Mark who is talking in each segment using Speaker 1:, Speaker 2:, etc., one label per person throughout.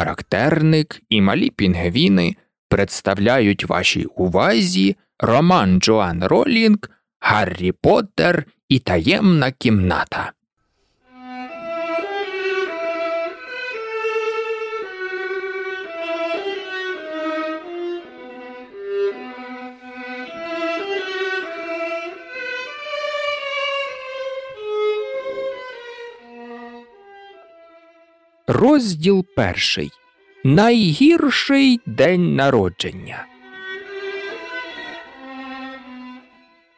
Speaker 1: характерник і малі пінгвіни представляють вашій увазі роман Джоан Ролінг, Гаррі Поттер і таємна кімната. Розділ перший. Найгірший день народження.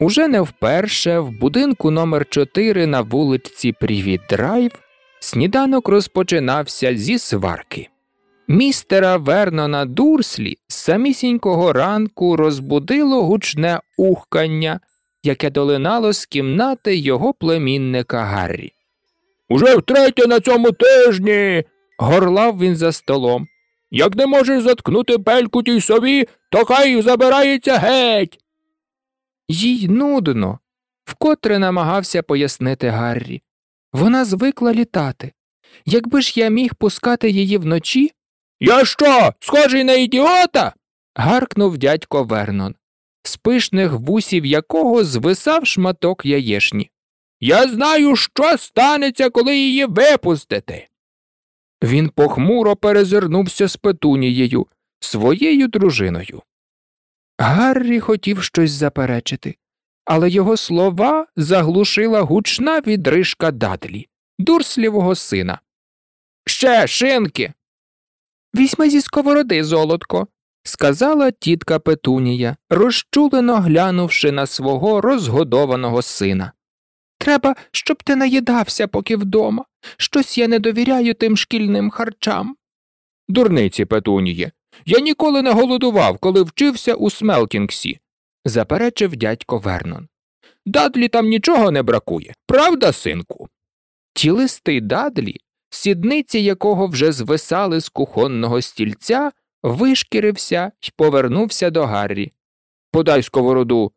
Speaker 1: Уже не вперше в будинку номер 4 на вулиці Привіт Драйв сніданок розпочинався зі сварки. Містера Вернона Дурслі з самісінького ранку розбудило гучне ухкання, яке долинало з кімнати його племінника Гаррі. Уже втретє на цьому тижні. горлав він за столом. Як не можеш заткнути пельку тій сові, то хай забирається геть. Їй нудно, вкотре намагався пояснити Гаррі. Вона звикла літати. Якби ж я міг пускати її вночі. Я що, схожий на ідіота? гаркнув дядько Вернон, з пишних вусів якого звисав шматок яєшні. Я знаю, що станеться, коли її випустити. Він похмуро перезирнувся з петунією, своєю дружиною. Гаррі хотів щось заперечити, але його слова заглушила гучна відрижка Дадлі, дурслівого сина. Ще шинки. Візьми зі сковороди, золотко, сказала тітка Петунія, розчулено глянувши на свого розгодованого сина. Треба, щоб ти наїдався, поки вдома. Щось я не довіряю тим шкільним харчам. Дурниці, Петуніє, я ніколи не голодував, коли вчився у Смелкінгсі, заперечив дядько Вернон. Дадлі там нічого не бракує, правда, синку? Тілистий Дадлі, сідниці якого вже звисали з кухонного стільця, вишкірився й повернувся до Гаррі. Подай сковороду.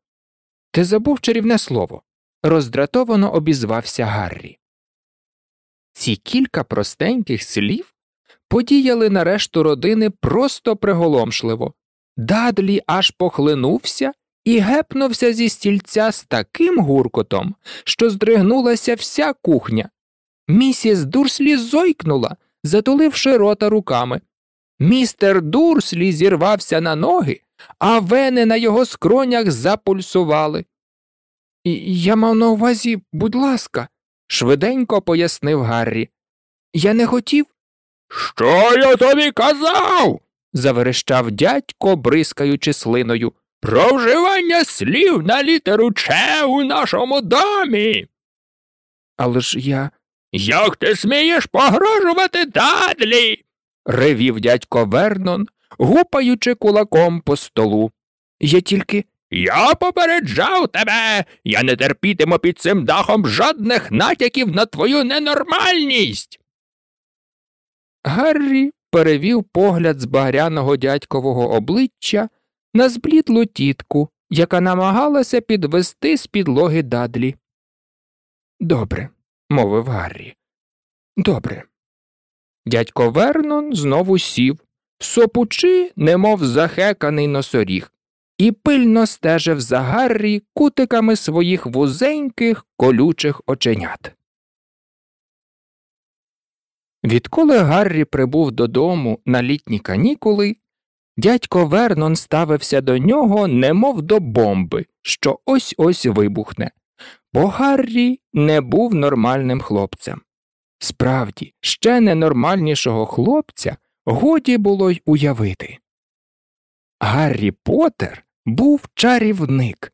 Speaker 1: Ти забув чарівне слово роздратовано обізвався Гаррі. Ці кілька простеньких слів подіяли на решту родини просто приголомшливо. Дадлі аж похлинувся і гепнувся зі стільця з таким гуркотом, що здригнулася вся кухня. Місіс Дурслі зойкнула, затуливши рота руками. Містер Дурслі зірвався на ноги, а вени на його скронях запульсували. Я мав на увазі, будь ласка, швиденько пояснив Гаррі. Я не хотів. Що я тобі казав? заверещав дядько, бризкаючи слиною. Про вживання слів на літеру Ч у нашому домі. Але ж я. Як ти смієш погрожувати Дадлі? ревів дядько Вернон, гупаючи кулаком по столу. Я тільки я попереджав тебе, я не терпітиму під цим дахом жодних натяків на твою ненормальність. Гаррі перевів погляд з багряного дядькового обличчя на зблідлу тітку, яка намагалася підвести з підлоги дадлі. Добре, мовив Гаррі. Добре. Дядько Вернон знову сів, сопучи, немов захеканий носоріг і пильно стежив за Гаррі кутиками своїх вузеньких колючих оченят. Відколи Гаррі прибув додому на літні канікули, дядько Вернон ставився до нього, немов до бомби, що ось ось вибухне, бо Гаррі не був нормальним хлопцем. Справді, ще ненормальнішого хлопця годі було й уявити. Гаррі Поттер був чарівник,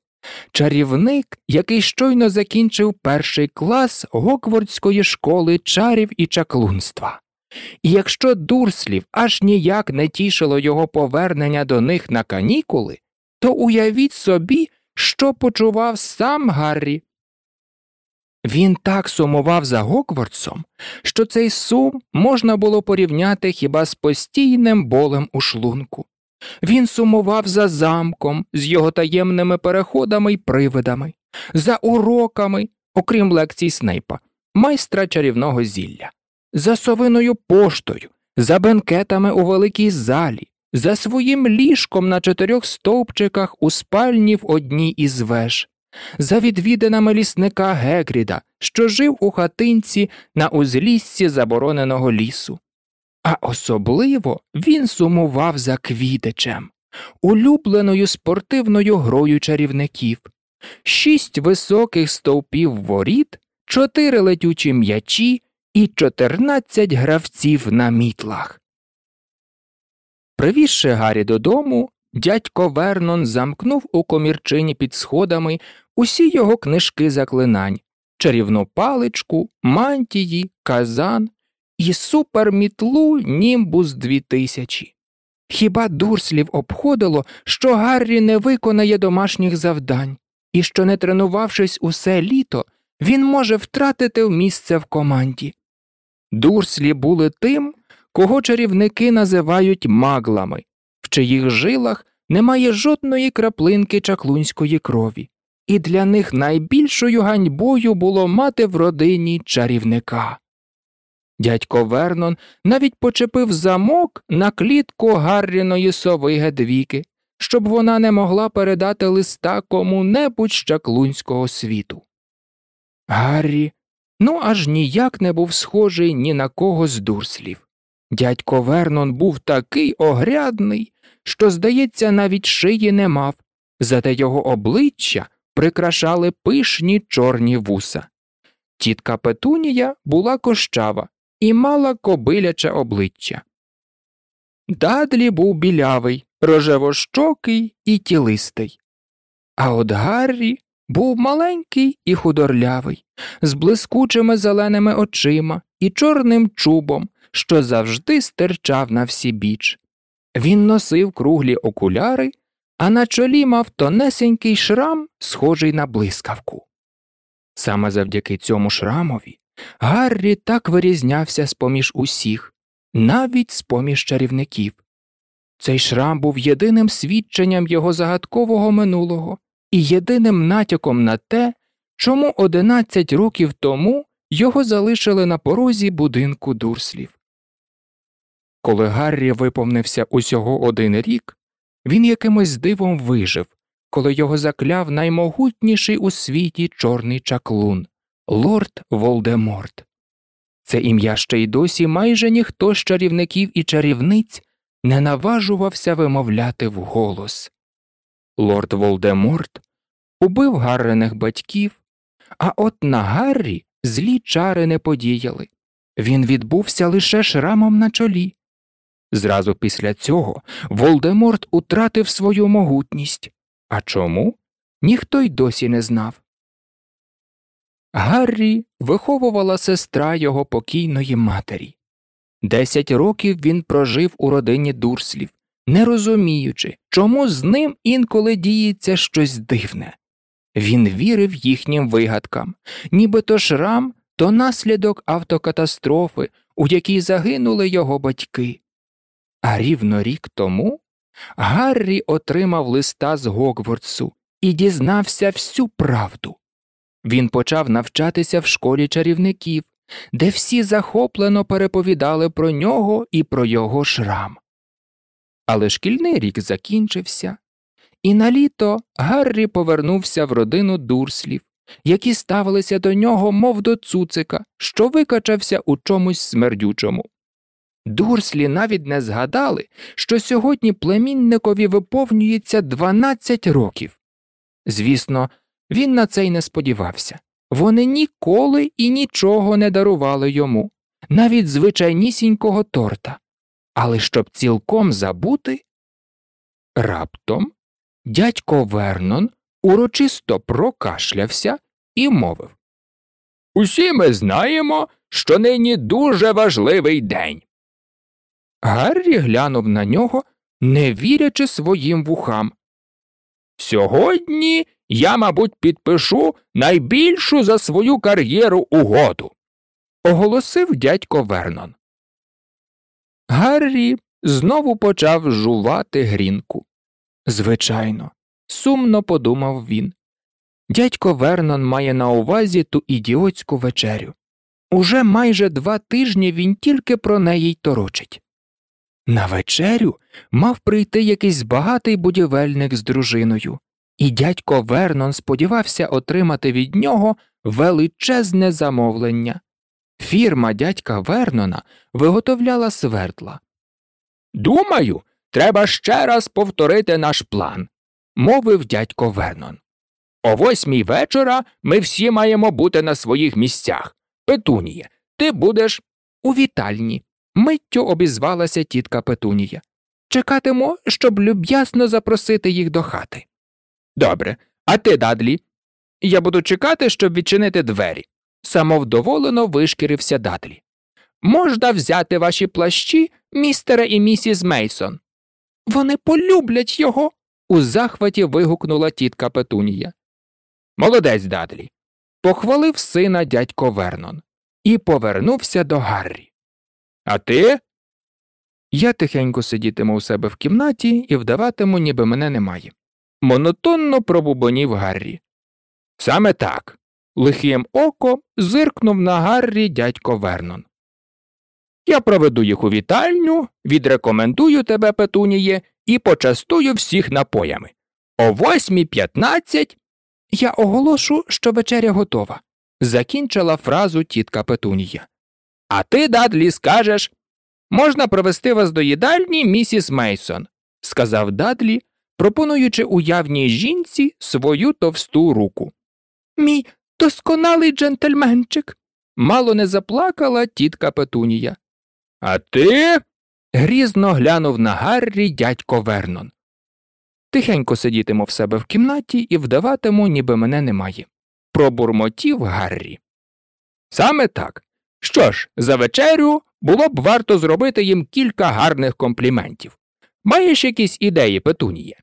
Speaker 1: чарівник, який щойно закінчив перший клас Гоквордської школи чарів і чаклунства. І якщо дурслів аж ніяк не тішило його повернення до них на канікули, то уявіть собі, що почував сам Гаррі. Він так сумував за Гоквордсом, що цей сум можна було порівняти хіба з постійним болем у шлунку. Він сумував за замком з його таємними переходами й привидами, за уроками, окрім лекцій Снейпа, майстра чарівного зілля, за совиною поштою, за бенкетами у великій залі, за своїм ліжком на чотирьох стовпчиках у спальні в одній із веж, за відвідинами лісника Гегріда, що жив у хатинці на узліссі забороненого лісу. А особливо він сумував за квітечем, улюбленою спортивною грою чарівників, шість високих стовпів воріт, чотири летючі м'ячі і чотирнадцять гравців на мітлах. Привізши Гаррі додому, дядько Вернон замкнув у комірчині під сходами усі його книжки заклинань, чарівну паличку, мантії, казан і супермітлу Німбус 2000. Хіба дурслів обходило, що Гаррі не виконає домашніх завдань, і що, не тренувавшись усе літо, він може втратити місце в команді. Дурслі були тим, кого чарівники називають маглами, в чиїх жилах немає жодної краплинки чаклунської крові, і для них найбільшою ганьбою було мати в родині чарівника. Дядько Вернон навіть почепив замок на клітку Гарріної сови Гедвіки, щоб вона не могла передати листа кому небудь з чаклунського світу. Гаррі ну аж ніяк не був схожий ні на кого з дурслів. Дядько Вернон був такий огрядний, що, здається, навіть шиї не мав, зате його обличчя прикрашали пишні чорні вуса. Тітка Петунія була кощава і мала кобиляче обличчя. Дадлі був білявий, рожевощокий і тілистий. А от Гаррі був маленький і худорлявий, з блискучими зеленими очима і чорним чубом, що завжди стирчав на всі біч. Він носив круглі окуляри, а на чолі мав тонесенький шрам, схожий на блискавку. Саме завдяки цьому шрамові Гаррі так вирізнявся з поміж усіх, навіть з поміж чарівників. Цей шрам був єдиним свідченням його загадкового минулого і єдиним натяком на те, чому одинадцять років тому його залишили на порозі будинку дурслів. Коли Гаррі виповнився усього один рік, він якимось дивом вижив, коли його закляв наймогутніший у світі чорний чаклун лорд Волдеморт. Це ім'я ще й досі майже ніхто з чарівників і чарівниць не наважувався вимовляти вголос. Лорд Волдеморт убив Гаррених батьків, а от на Гаррі злі чари не подіяли він відбувся лише шрамом на чолі. Зразу після цього Волдеморт утратив свою могутність. А чому? Ніхто й досі не знав. Гаррі виховувала сестра його покійної матері. Десять років він прожив у родині дурслів, не розуміючи, чому з ним інколи діється щось дивне. Він вірив їхнім вигадкам, нібито шрам то наслідок автокатастрофи, у якій загинули його батьки. А рівно рік тому Гаррі отримав листа з Гогвардсу і дізнався всю правду. Він почав навчатися в школі чарівників, де всі захоплено переповідали про нього і про його шрам. Але шкільний рік закінчився, і на літо Гаррі повернувся в родину дурслів, які ставилися до нього, мов до цуцика, що викачався у чомусь смердючому. Дурслі навіть не згадали, що сьогодні племінникові виповнюється 12 років. Звісно, він на це й не сподівався вони ніколи і нічого не дарували йому, навіть звичайнісінького торта. Але щоб цілком забути. Раптом дядько Вернон урочисто прокашлявся і мовив Усі ми знаємо, що нині дуже важливий день. Гаррі глянув на нього, не вірячи своїм вухам. Сьогодні я, мабуть, підпишу найбільшу за свою кар'єру угоду, оголосив дядько Вернон. Гаррі знову почав жувати грінку. Звичайно, сумно подумав він. Дядько Вернон має на увазі ту ідіотську вечерю. Уже майже два тижні він тільки про неї й торочить. На вечерю мав прийти якийсь багатий будівельник з дружиною, і дядько Вернон сподівався отримати від нього величезне замовлення. Фірма дядька Вернона виготовляла свердла. Думаю, треба ще раз повторити наш план, мовив дядько Вернон. О восьмій вечора ми всі маємо бути на своїх місцях. Петуніє, ти будеш у вітальні. Миттю обізвалася тітка Петунія. Чекатимо, щоб люб'ясно запросити їх до хати. Добре, а ти, Дадлі? Я буду чекати, щоб відчинити двері. Самовдоволено вишкірився Дадлі. Можна взяти ваші плащі, містере і місіс Мейсон. Вони полюблять його. у захваті вигукнула тітка Петунія. Молодець Дадлі. Похвалив сина дядько Вернон і повернувся до Гаррі. А ти? Я тихенько сидітиму у себе в кімнаті і вдаватиму, ніби мене немає. Монотонно пробубонів Гаррі. Саме так. Лихим оком зиркнув на Гаррі дядько Вернон. Я проведу їх у вітальню, відрекомендую тебе, Петуніє, і почастую всіх напоями. О восьмій п'ятнадцять я оголошу, що вечеря готова, закінчила фразу тітка Петунія. А ти, Дадлі, скажеш можна провести вас до їдальні, місіс Мейсон, сказав Дадлі, пропонуючи уявній жінці свою товсту руку. Мій досконалий джентльменчик. Мало не заплакала тітка Петунія. А ти? грізно глянув на Гаррі дядько Вернон. Тихенько сидітиму в себе в кімнаті і вдаватиму, ніби мене немає. Пробурмотів Гаррі. Саме так. Що ж, за вечерю було б варто зробити їм кілька гарних компліментів. Маєш якісь ідеї, Петуніє?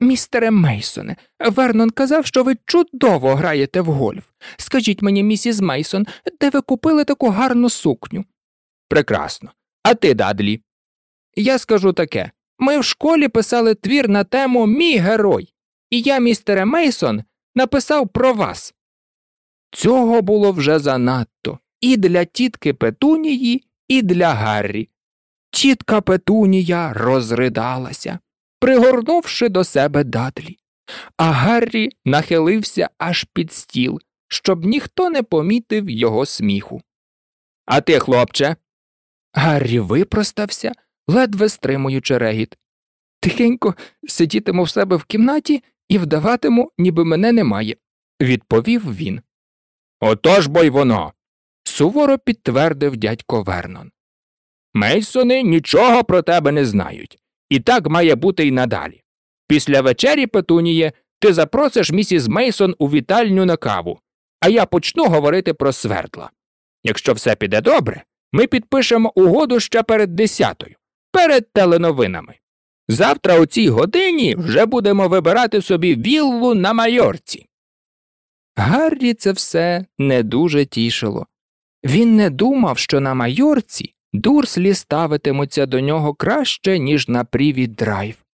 Speaker 1: Містере Мейсоне, Вернон казав, що ви чудово граєте в гольф. Скажіть мені, місіс Мейсон, де ви купили таку гарну сукню? Прекрасно. А ти, Дадлі? Я скажу таке ми в школі писали твір на тему Мій герой, і я, містере Мейсон, написав про вас. Цього було вже занадто і для тітки Петунії, і для Гаррі. Тітка Петунія розридалася, пригорнувши до себе дадлі, а Гаррі нахилився аж під стіл, щоб ніхто не помітив його сміху. А ти, хлопче. Гаррі випростався, ледве стримуючи регіт. Тихенько сидітиму в себе в кімнаті і вдаватиму, ніби мене немає, відповів він. Отож бо й воно. суворо підтвердив дядько Вернон. Мейсони нічого про тебе не знають, і так має бути й надалі. Після вечері, Петуніє, ти запросиш місіс Мейсон у вітальню на каву, а я почну говорити про свердла. Якщо все піде добре, ми підпишемо угоду ще перед десятою, перед теленовинами. Завтра у цій годині вже будемо вибирати собі віллу на майорці. Гаррі це все не дуже тішило. Він не думав, що на майорці дурслі ставитимуться до нього краще, ніж на привід драйв.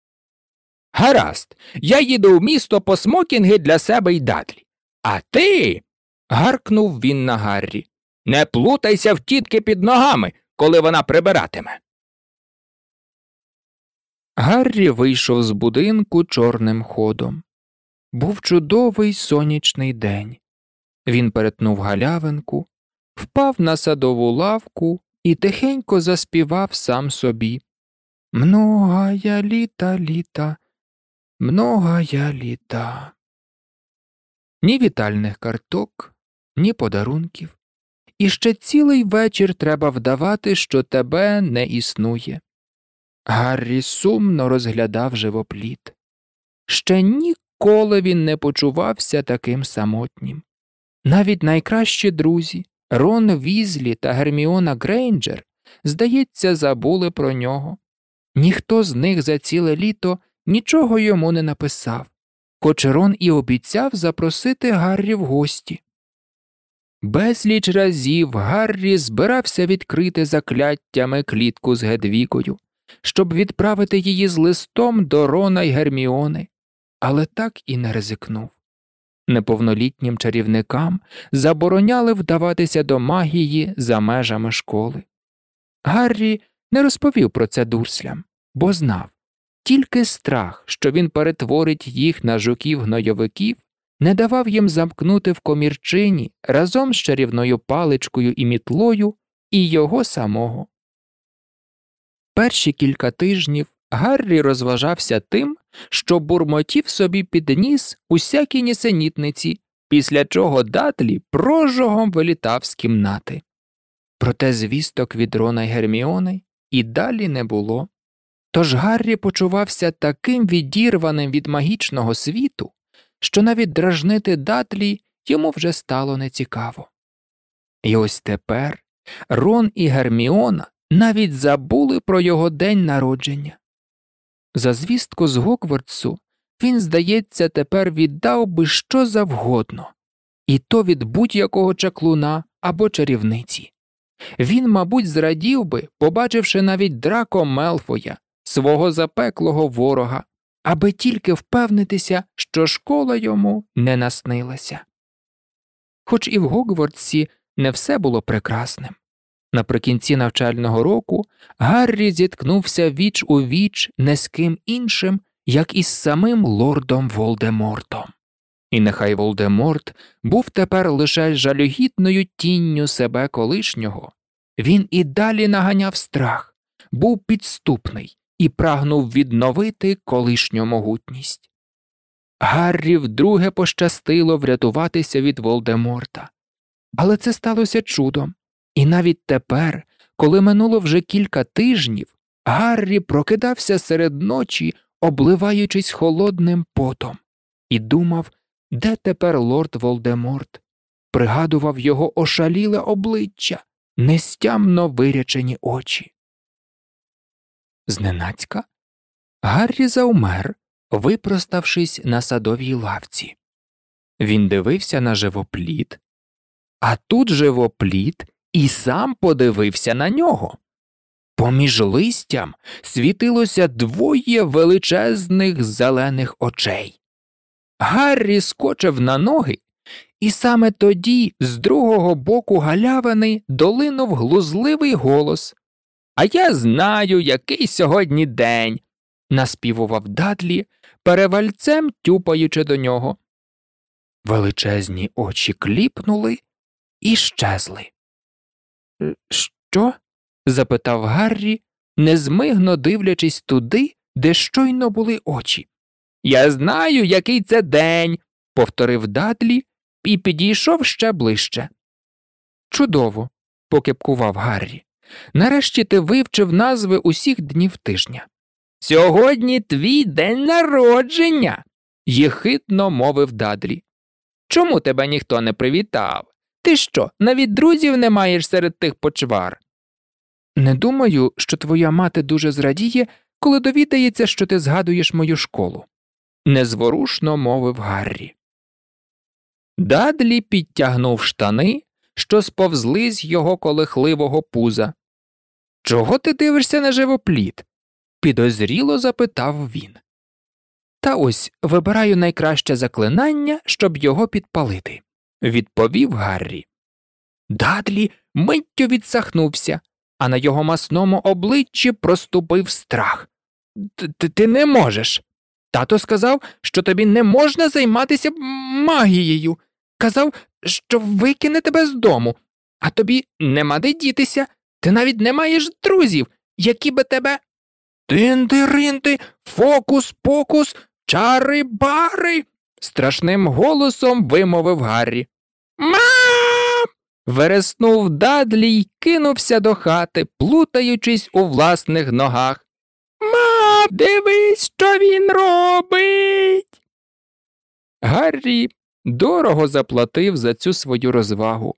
Speaker 1: Гаразд, я їду в місто по смокінги для себе й датлі. А ти. гаркнув він на Гаррі. Не плутайся в тітки під ногами, коли вона прибиратиме. Гаррі вийшов з будинку чорним ходом. Був чудовий сонячний день. Він перетнув галявинку, впав на садову лавку і тихенько заспівав сам собі Многая літа літа, многая літа. Ні вітальних карток, ні подарунків. І ще цілий вечір треба вдавати, що тебе не існує. Гаррі сумно розглядав живопліт. Ще ніколи він не почувався таким самотнім. Навіть найкращі друзі Рон Візлі та Герміона Грейнджер, здається, забули про нього. Ніхто з них за ціле літо нічого йому не написав, хоч Рон і обіцяв запросити Гаррі в гості. Безліч разів Гаррі збирався відкрити закляттями клітку з Гедвікою, щоб відправити її з листом до Рона й Герміони, але так і не ризикнув. Неповнолітнім чарівникам забороняли вдаватися до магії за межами школи. Гаррі не розповів про це дурслям, бо знав тільки страх, що він перетворить їх на жуків гнойовиків, не давав їм замкнути в комірчині разом з чарівною паличкою і мітлою і його самого. Перші кілька тижнів Гаррі розважався тим, що бурмотів собі підніс усякі нісенітниці, після чого датлі прожогом вилітав з кімнати. Проте звісток від Рона й Герміони і далі не було. Тож Гаррі почувався таким відірваним від магічного світу, що навіть дражнити датлі йому вже стало нецікаво. І ось тепер Рон і Герміона навіть забули про його день народження. За звістку з Гоквардсу він, здається, тепер віддав би що завгодно, і то від будь-якого чаклуна або чарівниці. Він, мабуть, зрадів би, побачивши навіть драко Мелфоя, свого запеклого ворога, аби тільки впевнитися, що школа йому не наснилася. Хоч і в Гогвардсі не все було прекрасним. Наприкінці навчального року Гаррі зіткнувся віч у віч не з ким іншим, як із самим лордом Волдемортом. І нехай Волдеморт був тепер лише жалюгідною тінню себе колишнього, він і далі наганяв страх, був підступний і прагнув відновити колишню могутність. Гаррі вдруге пощастило врятуватися від Волдеморта, але це сталося чудом. І навіть тепер, коли минуло вже кілька тижнів, Гаррі прокидався серед ночі, обливаючись холодним потом, і думав, де тепер лорд Волдеморт, пригадував його ошаліле обличчя, нестямно вирячені очі. Зненацька Гаррі заумер, випроставшись на садовій лавці. Він дивився на живопліт, а тут живопліт і сам подивився на нього. Поміж листям світилося двоє величезних зелених очей. Гаррі скочив на ноги, і саме тоді з другого боку галявини долинув глузливий голос. А я знаю, який сьогодні день, наспівував Дадлі, перевальцем тюпаючи до нього. Величезні очі кліпнули і щезли. «Е, що? запитав Гаррі, незмигно дивлячись туди, де щойно були очі. Я знаю, який це день, повторив Дадлі і підійшов ще ближче. Чудово, покепкував Гаррі. Нарешті ти вивчив назви усіх днів тижня. Сьогодні твій день народження, єхидно мовив Дадлі. Чому тебе ніхто не привітав? Ти що, навіть друзів не маєш серед тих почвар? Не думаю, що твоя мати дуже зрадіє, коли довідається, що ти згадуєш мою школу, незворушно мовив Гаррі. Дадлі підтягнув штани, що сповзли з його колихливого пуза. Чого ти дивишся на живопліт? підозріло запитав він. Та ось вибираю найкраще заклинання, щоб його підпалити відповів Гаррі. Дадлі миттю відсахнувся, а на його масному обличчі проступив страх. Ти не можеш. Тато сказав, що тобі не можна займатися магією. Казав, що викине тебе з дому, а тобі нема де дітися, ти навіть не маєш друзів, які би тебе. Тинди-ринди, фокус покус, чари бари. страшним голосом вимовив Гаррі. Мам. вереснув Дадлі й кинувся до хати, плутаючись у власних ногах. Мам, дивись, що він робить. Гаррі дорого заплатив за цю свою розвагу.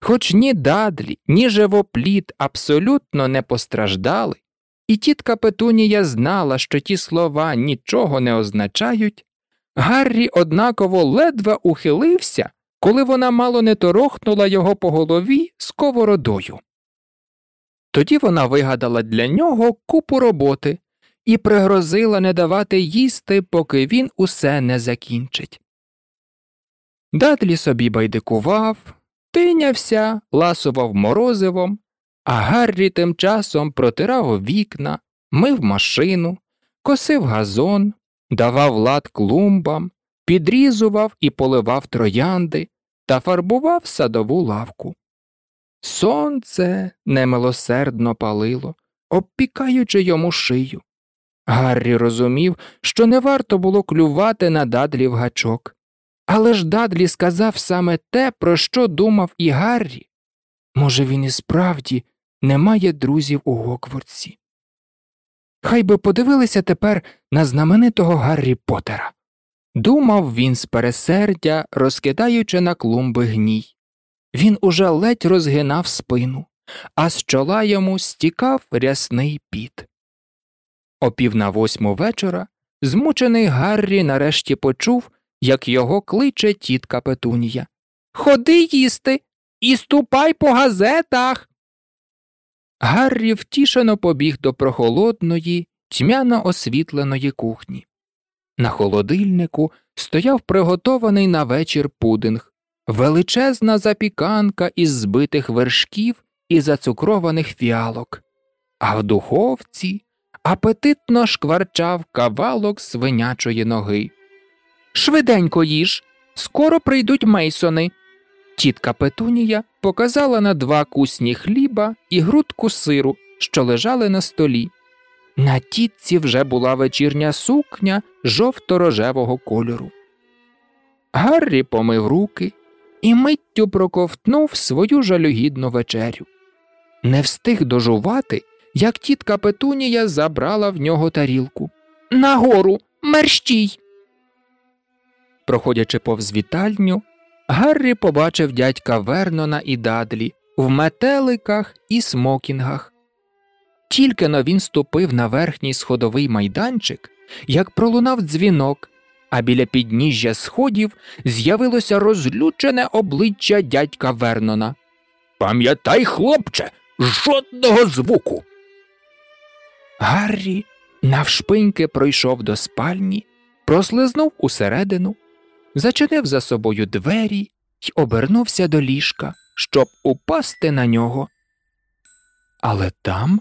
Speaker 1: Хоч ні Дадлі, ні живопліт абсолютно не постраждали, і тітка Петунія знала, що ті слова нічого не означають, Гаррі однаково ледве ухилився коли вона мало не торохнула його по голові сковородою. Тоді вона вигадала для нього купу роботи і пригрозила не давати їсти, поки він усе не закінчить. Дадлі собі байдикував, тинявся, ласував морозивом, а Гаррі тим часом протирав вікна, мив машину, косив газон, давав лад клумбам, підрізував і поливав троянди та фарбував садову лавку. Сонце немилосердно палило, обпікаючи йому шию. Гаррі розумів, що не варто було клювати на Дадлі в гачок. Але ж Дадлі сказав саме те, про що думав і Гаррі. Може, він і справді не має друзів у Гокворці. Хай би подивилися тепер на знаменитого Гаррі Поттера. Думав він з пересердя, розкидаючи на клумби гній. Він уже ледь розгинав спину, а з чола йому стікав рясний піт. О пів на восьму вечора змучений Гаррі нарешті почув, як його кличе тітка Петунія. Ходи їсти і ступай по газетах. Гаррі втішено побіг до прохолодної, тьмяно освітленої кухні. На холодильнику стояв приготований на вечір пудинг, величезна запіканка із збитих вершків і зацукрованих фіалок, а в духовці апетитно шкварчав кавалок свинячої ноги. Швиденько їж, скоро прийдуть мейсони. Тітка Петунія показала на два кусні хліба і грудку сиру, що лежали на столі. На тітці вже була вечірня сукня жовто-рожевого кольору. Гаррі помив руки і миттю проковтнув свою жалюгідну вечерю. Не встиг дожувати, як тітка Петунія забрала в нього тарілку. Нагору, мерщій. Проходячи повз вітальню, Гаррі побачив дядька Вернона і Дадлі в метеликах і смокінгах. Тільки но він ступив на верхній сходовий майданчик, як пролунав дзвінок, а біля підніжжя сходів з'явилося розлючене обличчя дядька Вернона. Пам'ятай, хлопче, жодного звуку. Гаррі навшпиньки пройшов до спальні, прослизнув усередину, зачинив за собою двері й обернувся до ліжка, щоб упасти на нього. Але там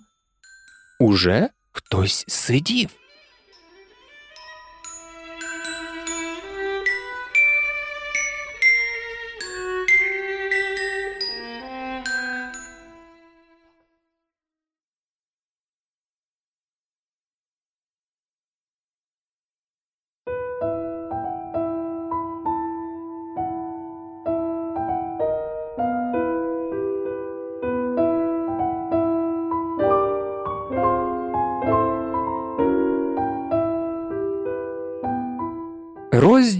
Speaker 1: уже хтось сидів.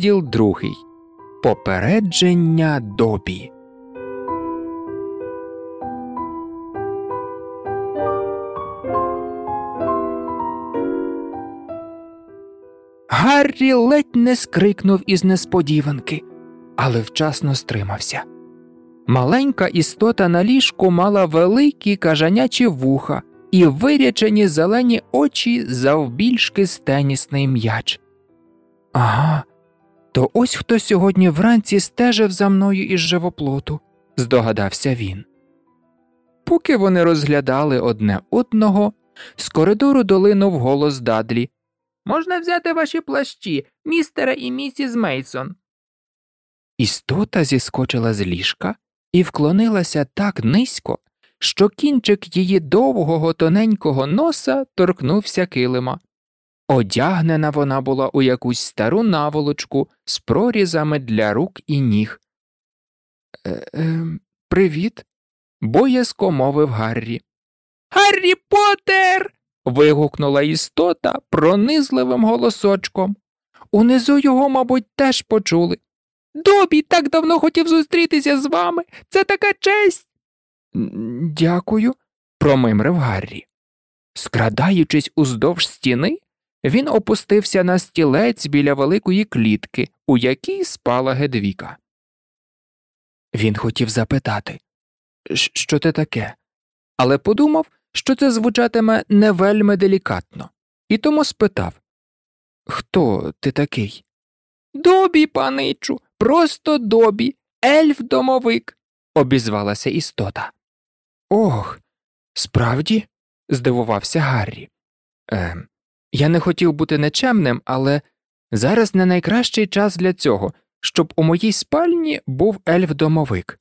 Speaker 1: Розділ другий. Попередження добі. Гаррі ледь не скрикнув із несподіванки, але вчасно стримався. Маленька істота на ліжку мала великі кажанячі вуха і вирячені зелені очі завбільшки з тенісний м'яч. Ага, то ось хто сьогодні вранці стежив за мною із живоплоту, здогадався він. Поки вони розглядали одне одного, з коридору долинув голос Дадлі. Можна взяти ваші плащі, містера і місіс Мейсон. Істота зіскочила з ліжка і вклонилася так низько, що кінчик її довгого тоненького носа торкнувся килима. Одягнена вона була у якусь стару наволочку з прорізами для рук і ніг. «Е, е, Привіт, боязко мовив Гаррі. Гаррі Поттер!» – вигукнула істота пронизливим голосочком. Унизу його, мабуть, теж почули. Добі так давно хотів зустрітися з вами. Це така честь. Дякую, промимрив Гаррі. Скрадаючись уздовж стіни, він опустився на стілець біля великої клітки, у якій спала Гедвіка. Він хотів запитати, що це таке, але подумав, що це звучатиме не вельми делікатно, і тому спитав Хто ти такий? Добі, паничу, просто добі, ельф домовик, обізвалася істота. Ох, справді? здивувався Гаррі. Ем, я не хотів бути нечемним, але зараз не найкращий час для цього, щоб у моїй спальні був ельф домовик.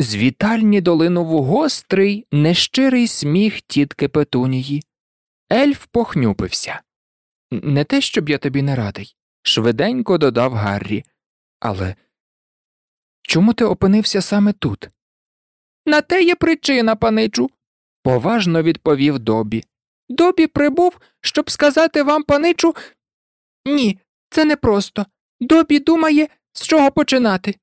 Speaker 1: З вітальні долинув гострий, нещирий сміх тітки Петунії. Ельф похнюпився. Не те, щоб я тобі не радий, швиденько додав Гаррі. Але чому ти опинився саме тут? На те є причина, паничу, поважно відповів Добі. Добі прибув, щоб сказати вам, паничу. Ні, це не просто. Добі думає, з чого починати.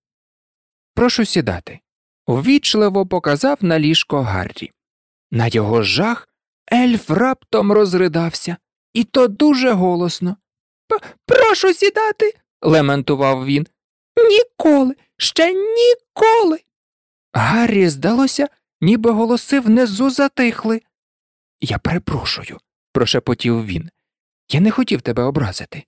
Speaker 1: Прошу сідати. Ввічливо показав на ліжко Гаррі. На його жах ельф раптом розридався, і то дуже голосно. Прошу сідати, лементував він. Ніколи, ще ніколи. Гаррі здалося, ніби голоси внизу затихли. Я перепрошую, прошепотів він. Я не хотів тебе образити.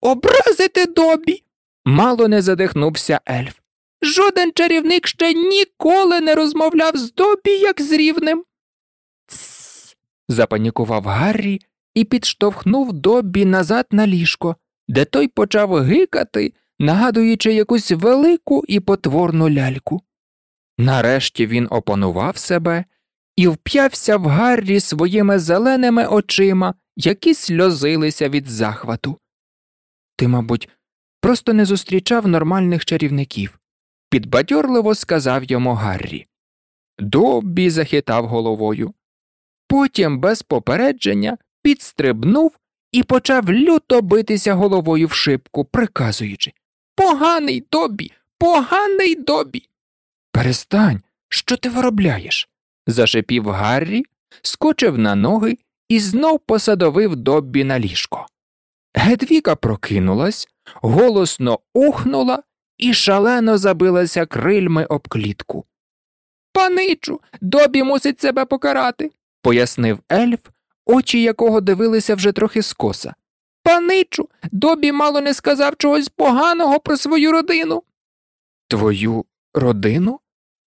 Speaker 1: Образити добі. мало не задихнувся ельф. Жоден чарівник ще ніколи не розмовляв з добі, як з рівним. Тсс. запанікував Гаррі і підштовхнув добі назад на ліжко, де той почав гикати, нагадуючи якусь велику і потворну ляльку. Нарешті він опанував себе і вп'явся в Гаррі своїми зеленими очима, які сльозилися від захвату. Ти, мабуть, просто не зустрічав нормальних чарівників, підбадьорливо сказав йому Гаррі. Доббі захитав головою. Потім, без попередження, підстрибнув і почав люто битися головою в шибку, приказуючи Поганий добі, поганий добі. Перестань, що ти виробляєш? Зашипів Гаррі, скочив на ноги і знов посадовив доббі на ліжко. Гедвіка прокинулась, голосно ухнула і шалено забилася крильми об клітку. Паничу, добі мусить себе покарати, пояснив ельф, очі якого дивилися вже трохи скоса. Паничу, добі мало не сказав чогось поганого про свою родину. Твою родину?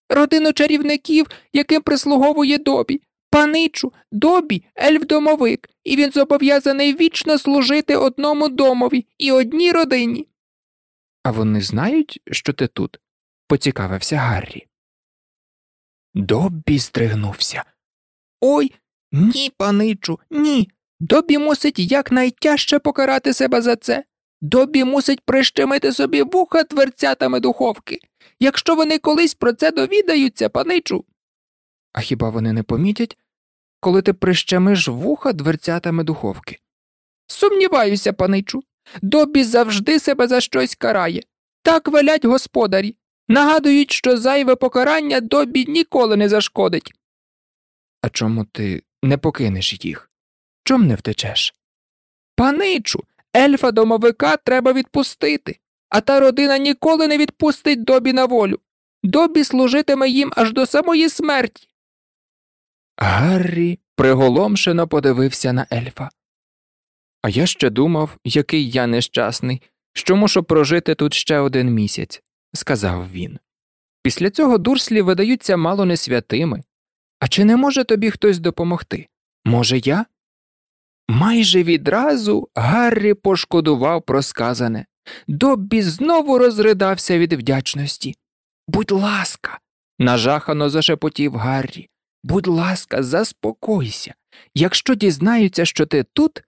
Speaker 1: Родину чарівників, яким прислуговує добі. Паничу, добі ельф домовик, і він зобов'язаний вічно служити одному домові і одній родині. А вони знають, що ти тут? поцікавився Гаррі. Добі здригнувся. Ой, ні, паничу, ні. Добі мусить якнайтяжче покарати себе за це. Добі мусить прищемити собі вуха дверцятами духовки. Якщо вони колись про це довідаються, паничу. А хіба вони не помітять, коли ти прищемиш вуха дверцятами духовки? Сумніваюся, паничу. Добі завжди себе за щось карає. Так велять господарі. Нагадують, що зайве покарання добі ніколи не зашкодить. А чому ти не покинеш їх? Чом не втечеш? Паничу, ельфа домовика треба відпустити, а та родина ніколи не відпустить добі на волю. Добі служитиме їм аж до самої смерті. Гаррі приголомшено подивився на ельфа. А я ще думав, який я нещасний, що мушу прожити тут ще один місяць, сказав він. Після цього дурслі видаються мало не святими. А чи не може тобі хтось допомогти? Може, я? Майже відразу Гаррі пошкодував про сказане. Доббі знову розридався від вдячності. Будь ласка, нажахано зашепотів Гаррі. Будь ласка, заспокойся. Якщо дізнаються, що ти тут.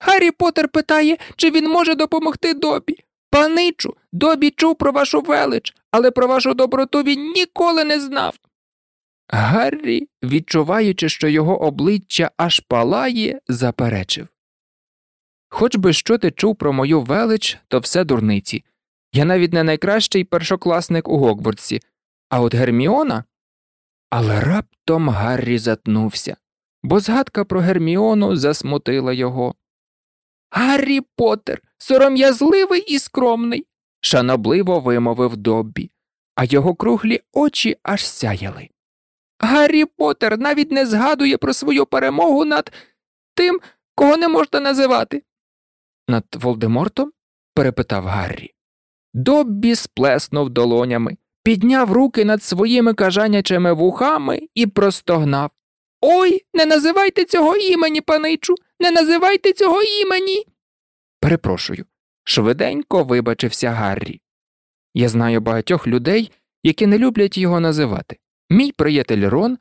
Speaker 1: Гаррі Поттер питає, чи він може допомогти Добі. Паничу, Добі чув про вашу велич, але про вашу доброту він ніколи не знав. Гаррі, відчуваючи, що його обличчя аж палає, заперечив Хоч би що ти чув про мою велич, то все дурниці. Я навіть не найкращий першокласник у Гогвардсі, а от Герміона. Але раптом Гаррі затнувся, бо згадка про Герміону засмутила його. Гаррі Поттер, сором'язливий і скромний, шанобливо вимовив Доббі, а його круглі очі аж сяяли. Гаррі Поттер навіть не згадує про свою перемогу над тим, кого не можна називати. Над Волдемортом? перепитав Гаррі. Доббі сплеснув долонями, підняв руки над своїми кажанячими вухами і простогнав Ой, не називайте цього імені, паничу, не називайте цього імені. Перепрошую, швиденько вибачився Гаррі. Я знаю багатьох людей, які не люблять його називати. Мій приятель Рон.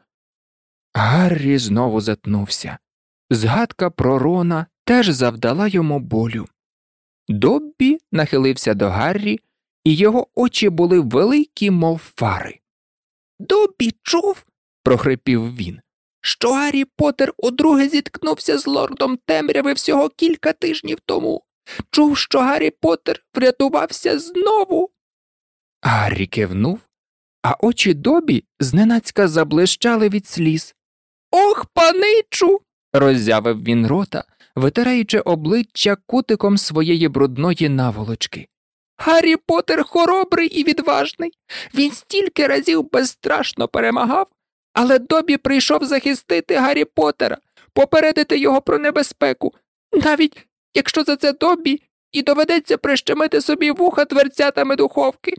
Speaker 1: Гаррі знову затнувся. Згадка про Рона теж завдала йому болю. Доббі нахилився до Гаррі, і його очі були великі, мов фари. Доббі чув, прохрипів він, що Гаррі Поттер удруге зіткнувся з лордом темряви всього кілька тижнів тому. Чув, що Гаррі Поттер врятувався знову. Гаррі кивнув, а очі Добі зненацька заблищали від сліз. Ох, паничу. роззявив він рота, витираючи обличчя кутиком своєї брудної наволочки. Гаррі Поттер хоробрий і відважний. Він стільки разів безстрашно перемагав, але Добі прийшов захистити Гаррі Поттера, попередити його про небезпеку, навіть якщо за це Добі і доведеться прищемити собі вуха дверцятами духовки.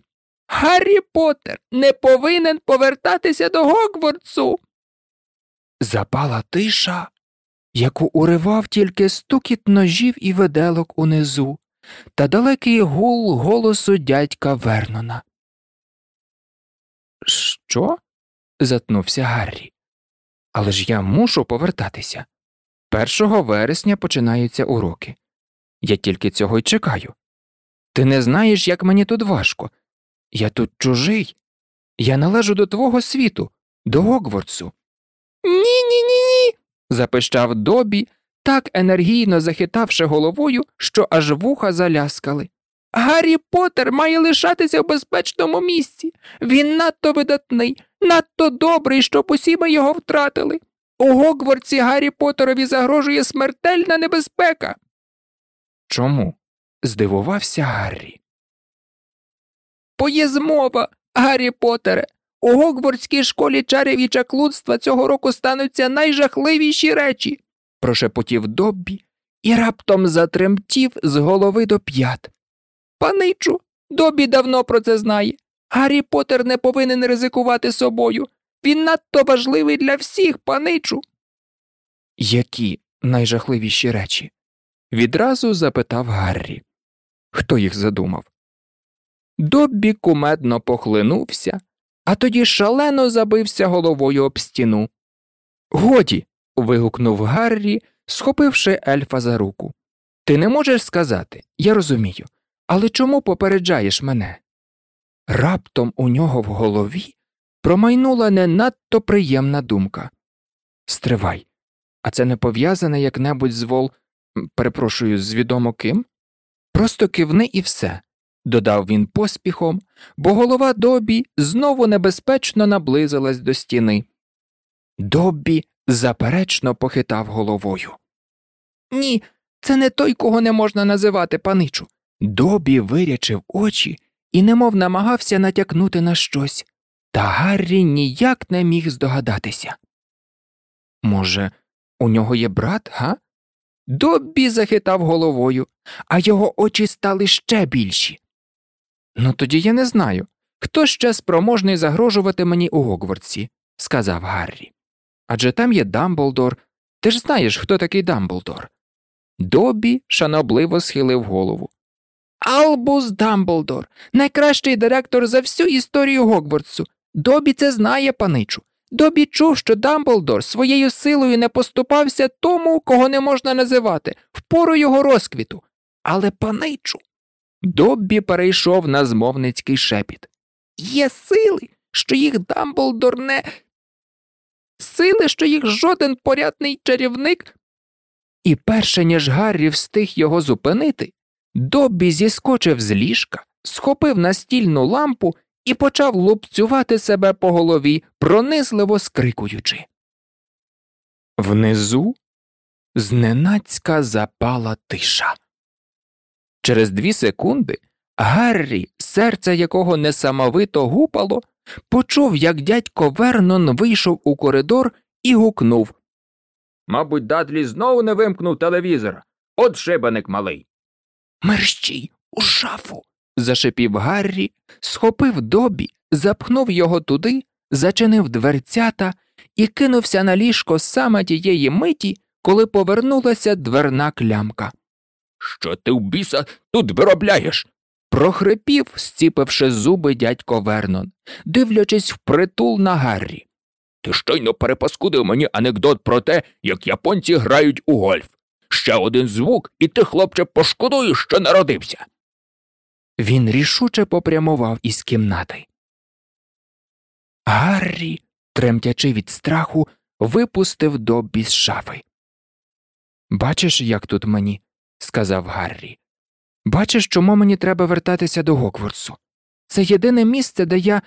Speaker 1: Гаррі Поттер не повинен повертатися до Гогвардсу. Запала тиша, яку уривав тільки стукіт ножів і виделок унизу, та далекий гул голосу дядька Вернона. Що? затнувся Гаррі. Але ж я мушу повертатися. Першого вересня починаються уроки. Я тільки цього й чекаю. Ти не знаєш, як мені тут важко. Я тут чужий. Я належу до твого світу, до Гогвардсу. Ні, ні, ні, запищав Добі, так енергійно захитавши головою, що аж вуха заляскали. Гаррі Поттер має лишатися в безпечному місці. Він надто видатний, надто добрий, щоб усі ми його втратили. У Гогвардсі Гаррі Поттерові загрожує смертельна небезпека. Чому? здивувався Гаррі. Бо є змова, Гаррі Поттере. У Гогвардській школі чарів і чаклунства цього року стануться найжахливіші речі, прошепотів Доббі і раптом затремтів з голови до п'ят. Паничу, Доббі давно про це знає. Гаррі Поттер не повинен ризикувати собою. Він надто важливий для всіх, паничу. Які найжахливіші речі? відразу запитав Гаррі. Хто їх задумав? Доббі кумедно похлинувся, а тоді шалено забився головою об стіну. Годі. вигукнув Гаррі, схопивши ельфа за руку. Ти не можеш сказати, я розумію, але чому попереджаєш мене? Раптом у нього в голові промайнула не надто приємна думка. Стривай, а це не пов'язане як небудь з вол, перепрошую, з відомо ким? Просто кивни і все, додав він поспіхом, бо голова Добі знову небезпечно наблизилась до стіни. Добі заперечно похитав головою. Ні, це не той, кого не можна називати паничу. Добі вирячив очі і немов намагався натякнути на щось, та Гаррі ніяк не міг здогадатися. Може, у нього є брат, га? Доббі захитав головою, а його очі стали ще більші. Ну тоді я не знаю, хто ще спроможний загрожувати мені у Гогвардсі, сказав Гаррі. Адже там є Дамблдор. Ти ж знаєш, хто такий Дамблдор. Добі шанобливо схилив голову. Албус Дамблдор, найкращий директор за всю історію Гогвардсу. Добі це знає, паничу. Добі чув, що Дамблдор своєю силою не поступався тому, кого не можна називати, в пору його розквіту. Але паничу. Доббі перейшов на змовницький шепіт. Є сили, що їх Дамблдор не. Сили, що їх жоден порядний чарівник. І перше ніж Гаррі встиг його зупинити, Доббі зіскочив з ліжка, схопив настільну лампу і почав лупцювати себе по голові, пронизливо скрикуючи. Внизу зненацька запала тиша. Через дві секунди Гаррі, серце якого несамовито гупало, почув, як дядько Вернон вийшов у коридор і гукнув Мабуть, Дадлі знову не вимкнув телевізора. От шибаник малий. Мерщій, у шафу. зашипів Гаррі, схопив добі, запхнув його туди, зачинив дверцята і кинувся на ліжко саме тієї миті, коли повернулася дверна клямка. Що ти в біса тут виробляєш? прохрипів, зціпивши зуби дядько Вернон, дивлячись впритул на Гаррі. Ти щойно перепаскудив мені анекдот про те, як японці грають у гольф. Ще один звук, і ти, хлопче, пошкодуєш, що народився. Він рішуче попрямував із кімнати. Гаррі, тремтячи від страху, випустив Доббі з шафи. Бачиш, як тут мені, сказав Гаррі. Бачиш, чому мені треба вертатися до Гокворсу? Це єдине місце, де я,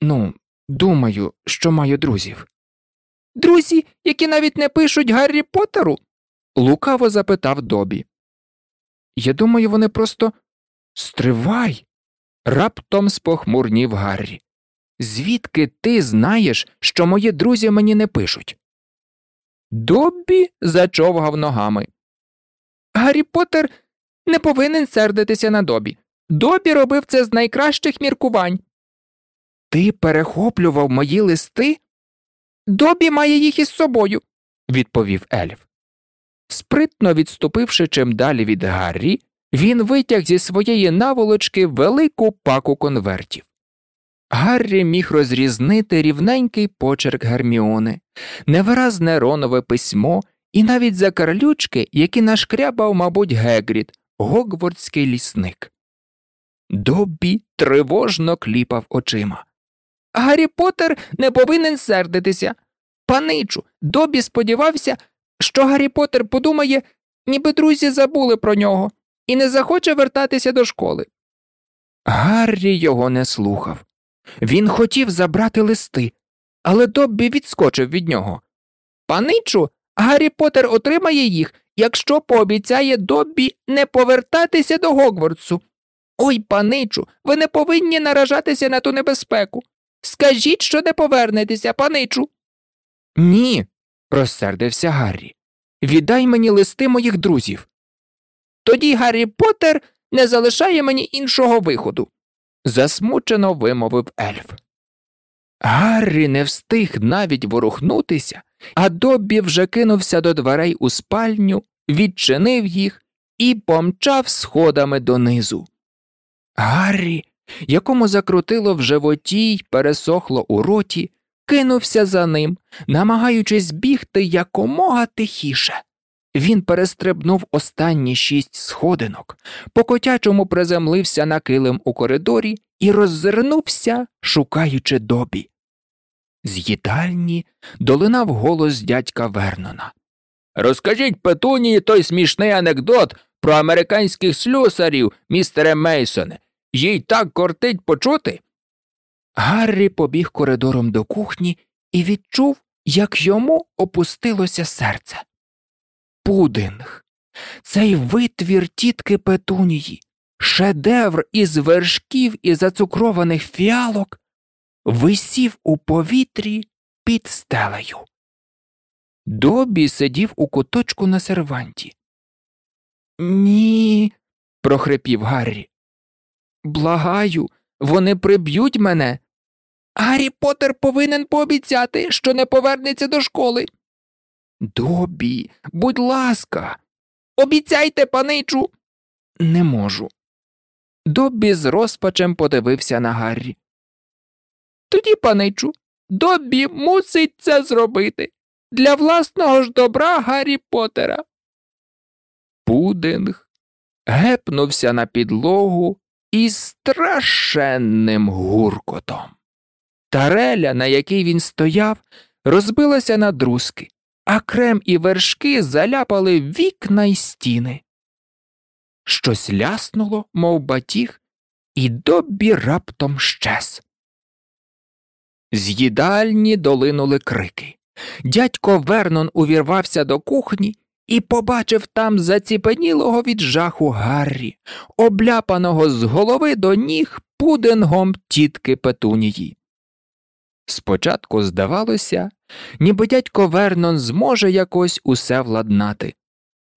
Speaker 1: ну, думаю, що маю друзів. Друзі, які навіть не пишуть Гаррі Поттеру? лукаво запитав Добі. Я думаю, вони просто стривай. раптом спохмурнів Гаррі. Звідки ти знаєш, що мої друзі мені не пишуть? Доббі зачовгав ногами. Гаррі Поттер не повинен сердитися на добі. Добі робив це з найкращих міркувань. Ти перехоплював мої листи? Добі має їх із собою, відповів ельф. Спритно відступивши чим далі від Гаррі, він витяг зі своєї наволочки велику паку конвертів. Гаррі міг розрізнити рівненький почерк Герміони, невиразне ронове письмо і навіть закарлючки, які нашкрябав, мабуть, Гегрід, гогвардський лісник. Доббі тривожно кліпав очима. Гаррі Поттер не повинен сердитися. Паничу, Добі сподівався, що Гаррі Поттер подумає, ніби друзі забули про нього, і не захоче вертатися до школи. Гаррі його не слухав. Він хотів забрати листи, але Доббі відскочив від нього. Паничу, Гаррі Поттер отримає їх, якщо пообіцяє Доббі не повертатися до Гогвардсу. Ой, паничу, ви не повинні наражатися на ту небезпеку. Скажіть, що не повернетеся, паничу. Ні, розсердився Гаррі. Віддай мені листи моїх друзів. Тоді Гаррі Поттер не залишає мені іншого виходу, засмучено вимовив ельф. Гаррі не встиг навіть ворухнутися, а Доббі вже кинувся до дверей у спальню, відчинив їх і помчав сходами донизу. Гаррі, якому закрутило в животі й пересохло у роті, кинувся за ним, намагаючись бігти якомога тихіше. Він перестрибнув останні шість сходинок, по котячому приземлився на килим у коридорі і роззирнувся, шукаючи добі. З їдальні долинав голос дядька Вернона. Розкажіть Петунії той смішний анекдот про американських слюсарів, містере Мейсоне. Їй так кортить почути. Гаррі побіг коридором до кухні і відчув, як йому опустилося серце. Пудинг. Цей витвір тітки Петунії, шедевр із вершків і зацукрованих фіалок, висів у повітрі під стелею. Добі сидів у куточку на серванті. Ні, прохрипів Гаррі. Благаю, вони приб'ють мене. Гаррі Поттер повинен пообіцяти, що не повернеться до школи. Добі, будь ласка, обіцяйте, паничу. Не можу. Добі з розпачем подивився на Гаррі. Тоді, паничу, Добі мусить це зробити для власного ж добра Гаррі Поттера. Пудинг гепнувся на підлогу із страшенним гуркотом. Тареля, на якій він стояв, розбилася на друзки, а крем і вершки заляпали вікна й стіни. Щось ляснуло, мов батіг, і добі раптом щез. З їдальні долинули крики. Дядько Вернон увірвався до кухні і побачив там заціпенілого від жаху Гаррі, обляпаного з голови до ніг пудингом тітки Петунії. Спочатку здавалося, ніби дядько Вернон зможе якось усе владнати.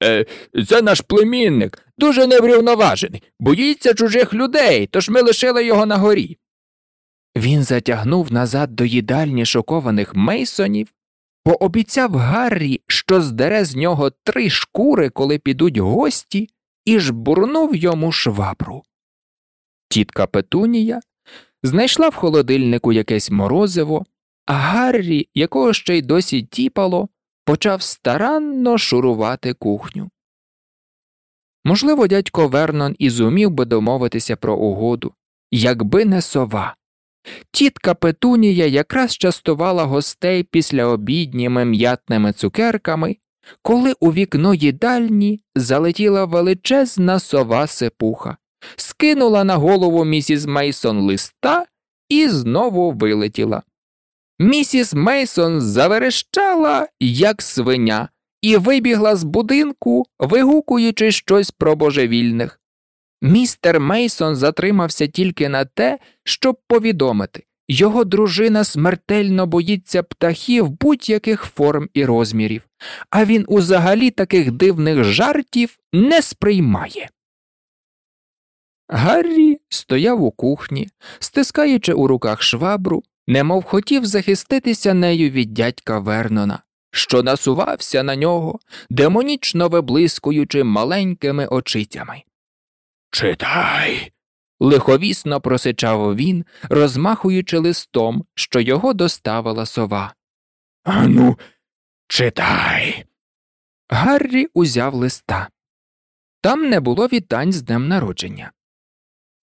Speaker 1: Е, Це наш племінник, дуже неврівноважений, боїться чужих людей, тож ми лишили його на горі. Він затягнув назад до їдальні шокованих Мейсонів, пообіцяв Гаррі, що здере з нього три шкури, коли підуть гості, і жбурнув йому швабру. Тітка Петунія знайшла в холодильнику якесь морозиво, а Гаррі, якого ще й досі тіпало, почав старанно шурувати кухню. Можливо, дядько Вернон і зумів би домовитися про угоду, якби не сова. Тітка Петунія якраз частувала гостей після обідніми м'ятними цукерками, коли у вікно їдальні залетіла величезна сова сипуха, скинула на голову місіс Мейсон листа і знову вилетіла. Місіс Мейсон заверещала, як свиня, і вибігла з будинку, вигукуючи щось про божевільних. Містер Мейсон затримався тільки на те, щоб повідомити його дружина смертельно боїться птахів будь-яких форм і розмірів, а він узагалі таких дивних жартів не сприймає. Гаррі стояв у кухні, стискаючи у руках швабру, немов хотів захиститися нею від дядька Вернона, що насувався на нього, демонічно виблискуючи маленькими очицями. Читай. лиховісно просичав він, розмахуючи листом, що його доставила сова. Ану, читай. Гаррі узяв листа. Там не було вітань з днем народження.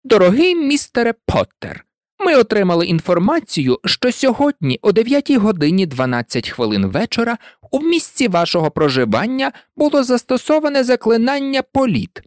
Speaker 1: Дорогий містере Поттер, ми отримали інформацію, що сьогодні, о 9 годині 12 хвилин вечора, у місці вашого проживання було застосоване заклинання політ.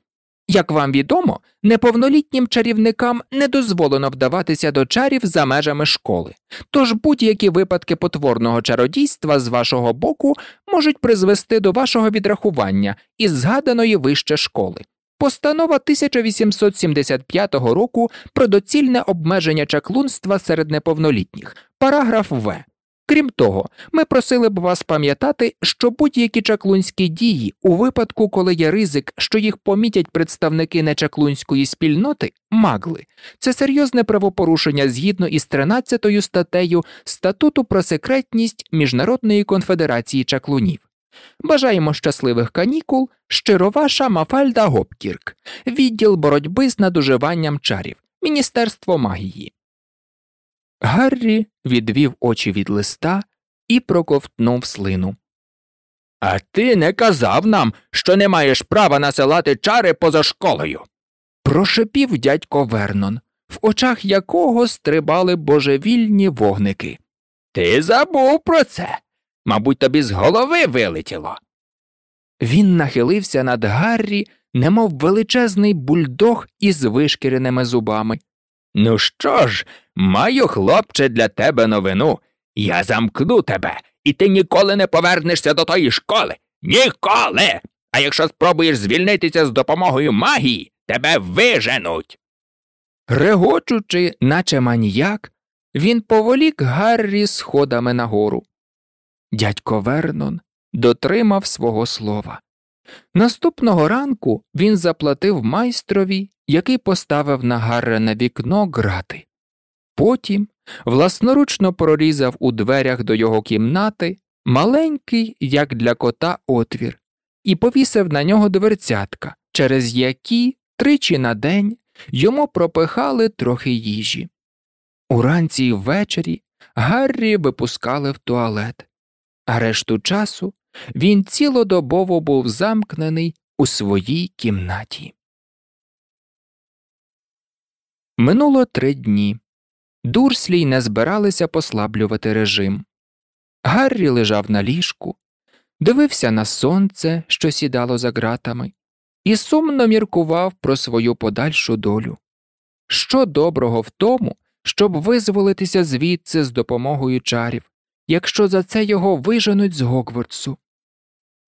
Speaker 1: Як вам відомо, неповнолітнім чарівникам не дозволено вдаватися до чарів за межами школи, тож будь-які випадки потворного чародійства з вашого боку можуть призвести до вашого відрахування із згаданої вище школи. Постанова 1875 року про доцільне обмеження чаклунства серед неповнолітніх, параграф В. Крім того, ми просили б вас пам'ятати, що будь-які чаклунські дії у випадку, коли є ризик, що їх помітять представники нечаклунської спільноти, магли, це серйозне правопорушення згідно із 13 статтею Статуту про секретність Міжнародної конфедерації чаклунів. Бажаємо щасливих канікул, щиро ваша Мафальда Гопкірк, відділ боротьби з надуживанням чарів, Міністерство магії. Гаррі відвів очі від листа і проковтнув слину. А ти не казав нам, що не маєш права насилати чари поза школою. прошепів дядько Вернон, в очах якого стрибали божевільні вогники. Ти забув про це. Мабуть, тобі з голови вилетіло. Він нахилився над Гаррі, немов величезний бульдог із вишкіреними зубами. Ну що ж, маю, хлопче, для тебе новину. Я замкну тебе, і ти ніколи не повернешся до тої школи. Ніколи. А якщо спробуєш звільнитися з допомогою магії, тебе виженуть. Регочучи, наче маніяк, він поволік Гаррі сходами нагору. Дядько Вернон дотримав свого слова. Наступного ранку він заплатив майстрові, який поставив на Гаррене вікно грати. Потім власноручно прорізав у дверях до його кімнати маленький, як для кота, отвір, і повісив на нього дверцятка, через які тричі на день йому пропихали трохи їжі. Уранці й ввечері Гаррі випускали в туалет а решту часу він цілодобово був замкнений у своїй кімнаті. Минуло три дні. Дурслі й не збиралися послаблювати режим. Гаррі лежав на ліжку, дивився на сонце, що сідало за ґратами, і сумно міркував про свою подальшу долю. Що доброго в тому, щоб визволитися звідси з допомогою чарів, якщо за це його виженуть з Гогвардсу.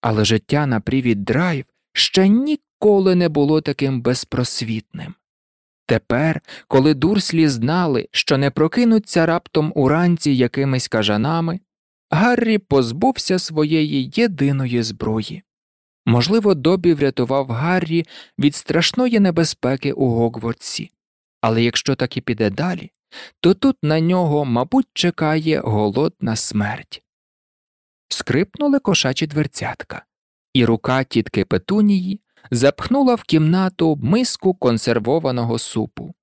Speaker 1: Але життя на привід драйв ще ніколи не було таким безпросвітним. Тепер, коли дурслі знали, що не прокинуться раптом уранці якимись кажанами, Гаррі позбувся своєї єдиної зброї. Можливо, Добі врятував Гаррі від страшної небезпеки у Гогвартсі, але якщо так і піде далі, то тут на нього, мабуть, чекає голодна смерть. Скрипнули кошачі дверцятка, і рука тітки Петунії запхнула в кімнату миску консервованого супу.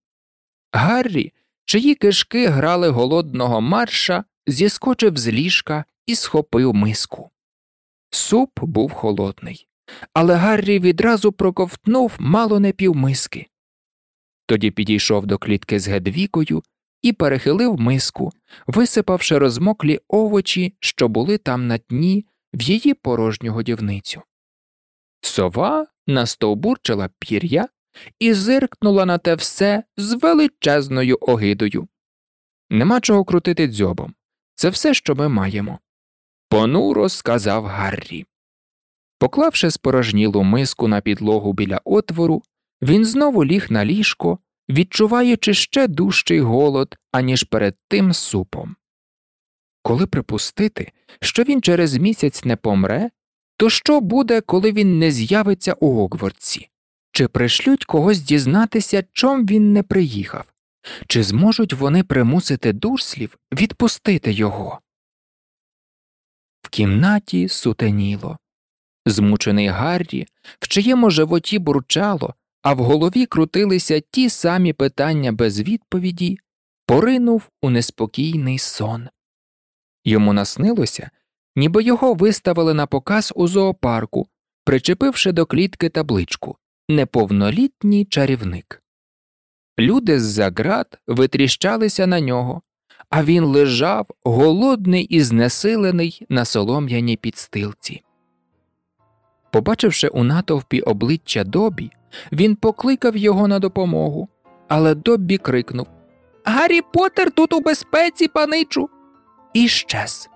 Speaker 1: Гаррі, чиї кишки грали голодного марша, зіскочив з ліжка і схопив миску. Суп був холодний, але Гаррі відразу проковтнув мало не півмиски. Тоді підійшов до клітки з Гедвікою і перехилив миску, висипавши розмоклі овочі, що були там на дні в її порожню годівницю. Сова настовбурчила пір'я і зиркнула на те все з величезною огидою. Нема чого крутити дзьобом. Це все, що ми маємо. Понуро сказав Гаррі. Поклавши спорожнілу миску на підлогу біля отвору, він знову ліг на ліжко, відчуваючи ще дужчий голод, аніж перед тим супом. Коли припустити, що він через місяць не помре, то що буде, коли він не з'явиться у Гогвартсі? Чи пришлють когось дізнатися, чом він не приїхав? Чи зможуть вони примусити дурслів відпустити його? В кімнаті сутеніло. Змучений Гаррі, в чиєму животі бурчало, а в голові крутилися ті самі питання без відповіді, поринув у неспокійний сон. Йому наснилося, ніби його виставили на показ у зоопарку, причепивши до клітки табличку Неповнолітній чарівник. Люди з за ґрат витріщалися на нього, а він лежав, голодний і знесилений на солом'яній підстилці. Побачивши у натовпі обличчя Добі, він покликав його на допомогу, але Доббі крикнув Гаррі Поттер тут у безпеці, паничу. І щез.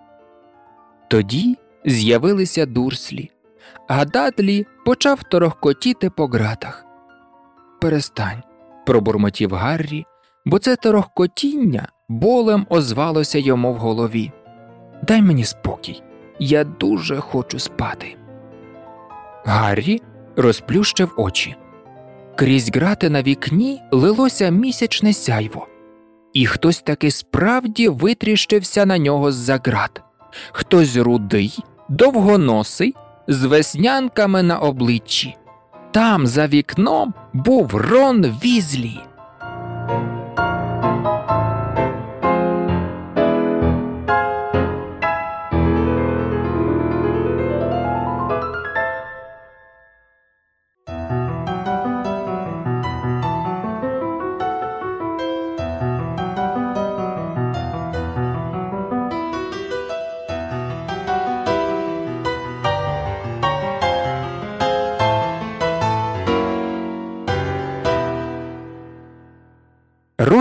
Speaker 1: Тоді з'явилися дурслі, а Дадлі почав торохкотіти по ґратах. Перестань, пробурмотів Гаррі, бо це торохкотіння болем озвалося йому в голові. Дай мені спокій, я дуже хочу спати. Гаррі розплющив очі. Крізь грати на вікні лилося місячне сяйво, і хтось таки справді витріщився на нього з-за град. Хтось рудий, довгоносий, з веснянками на обличчі. Там, за вікном, був Рон Візлі.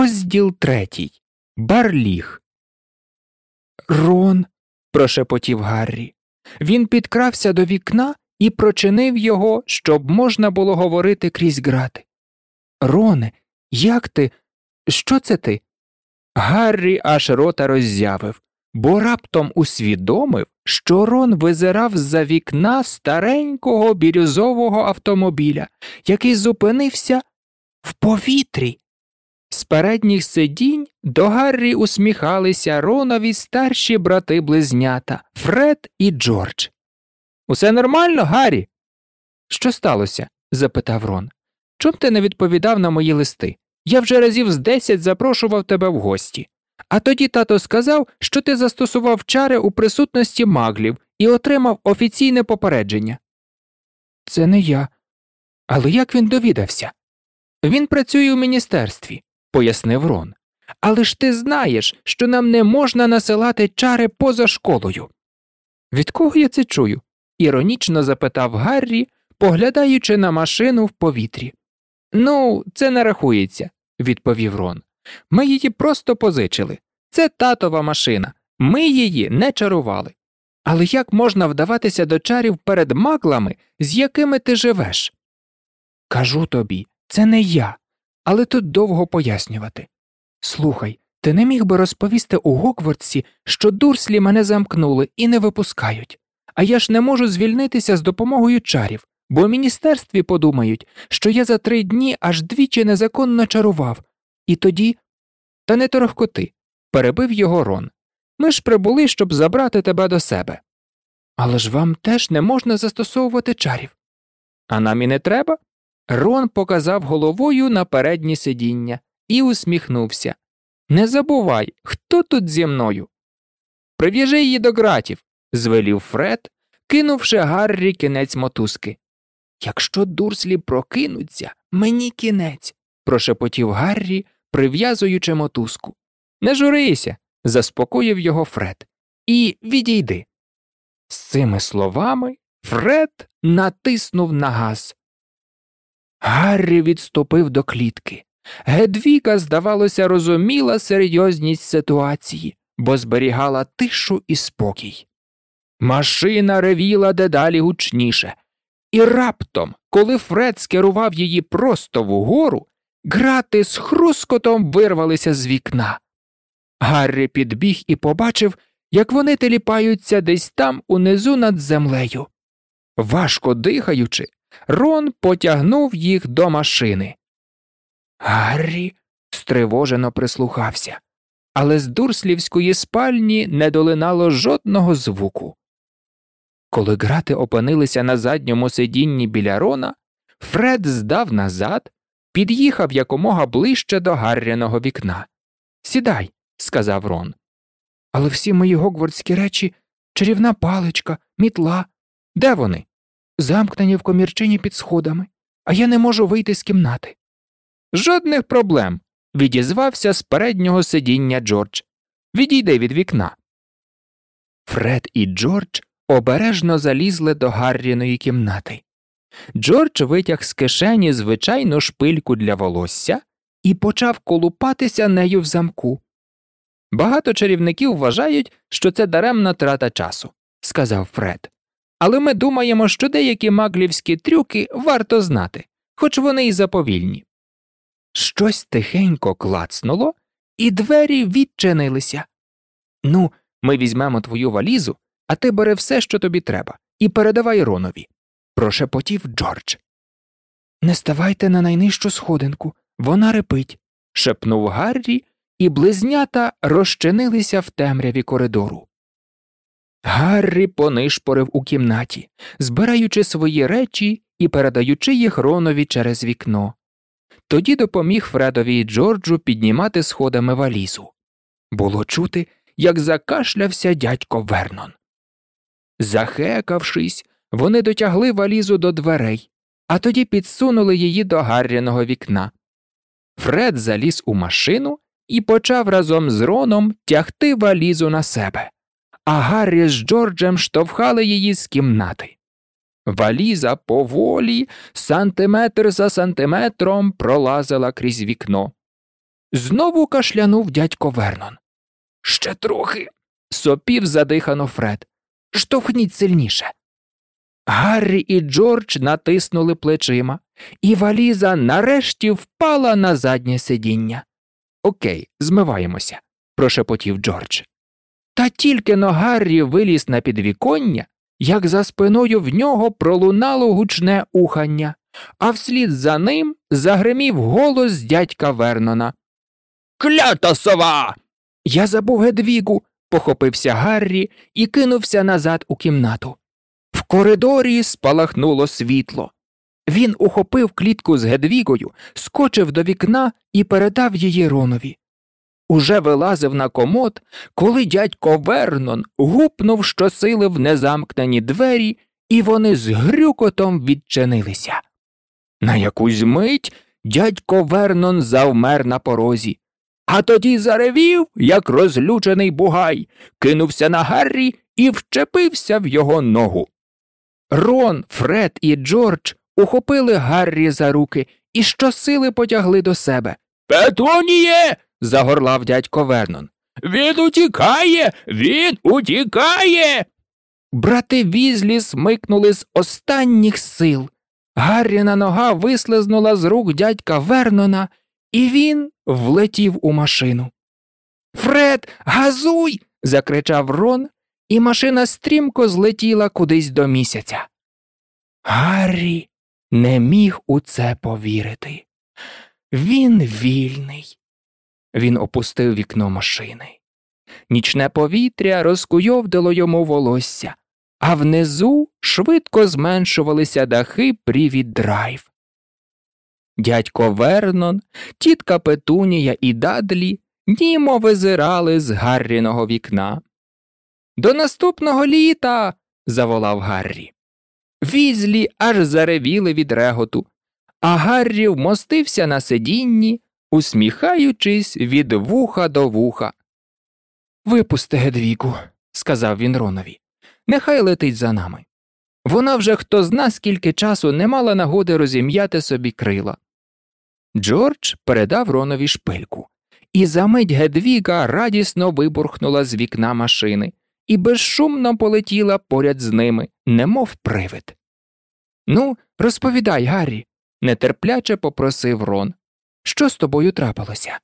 Speaker 1: Розділ третій. Барліг. Рон. прошепотів Гаррі. Він підкрався до вікна і прочинив його, щоб можна було говорити крізь грати. Роне, як ти? Що це ти? Гаррі аж рота роззявив, бо раптом усвідомив, що Рон визирав з за вікна старенького бірюзового автомобіля, який зупинився в повітрі. З передніх сидінь до Гаррі усміхалися Ронові старші брати близнята Фред і Джордж. Усе нормально, Гаррі? Що сталося? запитав Рон. Чом ти не відповідав на мої листи? Я вже разів з десять запрошував тебе в гості. А тоді тато сказав, що ти застосував чари у присутності маглів і отримав офіційне попередження. Це не я. Але як він довідався? Він працює у міністерстві пояснив Рон. Але ж ти знаєш, що нам не можна насилати чари поза школою. Від кого я це чую? іронічно запитав Гаррі, поглядаючи на машину в повітрі. Ну, це не рахується, відповів Рон. Ми її просто позичили. Це татова машина. Ми її не чарували. Але як можна вдаватися до чарів перед маклами, з якими ти живеш? Кажу тобі, це не я, але тут довго пояснювати. Слухай, ти не міг би розповісти у Гоквардсі, що дурслі мене замкнули і не випускають, А я ж не можу звільнитися з допомогою чарів, бо в міністерстві подумають, що я за три дні аж двічі незаконно чарував, і тоді. Та не торохкоти, перебив його Рон. Ми ж прибули, щоб забрати тебе до себе. Але ж вам теж не можна застосовувати чарів. А нам і не треба. Рон показав головою на переднє сидіння і усміхнувся. Не забувай, хто тут зі мною. Прив'яжи її до ґратів, звелів Фред, кинувши Гаррі кінець мотузки. Якщо дурслі прокинуться, мені кінець, прошепотів Гаррі, прив'язуючи мотузку. Не журися, заспокоїв його Фред. І відійди. З цими словами Фред натиснув на газ. Гаррі відступив до клітки. Гедвіка, здавалося, розуміла серйозність ситуації, бо зберігала тишу і спокій. Машина ревіла дедалі гучніше, і раптом, коли Фред скерував її просто вгору, грати з хрускотом вирвалися з вікна. Гаррі підбіг і побачив, як вони теліпаються десь там унизу над землею. Важко дихаючи, Рон потягнув їх до машини. Гаррі стривожено прислухався, але з дурслівської спальні не долинало жодного звуку. Коли грати опинилися на задньому сидінні біля Рона, Фред здав назад, під'їхав якомога ближче до Гарряного вікна. Сідай, сказав Рон. Але всі мої гогвардські речі чарівна паличка, мітла. Де вони? Замкнені в комірчині під сходами, а я не можу вийти з кімнати. Жодних проблем, відізвався з переднього сидіння Джордж. Відійди від вікна. Фред і Джордж обережно залізли до Гарріної кімнати. Джордж витяг з кишені звичайну шпильку для волосся і почав колупатися нею в замку. Багато чарівників вважають, що це даремна трата часу, сказав Фред. Але ми думаємо, що деякі маглівські трюки варто знати, хоч вони й заповільні. Щось тихенько клацнуло, і двері відчинилися. Ну, ми візьмемо твою валізу, а ти бери все, що тобі треба, і передавай Ронові, прошепотів Джордж. Не ставайте на найнижчу сходинку, вона репить, шепнув Гаррі, і близнята розчинилися в темряві коридору. Гаррі понишпорив у кімнаті, збираючи свої речі і передаючи їх Ронові через вікно. Тоді допоміг Фредові і Джорджу піднімати сходами валізу. Було чути, як закашлявся дядько Вернон. Захекавшись, вони дотягли валізу до дверей, а тоді підсунули її до Гарріного вікна. Фред заліз у машину і почав разом з Роном тягти валізу на себе, а Гаррі з Джорджем штовхали її з кімнати. Валіза поволі, сантиметр за сантиметром пролазила крізь вікно. Знову кашлянув дядько Вернон. Ще трохи. сопів задихано Фред. Штовхніть сильніше. Гаррі і Джордж натиснули плечима, і валіза нарешті впала на заднє сидіння. Окей, змиваємося, прошепотів Джордж. Та тільки но Гаррі виліз на підвіконня, як за спиною в нього пролунало гучне ухання, а вслід за ним загримів голос дядька Вернона. Клята сова. Я забув Гедвігу, похопився Гаррі і кинувся назад у кімнату. В коридорі спалахнуло світло. Він ухопив клітку з Гедвігою, скочив до вікна і передав її Ронові. Уже вилазив на комод, коли дядько Вернон гупнув щосили в незамкнені двері, і вони з грюкотом відчинилися. На якусь мить дядько Вернон завмер на порозі, а тоді заревів, як розлючений бугай, кинувся на Гаррі і вчепився в його ногу. Рон, Фред і Джордж ухопили Гаррі за руки і щосили потягли до себе. Петоніє. Загорлав дядько Вернон. Він утікає, він утікає. Брати візлі смикнули з останніх сил. Гарріна нога вислизнула з рук дядька Вернона, і він влетів у машину. Фред, газуй. закричав Рон, і машина стрімко злетіла кудись до місяця. Гаррі не міг у це повірити. Він вільний. Він опустив вікно машини. Нічне повітря розкуйовдило йому волосся, а внизу швидко зменшувалися дахи привід драйв. Дядько Вернон, тітка Петунія і Дадлі німо визирали з Гарріного вікна. До наступного літа. заволав Гаррі. Візлі аж заревіли від реготу, а Гаррі вмостився на сидінні, усміхаючись від вуха до вуха. Випусти Гедвіку, сказав він Ронові. Нехай летить за нами. Вона вже хто зна скільки часу не мала нагоди розім'яти собі крила. Джордж передав Ронові шпильку, і за мить Гедвіга радісно вибурхнула з вікна машини і безшумно полетіла поряд з ними, немов привид. Ну, розповідай, Гаррі, нетерпляче попросив Рон. Що з тобою трапилося?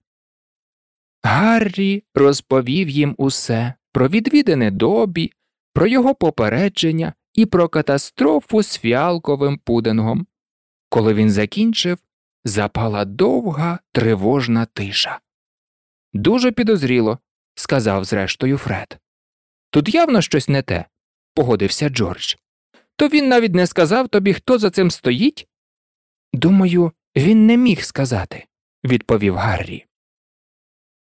Speaker 1: Гаррі розповів їм усе про відвідини добі, про його попередження і про катастрофу з фіалковим пудингом. Коли він закінчив, запала довга тривожна тиша. Дуже підозріло, сказав зрештою Фред. Тут явно щось не те, погодився Джордж. То він навіть не сказав тобі, хто за цим стоїть? Думаю, він не міг сказати, відповів Гаррі.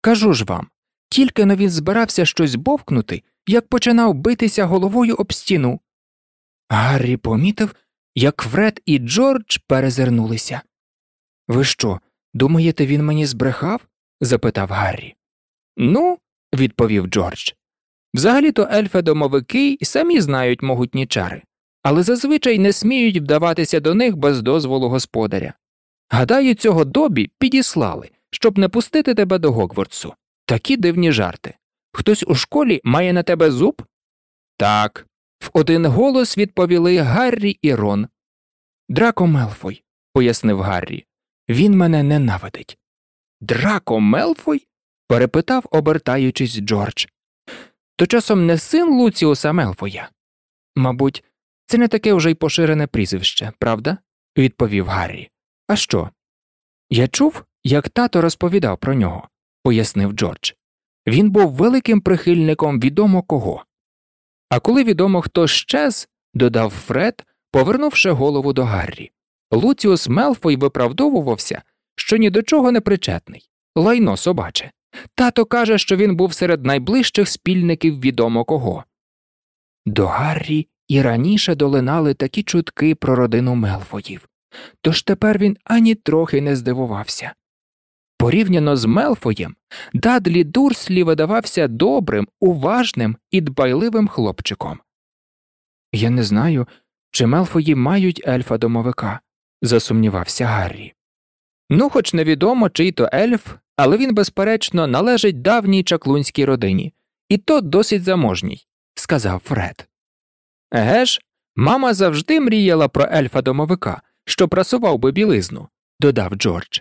Speaker 1: Кажу ж вам, тільки но він збирався щось бовкнути, як починав битися головою об стіну. Гаррі помітив, як Фред і Джордж перезирнулися. Ви що, думаєте, він мені збрехав? запитав Гаррі. Ну, відповів Джордж. Взагалі то ельфи домовики самі знають могутні чари, але зазвичай не сміють вдаватися до них без дозволу господаря. Гадаю, цього добі підіслали, щоб не пустити тебе до Гогвардсу. Такі дивні жарти. Хтось у школі має на тебе зуб? Так. В один голос відповіли Гаррі і Рон. Драко Мелфой, пояснив Гаррі. Він мене ненавидить. Драко Мелфой? перепитав, обертаючись Джордж. То часом не син Луціуса Мелфоя? Мабуть, це не таке вже й поширене прізвище, правда? відповів Гаррі. А що? Я чув, як тато розповідав про нього, пояснив Джордж. Він був великим прихильником відомо кого. А коли відомо хто щез, додав Фред, повернувши голову до Гаррі. Луціус Мелфой виправдовувався, що ні до чого не причетний, лайно собаче. Тато каже, що він був серед найближчих спільників відомо кого. До Гаррі і раніше долинали такі чутки про родину Мелфоїв, тож тепер він ані трохи не здивувався. Порівняно з Мелфоєм, Дадлі Дурслі видавався добрим, уважним і дбайливим хлопчиком. Я не знаю, чи Мелфої мають ельфа домовика, засумнівався Гаррі. Ну, хоч невідомо, чий то ельф, але він, безперечно, належить давній чаклунській родині, і то досить заможній, сказав Фред. Еге ж, мама завжди мріяла про ельфа домовика, що прасував би білизну, додав Джордж.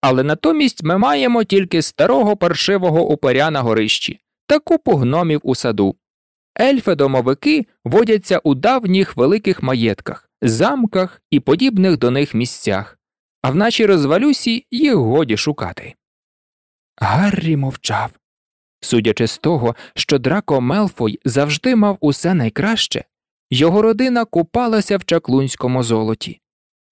Speaker 1: Але натомість ми маємо тільки старого паршивого упоря на горищі та купу гномів у саду. Ельфи домовики водяться у давніх великих маєтках, замках і подібних до них місцях, а в нашій розвалюсі їх годі шукати. Гаррі мовчав. Судячи з того, що Драко Мелфой завжди мав усе найкраще, його родина купалася в чаклунському золоті.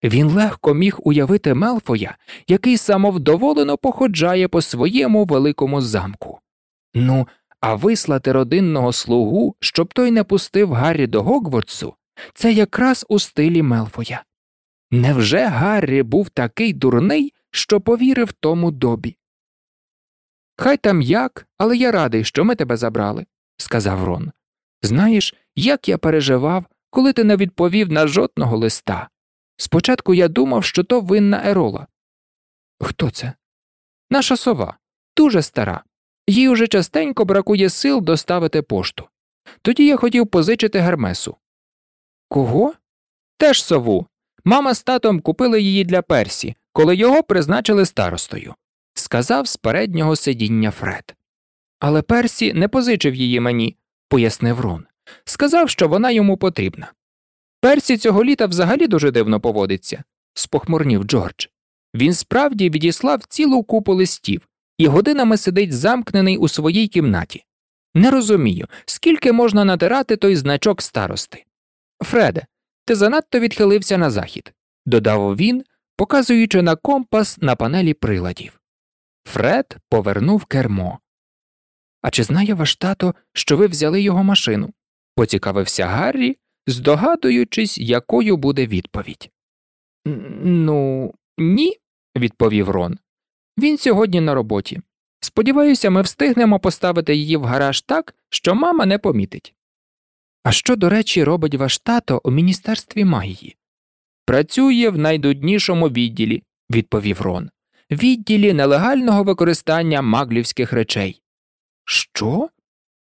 Speaker 1: Він легко міг уявити Мелфоя, який самовдоволено походжає по своєму великому замку. Ну, а вислати родинного слугу, щоб той не пустив Гаррі до Гогвардсу, це якраз у стилі Мелфоя. Невже Гаррі був такий дурний, що повірив тому добі? Хай там як, але я радий, що ми тебе забрали, сказав Рон. Знаєш, як я переживав, коли ти не відповів на жодного листа. Спочатку я думав, що то винна Ерола. Хто це? Наша сова, дуже стара. Їй уже частенько бракує сил доставити пошту. Тоді я хотів позичити Гермесу. Кого? Теж сову. Мама з татом купили її для Персі, коли його призначили старостою, сказав з переднього сидіння Фред. Але Персі не позичив її мені, пояснив Рон. Сказав, що вона йому потрібна. Персі цього літа взагалі дуже дивно поводиться, спохмурнів Джордж. Він справді відіслав цілу купу листів і годинами сидить замкнений у своїй кімнаті. Не розумію, скільки можна натирати той значок старости. Фреде, ти занадто відхилився на захід, додав він, показуючи на компас на панелі приладів. Фред повернув кермо. А чи знає ваш тато, що ви взяли його машину? поцікавився Гаррі, здогадуючись, якою буде відповідь. Ну, ні, відповів Рон. Він сьогодні на роботі. Сподіваюся, ми встигнемо поставити її в гараж так, що мама не помітить. А що, до речі, робить ваш тато у міністерстві магії? Працює в найдуднішому відділі, відповів Рон, відділі нелегального використання маглівських речей. Що?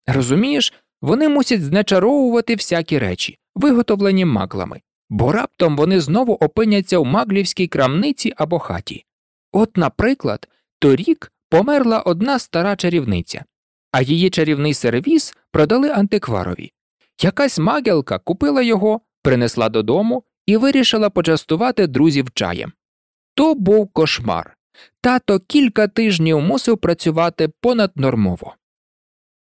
Speaker 1: Розумієш, вони мусять знечаровувати всякі речі, виготовлені маглами, бо раптом вони знову опиняться в маглівській крамниці або хаті. От, наприклад, торік померла одна стара чарівниця, а її чарівний сервіс продали антикварові. Якась магелка купила його, принесла додому і вирішила почастувати друзів чаєм. То був кошмар. Тато кілька тижнів мусив працювати понаднормово.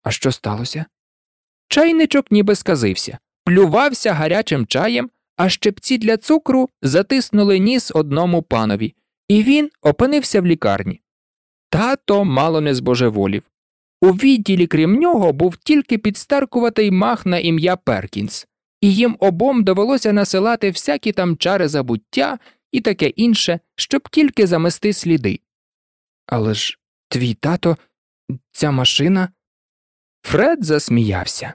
Speaker 1: А що сталося? Чайничок ніби сказився, плювався гарячим чаєм, а щепці для цукру затиснули ніс одному панові, і він опинився в лікарні. Тато мало не збожеволів. У відділі, крім нього, був тільки підстаркуватий мах на ім'я Перкінс, і їм обом довелося насилати всякі там чари забуття і таке інше, щоб тільки замести сліди. Але ж твій тато, ця машина. Фред засміявся.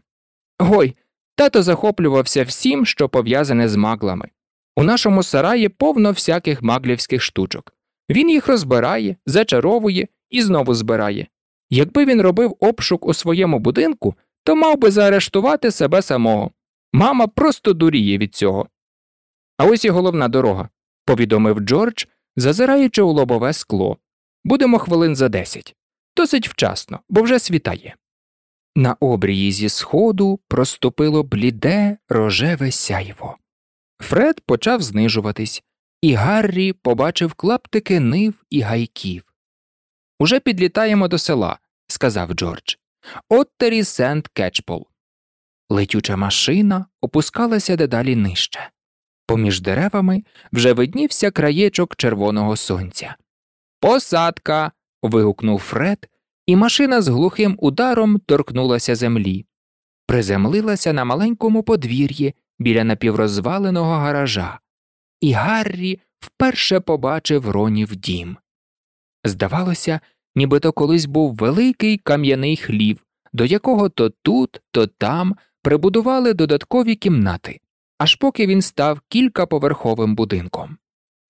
Speaker 1: Ой, тато захоплювався всім, що пов'язане з маглами. У нашому сараї повно всяких маглівських штучок. Він їх розбирає, зачаровує і знову збирає. Якби він робив обшук у своєму будинку, то мав би заарештувати себе самого. Мама просто дуріє від цього. А ось і головна дорога, повідомив Джордж, зазираючи у лобове скло. Будемо хвилин за десять. Досить вчасно, бо вже світає. На обрії зі сходу проступило бліде рожеве сяйво. Фред почав знижуватись, і Гаррі побачив клаптики нив і гайків. Уже підлітаємо до села, сказав Джордж. Оттері Сент Кетчпол. Летюча машина опускалася дедалі нижче. Поміж деревами вже виднівся краєчок червоного сонця. Посадка. вигукнув Фред, і машина з глухим ударом торкнулася землі, приземлилася на маленькому подвір'ї біля напіврозваленого гаража, і Гаррі вперше побачив ронів дім. Здавалося, нібито колись був великий кам'яний хлів, до якого то тут, то там прибудували додаткові кімнати, аж поки він став кількаповерховим будинком.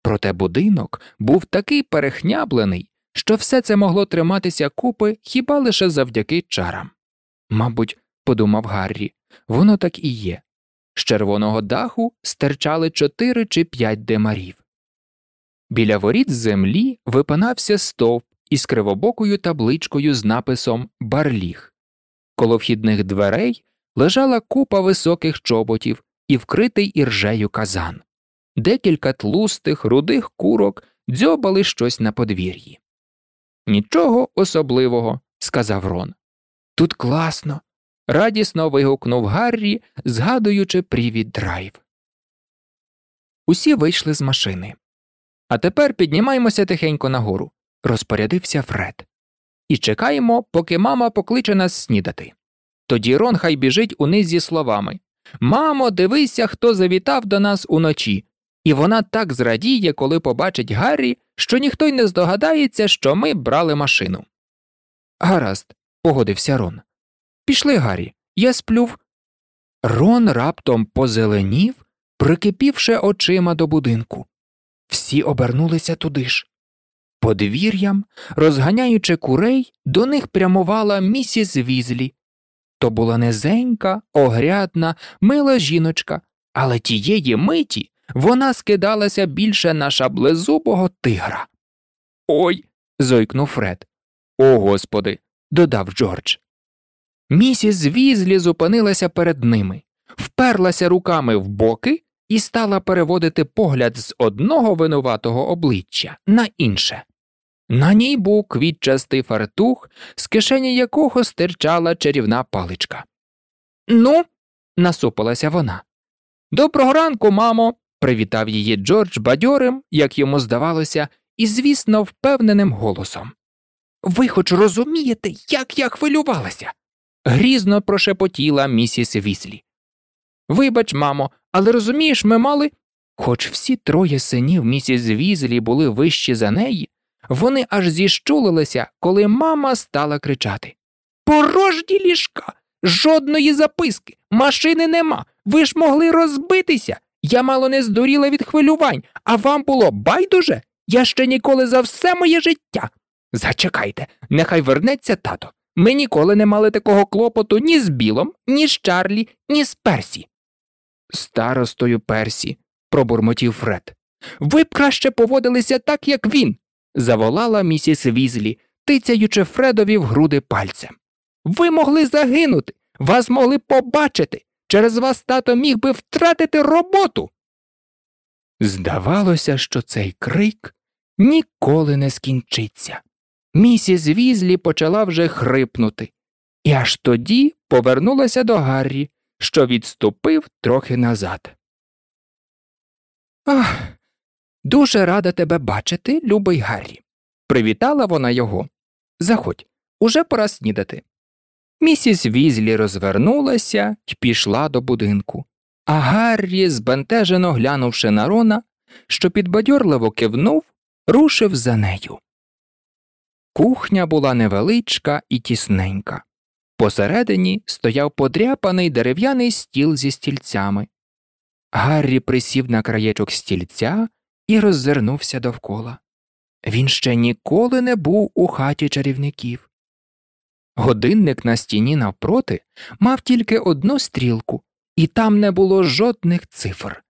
Speaker 1: Проте будинок був такий перехняблений, що все це могло триматися купи хіба лише завдяки чарам. Мабуть, подумав Гаррі, воно так і є. З червоного даху стирчали чотири чи п'ять демарів. Біля воріт з землі випинався стовп із кривобокою табличкою з написом Барліг. Коло вхідних дверей лежала купа високих чоботів і вкритий іржею казан. Декілька тлустих, рудих курок дзьобали щось на подвір'ї. Нічого особливого, сказав Рон. Тут класно. радісно вигукнув Гаррі, згадуючи привід драйв. Усі вийшли з машини. А тепер піднімаємося тихенько нагору, розпорядився Фред. І чекаємо, поки мама покличе нас снідати. Тоді Рон хай біжить униз зі словами Мамо, дивися, хто завітав до нас уночі. І вона так зрадіє, коли побачить Гаррі, що ніхто й не здогадається, що ми брали машину. Гаразд, погодився Рон. Пішли, Гаррі, я сплюв. Рон раптом позеленів, прикипівши очима до будинку. Всі обернулися туди ж. Подвір'ям, розганяючи курей, до них прямувала місіс Візлі. То була низенька, огрядна, мила жіночка, але тієї миті вона скидалася більше на шаблезубого тигра. Ой. зойкнув Фред. О господи. додав Джордж. Місіс Візлі зупинилася перед ними, вперлася руками в боки і стала переводити погляд з одного винуватого обличчя на інше. На ній був квітчастий фартух, з кишені якого стирчала чарівна паличка. Ну, насупилася вона. Доброго ранку, мамо, привітав її Джордж бадьорим, як йому здавалося, і, звісно, впевненим голосом. Ви хоч розумієте, як я хвилювалася? грізно прошепотіла місіс Віслі. Вибач, мамо, але розумієш, ми мали. Хоч всі троє синів місіс Візлі були вищі за неї, вони аж зіщулилися, коли мама стала кричати Порожні ліжка, жодної записки, машини нема. Ви ж могли розбитися. Я мало не здуріла від хвилювань, а вам було байдуже? Я ще ніколи за все моє життя. Зачекайте, нехай вернеться тато. Ми ніколи не мали такого клопоту ні з Білом, ні з Чарлі, ні з Персі. Старостою Персі, пробурмотів Фред. Ви б краще поводилися так, як він, заволала місіс Візлі, тицяючи Фредові в груди пальцем. Ви могли загинути, вас могли побачити. Через вас тато міг би втратити роботу. Здавалося, що цей крик ніколи не скінчиться. Місіс Візлі почала вже хрипнути, і аж тоді повернулася до Гаррі, що відступив трохи назад. Ах, дуже рада тебе бачити, любий Гаррі. Привітала вона його. Заходь, уже пора снідати. Місіс Візлі розвернулася і пішла до будинку, а Гаррі, збентежено глянувши на Рона, що підбадьорливо кивнув, рушив за нею. Кухня була невеличка і тісненька. Посередині стояв подряпаний дерев'яний стіл зі стільцями. Гаррі присів на краєчок стільця і роззирнувся довкола. Він ще ніколи не був у хаті чарівників. Годинник на стіні навпроти мав тільки одну стрілку, і там не було жодних цифр.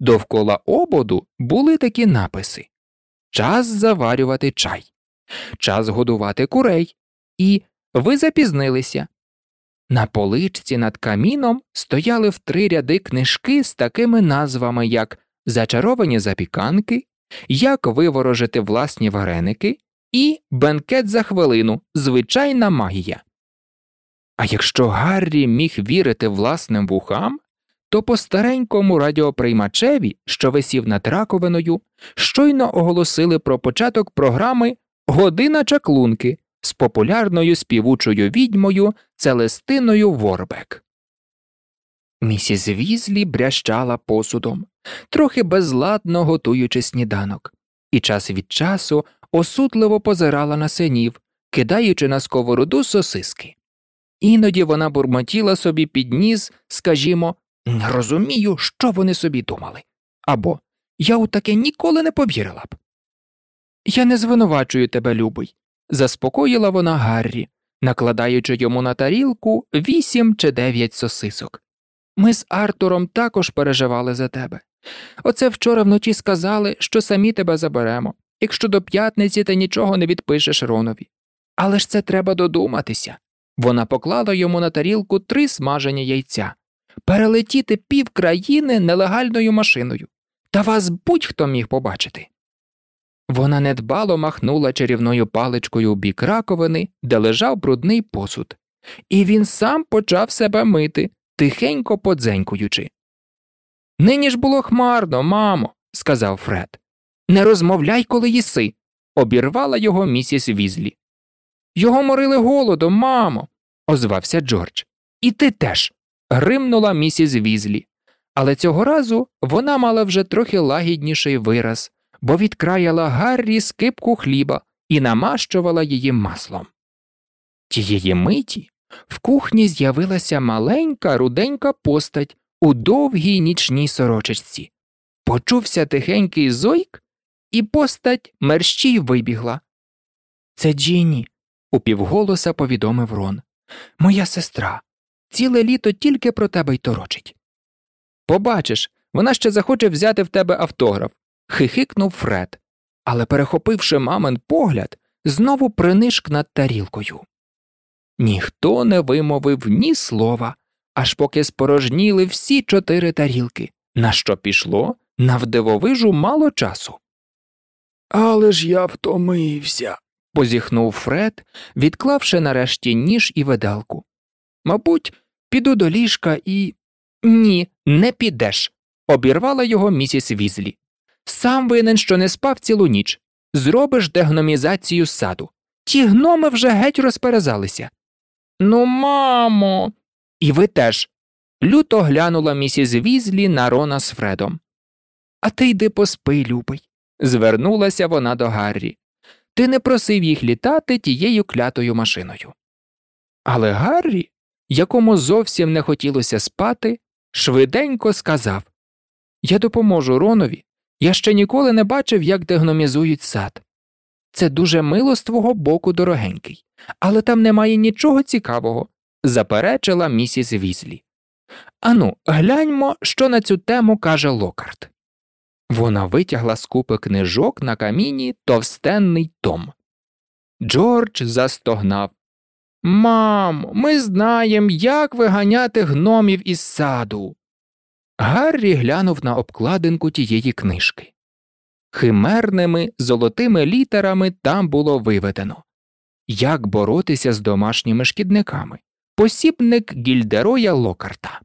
Speaker 1: Довкола ободу були такі написи Час заварювати чай, час годувати курей, і ви запізнилися. На поличці над каміном стояли в три ряди книжки з такими назвами, як Зачаровані запіканки, Як виворожити власні вареники і Бенкет за хвилину Звичайна магія. А якщо Гаррі міг вірити власним вухам, то по старенькому радіоприймачеві, що висів над раковиною, щойно оголосили про початок програми Година чаклунки з популярною співучою відьмою Целестиною Ворбек. Місіс Візлі брящала посудом, трохи безладно готуючи сніданок, і час від часу осудливо позирала на синів, кидаючи на сковороду сосиски. Іноді вона бурмотіла собі під ніс, скажімо, не розумію, що вони собі думали. Або я у таке ніколи не повірила б. Я не звинувачую тебе, любий, заспокоїла вона Гаррі, накладаючи йому на тарілку вісім чи дев'ять сосисок. Ми з Артуром також переживали за тебе. Оце вчора вночі сказали, що самі тебе заберемо, якщо до п'ятниці ти нічого не відпишеш Ронові. Але ж це треба додуматися. Вона поклала йому на тарілку три смажені яйця перелетіти пів країни нелегальною машиною, та вас будь-хто міг побачити. Вона недбало махнула чарівною паличкою у бік раковини, де лежав брудний посуд, і він сам почав себе мити, тихенько подзенькуючи. Нині ж було хмарно, мамо, сказав Фред. Не розмовляй, коли їси, обірвала його місіс Візлі. Його морили голодом, мамо, озвався Джордж. І ти теж. гримнула місіс Візлі. Але цього разу вона мала вже трохи лагідніший вираз, бо відкраяла Гаррі скипку хліба і намащувала її маслом. Тієї миті в кухні з'явилася маленька руденька постать у довгій нічній сорочечці. Почувся тихенький зойк, і постать мерщій вибігла. Це Джіні, упівголоса повідомив Рон. Моя сестра. Ціле літо тільки про тебе й торочить. Побачиш, вона ще захоче взяти в тебе автограф, хихикнув Фред, але, перехопивши мамин погляд, знову принишк над тарілкою. Ніхто не вимовив ні слова, аж поки спорожніли всі чотири тарілки, на що пішло навдивовижу мало часу. Але ж я втомився, позіхнув Фред, відклавши нарешті ніж і виделку. Мабуть, піду до ліжка і. Ні, не підеш, обірвала його місіс Візлі. Сам винен, що не спав цілу ніч. Зробиш дегномізацію саду. Ті гноми вже геть розперезалися. Ну, мамо. І ви теж. Люто глянула місіс Візлі на Рона з Фредом. А ти йди поспи, любий, звернулася вона до Гаррі. Ти не просив їх літати тією клятою машиною. Але Гаррі, якому зовсім не хотілося спати, швиденько сказав Я допоможу Ронові. Я ще ніколи не бачив, як дегномізують сад. Це дуже мило з твого боку, дорогенький, але там немає нічого цікавого, заперечила місіс Візлі. Ану, гляньмо, що на цю тему каже Локарт. Вона витягла з купи книжок на каміні товстенний том. Джордж застогнав Мам, ми знаємо, як виганяти гномів із саду. Гаррі глянув на обкладинку тієї книжки. Химерними золотими літерами там було виведено Як боротися з домашніми шкідниками. Посібник гільдероя Локарта.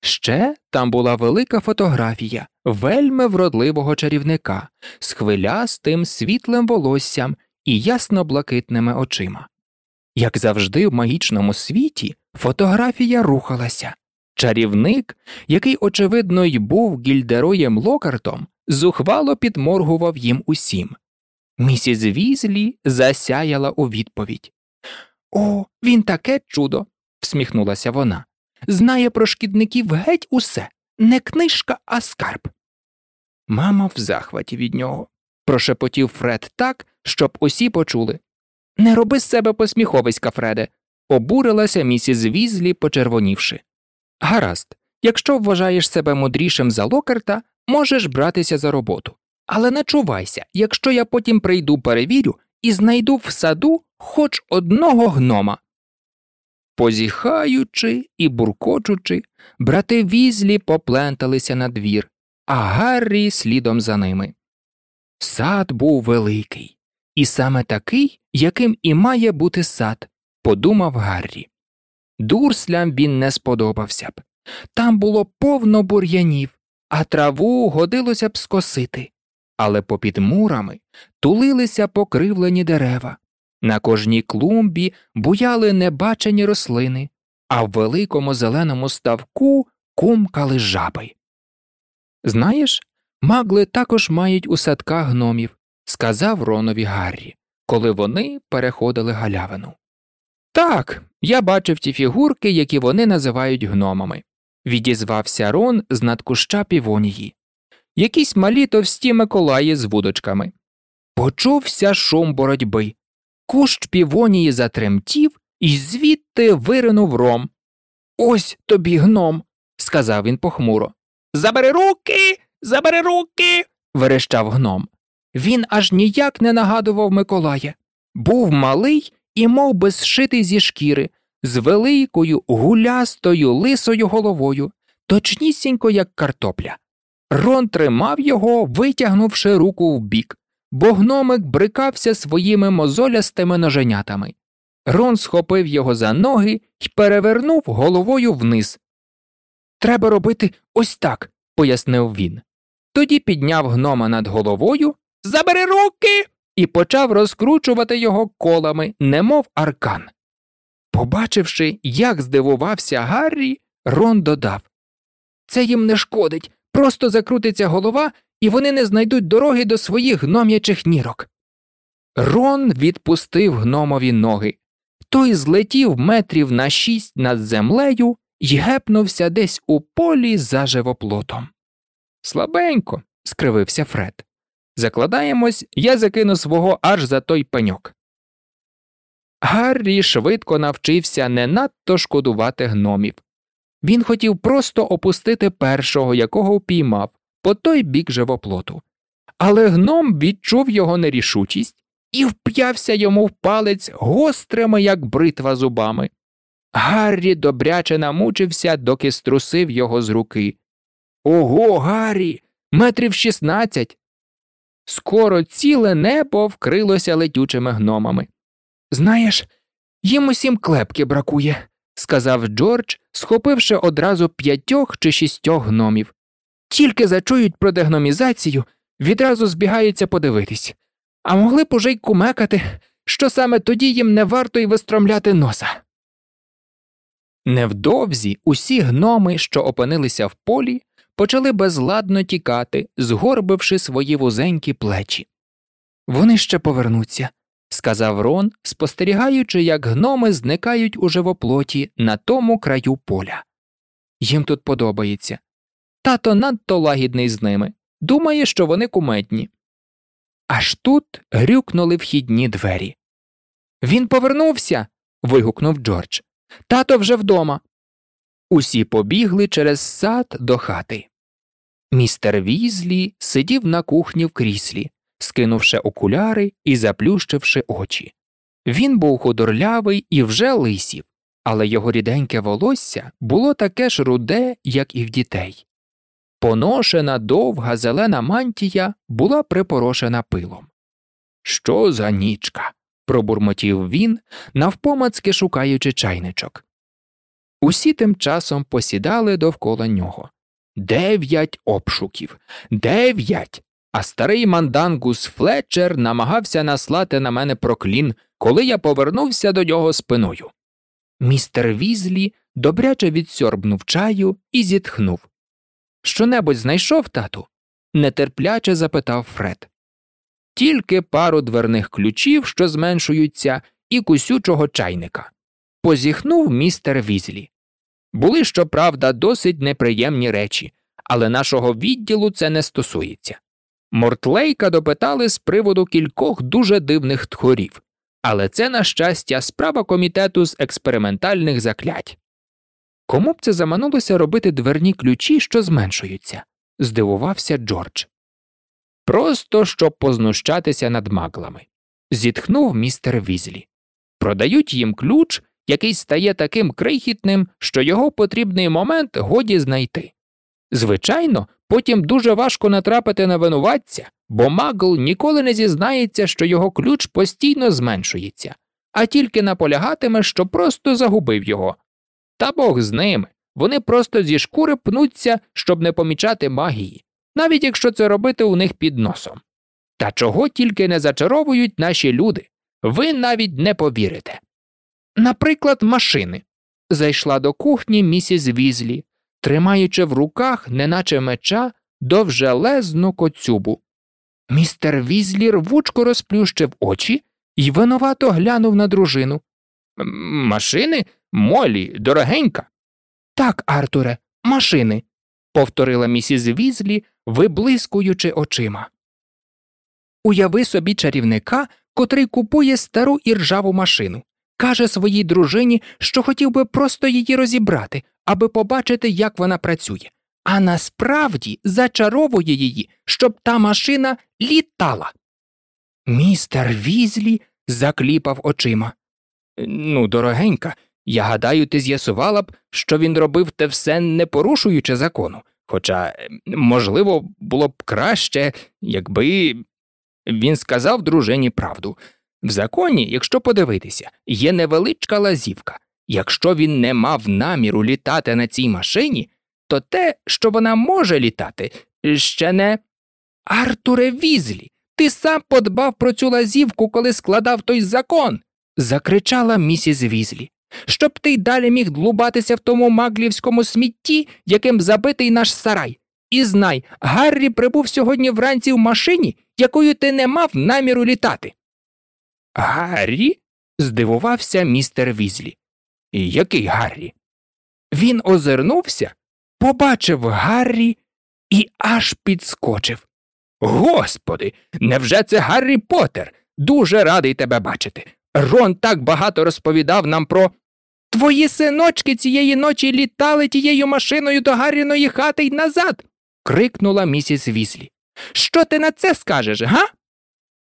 Speaker 1: Ще там була велика фотографія вельми вродливого чарівника з хвилястим світлим волоссям і ясно блакитними очима. Як завжди, в магічному світі фотографія рухалася. Чарівник, який, очевидно, й був гільдероєм Локартом, зухвало підморгував їм усім. Місіс Візлі засяяла у відповідь. О, він таке чудо. всміхнулася вона. Знає про шкідників геть усе, не книжка, а скарб. Мама в захваті від нього, прошепотів Фред так, щоб усі почули. Не роби з себе посміховиська, Фреде, обурилася місіс Візлі, почервонівши. Гаразд, якщо вважаєш себе мудрішим за локарта, можеш братися за роботу. Але не чувайся, якщо я потім прийду перевірю і знайду в саду хоч одного гнома. Позіхаючи і буркочучи, брати візлі попленталися на двір, а Гаррі слідом за ними. Сад був великий, і саме такий, яким і має бути сад, подумав Гаррі. Дурслям він не сподобався б. Там було повно бур'янів, а траву годилося б скосити, але попід мурами тулилися покривлені дерева. На кожній клумбі буяли небачені рослини, а в великому зеленому ставку кумкали жаби. Знаєш, магли також мають у садках гномів, сказав Ронові Гаррі, коли вони переходили галявину. Так, я бачив ті фігурки, які вони називають гномами, відізвався Рон з надкуща півонії. Якісь малі товсті Миколаї з вудочками. Почувся шум боротьби. Кущ півонії затремтів і звідти виринув ром. Ось тобі гном, сказав він похмуро. Забери руки, забери руки. верещав гном. Він аж ніяк не нагадував Миколая. Був малий і мов би зшитий зі шкіри, з великою, гулястою, лисою головою, точнісінько, як картопля. Рон тримав його, витягнувши руку вбік, бо гномик брикався своїми мозолястими ноженятами. Рон схопив його за ноги і перевернув головою вниз. Треба робити ось так, пояснив він. Тоді підняв гнома над головою, забери руки, і почав розкручувати його колами, немов аркан. Побачивши, як здивувався Гаррі, Рон додав Це їм не шкодить, просто закрутиться голова, і вони не знайдуть дороги до своїх гном'ячих нірок. Рон відпустив гномові ноги. Той злетів метрів на шість над землею і гепнувся десь у полі за живоплотом. Слабенько, скривився Фред. Закладаємось, я закину свого аж за той пеньок. Гаррі швидко навчився не надто шкодувати гномів. Він хотів просто опустити першого, якого впіймав, по той бік живоплоту. Але гном відчув його нерішучість і вп'явся йому в палець гострими, як бритва зубами. Гаррі добряче намучився, доки струсив його з руки. Ого, Гаррі, метрів шістнадцять. Скоро ціле небо вкрилося летючими гномами. Знаєш, їм усім клепки бракує, сказав Джордж, схопивши одразу п'ятьох чи шістьох гномів. Тільки зачують про дегномізацію, відразу збігаються подивитись, а могли б уже й кумекати, що саме тоді їм не варто й вистромляти носа. Невдовзі усі гноми, що опинилися в полі, почали безладно тікати, згорбивши свої вузенькі плечі. Вони ще повернуться, сказав Рон, спостерігаючи, як гноми зникають у живоплоті на тому краю поля. Їм тут подобається. Тато надто лагідний з ними, думає, що вони кумедні. Аж тут грюкнули вхідні двері. Він повернувся. вигукнув Джордж. Тато вже вдома. Усі побігли через сад до хати. Містер Візлі сидів на кухні в кріслі, скинувши окуляри і заплющивши очі. Він був худорлявий і вже лисів, але його ріденьке волосся було таке ж руде, як і в дітей. Поношена довга зелена мантія була припорошена пилом. Що за нічка? пробурмотів він, навпомацки шукаючи чайничок. Усі тим часом посідали довкола нього. Дев'ять обшуків, дев'ять. А старий мандангус Флетчер намагався наслати на мене проклін, коли я повернувся до нього спиною. Містер Візлі добряче відсьорбнув чаю і зітхнув. Щонебудь знайшов тату? нетерпляче запитав Фред. Тільки пару дверних ключів, що зменшуються, і кусючого чайника. Позіхнув містер Візлі. Були, щоправда, досить неприємні речі, але нашого відділу це не стосується. Мортлейка допитали з приводу кількох дуже дивних тхорів, але це, на щастя, справа комітету з експериментальних заклять. Кому б це заманулося робити дверні ключі, що зменшуються? здивувався Джордж. Просто щоб познущатися над маглами. Зітхнув містер Візлі. Продають їм ключ, який стає таким крихітним, що його потрібний момент годі знайти. Звичайно, потім дуже важко натрапити на винуватця, бо магл ніколи не зізнається, що його ключ постійно зменшується, а тільки наполягатиме, що просто загубив його. Та Бог з ними, вони просто зі шкури пнуться, щоб не помічати магії, навіть якщо це робити у них під носом. Та чого тільки не зачаровують наші люди, ви навіть не повірите. Наприклад, машини. Зайшла до кухні місіс Візлі, тримаючи в руках, неначе меча, довжелезну коцюбу. Містер Візлі рвучко розплющив очі і винувато глянув на дружину. Машини? Молі, дорогенька. Так, Артуре, машини, повторила місіс Візлі, виблискуючи очима. Уяви собі чарівника, котрий купує стару і ржаву машину, каже своїй дружині, що хотів би просто її розібрати, аби побачити, як вона працює, а насправді зачаровує її, щоб та машина літала. Містер Візлі закліпав очима. Ну, дорогенька, я гадаю, ти з'ясувала б, що він робив те все не порушуючи закону, хоча, можливо, було б краще, якби він сказав дружині правду. В законі, якщо подивитися, є невеличка лазівка. Якщо він не мав наміру літати на цій машині, то те, що вона може літати, ще не. Артуре Візлі, ти сам подбав про цю лазівку, коли складав той закон. закричала місіс Візлі. Щоб ти й далі міг длубатися в тому маглівському смітті, яким забитий наш сарай. І знай, Гаррі прибув сьогодні вранці в машині, якою ти не мав наміру літати. Гаррі? здивувався містер Візлі. Який Гаррі? Він озирнувся, побачив Гаррі і аж підскочив. Господи, невже це Гаррі Поттер? Дуже радий тебе бачити. Рон так багато розповідав нам про. Твої синочки цієї ночі літали тією машиною до Гарріної хати й назад. крикнула місіс Візлі. Що ти на це скажеш, га?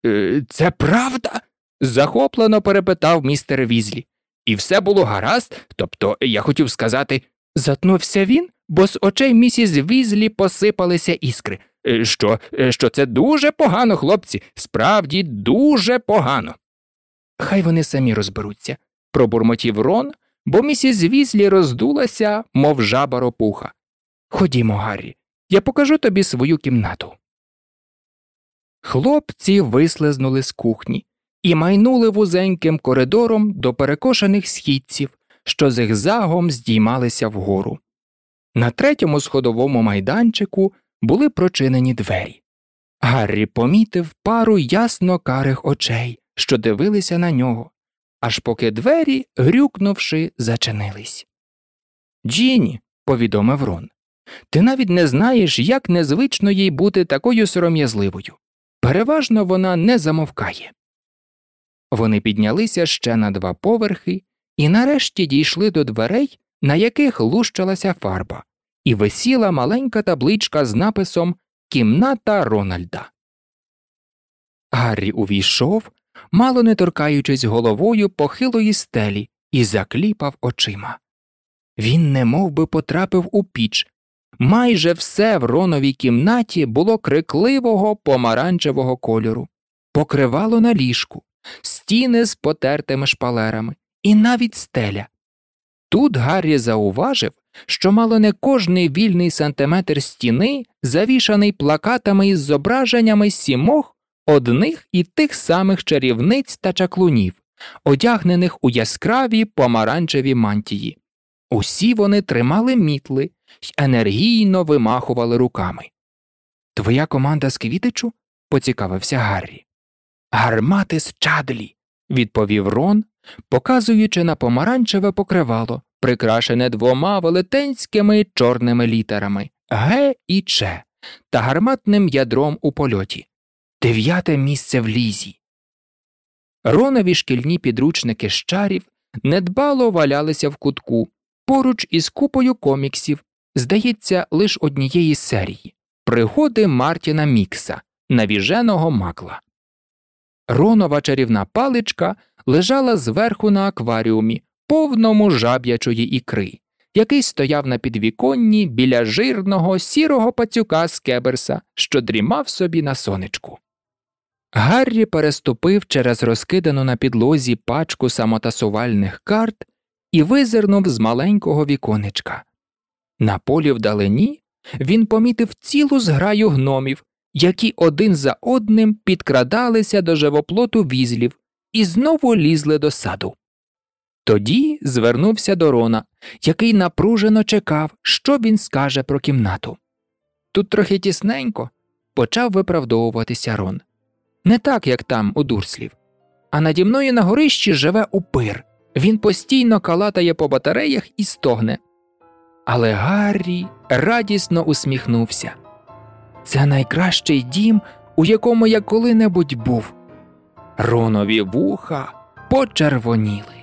Speaker 1: «Е, Це правда? захоплено перепитав містер Візлі. І все було гаразд, тобто я хотів сказати, затнувся він, бо з очей місіс Візлі посипалися іскри. «Е, Що, е, що це дуже погано, хлопці, справді дуже погано. Хай вони самі розберуться, пробурмотів Рон, бо місіс Візлі роздулася, мов жаба ропуха. Ходімо, Гаррі, я покажу тобі свою кімнату. Хлопці вислизнули з кухні і майнули вузеньким коридором до перекошених східців, що зигзагом здіймалися вгору. На третьому сходовому майданчику були прочинені двері. Гаррі помітив пару ясно карих очей, що дивилися на нього, аж поки двері, грюкнувши, зачинились. Джіні, повідомив Рон, ти навіть не знаєш, як незвично їй бути такою сором'язливою. Переважно вона не замовкає. Вони піднялися ще на два поверхи і нарешті дійшли до дверей, на яких лущалася фарба, і висіла маленька табличка з написом Кімната Рональда. Гаррі увійшов, мало не торкаючись головою похилої стелі, і закліпав очима. Він немов би потрапив у піч. Майже все в роновій кімнаті було крикливого помаранчевого кольору, покривало на ліжку, стіни з потертими шпалерами, і навіть стеля. Тут Гаррі зауважив, що мало не кожний вільний сантиметр стіни завішаний плакатами із зображеннями сімох одних і тих самих чарівниць та чаклунів, одягнених у яскраві помаранчеві мантії. Усі вони тримали мітли й енергійно вимахували руками. Твоя команда з Квітичу? поцікавився Гаррі. Гармати з Чадлі, відповів Рон, показуючи на помаранчеве покривало, прикрашене двома велетенськими чорними літерами Г і Ч та гарматним ядром у польоті. Дев'яте місце в лізі. Ронові шкільні підручники з чарів недбало валялися в кутку поруч із купою коміксів, здається, лише однієї серії Пригоди Мартіна Мікса, навіженого макла. Ронова чарівна паличка лежала зверху на акваріумі, повному жаб'ячої ікри, який стояв на підвіконні біля жирного сірого пацюка з кеберса, що дрімав собі на сонечку. Гаррі переступив через розкидану на підлозі пачку самотасувальних карт і визирнув з маленького віконечка. На полі вдалині він помітив цілу зграю гномів, які один за одним підкрадалися до живоплоту візлів і знову лізли до саду. Тоді звернувся до Рона, який напружено чекав, що він скаже про кімнату. Тут трохи тісненько, почав виправдовуватися Рон. Не так, як там, у дурслів. А наді мною на горищі живе упир. Він постійно калатає по батареях і стогне. Але Гаррі радісно усміхнувся. Це найкращий дім, у якому я коли-небудь був. Ронові вуха почервоніли.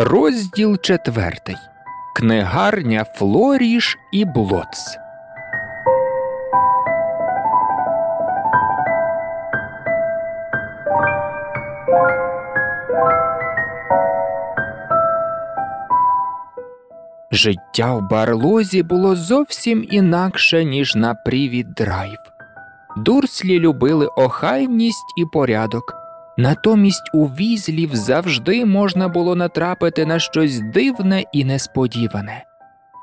Speaker 1: Розділ четвертий. Книгарня Флоріш і Блоц. Життя в барлозі було зовсім інакше, ніж на привід драйв. Дурслі любили охайність і порядок. Натомість у візлів завжди можна було натрапити на щось дивне і несподіване.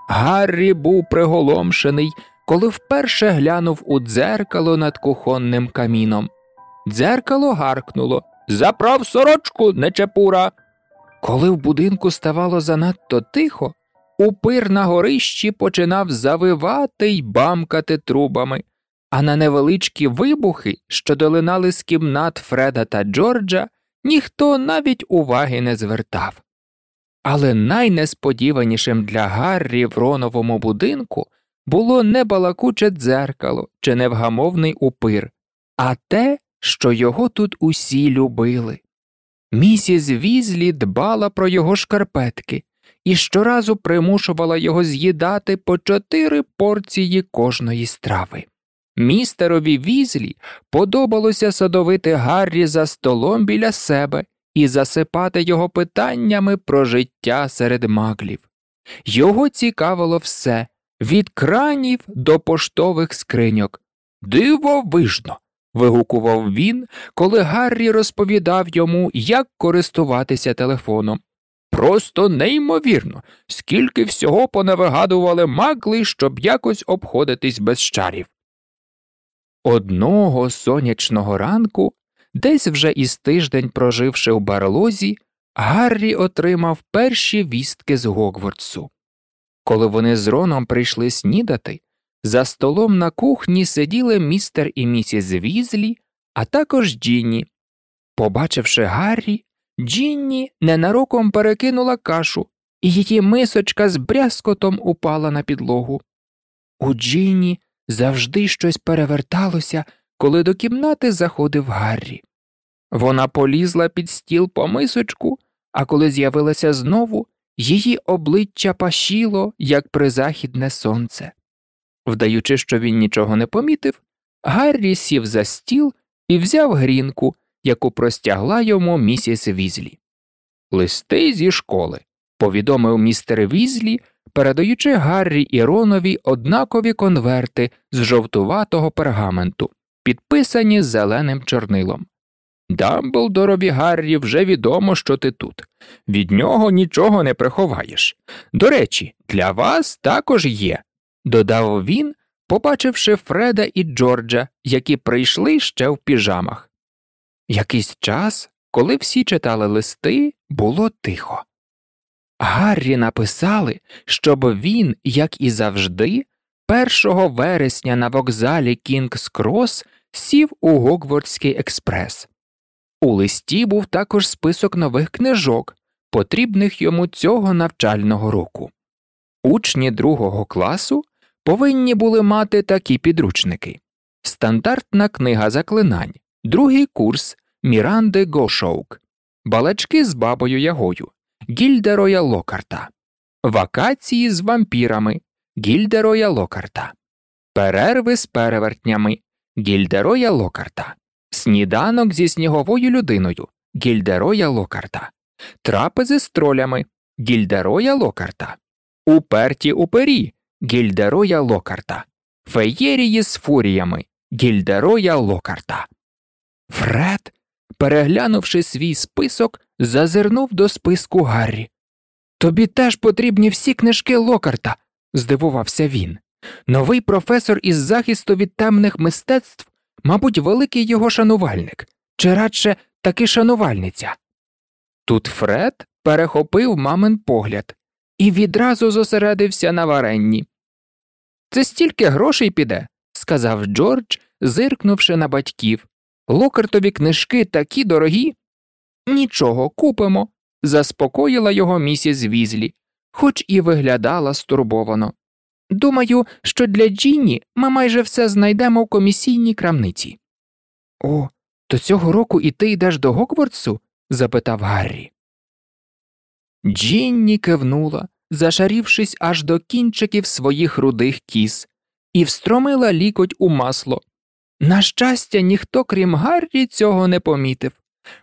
Speaker 1: Гаррі був приголомшений, коли вперше глянув у дзеркало над кухонним каміном. Дзеркало гаркнуло Заправ сорочку, нечепура. Коли в будинку ставало занадто тихо, упир на горищі починав завивати й бамкати трубами а на невеличкі вибухи, що долинали з кімнат Фреда та Джорджа, ніхто навіть уваги не звертав. Але найнесподіванішим для Гаррі в Роновому будинку було не балакуче дзеркало чи невгамовний упир, а те, що його тут усі любили. Місіс Візлі дбала про його шкарпетки і щоразу примушувала його з'їдати по чотири порції кожної страви. Містерові Візлі подобалося садовити Гаррі за столом біля себе і засипати його питаннями про життя серед маглів. Його цікавило все від кранів до поштових скриньок. Дивовижно. вигукував він, коли Гаррі розповідав йому, як користуватися телефоном. Просто неймовірно, скільки всього понавигадували магли, щоб якось обходитись без чарів. Одного сонячного ранку, десь вже із тиждень проживши в барлозі, Гаррі отримав перші вістки з Гогвардсу. Коли вони з Роном прийшли снідати, за столом на кухні сиділи містер і місіс Візлі, а також Джінні. Побачивши Гаррі, Джінні ненароком перекинула кашу, і її мисочка з брязкотом упала на підлогу. У Джінні завжди щось переверталося, коли до кімнати заходив Гаррі. Вона полізла під стіл по мисочку, а коли з'явилася знову, її обличчя пашіло, як призахідне сонце. Вдаючи, що він нічого не помітив, Гаррі сів за стіл і взяв грінку, яку простягла йому місіс Візлі. Листи зі школи, повідомив містер Візлі, передаючи Гаррі і Ронові однакові конверти з жовтуватого пергаменту, підписані зеленим чорнилом. Дамблдорові Гаррі вже відомо, що ти тут. Від нього нічого не приховаєш. До речі, для вас також є, додав він, побачивши Фреда і Джорджа, які прийшли ще в піжамах. Якийсь час, коли всі читали листи, було тихо. Гаррі написали, щоб він, як і завжди, 1 вересня на вокзалі Кінгс Крос сів у Гогвардський експрес. У листі був також список нових книжок, потрібних йому цього навчального року. Учні другого класу повинні були мати такі підручники стандартна книга заклинань, другий курс Міранди Гошоук, балачки з бабою Ягою, Гільдероя Локарта, Вакації з вампірами, Гільдероя Локарта, Перерви з перевертнями, Гільдероя Локарта, Сніданок зі сніговою людиною, Гільдероя Локарта, Трапези з тролями, Гільдероя Локарта, Уперті упері, Гільдероя Локарта, Феєрії з фуріями, Гільдероя Локарта. Фред, переглянувши свій список, зазирнув до списку Гаррі. Тобі теж потрібні всі книжки Локарта, здивувався він. Новий професор із захисту від темних мистецтв, мабуть, великий його шанувальник, чи радше таки шанувальниця. Тут Фред перехопив мамин погляд і відразу зосередився на варенні. Це стільки грошей піде, сказав Джордж, зиркнувши на батьків. Локартові книжки такі дорогі. Нічого, купимо, заспокоїла його місіс Візлі, хоч і виглядала стурбовано. Думаю, що для Джінні ми майже все знайдемо в комісійній крамниці. О, то цього року і ти йдеш до Гоквардсу? запитав Гаррі. Джінні кивнула, зашарівшись аж до кінчиків своїх рудих кіз, і встромила лікоть у масло. На щастя, ніхто, крім Гаррі, цього не помітив,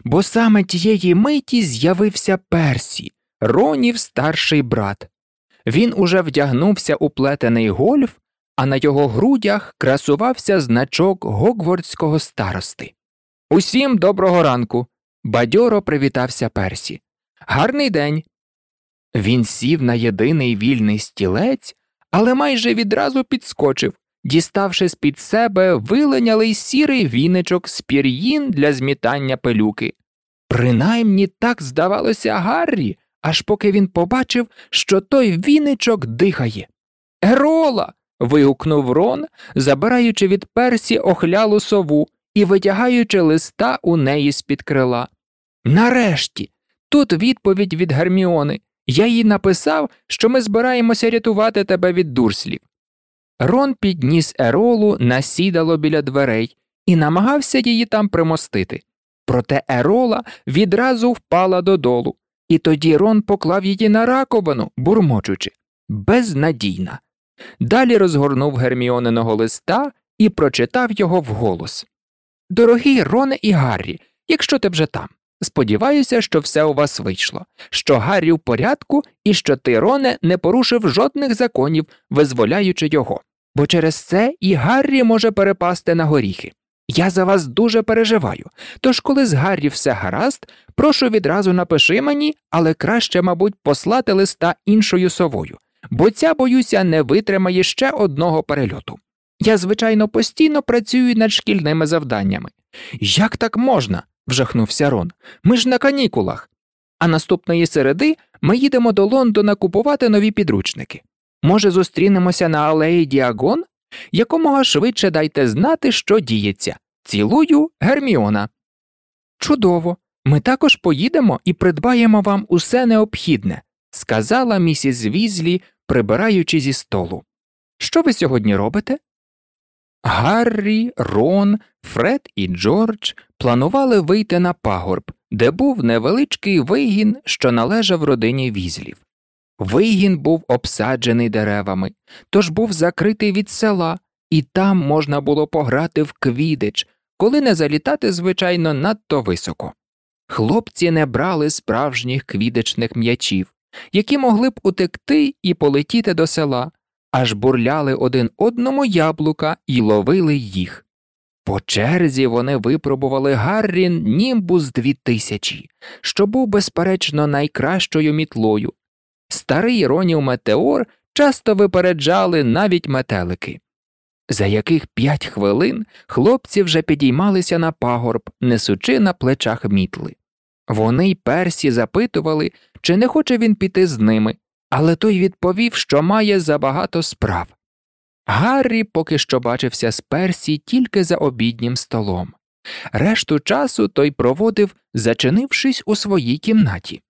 Speaker 1: бо саме тієї миті з'явився Персі, Ронів старший брат. Він уже вдягнувся у плетений гольф, а на його грудях красувався значок гогвардського старости. Усім доброго ранку. бадьоро привітався Персі. Гарний день. Він сів на єдиний вільний стілець, але майже відразу підскочив, діставши з під себе виленялий сірий віничок з пір'їн для змітання пилюки. Принаймні так здавалося Гаррі, аж поки він побачив, що той віничок дихає. Ерола. вигукнув Рон, забираючи від персі охлялу сову і витягаючи листа у неї з під крила. Нарешті, тут відповідь від Герміони. Я їй написав, що ми збираємося рятувати тебе від дурслів. Рон підніс Еролу на сідало біля дверей і намагався її там примостити. Проте Ерола відразу впала додолу, і тоді Рон поклав її на раковину, бурмочучи безнадійна. Далі розгорнув Герміониного листа і прочитав його вголос Дорогі Роне і Гаррі, якщо ти вже там. Сподіваюся, що все у вас вийшло, що Гаррі в порядку і що ти, Роне, не порушив жодних законів, визволяючи його, бо через це і Гаррі може перепасти на горіхи. Я за вас дуже переживаю, тож коли з Гаррі все гаразд, прошу відразу напиши мені, але краще, мабуть, послати листа іншою совою, бо ця, боюся, не витримає ще одного перельоту. Я, звичайно, постійно працюю над шкільними завданнями. Як так можна? вжахнувся Рон. Ми ж на канікулах. А наступної середи ми їдемо до Лондона купувати нові підручники. Може, зустрінемося на алеї Діагон? Якомога швидше дайте знати, що діється. Цілую, Герміона. Чудово. Ми також поїдемо і придбаємо вам усе необхідне, сказала місіс Візлі, прибираючи зі столу. Що ви сьогодні робите? Гаррі, Рон, Фред і Джордж планували вийти на пагорб, де був невеличкий вигін, що належав родині візлів. Вигін був обсаджений деревами, тож був закритий від села, і там можна було пограти в квідич, коли не залітати, звичайно, надто високо. Хлопці не брали справжніх квідичних м'ячів, які могли б утекти і полетіти до села, аж бурляли один одному яблука і ловили їх. По черзі вони випробували Гаррін Німбус 2000, що був, безперечно, найкращою мітлою. Старий ронів метеор часто випереджали навіть метелики. За яких п'ять хвилин хлопці вже підіймалися на пагорб, несучи на плечах мітли. Вони й персі запитували, чи не хоче він піти з ними, але той відповів, що має забагато справ. Гаррі поки що бачився з Персі тільки за обіднім столом. Решту часу той проводив, зачинившись у своїй кімнаті.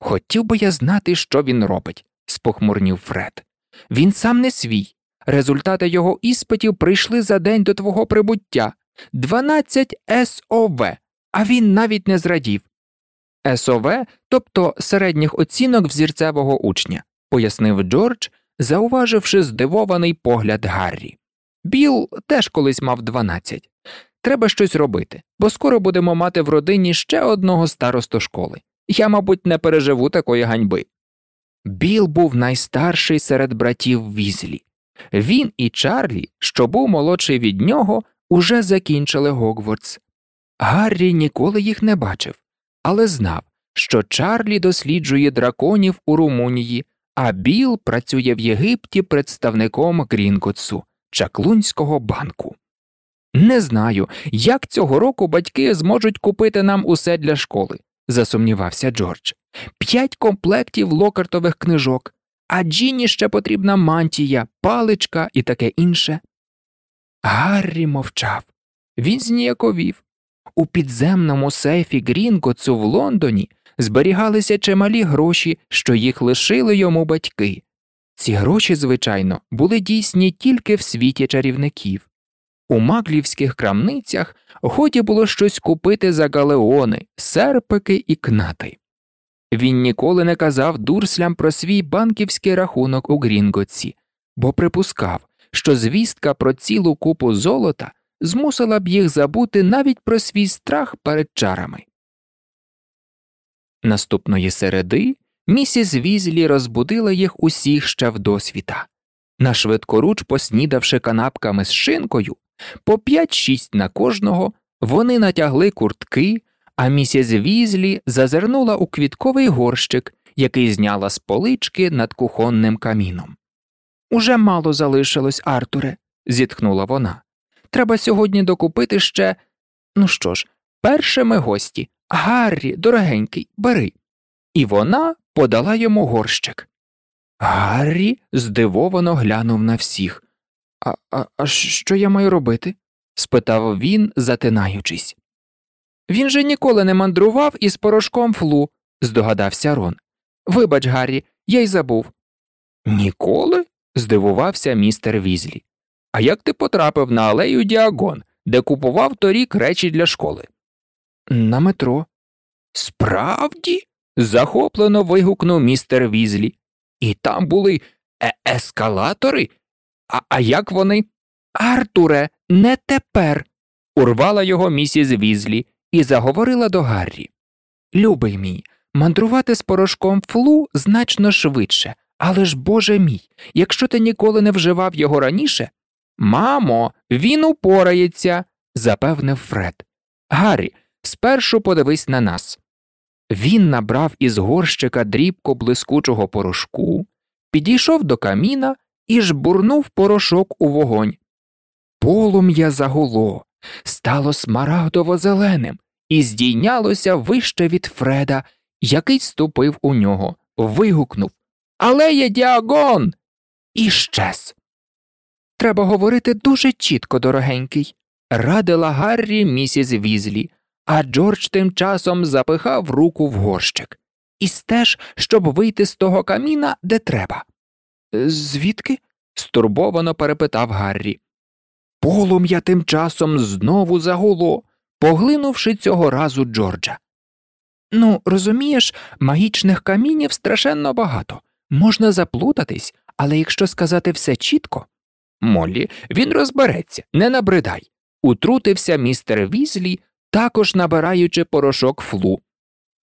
Speaker 1: Хотів би я знати, що він робить, спохмурнів Фред. Він сам не свій. Результати його іспитів прийшли за день до твого прибуття 12 СОВ, а він навіть не зрадів. СОВ, тобто середніх оцінок взірцевого учня, пояснив Джордж, зауваживши здивований погляд Гаррі. Біл теж колись мав 12. Треба щось робити, бо скоро будемо мати в родині ще одного старосту школи. Я, мабуть, не переживу такої ганьби. Біл був найстарший серед братів Візлі. Він і Чарлі, що був молодший від нього, уже закінчили Гогвардс. Гаррі ніколи їх не бачив, але знав, що Чарлі досліджує драконів у Румунії, а Біл працює в Єгипті представником Грінготсу, Чаклунського банку. Не знаю, як цього року батьки зможуть купити нам усе для школи, засумнівався Джордж. П'ять комплектів локартових книжок, а Джіні ще потрібна мантія, паличка і таке інше. Гаррі мовчав. Він зніяковів. У підземному сейфі Грінготсу в Лондоні зберігалися чималі гроші, що їх лишили йому батьки. Ці гроші, звичайно, були дійсні тільки в світі чарівників. У маклівських крамницях годі було щось купити за галеони, серпики і кнати. Він ніколи не казав дурслям про свій банківський рахунок у Грінготці, бо припускав, що звістка про цілу купу золота змусила б їх забути навіть про свій страх перед чарами. Наступної середи місіс Візлі розбудила їх усіх ще вдосвіта. На швидкоруч поснідавши канапками з шинкою, по п'ять-шість на кожного, вони натягли куртки, а місіс Візлі зазирнула у квітковий горщик, який зняла з полички над кухонним каміном. Уже мало залишилось, Артуре, зітхнула вона. Треба сьогодні докупити ще. Ну що ж, першими гості. Гаррі, дорогенький, бери. І вона подала йому горщик. Гаррі здивовано глянув на всіх. А, а, а що я маю робити? спитав він, затинаючись. Він же ніколи не мандрував із порошком флу, здогадався Рон. Вибач, Гаррі, я й забув. Ніколи? здивувався містер Візлі. А як ти потрапив на алею Діагон, де купував торік речі для школи? На метро. Справді? захоплено вигукнув містер Візлі. І там були е ескалатори? А, а як вони? Артуре, не тепер. урвала його місіс Візлі і заговорила до Гаррі. Любий мій, мандрувати з порошком флу значно швидше, але ж боже мій, якщо ти ніколи не вживав його раніше. Мамо, він упорається, запевнив Фред. Гаррі, спершу подивись на нас. Він набрав із горщика дрібко блискучого порошку, підійшов до каміна і жбурнув порошок у вогонь. Полум'я загуло, стало смарагдово зеленим і здійнялося вище від Фреда, який ступив у нього, вигукнув Але є діагон. І щез. Треба говорити дуже чітко, дорогенький, радила Гаррі місіс Візлі, а Джордж тим часом запихав руку в горщик і стеж, щоб вийти з того каміна, де треба. Звідки? стурбовано перепитав Гаррі. Полум'я тим часом знову загуло, поглинувши цього разу Джорджа. Ну, розумієш, магічних камінів страшенно багато. Можна заплутатись, але якщо сказати все чітко. Моллі, він розбереться, не набридай. Утрутився містер Візлі, також набираючи порошок флу.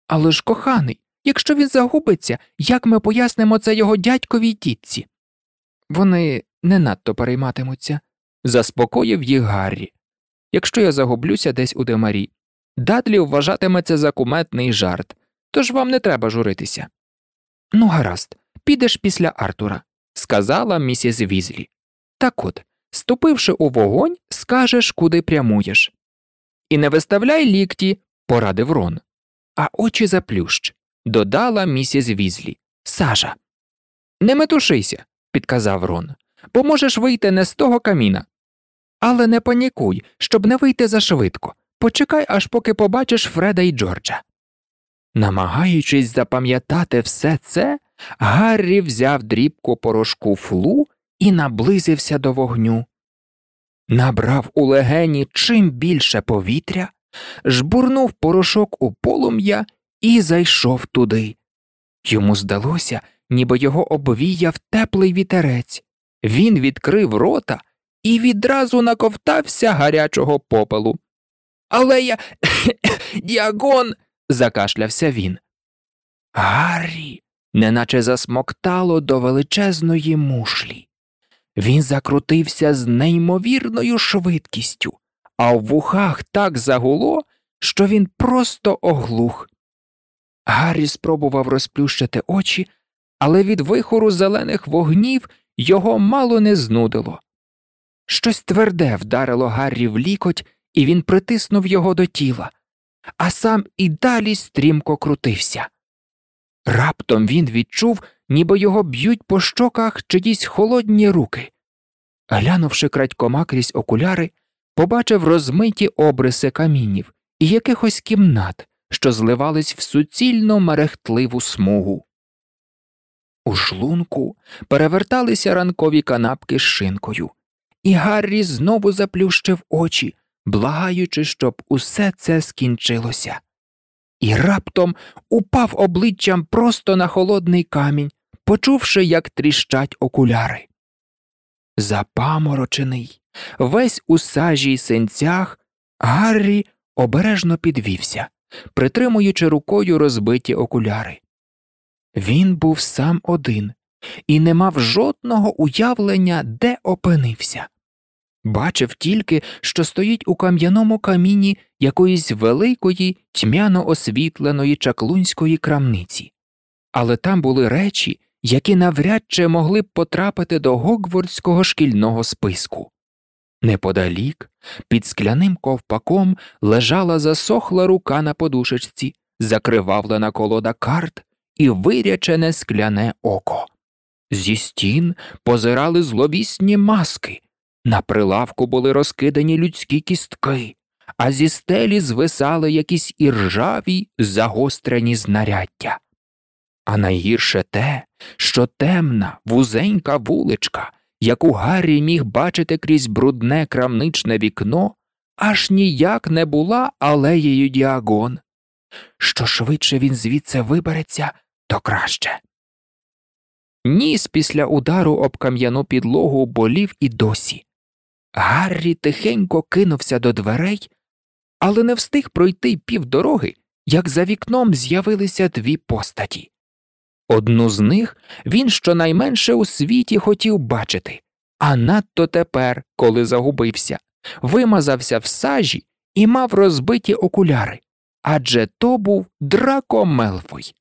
Speaker 1: Але ж, коханий, якщо він загубиться, як ми пояснимо це його дядьковій тітці? Вони не надто перейматимуться, заспокоїв їх Гаррі. Якщо я загублюся десь у демарі, Дадлі вважатиме це за куметний жарт, тож вам не треба журитися. Ну, гаразд, підеш після Артура, сказала місіс Візлі. Так от, ступивши у вогонь, скажеш, куди прямуєш. І не виставляй лікті, порадив Рон. А очі заплющ, додала місіс Візлі. Сажа. Не метушися, підказав Рон, бо можеш вийти не з того каміна. Але не панікуй, щоб не вийти зашвидко. Почекай, аж поки побачиш Фреда і Джорджа. Намагаючись запам'ятати все це, Гаррі взяв дрібку порошку флу і наблизився до вогню. Набрав у легені чим більше повітря, жбурнув порошок у полум'я і зайшов туди. Йому здалося, ніби його обвіяв теплий вітерець. Він відкрив рота і відразу наковтався гарячого попелу. Але я. діагон. закашлявся він. Гаррі, неначе засмоктало до величезної мушлі. Він закрутився з неймовірною швидкістю, а в вухах так загуло, що він просто оглух. Гаррі спробував розплющити очі, але від вихору зелених вогнів його мало не знудило. Щось тверде вдарило Гаррі в лікоть, і він притиснув його до тіла, а сам і далі стрімко крутився. Раптом він відчув, ніби його б'ють по щоках чиїсь холодні руки. Глянувши крадькома крізь окуляри, побачив розмиті обриси камінів і якихось кімнат, що зливались в суцільно мерехтливу смугу. У шлунку переверталися ранкові канапки з шинкою, і Гаррі знову заплющив очі, благаючи, щоб усе це скінчилося. І раптом упав обличчям просто на холодний камінь, почувши, як тріщать окуляри. Запаморочений, весь у сажі й синцях, Гаррі обережно підвівся, притримуючи рукою розбиті окуляри. Він був сам один і не мав жодного уявлення, де опинився. Бачив тільки, що стоїть у кам'яному каміні якоїсь великої, тьмяно освітленої чаклунської крамниці, але там були речі, які навряд чи могли б потрапити до гогвардського шкільного списку. Неподалік, під скляним ковпаком лежала засохла рука на подушечці, закривавлена колода карт і вирячене скляне око. Зі стін позирали зловісні маски, на прилавку були розкидані людські кістки, а зі стелі звисали якісь іржаві загострені знаряддя. А найгірше те, що темна, вузенька вуличка, яку Гаррі міг бачити крізь брудне крамничне вікно, аж ніяк не була алеєю діагон. Що швидше він звідси вибереться, то краще. Ніс після удару об кам'яну підлогу болів і досі. Гаррі тихенько кинувся до дверей, але не встиг пройти півдороги, як за вікном з'явилися дві постаті. Одну з них він щонайменше у світі хотів бачити, а надто тепер, коли загубився, вимазався в сажі і мав розбиті окуляри адже то був Драко Мелфой.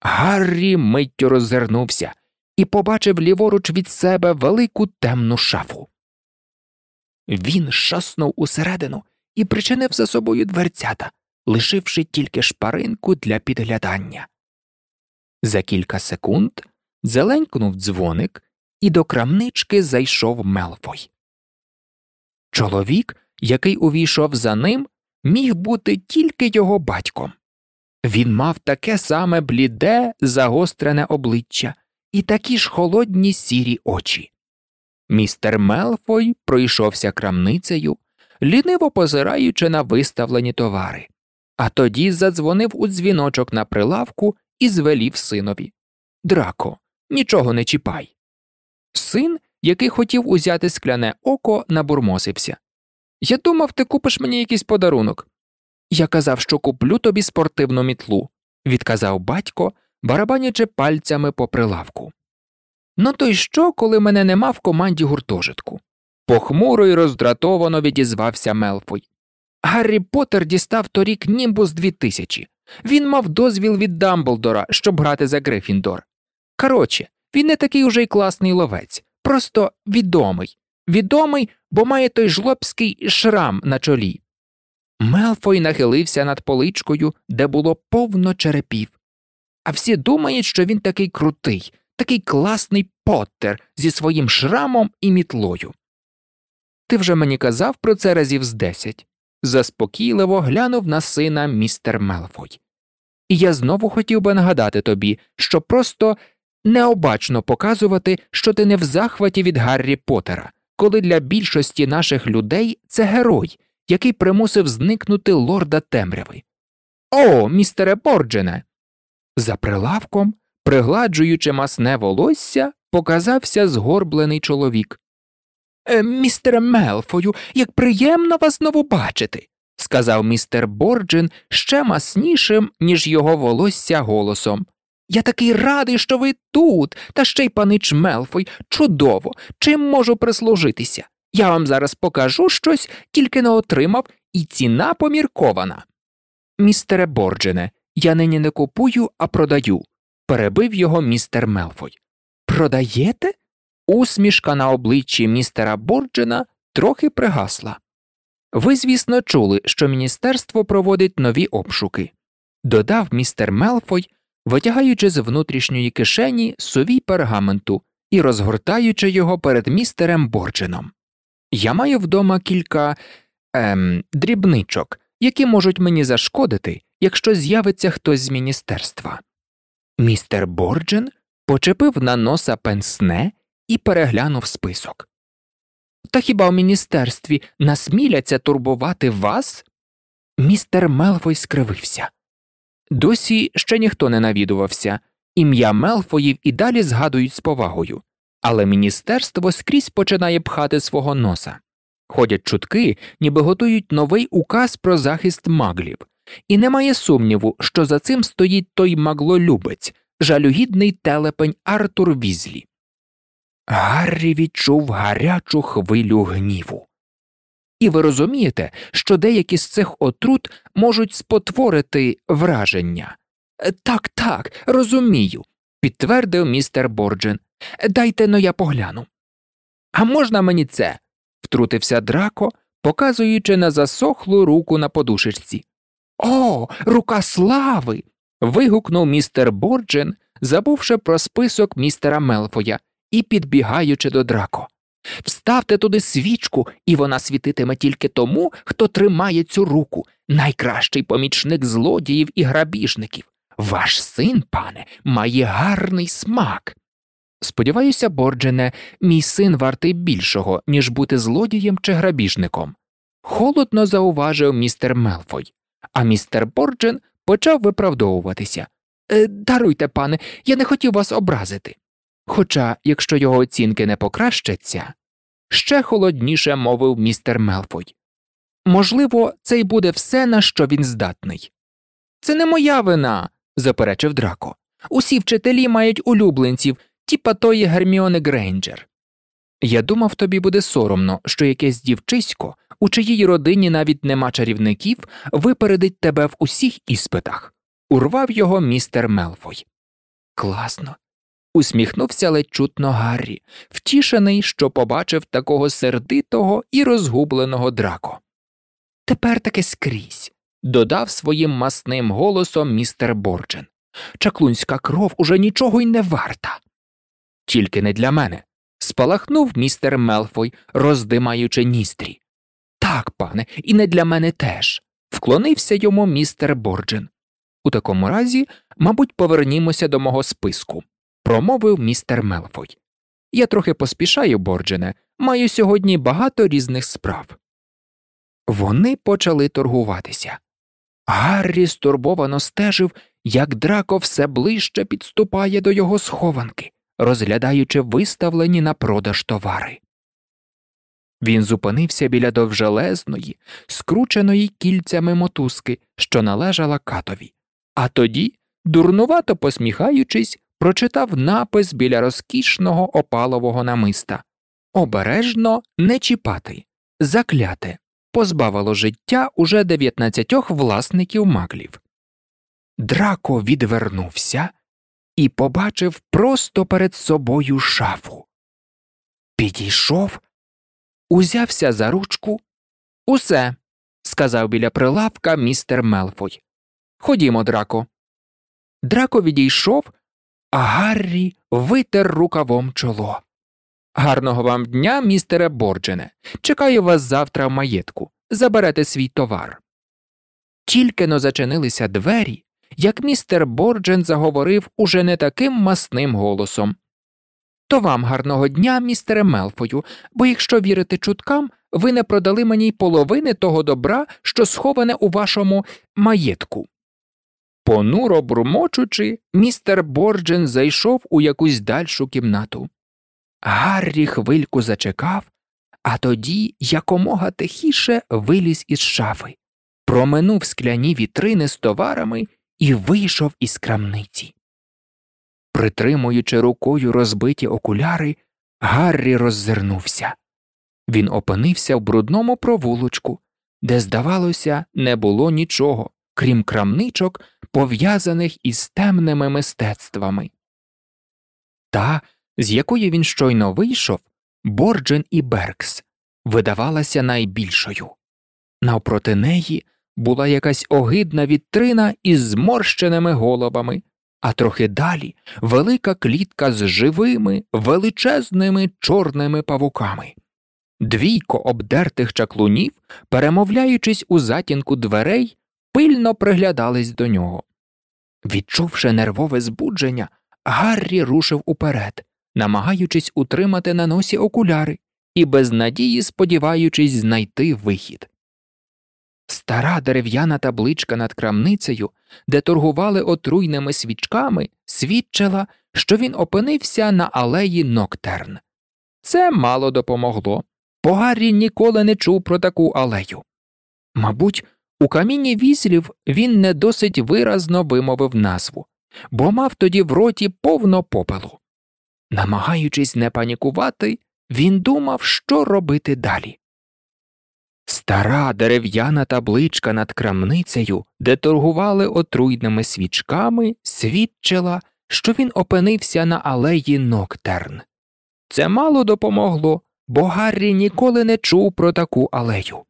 Speaker 1: Гаррі миттю роззирнувся і побачив ліворуч від себе велику темну шафу. Він шаснув усередину і причинив за собою дверцята, лишивши тільки шпаринку для підглядання. За кілька секунд зеленькнув дзвоник, і до крамнички зайшов Мелфой. Чоловік, який увійшов за ним, міг бути тільки його батьком. Він мав таке саме бліде, загострене обличчя і такі ж холодні сірі очі. Містер Мелфой пройшовся крамницею, ліниво позираючи на виставлені товари, а тоді задзвонив у дзвіночок на прилавку і звелів синові Драко, нічого не чіпай. Син, який хотів узяти скляне око, набурмосився. Я думав, ти купиш мені якийсь подарунок. Я казав, що куплю тобі спортивну мітлу, відказав батько, барабанячи пальцями по прилавку. Ну то й що, коли мене нема в команді гуртожитку? Похмуро й роздратовано відізвався Мелфой. Гаррі Поттер дістав торік Німбус 2000. Він мав дозвіл від Дамблдора, щоб грати за Грифіндор. Коротше, він не такий уже й класний ловець, просто відомий. Відомий, бо має той жлобський шрам на чолі. Мелфой нахилився над поличкою, де було повно черепів. А всі думають, що він такий крутий, такий класний Поттер зі своїм шрамом і мітлою. Ти вже мені казав про це разів з десять. Заспокійливо глянув на сина містер Мелфой. І я знову хотів би нагадати тобі, що просто необачно показувати, що ти не в захваті від Гаррі Поттера, коли для більшості наших людей це герой, який примусив зникнути лорда темряви. О, містере Борджене. За прилавком, пригладжуючи масне волосся, показався згорблений чоловік. «Е, Містере Мелфою, як приємно вас знову бачити, сказав містер Борджен ще маснішим, ніж його волосся голосом. Я такий радий, що ви тут, та ще й панич Мелфой, чудово, чим можу прислужитися. Я вам зараз покажу щось, тільки не отримав, і ціна поміркована. Містере Борджене, я нині не купую, а продаю, перебив його містер Мелфой. Продаєте? Усмішка на обличчі містера Борджена трохи пригасла. Ви, звісно, чули, що міністерство проводить нові обшуки, додав містер Мелфой, витягаючи з внутрішньої кишені совій пергаменту і розгортаючи його перед містером Бордженом. Я маю вдома кілька ем, дрібничок, які можуть мені зашкодити, якщо з'явиться хтось з міністерства. Містер Борджен почепив на носа пенсне і переглянув список. Та хіба в міністерстві насміляться турбувати вас? Містер Мелфой скривився. Досі ще ніхто не навідувався, ім'я Мелфоїв і далі згадують з повагою, але міністерство скрізь починає пхати свого носа. Ходять чутки, ніби готують новий указ про захист маглів, і немає сумніву, що за цим стоїть той маглолюбець, жалюгідний телепень Артур Візлі. Гаррі відчув гарячу хвилю гніву. І ви розумієте, що деякі з цих отрут можуть спотворити враження. Так, так, розумію, підтвердив містер Борджен. Дайте но я погляну. А можна мені це? втрутився Драко, показуючи на засохлу руку на подушечці. О, рука слави. вигукнув містер Борджен, забувши про список містера Мелфоя і підбігаючи до драко. Вставте туди свічку, і вона світитиме тільки тому, хто тримає цю руку, найкращий помічник злодіїв і грабіжників. Ваш син, пане, має гарний смак. Сподіваюся, Борджене, мій син вартий більшого, ніж бути злодієм чи грабіжником. Холодно зауважив містер Мелфой, а містер Борджен почав виправдовуватися. «Е, Даруйте, пане, я не хотів вас образити. Хоча, якщо його оцінки не покращаться, ще холодніше мовив містер Мелфой. Можливо, це й буде все, на що він здатний. Це не моя вина, заперечив Драко. Усі вчителі мають улюбленців, тіпа тої Герміони Грейнджер. Я думав, тобі буде соромно, що якесь дівчисько, у чиїй родині навіть нема чарівників, випередить тебе в усіх іспитах, урвав його містер Мелфой. Класно. Усміхнувся ледь чутно Гаррі, втішений, що побачив такого сердитого і розгубленого драко. Тепер таки скрізь, додав своїм масним голосом містер Борджен. Чаклунська кров уже нічого й не варта. Тільки не для мене. спалахнув містер Мелфой, роздимаючи ніздрі. Так, пане, і не для мене теж. вклонився йому містер Борджен. У такому разі, мабуть, повернімося до мого списку, промовив містер Мелфой. Я трохи поспішаю, Борджене, маю сьогодні багато різних справ. Вони почали торгуватися. Гаррі стурбовано стежив, як драко все ближче підступає до його схованки, розглядаючи виставлені на продаж товари. Він зупинився біля довжелезної, скрученої кільцями мотузки, що належала катові, а тоді, дурнувато посміхаючись, прочитав напис біля розкішного опалового намиста Обережно не чіпати, закляте, позбавило життя уже дев'ятнадцятьох власників маклів. Драко відвернувся і побачив просто перед собою шафу. Підійшов узявся за ручку. Усе, сказав біля прилавка містер Мелфой. Ходімо, драко. Драко відійшов, а Гаррі витер рукавом чоло. Гарного вам дня, містере Борджене. Чекаю вас завтра в маєтку. Заберете свій товар. Тільки но зачинилися двері, як містер Борджен заговорив уже не таким масним голосом. То вам гарного дня, містере Мелфою, бо якщо вірити чуткам, ви не продали мені й половини того добра, що сховане у вашому маєтку. Понуро бурмочучи, містер Борджен зайшов у якусь дальшу кімнату. Гаррі хвильку зачекав, а тоді якомога тихіше виліз із шафи, проминув скляні вітрини з товарами і вийшов із крамниці. Притримуючи рукою розбиті окуляри, Гаррі роззирнувся. Він опинився в брудному провулочку, де, здавалося, не було нічого, крім крамничок, пов'язаних із темними мистецтвами. Та, з якої він щойно вийшов, Борджен і Беркс, видавалася найбільшою. Навпроти неї була якась огидна вітрина із зморщеними головами а трохи далі велика клітка з живими, величезними чорними павуками. Двійко обдертих чаклунів, перемовляючись у затінку дверей, пильно приглядались до нього. Відчувши нервове збудження, Гаррі рушив уперед, намагаючись утримати на носі окуляри і без надії сподіваючись знайти вихід. Стара дерев'яна табличка над крамницею, де торгували отруйними свічками, свідчила, що він опинився на алеї Ноктерн. Це мало допомогло, бо Гаррі ніколи не чув про таку алею. Мабуть, у камінні віслів він не досить виразно вимовив назву, бо мав тоді в роті повно попелу. Намагаючись не панікувати, він думав, що робити далі. Стара дерев'яна табличка над крамницею, де торгували отруйними свічками, свідчила, що він опинився на алеї Ноктерн. Це мало допомогло, бо Гаррі ніколи не чув про таку алею.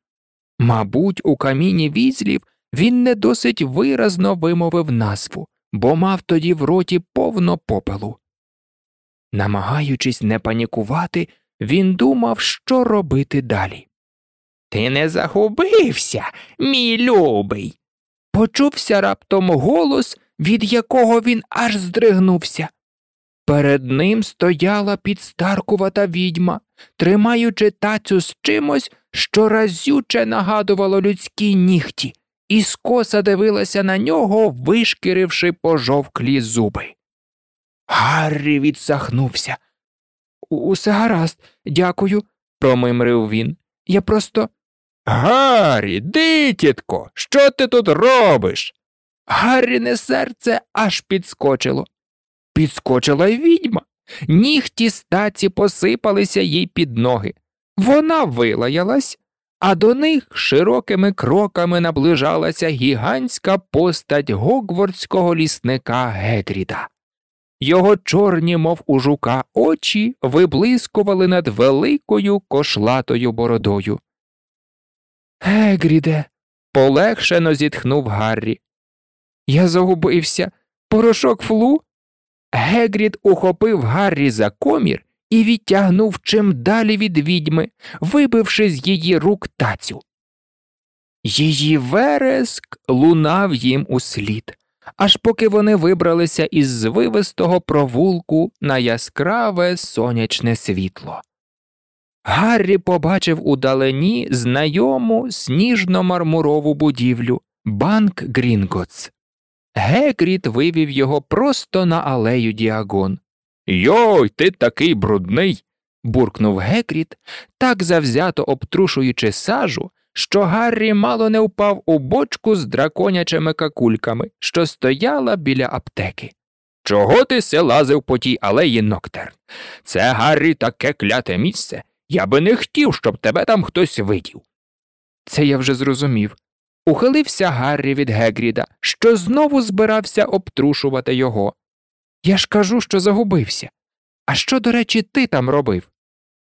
Speaker 1: Мабуть, у каміні візлів він не досить виразно вимовив назву, бо мав тоді в роті повно попелу. Намагаючись не панікувати, він думав, що робити далі. Ти не загубився, мій любий. Почувся раптом голос, від якого він аж здригнувся. Перед ним стояла підстаркувата відьма, тримаючи тацю з чимось, що разюче нагадувало людські нігті, і скоса дивилася на нього, вишкіривши пожовклі зуби. Гаррі відсахнувся. Усе гаразд, дякую, промимрив він. Я просто. Гаррі, дитятко, що ти тут робиш? Гарріне серце аж підскочило. Підскочила й відьма. Нігті стаці посипалися їй під ноги. Вона вилаялась, а до них широкими кроками наближалася гігантська постать гогвардського лісника Гегріда. Його чорні, мов у жука, очі виблискували над великою кошлатою бородою. Гегріде, полегшено зітхнув Гаррі. Я загубився. Порошок флу. Гегрід ухопив Гаррі за комір і відтягнув чим далі від відьми, вибивши з її рук тацю. Її вереск лунав їм у слід, аж поки вони вибралися із звивистого провулку на яскраве сонячне світло. Гаррі побачив удалині знайому сніжно-мармурову будівлю банк Грінготс. Гегрід вивів його просто на алею Діагон. Йой, ти такий брудний. буркнув Гегрід, так завзято обтрушуючи сажу, що Гаррі мало не впав у бочку з драконячими какульками, що стояла біля аптеки. Чого ти се лазив по тій алеї Ноктерн? Це Гаррі таке кляте місце. Я би не хотів, щоб тебе там хтось видів. Це я вже зрозумів. Ухилився Гаррі від Гегріда, що знову збирався обтрушувати його. Я ж кажу, що загубився. А що, до речі, ти там робив?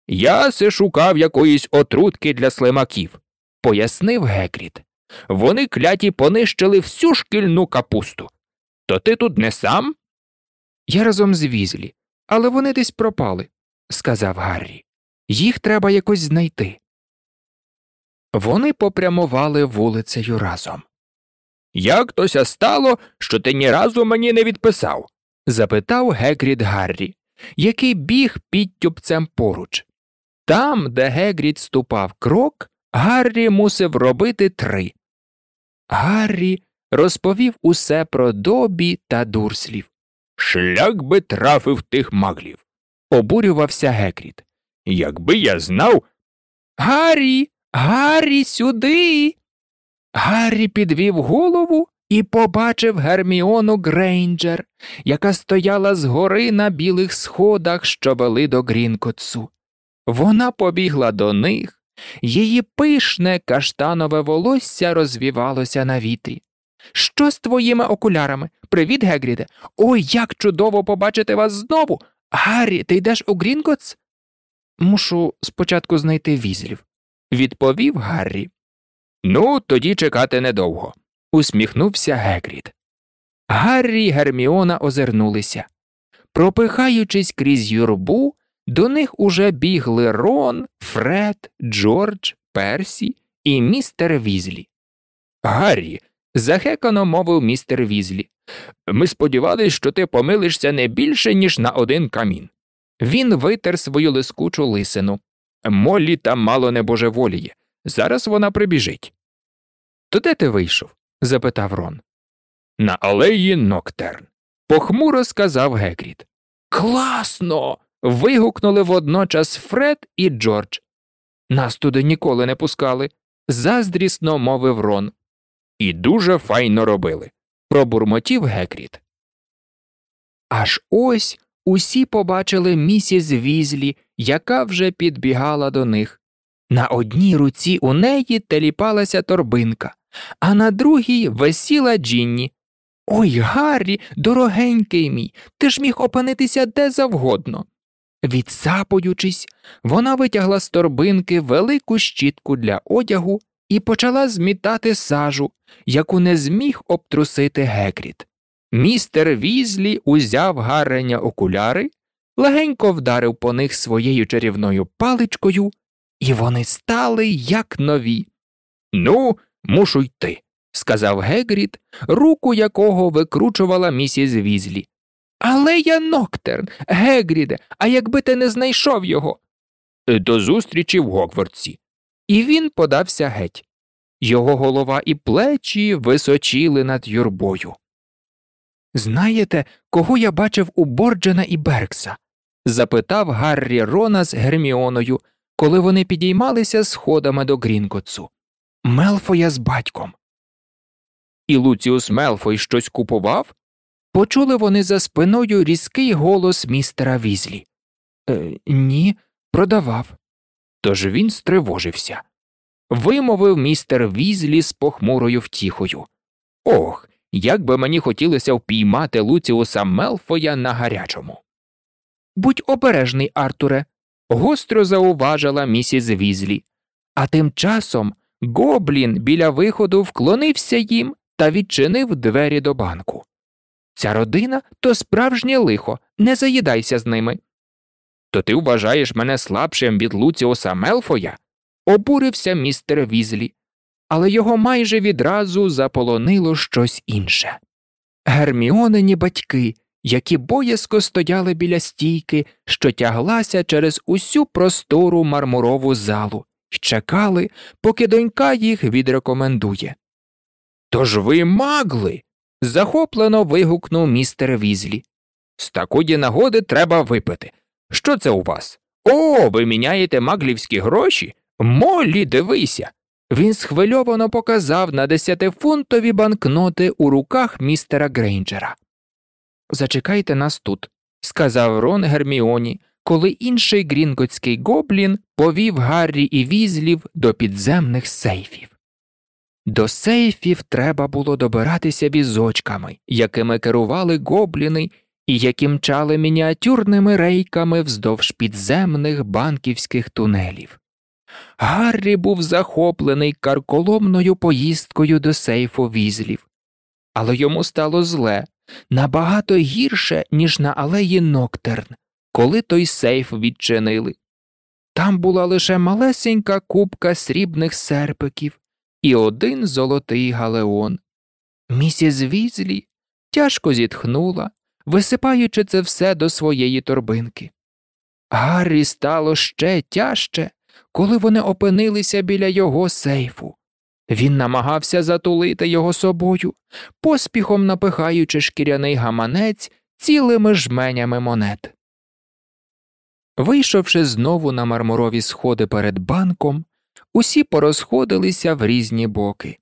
Speaker 1: Я се шукав якоїсь отрутки для слимаків, пояснив Гекріт. Вони кляті понищили всю шкільну капусту. То ти тут не сам? Я разом з візлі, але вони десь пропали, сказав Гаррі. Їх треба якось знайти. Вони попрямували вулицею разом. Як тося стало, що ти ні разу мені не відписав? запитав Гегрід Гаррі, який біг підтюпцем поруч. Там, де Гегрід ступав крок, Гаррі мусив робити три. Гаррі розповів усе про добі та дурслів. Шлях би трафив тих маглів, обурювався Гекріт. Якби я знав. Гаррі, Гаррі, сюди. Гаррі підвів голову і побачив Герміону Грейнджер, яка стояла згори на білих сходах, що вели до Грінкотсу. Вона побігла до них, її пишне каштанове волосся розвівалося на вітрі. Що з твоїми окулярами? Привіт, Гегріде. Ой, як чудово побачити вас знову. Гаррі, ти йдеш у Грінготс? Мушу спочатку знайти візлів, відповів Гаррі. Ну, тоді чекати недовго, усміхнувся Гегрід. Гаррі й Герміона озирнулися. Пропихаючись крізь юрбу, до них уже бігли Рон, Фред, Джордж, Персі і містер Візлі. Гаррі, захекано мовив містер Візлі. Ми сподівалися, що ти помилишся не більше, ніж на один камін. Він витер свою лискучу лисину. Моллі там мало не божеволіє. Зараз вона прибіжить. То де ти вийшов? запитав Рон. На алеї Ноктерн. Похмуро сказав Гекріт. Класно. вигукнули водночас Фред і Джордж. Нас туди ніколи не пускали, заздрісно мовив Рон. І дуже файно робили, пробурмотів Гекріт. Аж ось усі побачили місіс Візлі, яка вже підбігала до них. На одній руці у неї теліпалася торбинка, а на другій висіла Джінні. Ой, Гаррі, дорогенький мій, ти ж міг опинитися де завгодно. Відсапуючись, вона витягла з торбинки велику щітку для одягу і почала змітати сажу, яку не зміг обтрусити Гекріт. Містер Візлі узяв гарення окуляри, легенько вдарив по них своєю чарівною паличкою, і вони стали як нові. Ну, мушу йти, сказав Гегрід, руку якого викручувала місіс Візлі. Але я Ноктерн, Гегріде, а якби ти не знайшов його. До зустрічі в Гогвардсі. І він подався геть. Його голова і плечі височіли над юрбою. Знаєте, кого я бачив у Борджена і Беркса? Запитав Гаррі Рона з Герміоною, коли вони підіймалися сходами до Грінготсу. Мелфоя з батьком. І Луціус Мелфой щось купував? Почули вони за спиною різкий голос містера Візлі. «Е, Ні, продавав. Тож він стривожився. Вимовив містер Візлі з похмурою втіхою. Ох, як би мені хотілося впіймати Луціуса Мелфоя на гарячому. Будь обережний, Артуре, гостро зауважила місіс Візлі, а тим часом Гоблін біля виходу вклонився їм та відчинив двері до банку. Ця родина то справжнє лихо, не заїдайся з ними. То ти вважаєш мене слабшим від Луціуса Мелфоя? обурився містер Візлі, але його майже відразу заполонило щось інше. Герміонині батьки, які боязко стояли біля стійки, що тяглася через усю простору мармурову залу, і чекали, поки донька їх відрекомендує. Тож ви магли. захоплено вигукнув містер Візлі. З такої нагоди треба випити. Що це у вас? О, ви міняєте маглівські гроші? Молі, дивися. Він схвильовано показав на десятифунтові банкноти у руках містера Грейнджера. Зачекайте нас тут, сказав Рон Герміоні, коли інший грінготський гоблін повів Гаррі і візлів до підземних сейфів. До сейфів треба було добиратися візочками, якими керували гобліни і які мчали мініатюрними рейками вздовж підземних банківських тунелів. Гаррі був захоплений карколомною поїздкою до сейфу візлів, але йому стало зле набагато гірше, ніж на алеї Ноктерн, коли той сейф відчинили. Там була лише малесенька купка срібних серпиків і один золотий галеон. Місіс Візлі тяжко зітхнула, висипаючи це все до своєї торбинки. Гаррі стало ще тяжче, коли вони опинилися біля його сейфу. Він намагався затулити його собою, поспіхом напихаючи шкіряний гаманець цілими жменями монет. Вийшовши знову на мармурові сходи перед банком, усі порозходилися в різні боки.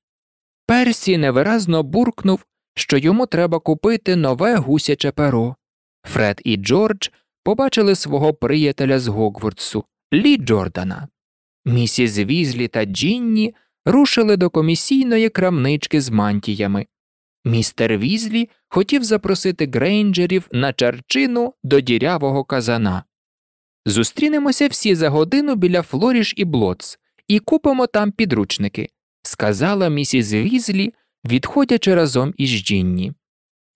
Speaker 1: Персі невиразно буркнув, що йому треба купити нове гусяче перо. Фред і Джордж побачили свого приятеля з Гогвортсу, Лі Джордана. Місіс Візлі та Джінні рушили до комісійної крамнички з мантіями. Містер Візлі хотів запросити грейнджерів на чарчину до дірявого казана. Зустрінемося всі за годину біля Флоріш і Блоц і купимо там підручники, сказала місіс Візлі, відходячи разом із Джінні.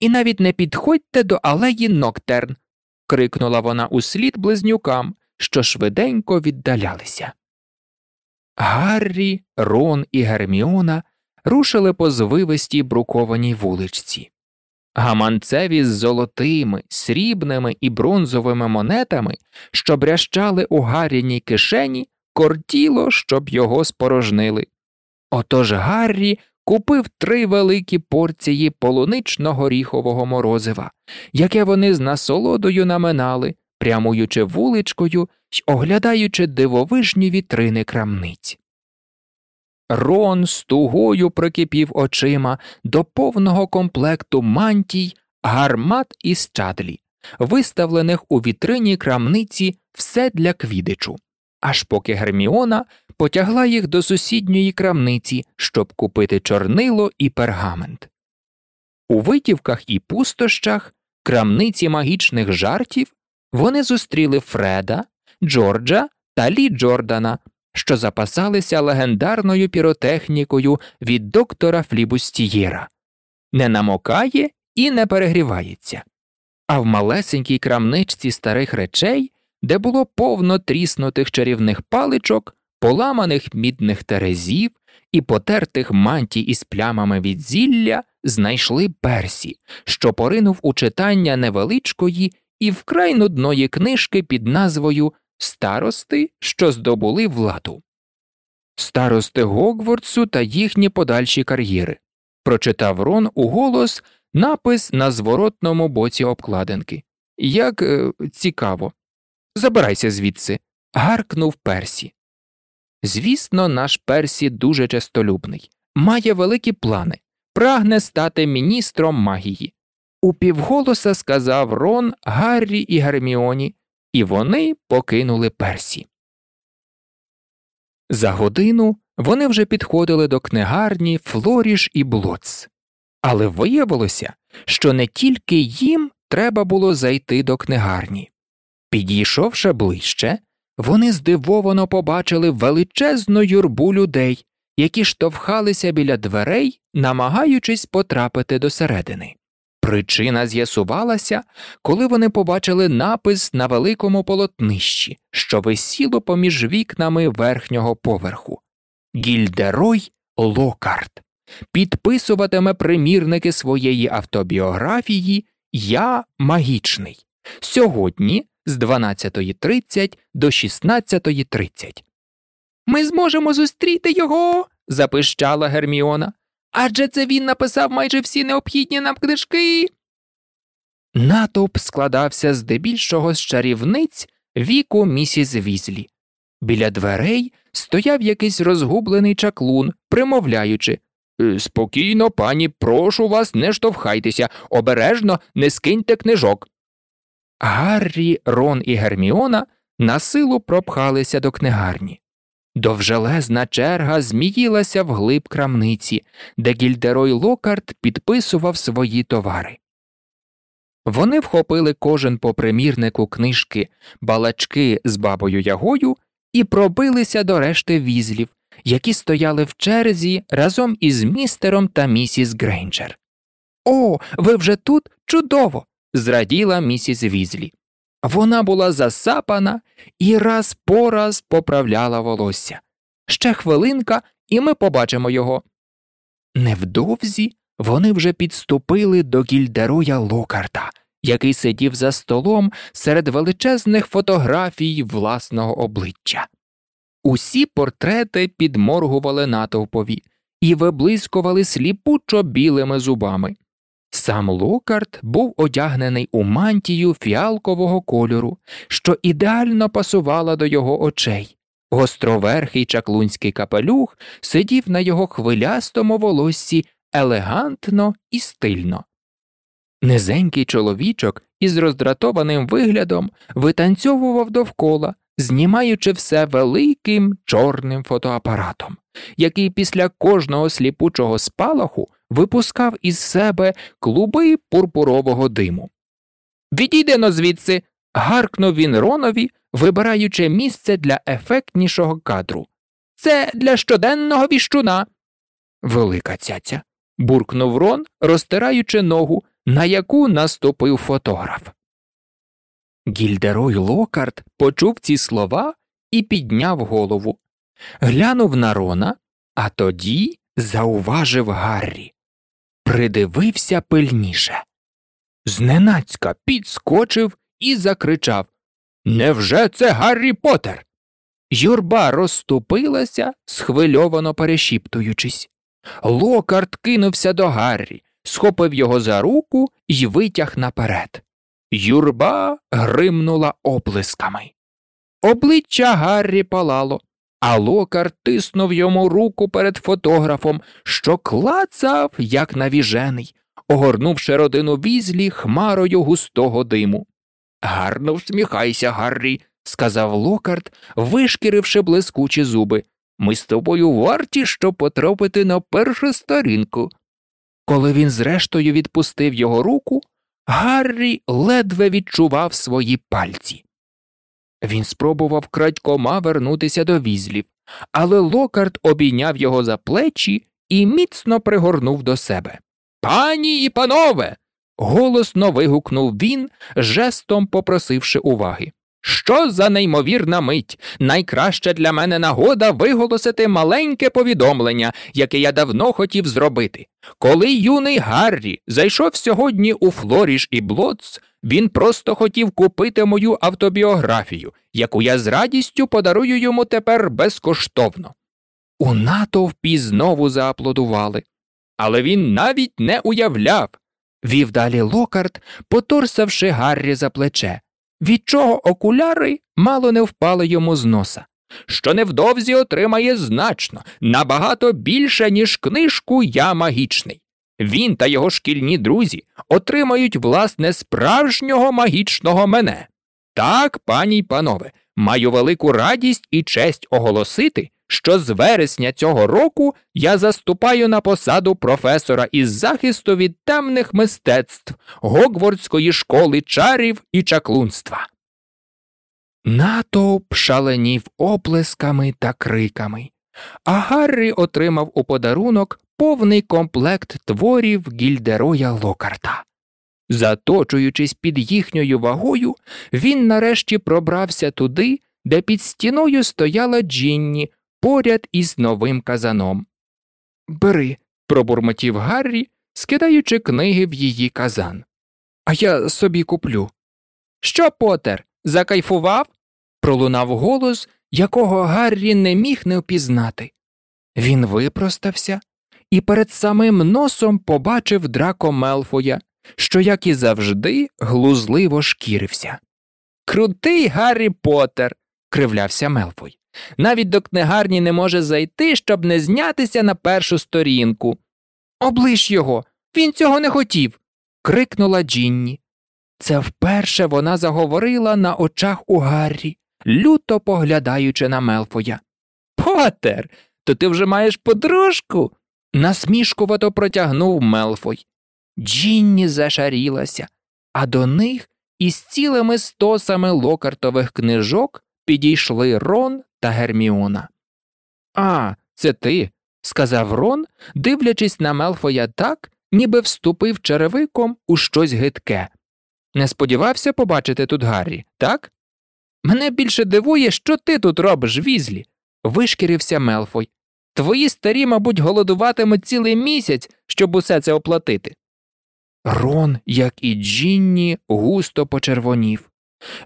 Speaker 1: І навіть не підходьте до алеї Ноктерн. крикнула вона услід близнюкам, що швиденько віддалялися. Гаррі, Рон і Герміона рушили по звивистій брукованій вуличці. Гаманцеві з золотими, срібними і бронзовими монетами, що брящали у Гарріній кишені, кортіло, щоб його спорожнили. Отож Гаррі купив три великі порції полунично горіхового морозива, яке вони з насолодою наминали, прямуючи вуличкою й оглядаючи дивовижні вітрини крамниць. Рон з тугою прикипів очима до повного комплекту мантій, гармат і щадлі, виставлених у вітрині крамниці все для квідичу, аж поки Герміона потягла їх до сусідньої крамниці, щоб купити чорнило і пергамент. У витівках і пустощах, крамниці магічних жартів, вони зустріли Фреда, Джорджа та Лі Джордана, що запасалися легендарною піротехнікою від доктора Флібустієра не намокає і не перегрівається. а в малесенькій крамничці старих речей, де було повно тріснутих чарівних паличок, поламаних мідних терезів і потертих мантій із плямами від зілля, знайшли Персі, що поринув у читання невеличкої і вкрай нудної книжки під назвою Старости, що здобули владу. Старости Гогвардсу та їхні подальші кар'єри. Прочитав Рон у голос напис на зворотному боці обкладинки. Як е, цікаво. Забирайся звідси. гаркнув Персі. Звісно, наш Персі дуже честолюбний, має великі плани, прагне стати міністром магії. Упівголоса сказав Рон, Гаррі і Герміоні, і вони покинули Персі. За годину вони вже підходили до книгарні Флоріш і Блоц, але виявилося, що не тільки їм треба було зайти до книгарні. Підійшовши ближче, вони здивовано побачили величезну юрбу людей, які штовхалися біля дверей, намагаючись потрапити до середини. Причина з'ясувалася, коли вони побачили напис на великому полотнищі, що висіло поміж вікнами верхнього поверху Гільдерой Локарт підписуватиме примірники своєї автобіографії Я магічний сьогодні з 12.30 до 16.30. Ми зможемо зустріти його. запищала Герміона. Адже це він написав майже всі необхідні нам книжки. Натовп складався здебільшого з чарівниць віку місіс Візлі. Біля дверей стояв якийсь розгублений чаклун, примовляючи «Е, Спокійно, пані, прошу вас, не штовхайтеся, обережно не скиньте книжок. Гаррі, Рон і Герміона на силу пропхалися до книгарні. Довжелезна черга зміїлася в глиб крамниці, де гільдерой Локарт підписував свої товари. Вони вхопили кожен по примірнику книжки балачки з бабою ягою і пробилися до решти візлів, які стояли в черзі разом із містером та місіс Грейнджер. О, ви вже тут чудово! зраділа місіс Візлі. Вона була засапана і раз по раз поправляла волосся. Ще хвилинка, і ми побачимо його. Невдовзі вони вже підступили до гільдероя Локарта, який сидів за столом серед величезних фотографій власного обличчя. Усі портрети підморгували натовпові і виблискували сліпучо білими зубами. Сам Локарт був одягнений у мантію фіалкового кольору, що ідеально пасувала до його очей. Гостроверхий чаклунський капелюх сидів на його хвилястому волоссі елегантно і стильно. Низенький чоловічок із роздратованим виглядом витанцьовував довкола, знімаючи все великим чорним фотоапаратом, який після кожного сліпучого спалаху випускав із себе клуби пурпурового диму. Відійдено звідси. гаркнув він Ронові, вибираючи місце для ефектнішого кадру. Це для щоденного віщуна. Велика цяця. буркнув Рон, розтираючи ногу, на яку наступив фотограф. Гільдерой Локарт почув ці слова і підняв голову, глянув на Рона, а тоді зауважив Гаррі придивився пильніше. Зненацька підскочив і закричав Невже це Гаррі Поттер?» Юрба розступилася, схвильовано перешіптуючись. Локарт кинувся до Гаррі, схопив його за руку і витяг наперед. Юрба гримнула оплесками. Обличчя Гаррі палало, а локар тиснув йому руку перед фотографом, що клацав, як навіжений, огорнувши родину візлі хмарою густого диму. Гарно всміхайся, Гаррі, сказав Локарт, вишкіривши блискучі зуби. Ми з тобою варті, щоб потрапити на першу сторінку. Коли він зрештою відпустив його руку, Гаррі ледве відчував свої пальці. Він спробував крадькома вернутися до візлів, але Локард обійняв його за плечі і міцно пригорнув до себе. Пані і панове. голосно вигукнув він, жестом попросивши уваги. Що за неймовірна мить? Найкраща для мене нагода виголосити маленьке повідомлення, яке я давно хотів зробити. Коли юний Гаррі зайшов сьогодні у Флоріш і Блоц, він просто хотів купити мою автобіографію, яку я з радістю подарую йому тепер безкоштовно. У натовпі знову зааплодували. Але він навіть не уявляв, вів далі Локарт, поторсавши Гаррі за плече від чого окуляри мало не впали йому з носа, що невдовзі отримає значно, набагато більше, ніж книжку Я магічний. Він та його шкільні друзі отримають власне справжнього магічного мене. Так, пані й панове, маю велику радість і честь оголосити, що з вересня цього року я заступаю на посаду професора із захисту від темних мистецтв Гогвардської школи чарів і чаклунства. Натовп шаленів оплесками та криками, а Гаррі отримав у подарунок повний комплект творів гільдероя Локарта. Заточуючись під їхньою вагою, він нарешті пробрався туди, де під стіною стояла Джінні поряд із новим казаном. Бери, пробурмотів Гаррі, скидаючи книги в її казан. А я собі куплю. Що, Потер, закайфував? пролунав голос, якого Гаррі не міг не впізнати. Він випростався і перед самим носом побачив драко Мелфоя, що, як і завжди, глузливо шкірився. Крутий Гаррі Поттер!» – кривлявся Мелфой. Навіть до книгарні не може зайти, щоб не знятися на першу сторінку. Облиш його, він цього не хотів. крикнула Джінні. Це вперше вона заговорила на очах у Гаррі, люто поглядаючи на Мелфоя. Потер, то ти вже маєш подружку. насмішкувато протягнув Мелфой. Джінні зашарілася, а до них із цілими стосами локартових книжок підійшли Рон та Герміона. А, це ти, сказав Рон, дивлячись на Мелфоя так, ніби вступив черевиком у щось гидке. Не сподівався побачити тут Гаррі, так? Мене більше дивує, що ти тут робиш, візлі, вишкірився Мелфой. Твої старі, мабуть, голодуватимуть цілий місяць, щоб усе це оплатити. Рон, як і Джінні, густо почервонів.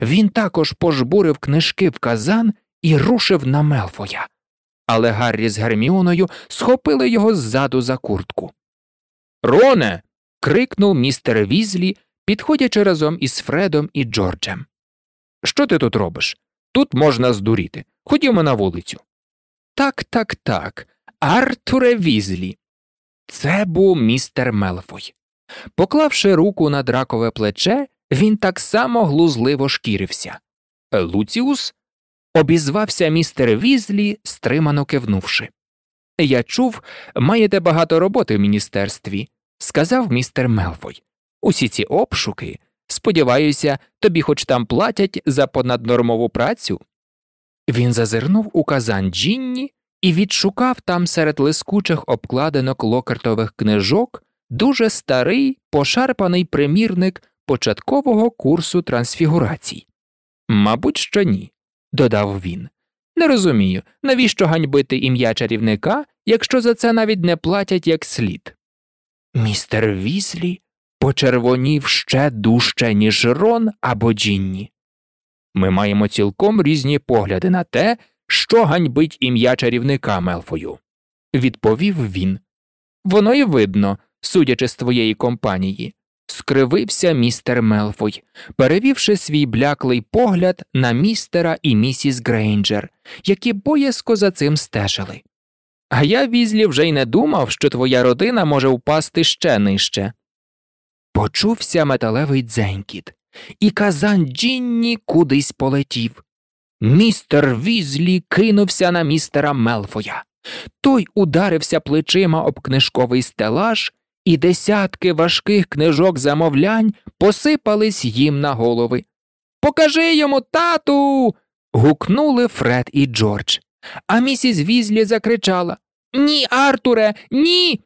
Speaker 1: Він також пожбурив книжки в казан і рушив на Мелфоя. Але Гаррі з Герміоною схопили його ззаду за куртку. Роне. крикнув містер Візлі, підходячи разом із Фредом і Джорджем. Що ти тут робиш? Тут можна здуріти. Ходімо на вулицю. Так, так, так. Артуре Візлі. Це був містер Мелфой. Поклавши руку на дракове плече, він так само глузливо шкірився. Луціус обізвався містер Візлі, стримано кивнувши. Я чув, маєте багато роботи в міністерстві, сказав містер Мелфой. Усі ці обшуки, сподіваюся, тобі хоч там платять за понаднормову працю. Він зазирнув у казан Джінні і відшукав там серед лискучих обкладинок локартових книжок дуже старий, пошарпаний примірник початкового курсу трансфігурацій. Мабуть, що ні, додав він. Не розумію, навіщо ганьбити ім'я чарівника, якщо за це навіть не платять як слід. Містер Віслі почервонів ще дужче, ніж Рон або Джінні. Ми маємо цілком різні погляди на те, що ганьбить ім'я чарівника Мелфою, відповів він. Воно й видно, судячи з твоєї компанії, скривився містер Мелфой, перевівши свій бляклий погляд на містера і місіс Грейнджер, які боязко за цим стежили. А я візлі вже й не думав, що твоя родина може впасти ще нижче. Почувся металевий дзенькіт, і казан Джінні кудись полетів. Містер Візлі кинувся на містера Мелфоя. Той ударився плечима об книжковий стелаж і десятки важких книжок замовлянь посипались їм на голови. Покажи йому, тату. гукнули Фред і Джордж. А місіс Візлі закричала Ні, Артуре, ні.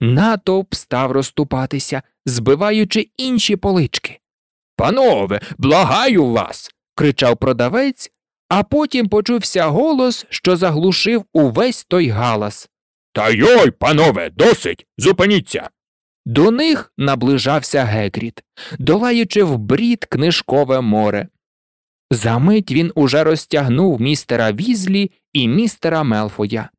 Speaker 1: Натовп став розступатися, збиваючи інші полички. Панове, благаю вас. кричав продавець, а потім почувся голос, що заглушив увесь той галас.
Speaker 2: Та йой, панове, досить, зупиніться.
Speaker 1: До них наближався Гегріт, долаючи в брід книжкове море. Замить він уже розтягнув містера Візлі і містера Мелфоя.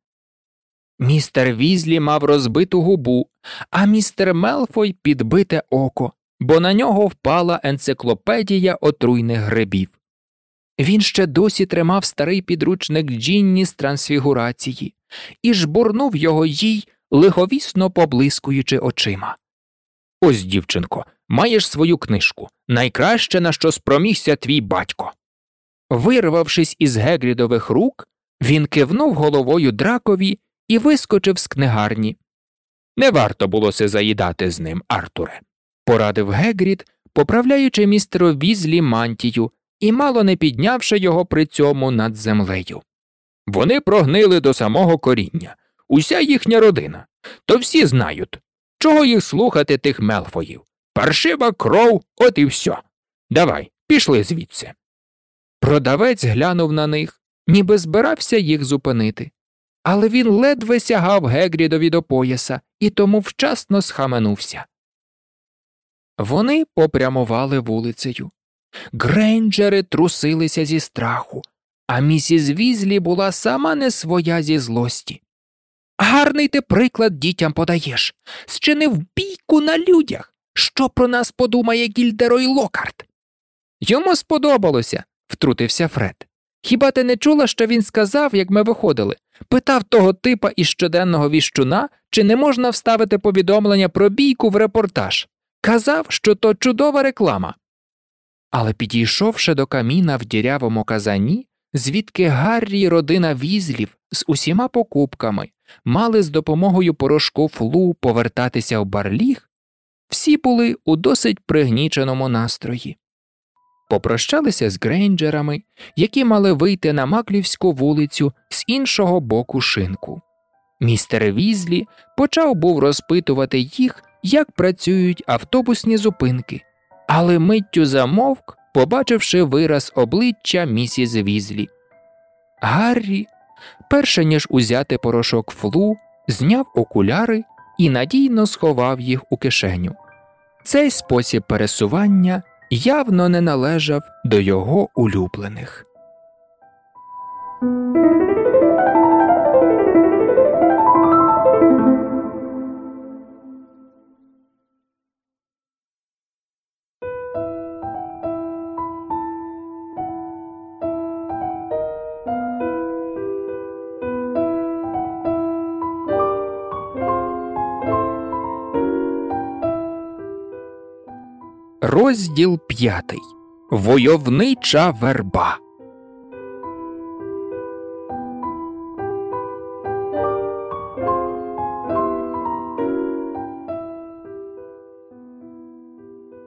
Speaker 1: Містер Візлі мав розбиту губу, а містер Мелфой підбите око, бо на нього впала енциклопедія отруйних грибів. Він ще досі тримав старий підручник Джінні з трансфігурації і жбурнув його їй, лиховісно поблискуючи очима. Ось, дівчинко, маєш свою книжку найкраще, на що спромігся твій батько. Вирвавшись із Гегрідових рук, він кивнув головою дракові і вискочив з книгарні. Не варто було се заїдати з ним, Артуре, порадив Гегрід, поправляючи містеру візлі мантію і мало не піднявши його при цьому над землею. Вони прогнили до самого коріння, уся їхня родина. То всі знають, чого їх слухати тих мелфоїв. Паршива кров, от і все. Давай, пішли звідси. Продавець глянув на них, ніби збирався їх зупинити. Але він ледве сягав Гегрідові до пояса і тому вчасно схаменувся. Вони попрямували вулицею. Грейнджери трусилися зі страху, а місіс Візлі була сама не своя зі злості. Гарний ти приклад дітям подаєш, зчинив бійку на людях. Що про нас подумає Гільдерой Локарт? Йому сподобалося, втрутився Фред. Хіба ти не чула, що він сказав, як ми виходили? Питав того типа із щоденного віщуна, чи не можна вставити повідомлення про бійку в репортаж. Казав, що то чудова реклама. Але підійшовши до каміна в дірявому казані, звідки Гаррі родина візлів з усіма покупками мали з допомогою порошку флу повертатися в барліг, всі були у досить пригніченому настрої. Попрощалися з грейнджерами, які мали вийти на маклівську вулицю з іншого боку шинку. Містер Візлі почав був розпитувати їх, як працюють автобусні зупинки, але миттю замовк, побачивши вираз обличчя місіс Візлі. Гаррі, перше ніж узяти порошок флу, зняв окуляри і надійно сховав їх у кишеню. Цей спосіб пересування явно не належав до його улюблених. Розділ п'ятий Войовнича верба.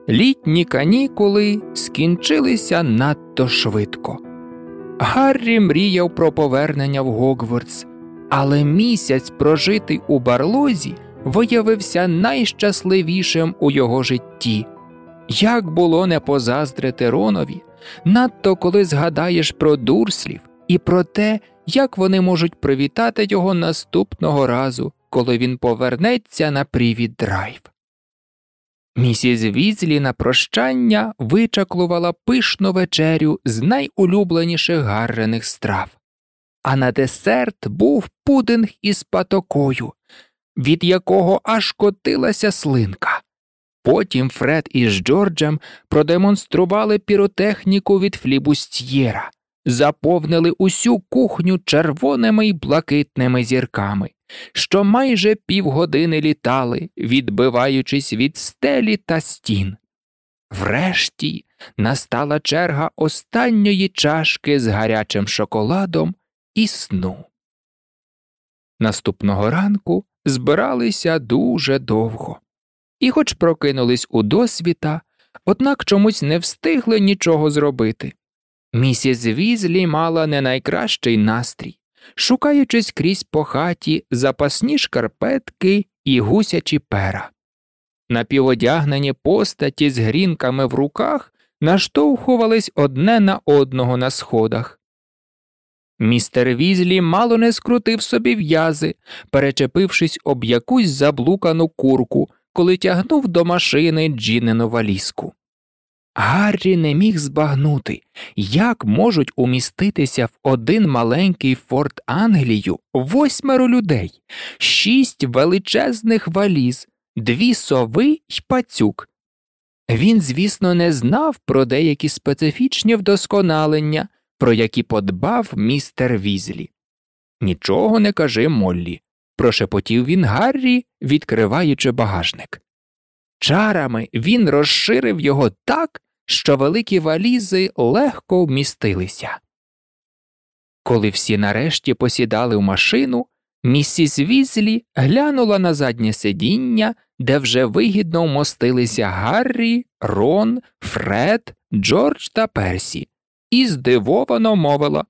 Speaker 1: Літні канікули скінчилися надто швидко. Гаррі мріяв про повернення в Гогвардс, але місяць, прожитий у барлозі, виявився найщасливішим у його житті. Як було не позаздрити Ронові, надто коли згадаєш про дурслів і про те, як вони можуть привітати його наступного разу, коли він повернеться на привід драйв. Місіс Візлі на прощання вичаклувала пишну вечерю з найулюбленіших гаррених страв, а на десерт був пудинг із патокою, від якого аж котилася слинка. Потім Фред із Джорджем продемонстрували піротехніку від флібустьєра, заповнили усю кухню червоними й блакитними зірками, що майже півгодини літали, відбиваючись від стелі та стін. Врешті настала черга останньої чашки з гарячим шоколадом і сну. Наступного ранку збиралися дуже довго і, хоч прокинулись у досвіта, однак чомусь не встигли нічого зробити. Місіс Візлі мала не найкращий настрій, шукаючись крізь по хаті запасні шкарпетки і гусячі пера. Напіводягнені постаті з грінками в руках наштовхувались одне на одного на сходах. Містер Візлі мало не скрутив собі в'язи, перечепившись об якусь заблукану курку, коли тягнув до машини Джінену валізку. Гаррі не міг збагнути, як можуть уміститися в один маленький форт Англію восьмеро людей, шість величезних валіз, дві сови й пацюк. Він, звісно, не знав про деякі специфічні вдосконалення, про які подбав містер Візлі. Нічого не кажи Моллі, прошепотів він Гаррі, відкриваючи багажник. Чарами він розширив його так, що великі валізи легко вмістилися. Коли всі нарешті посідали в машину, місіс Візлі глянула на заднє сидіння, де вже вигідно вмостилися Гаррі, Рон, Фред, Джордж та Персі, і здивовано мовила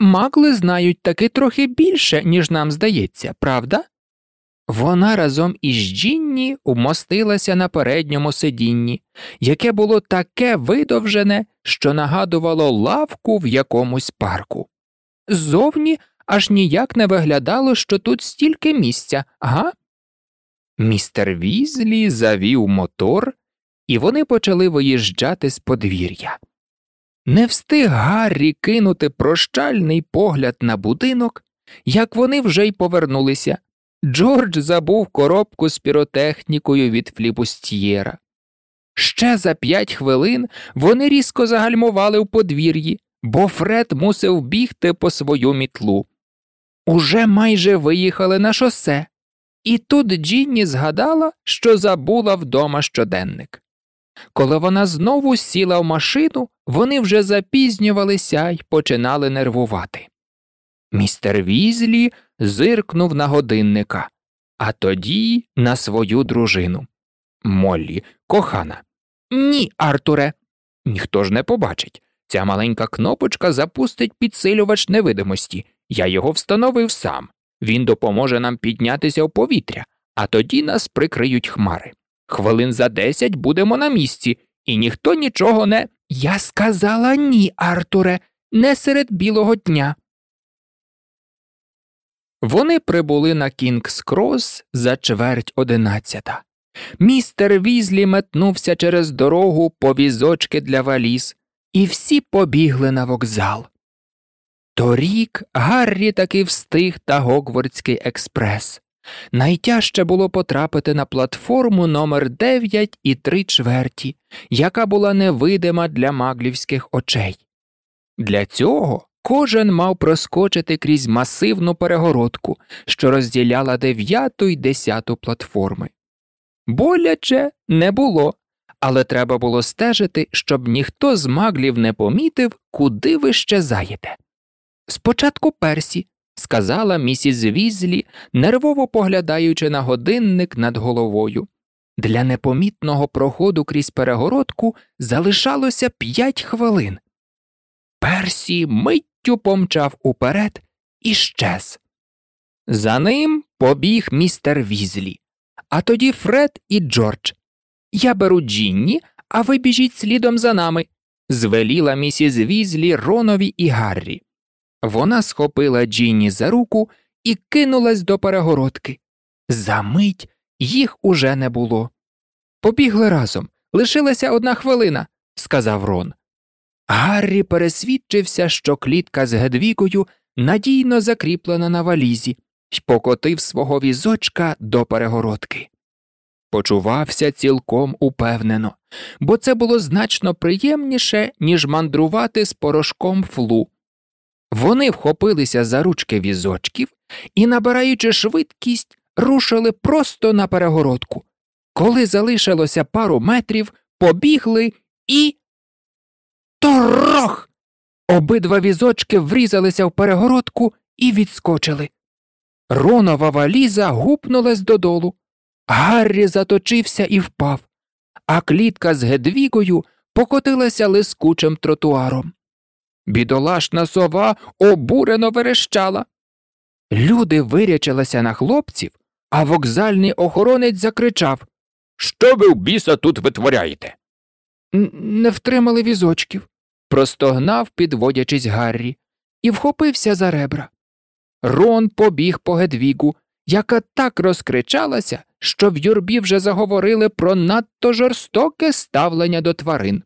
Speaker 1: Магли знають таки трохи більше, ніж нам здається, правда? Вона разом із Джінні вмостилася на передньому сидінні, яке було таке видовжене, що нагадувало лавку в якомусь парку. Ззовні аж ніяк не виглядало, що тут стільки місця, га? Містер Візлі завів мотор, і вони почали виїжджати з подвір'я. Не встиг Гаррі кинути прощальний погляд на будинок, як вони вже й повернулися. Джордж забув коробку з піротехнікою від флібустьєра. Ще за п'ять хвилин вони різко загальмували в подвір'ї, бо Фред мусив бігти по свою мітлу. Уже майже виїхали на шосе, і тут Джінні згадала, що забула вдома щоденник. Коли вона знову сіла в машину, вони вже запізнювалися й починали нервувати. Містер Візлі зиркнув на годинника, а тоді на свою дружину. Моллі, кохана. Ні, Артуре. Ніхто ж не побачить. Ця маленька кнопочка запустить підсилювач невидимості. Я його встановив сам. Він допоможе нам піднятися в повітря, а тоді нас прикриють хмари. Хвилин за десять будемо на місці, і ніхто нічого не. Я сказала ні, Артуре, не серед білого дня. Вони прибули на Кінгс Крос за чверть одинадцята. Містер Візлі метнувся через дорогу по візочки для валіз, і всі побігли на вокзал. Торік Гаррі таки встиг та Гогвардський експрес. Найтяжче було потрапити на платформу номер 9 і 3 чверті, яка була невидима для маглівських очей. Для цього кожен мав проскочити крізь масивну перегородку, що розділяла дев'яту й десяту платформи. Боляче не було, але треба було стежити, щоб ніхто з маглів не помітив, куди ви ще заєте. Спочатку Персі, сказала місіс Візлі, нервово поглядаючи на годинник над головою. Для непомітного проходу крізь перегородку залишалося п'ять хвилин. Персі миттю помчав уперед і щез. За ним побіг містер Візлі, а тоді Фред і Джордж. Я беру Джінні, а ви біжіть слідом за нами, звеліла місіс Візлі Ронові і Гаррі. Вона схопила Джінні за руку і кинулась до перегородки. За мить їх уже не було. Побігли разом. Лишилася одна хвилина, сказав Рон. Гаррі пересвідчився, що клітка з Гедвікою надійно закріплена на валізі, й покотив свого візочка до перегородки. Почувався цілком упевнено, бо це було значно приємніше, ніж мандрувати з порошком флу. Вони вхопилися за ручки візочків і, набираючи швидкість, рушили просто на перегородку. Коли залишилося пару метрів, побігли і. Торох! Обидва візочки врізалися в перегородку і відскочили. Ронова валіза гупнулась додолу. Гаррі заточився і впав, а клітка з Гедвігою покотилася лискучим тротуаром. Бідолашна сова обурено верещала. Люди вирячилися на хлопців, а вокзальний охоронець закричав
Speaker 2: Що ви в біса тут витворяєте?
Speaker 1: Не втримали візочків, простогнав, підводячись Гаррі, і вхопився за ребра. Рон побіг по Гедвігу, яка так розкричалася, що в юрбі вже заговорили про надто жорстоке ставлення до тварин.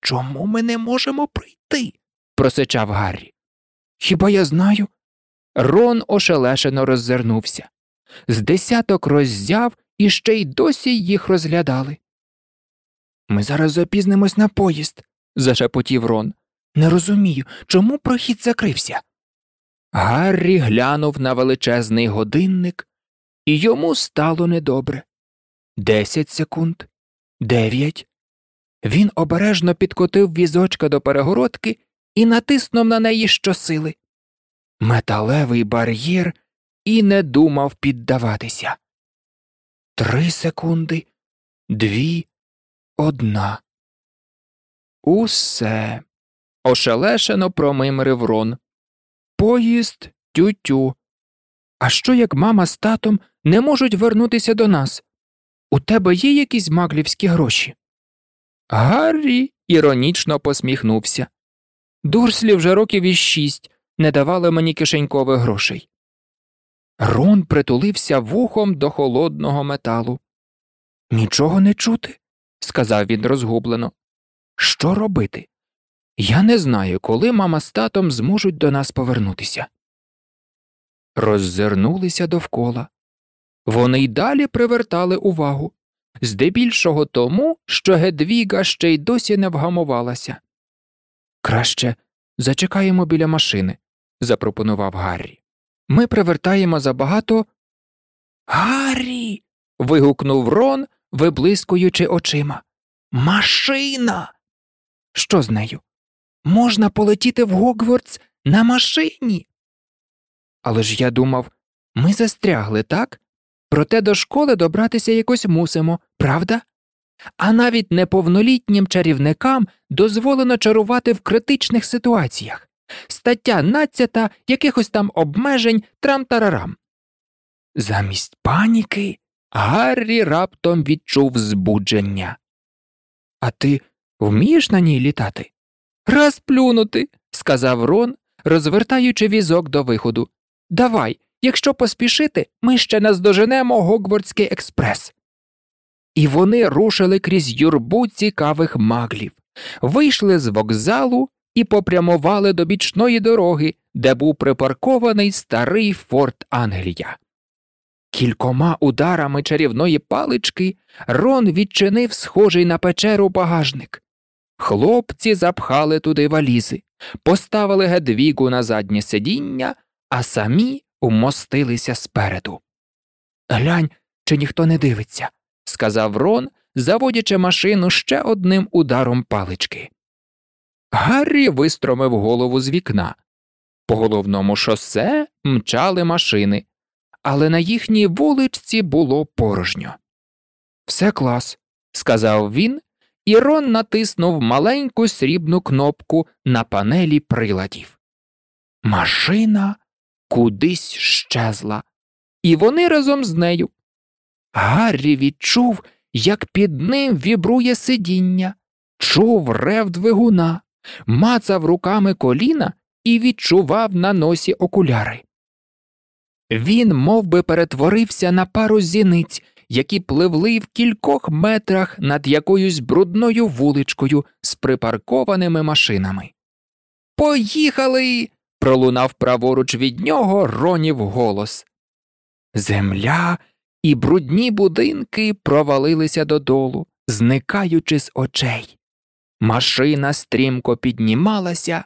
Speaker 1: Чому ми не можемо прийти? Просичав Гаррі. Хіба я знаю? Рон ошелешено роззирнувся. З десяток роззяв і ще й досі їх розглядали. Ми зараз запізнимось на поїзд, зашепотів Рон. Не розумію, чому прохід закрився. Гаррі глянув на величезний годинник, і йому стало недобре. Десять секунд, дев'ять. Він обережно підкотив візочка до перегородки і натиснув на неї щосили. Металевий бар'єр і не думав піддаватися. Три секунди, дві, одна. Усе. Ошелешено промимрив Рон. Поїзд тю-тю. А що як мама з татом не можуть вернутися до нас? У тебе є якісь маглівські гроші? Гаррі іронічно посміхнувся. Дурслі вже років із шість не давали мені кишенькових грошей. Рон притулився вухом до холодного металу. Нічого не чути, сказав він розгублено. Що робити? Я не знаю, коли мама з татом зможуть до нас повернутися. Роззирнулися довкола. Вони й далі привертали увагу, здебільшого тому, що Гедвіга ще й досі не вгамувалася. Краще зачекаємо біля машини, запропонував Гаррі. Ми привертаємо забагато. Гаррі. вигукнув Рон, виблискуючи очима. Машина. Що з нею? Можна полетіти в Гогвартс на машині. Але ж я думав, ми застрягли, так? Проте до школи добратися якось мусимо, правда? А навіть неповнолітнім чарівникам дозволено чарувати в критичних ситуаціях. Стаття надцята якихось там обмежень трам-тарарам. Замість паніки Гаррі раптом відчув збудження. А ти вмієш на ній літати? Раз плюнути, сказав Рон, розвертаючи візок до виходу. Давай, якщо поспішити, ми ще наздоженемо Гогвардський експрес. І вони рушили крізь юрбу цікавих маглів, вийшли з вокзалу і попрямували до бічної дороги, де був припаркований старий форт Англія. Кількома ударами чарівної палички Рон відчинив схожий на печеру багажник. Хлопці запхали туди валізи, поставили гедвігу на заднє сидіння, а самі умостилися спереду. Глянь, чи ніхто не дивиться, сказав Рон, заводячи машину ще одним ударом палички. Гаррі вистромив голову з вікна. По головному шосе мчали машини, але на їхній вуличці було порожньо. Все клас, сказав він, і Рон натиснув маленьку срібну кнопку на панелі приладів. Машина кудись щезла, і вони разом з нею. Гаррі відчув, як під ним вібрує сидіння, чув рев двигуна, мацав руками коліна і відчував на носі окуляри. Він мов би, перетворився на пару зіниць, які пливли в кількох метрах над якоюсь брудною вуличкою з припаркованими машинами. Поїхали. пролунав праворуч від нього ронів голос. Земля і брудні будинки провалилися додолу, зникаючи з очей. Машина стрімко піднімалася,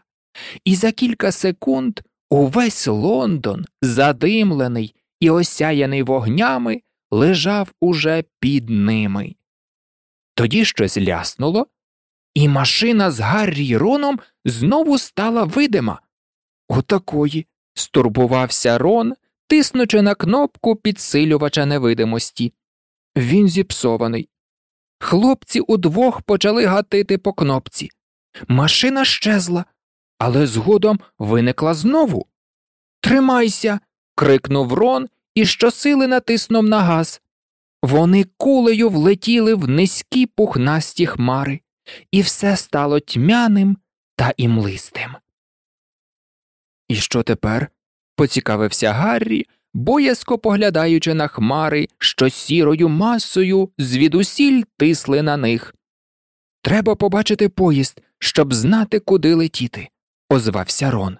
Speaker 1: і за кілька секунд увесь Лондон, задимлений і осяяний вогнями, лежав уже під ними. Тоді щось ляснуло, і машина з Гаррі Роном знову стала видима. Отакої. стурбувався Рон, тиснучи на кнопку підсилювача невидимості. Він зіпсований. Хлопці удвох почали гатити по кнопці. Машина щезла, але згодом виникла знову. Тримайся. крикнув Рон і щосили натиснув на газ. Вони кулею влетіли в низькі пухнасті хмари, і все стало тьмяним та імлистим. І що тепер? Поцікавився Гаррі, боязко поглядаючи на хмари, що сірою масою звідусіль тисли на них. Треба побачити поїзд, щоб знати, куди летіти, озвався Рон.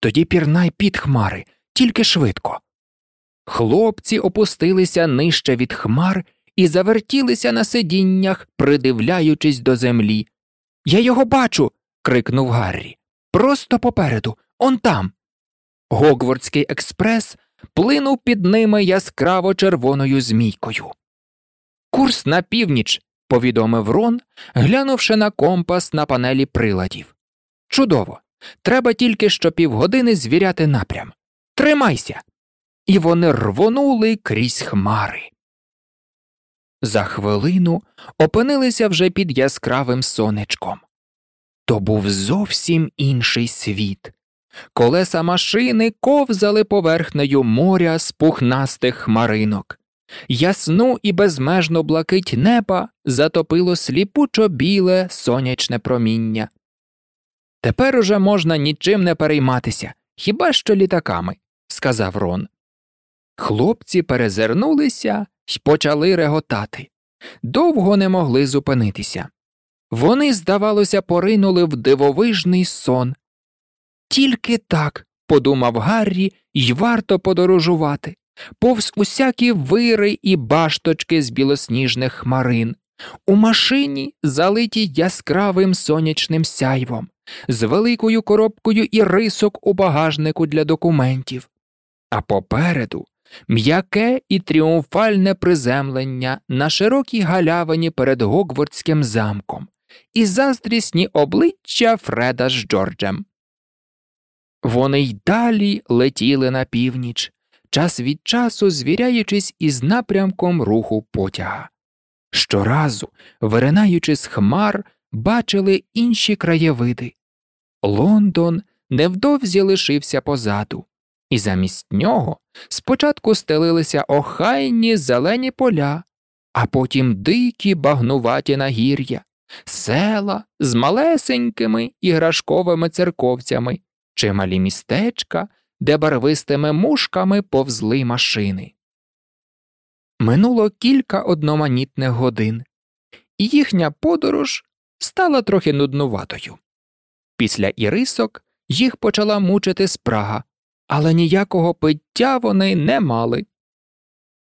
Speaker 1: Тоді пірнай під хмари, тільки швидко. Хлопці опустилися нижче від хмар і завертілися на сидіннях, придивляючись до землі. Я його бачу. крикнув Гаррі. Просто попереду, он там. Гогвардський експрес плинув під ними яскраво червоною змійкою. Курс на північ, повідомив Рон, глянувши на компас на панелі приладів. Чудово. Треба тільки що півгодини звіряти напрям. Тримайся. І вони рвонули крізь хмари. За хвилину опинилися вже під яскравим сонечком. То був зовсім інший світ. Колеса машини ковзали поверхнею моря з пухнастих хмаринок. Ясну і безмежну блакить неба затопило сліпучо біле сонячне проміння. Тепер уже можна нічим не перейматися, хіба що літаками, сказав Рон. Хлопці перезирнулися й почали реготати. Довго не могли зупинитися. Вони, здавалося, поринули в дивовижний сон. Тільки так, подумав Гаррі, й варто подорожувати, повз усякі вири і башточки з білосніжних хмарин, у машині, залитій яскравим сонячним сяйвом, з великою коробкою і рисок у багажнику для документів, а попереду м'яке і тріумфальне приземлення на широкій галявині перед Гогвардським замком і заздрісні обличчя Фреда з Джорджем. Вони й далі летіли на північ, час від часу звіряючись із напрямком руху потяга. Щоразу, виринаючи з хмар, бачили інші краєвиди. Лондон невдовзі лишився позаду, і замість нього спочатку стелилися охайні зелені поля, а потім дикі багнуваті нагір'я, села з малесенькими іграшковими церковцями, чималі містечка, де барвистими мушками повзли машини. Минуло кілька одноманітних годин, і їхня подорож стала трохи нуднуватою. Після ірисок їх почала мучити спрага, але ніякого пиття вони не мали.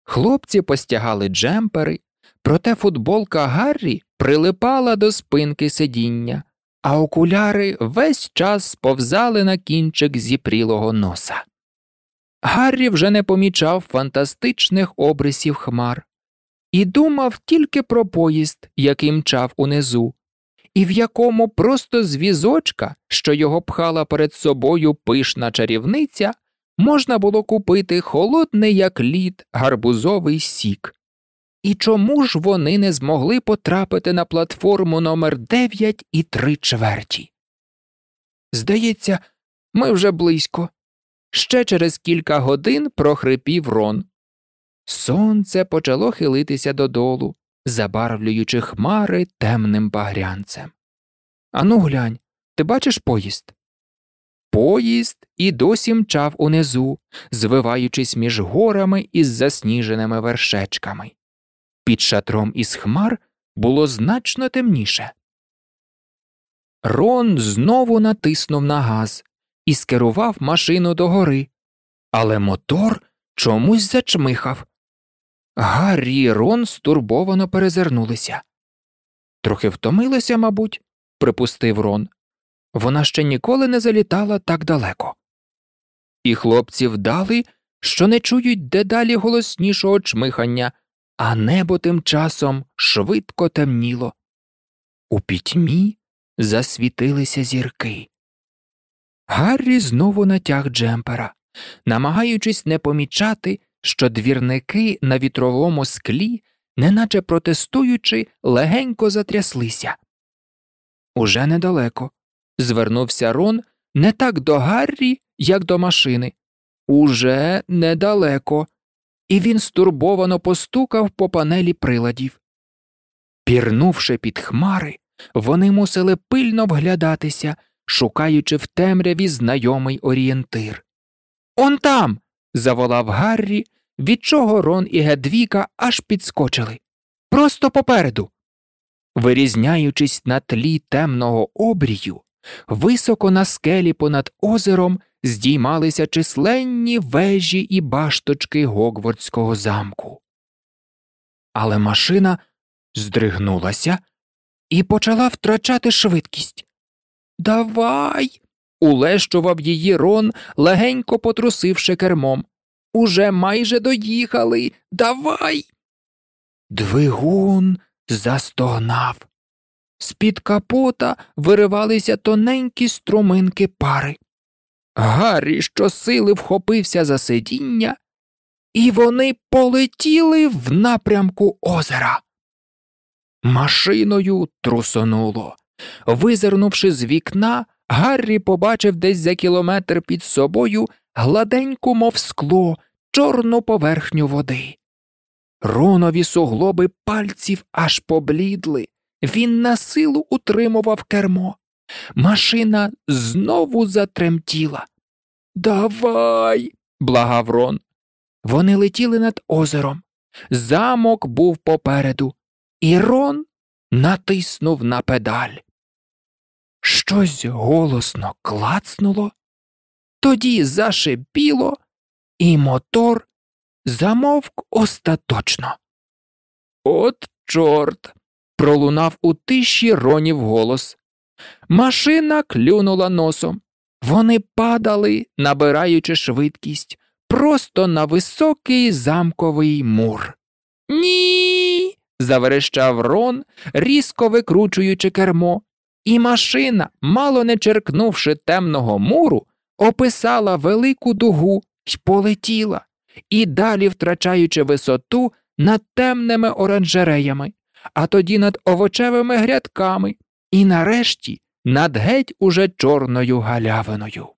Speaker 1: Хлопці постягали джемпери, проте футболка Гаррі прилипала до спинки сидіння, а окуляри весь час сповзали на кінчик зіпрілого носа. Гаррі вже не помічав фантастичних обрисів хмар і думав тільки про поїзд, який мчав унизу, і в якому просто з візочка, що його пхала перед собою пишна чарівниця, можна було купити холодний, як лід, гарбузовий сік. І чому ж вони не змогли потрапити на платформу номер 9 і три чверті? Здається, ми вже близько. Ще через кілька годин прохрипів рон. Сонце почало хилитися додолу, забарвлюючи хмари темним багрянцем. Ану глянь, ти бачиш поїзд? Поїзд і досі мчав унизу, звиваючись між горами із засніженими вершечками. Під шатром із хмар було значно темніше. Рон знову натиснув на газ і скерував машину догори, але мотор чомусь зачмихав. Гаррі і Рон стурбовано перезирнулися. Трохи втомилася, мабуть, припустив Рон. Вона ще ніколи не залітала так далеко. І хлопці вдали, що не чують дедалі голоснішого чмихання, а небо тим часом швидко темніло. У пітьмі засвітилися зірки. Гаррі знову натяг джемпера, намагаючись не помічати, що двірники на вітровому склі, неначе протестуючи, легенько затряслися. Уже недалеко. Звернувся Рон не так до Гаррі, як до машини. Уже недалеко, і він стурбовано постукав по панелі приладів. Пірнувши під хмари, вони мусили пильно вглядатися, шукаючи в темряві знайомий орієнтир. Он там. заволав Гаррі, від чого Рон і Гедвіка аж підскочили. Просто попереду. Вирізняючись на тлі темного обрію, високо на скелі понад озером здіймалися численні вежі і башточки Гогвардського замку. Але машина здригнулася і почала втрачати швидкість. Давай. улещував її Рон, легенько потрусивши кермом. Уже майже доїхали. Давай. Двигун застогнав. З під капота виривалися тоненькі струминки пари. Гаррі щосили вхопився за сидіння, і вони полетіли в напрямку озера. Машиною трусонуло. Визирнувши з вікна, Гаррі побачив десь за кілометр під собою гладеньку, мов скло, чорну поверхню води. Ронові суглоби пальців аж поблідли, він на силу утримував кермо. Машина знову затремтіла. Давай, благав Рон. Вони летіли над озером. Замок був попереду, і Рон натиснув на педаль. Щось голосно клацнуло, тоді зашипіло, і мотор замовк остаточно. От чорт. пролунав у тиші ронів голос. Машина клюнула носом. Вони падали, набираючи швидкість, просто на високий замковий мур. Ні. заверещав Рон, різко викручуючи кермо, і машина, мало не черкнувши темного муру, описала велику дугу й полетіла, і далі втрачаючи висоту над темними оранжереями, а тоді над овочевими грядками, і нарешті над геть уже чорною галявиною.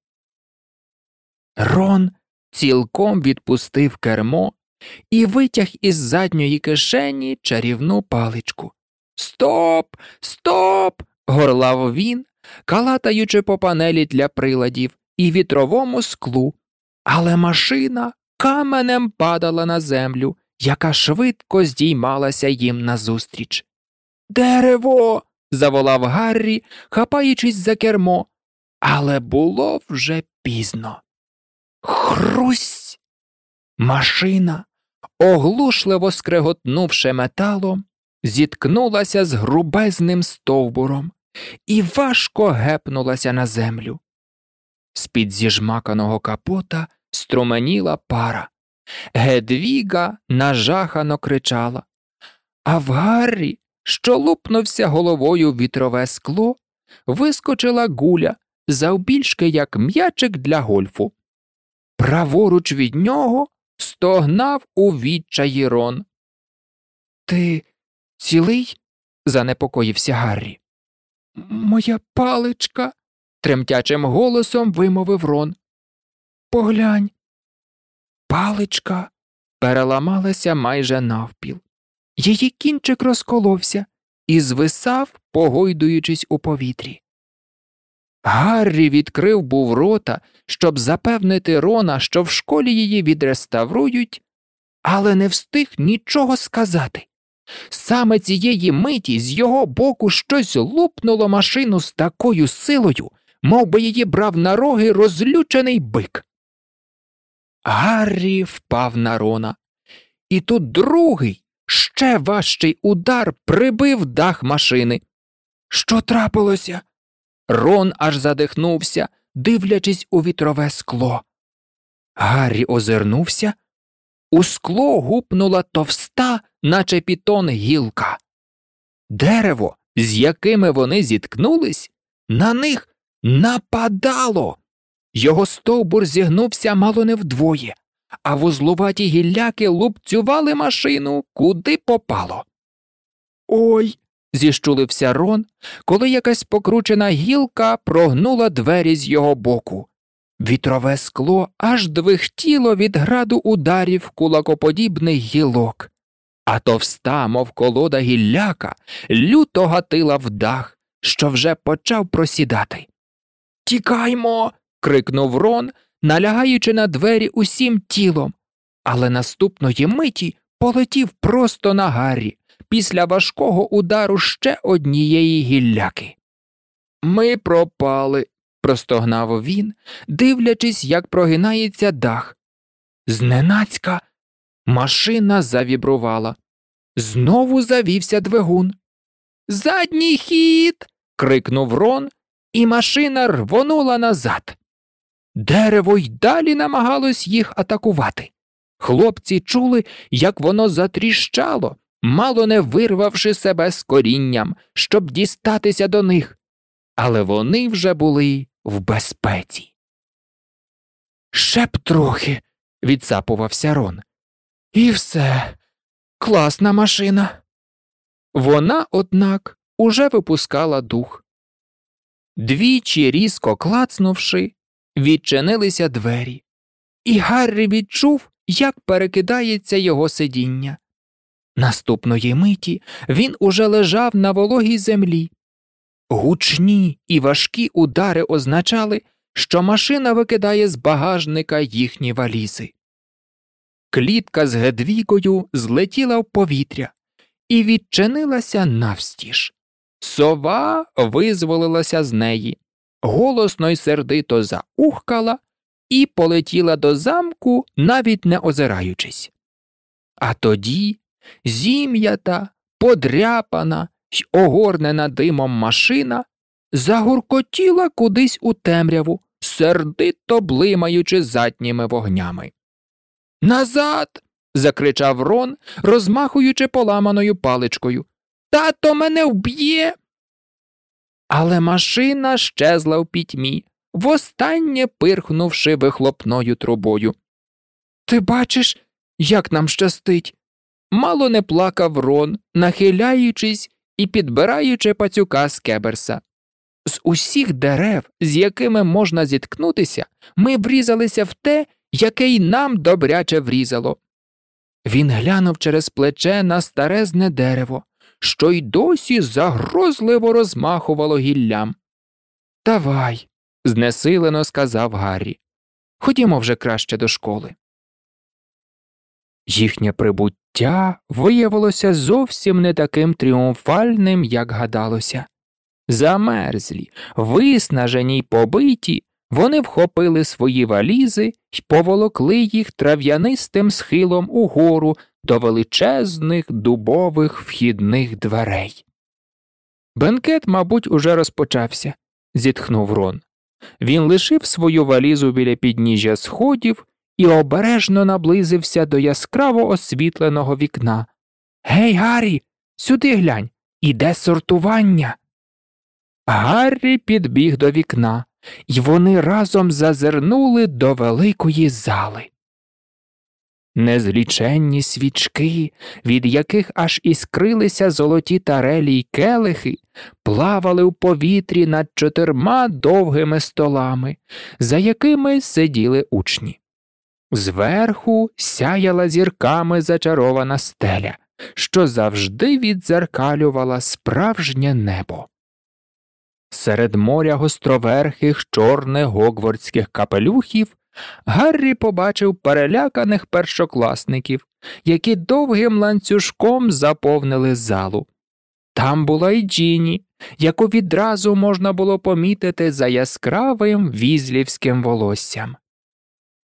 Speaker 1: Рон цілком відпустив кермо і витяг із задньої кишені чарівну паличку. Стоп, стоп. горлав він, калатаючи по панелі для приладів і вітровому склу, але машина каменем падала на землю, яка швидко здіймалася їм назустріч. Дерево. Заволав Гаррі, хапаючись за кермо, але було вже пізно. Хрусь. Машина, оглушливо скреготнувши металом, зіткнулася з грубезним стовбуром і важко гепнулася на землю. З під зіжмаканого капота струменіла пара. Гедвіга нажахано кричала, а в Гаррі, що лупнувся головою вітрове скло, вискочила гуля завбільшки як м'ячик для гольфу. Праворуч від нього стогнав у відчаї Рон. Ти цілий? занепокоївся Гаррі. Моя паличка, тремтячим голосом вимовив Рон. Поглянь. Паличка переламалася майже навпіл. Її кінчик розколовся і звисав, погойдуючись у повітрі. Гаррі відкрив був рота, щоб запевнити Рона, що в школі її відреставрують, але не встиг нічого сказати. Саме цієї миті з його боку щось лупнуло машину з такою силою, мов би її брав на роги розлючений бик. Гаррі впав на Рона, і тут другий, ще важчий удар прибив дах машини. Що трапилося? Рон аж задихнувся, дивлячись у вітрове скло. Гаррі озирнувся. У скло гупнула товста, наче пітон гілка. Дерево, з якими вони зіткнулись, на них нападало. Його стовбур зігнувся мало не вдвоє, а вузлуваті гілляки лупцювали машину куди попало. Ой. зіщулився Рон, коли якась покручена гілка прогнула двері з його боку. Вітрове скло аж двихтіло від граду ударів кулакоподібних гілок, а товста, мов колода гілляка, люто гатила в дах, що вже почав просідати. Тікаймо. крикнув Рон, налягаючи на двері усім тілом, але наступної миті полетів просто на Гаррі після важкого удару ще однієї гілляки. Ми пропали, простогнав він, дивлячись, як прогинається дах. Зненацька машина завібрувала. Знову завівся двигун. Задній хід. крикнув Рон, і машина рвонула назад. Дерево й далі намагалось їх атакувати. Хлопці чули, як воно затріщало, мало не вирвавши себе з корінням, щоб дістатися до них, але вони вже були в безпеці. Ще б трохи, відсапувався Рон. І все, класна машина. Вона, однак, уже випускала дух. Двічі різко клацнувши, відчинилися двері, і Гаррі відчув, як перекидається його сидіння. Наступної миті він уже лежав на вологій землі. Гучні і важкі удари означали, що машина викидає з багажника їхні валізи. Клітка з Гедвігою злетіла в повітря і відчинилася навстіж. Сова визволилася з неї, голосно й сердито заухкала і полетіла до замку, навіть не озираючись. А тоді зім'ята, подряпана й огорнена димом машина загуркотіла кудись у темряву, сердито блимаючи задніми вогнями. Назад. закричав Рон, розмахуючи поламаною паличкою. Тато мене вб'є. Але машина щезла в пітьмі, востаннє пирхнувши вихлопною трубою. Ти бачиш, як нам щастить? Мало не плакав Рон, нахиляючись і підбираючи пацюка з кеберса. З усіх дерев, з якими можна зіткнутися, ми врізалися в те, яке й нам добряче врізало. Він глянув через плече на старезне дерево, що й досі загрозливо розмахувало гіллям. Давай, знесилено сказав Гаррі. Ходімо вже краще до школи. Їхнє прибуття виявилося зовсім не таким тріумфальним, як гадалося. Замерзлі, виснажені й побиті, вони вхопили свої валізи й поволокли їх трав'янистим схилом угору до величезних дубових вхідних дверей. Бенкет, мабуть, уже розпочався, зітхнув Рон. Він лишив свою валізу біля підніжжя сходів і обережно наблизився до яскраво освітленого вікна. Гей, Гаррі, сюди глянь, іде сортування. Гаррі підбіг до вікна, і вони разом зазирнули до великої зали. Незліченні свічки, від яких аж іскрилися золоті тарелі й келихи, плавали в повітрі над чотирма довгими столами, за якими сиділи учні. Зверху сяяла зірками зачарована стеля, що завжди відзеркалювала справжнє небо. Серед моря гостроверхих чорних гогвардських капелюхів Гаррі побачив переляканих першокласників, які довгим ланцюжком заповнили залу. Там була й Джіні, яку відразу можна було помітити за яскравим візлівським волоссям.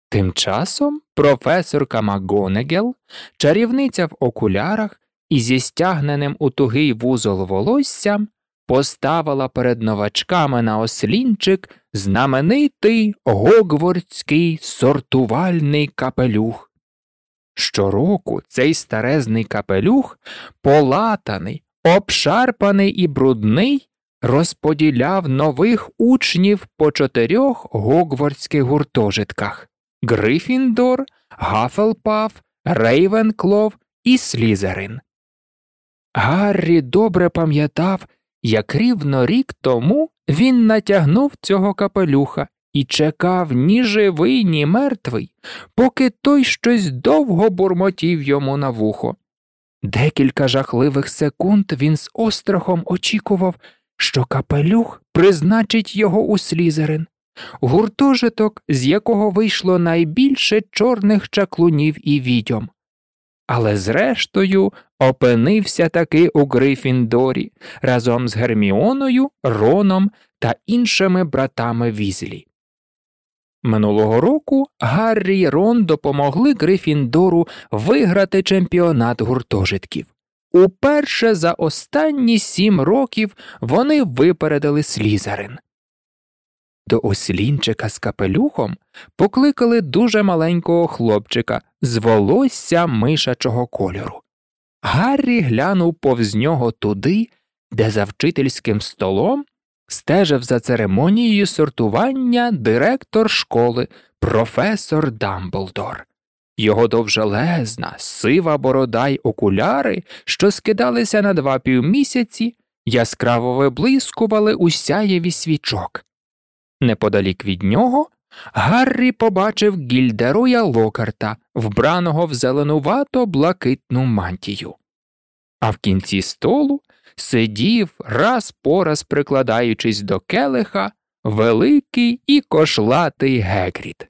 Speaker 1: Тим часом професорка МакГонегел, чарівниця в окулярах і зі стягненим у тугий вузол волоссям, поставила перед новачками на ослінчик знаменитий гогвардський сортувальний капелюх. Щороку цей старезний капелюх, полатаний, обшарпаний і брудний, розподіляв нових учнів по чотирьох гогвардських гуртожитках Грифіндор, Гафелпаф, Рейвенклов і Слізерин. Гаррі добре пам'ятав, як рівно рік тому він натягнув цього капелюха і чекав ні живий, ні мертвий, поки той щось довго бурмотів йому на вухо. Декілька жахливих секунд він з острахом очікував, що капелюх призначить його у слізерин, гуртожиток, з якого вийшло найбільше чорних чаклунів і відьом. Але зрештою опинився таки у Грифіндорі разом з Герміоною, Роном та іншими братами Візлі. Минулого року Гаррі й Рон допомогли Грифіндору виграти чемпіонат гуртожитків. Уперше за останні сім років вони випередили слізарин. До ослінчика з капелюхом покликали дуже маленького хлопчика з волосся мишачого кольору. Гаррі глянув повз нього туди, де за вчительським столом стежив за церемонією сортування директор школи, професор Дамблдор. Його довжелезна, сива борода й окуляри, що скидалися на два півмісяці, яскраво виблискували у сяєві свічок. Неподалік від нього Гаррі побачив гільдеруя Локарта, вбраного в зеленувато блакитну мантію. А в кінці столу сидів, раз по раз прикладаючись до келиха, великий і кошлатий Гегрід.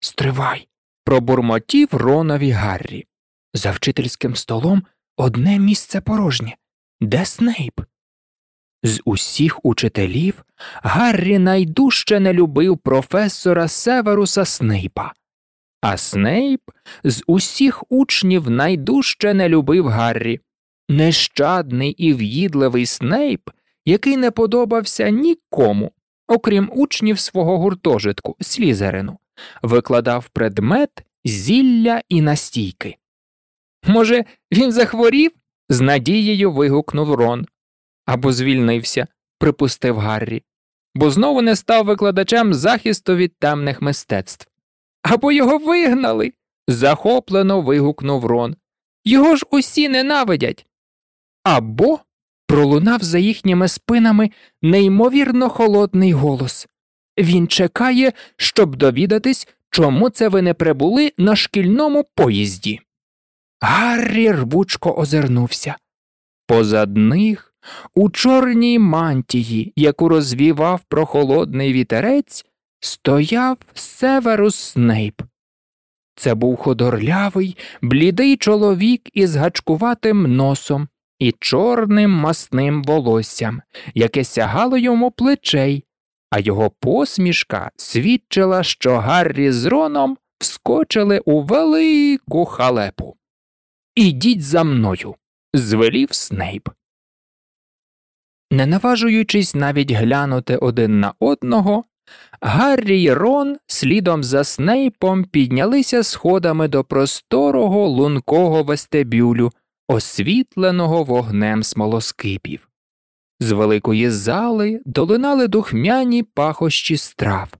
Speaker 1: Стривай. пробурмотів Ронові Гаррі. За вчительським столом одне місце порожнє. Де Снейп? З усіх учителів Гаррі найдужче не любив професора Северуса Снейпа, а Снейп з усіх учнів найдужче не любив Гаррі. Нещадний і в'їдливий Снейп, який не подобався нікому, окрім учнів свого гуртожитку Слізерину, викладав предмет зілля і настійки. Може, він захворів? з надією вигукнув Рон або звільнився, припустив Гаррі, бо знову не став викладачем захисту від темних мистецтв. Або його вигнали. захоплено вигукнув Рон. Його ж усі ненавидять. Або пролунав за їхніми спинами неймовірно холодний голос. Він чекає, щоб довідатись, чому це ви не прибули на шкільному поїзді. Гаррі рвучко озирнувся. Позад них у чорній мантії, яку розвівав прохолодний вітерець, стояв Северус Снейп. Це був ходорлявий, блідий чоловік із гачкуватим носом і чорним масним волоссям, яке сягало йому плечей, а його посмішка свідчила, що Гаррі з Роном вскочили у велику халепу. Ідіть за мною, звелів Снейп. Не наважуючись навіть глянути один на одного, Гаррі й Рон слідом за Снейпом піднялися сходами до просторого лункого вестибюлю, освітленого вогнем смолоскипів. З великої зали долинали духмяні пахощі страв,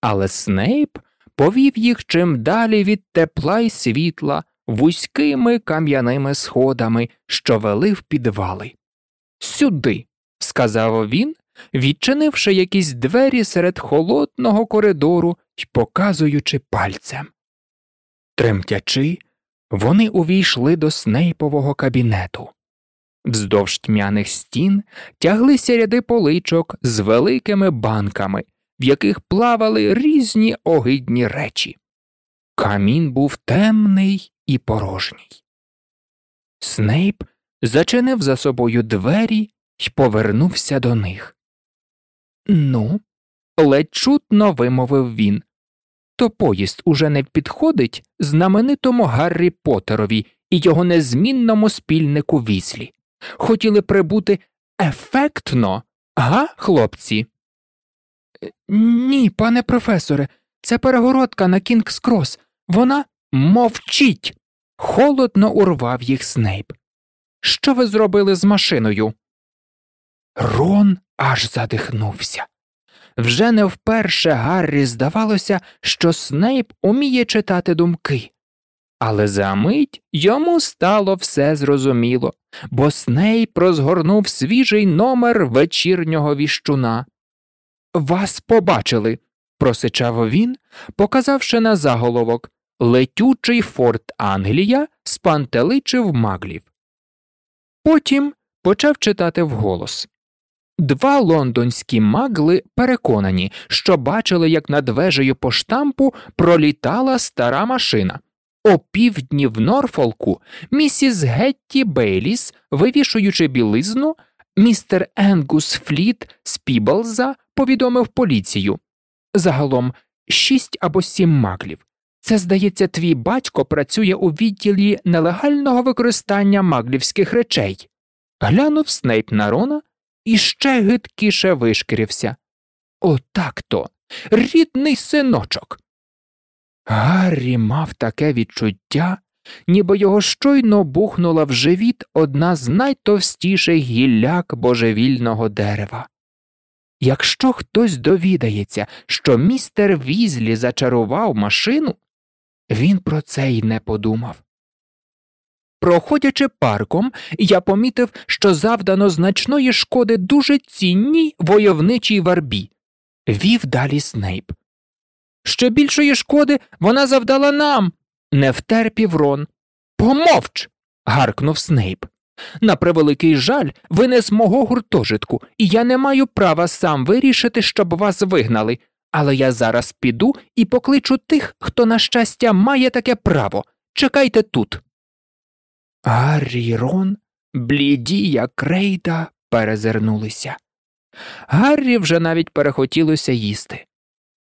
Speaker 1: але Снейп повів їх чим далі від тепла й світла вузькими кам'яними сходами, що вели в підвали. Сюди сказав він, відчинивши якісь двері серед холодного коридору й показуючи пальцем. Тремтячи, вони увійшли до снейпового кабінету. Вздовж тьмяних стін тяглися ряди поличок з великими банками, в яких плавали різні огидні речі. Камін був темний і порожній. Снейп зачинив за собою двері й повернувся до них. Ну, ледь чутно вимовив він. То поїзд уже не підходить знаменитому Гаррі Поттерові і його незмінному спільнику віслі. Хотіли прибути ефектно, га, хлопці? «Е, ні, пане професоре, це перегородка на Кінгс Крос. Вона мовчіть. Холодно урвав їх Снейп. Що ви зробили з машиною? Рон аж задихнувся. Вже не вперше Гаррі здавалося, що Снейп уміє читати думки. Але за мить йому стало все зрозуміло, бо Снейп розгорнув свіжий номер вечірнього віщуна. Вас побачили, просичав він, показавши на заголовок Летючий Форт Англія спантеличив маглів. Потім почав читати вголос. Два лондонські магли переконані, що бачили, як над вежею по штампу пролітала стара машина. О півдні в Норфолку місіс Гетті Бейліс, вивішуючи білизну, містер Енгус Фліт з Піблза повідомив поліцію. Загалом шість або сім маглів. Це, здається, твій батько працює у відділі нелегального використання маглівських речей. Глянув Снейп на Рона і ще гидкіше вишкірився. Отак то, рідний синочок. Гаррі мав таке відчуття, ніби його щойно бухнула в живіт одна з найтовстіших гілляк божевільного дерева. Якщо хтось довідається, що містер Візлі зачарував машину, він про це й не подумав. Проходячи парком, я помітив, що завдано значної шкоди дуже цінній войовничій варбі. Вів далі Снейп. Ще більшої шкоди вона завдала нам. Не втерпів Рон. Помовч. гаркнув Снейп. На превеликий жаль, ви не з мого гуртожитку, і я не маю права сам вирішити, щоб вас вигнали, але я зараз піду і покличу тих, хто, на щастя, має таке право. Чекайте тут. Гаррі й Рон, бліді, як крейда, перезирнулися. Гаррі вже навіть перехотілося їсти.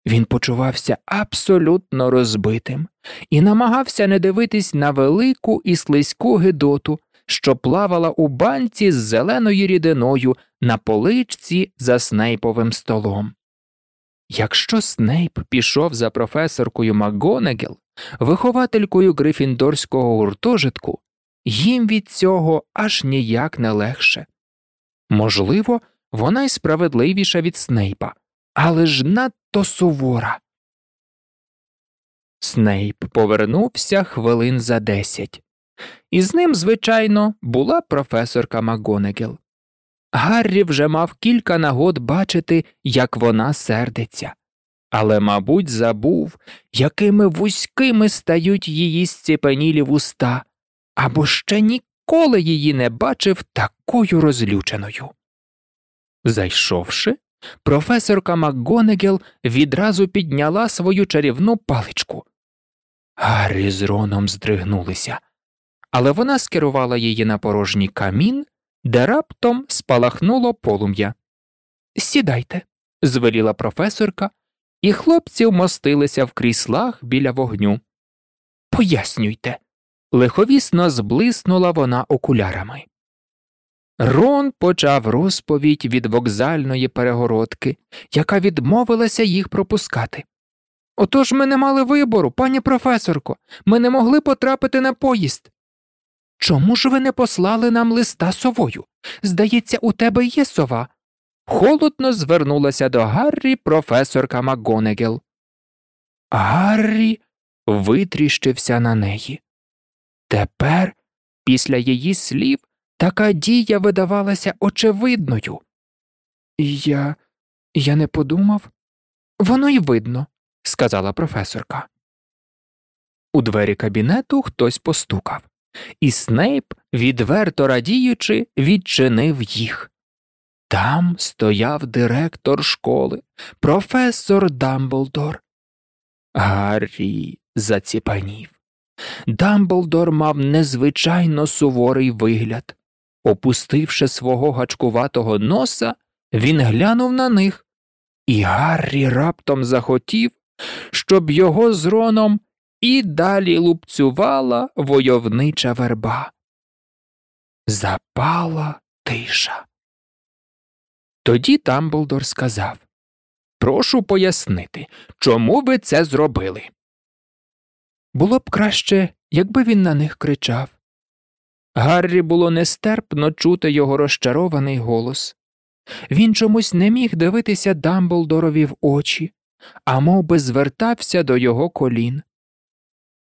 Speaker 1: Він почувався абсолютно розбитим і намагався не дивитись на велику і слизьку гидоту, що плавала у банці з зеленою рідиною на поличці за снейповим столом. Якщо Снейп пішов за професоркою МакГонегел, вихователькою грифіндорського гуртожитку, їм від цього аж ніяк не легше. Можливо, вона й справедливіша від Снейпа, але ж надто сувора. Снейп повернувся хвилин за десять, і з ним, звичайно, була професорка МакГонегел. Гаррі вже мав кілька нагод бачити, як вона сердиться, але, мабуть, забув, якими вузькими стають її зціпенілі вуста, або ще ніколи її не бачив такою розлюченою. Зайшовши, професорка МакГонегел відразу підняла свою чарівну паличку. Гаррі з Роном здригнулися, але вона скерувала її на порожній камін де раптом спалахнуло полум'я. Сідайте, звеліла професорка, і хлопці вмостилися в кріслах біля вогню. Пояснюйте. Лиховісно зблиснула вона окулярами. Рон почав розповідь від вокзальної перегородки, яка відмовилася їх пропускати. Отож ми не мали вибору, пані професорко, ми не могли потрапити на поїзд. Чому ж ви не послали нам листа совою? Здається, у тебе є сова. Холодно звернулася до Гаррі професорка МакГонегел. Гаррі витріщився на неї. Тепер, після її слів, така дія видавалася очевидною. Я я не подумав. Воно й видно, сказала професорка. У двері кабінету хтось постукав і Снейп, відверто радіючи, відчинив їх. Там стояв директор школи, професор Дамблдор. Гаррі заціпанів. Дамблдор мав незвичайно суворий вигляд. Опустивши свого гачкуватого носа, він глянув на них, і Гаррі раптом захотів, щоб його з Роном і далі лупцювала войовнича верба. Запала тиша. Тоді Тамблдор сказав Прошу пояснити, чому ви це зробили. Було б краще, якби він на них кричав. Гаррі було нестерпно чути його розчарований голос. Він чомусь не міг дивитися Дамблдорові в очі, а мов би звертався до його колін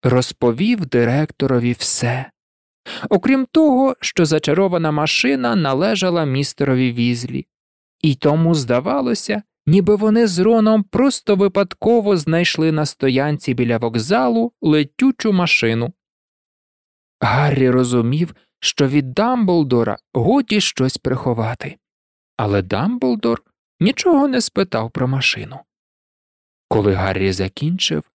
Speaker 1: розповів директорові все. Окрім того, що зачарована машина належала містерові візлі, і тому, здавалося, ніби вони з Роном просто випадково знайшли на стоянці біля вокзалу летючу машину. Гаррі розумів, що від Дамблдора годі щось приховати, але Дамблдор нічого не спитав про машину. Коли Гаррі закінчив,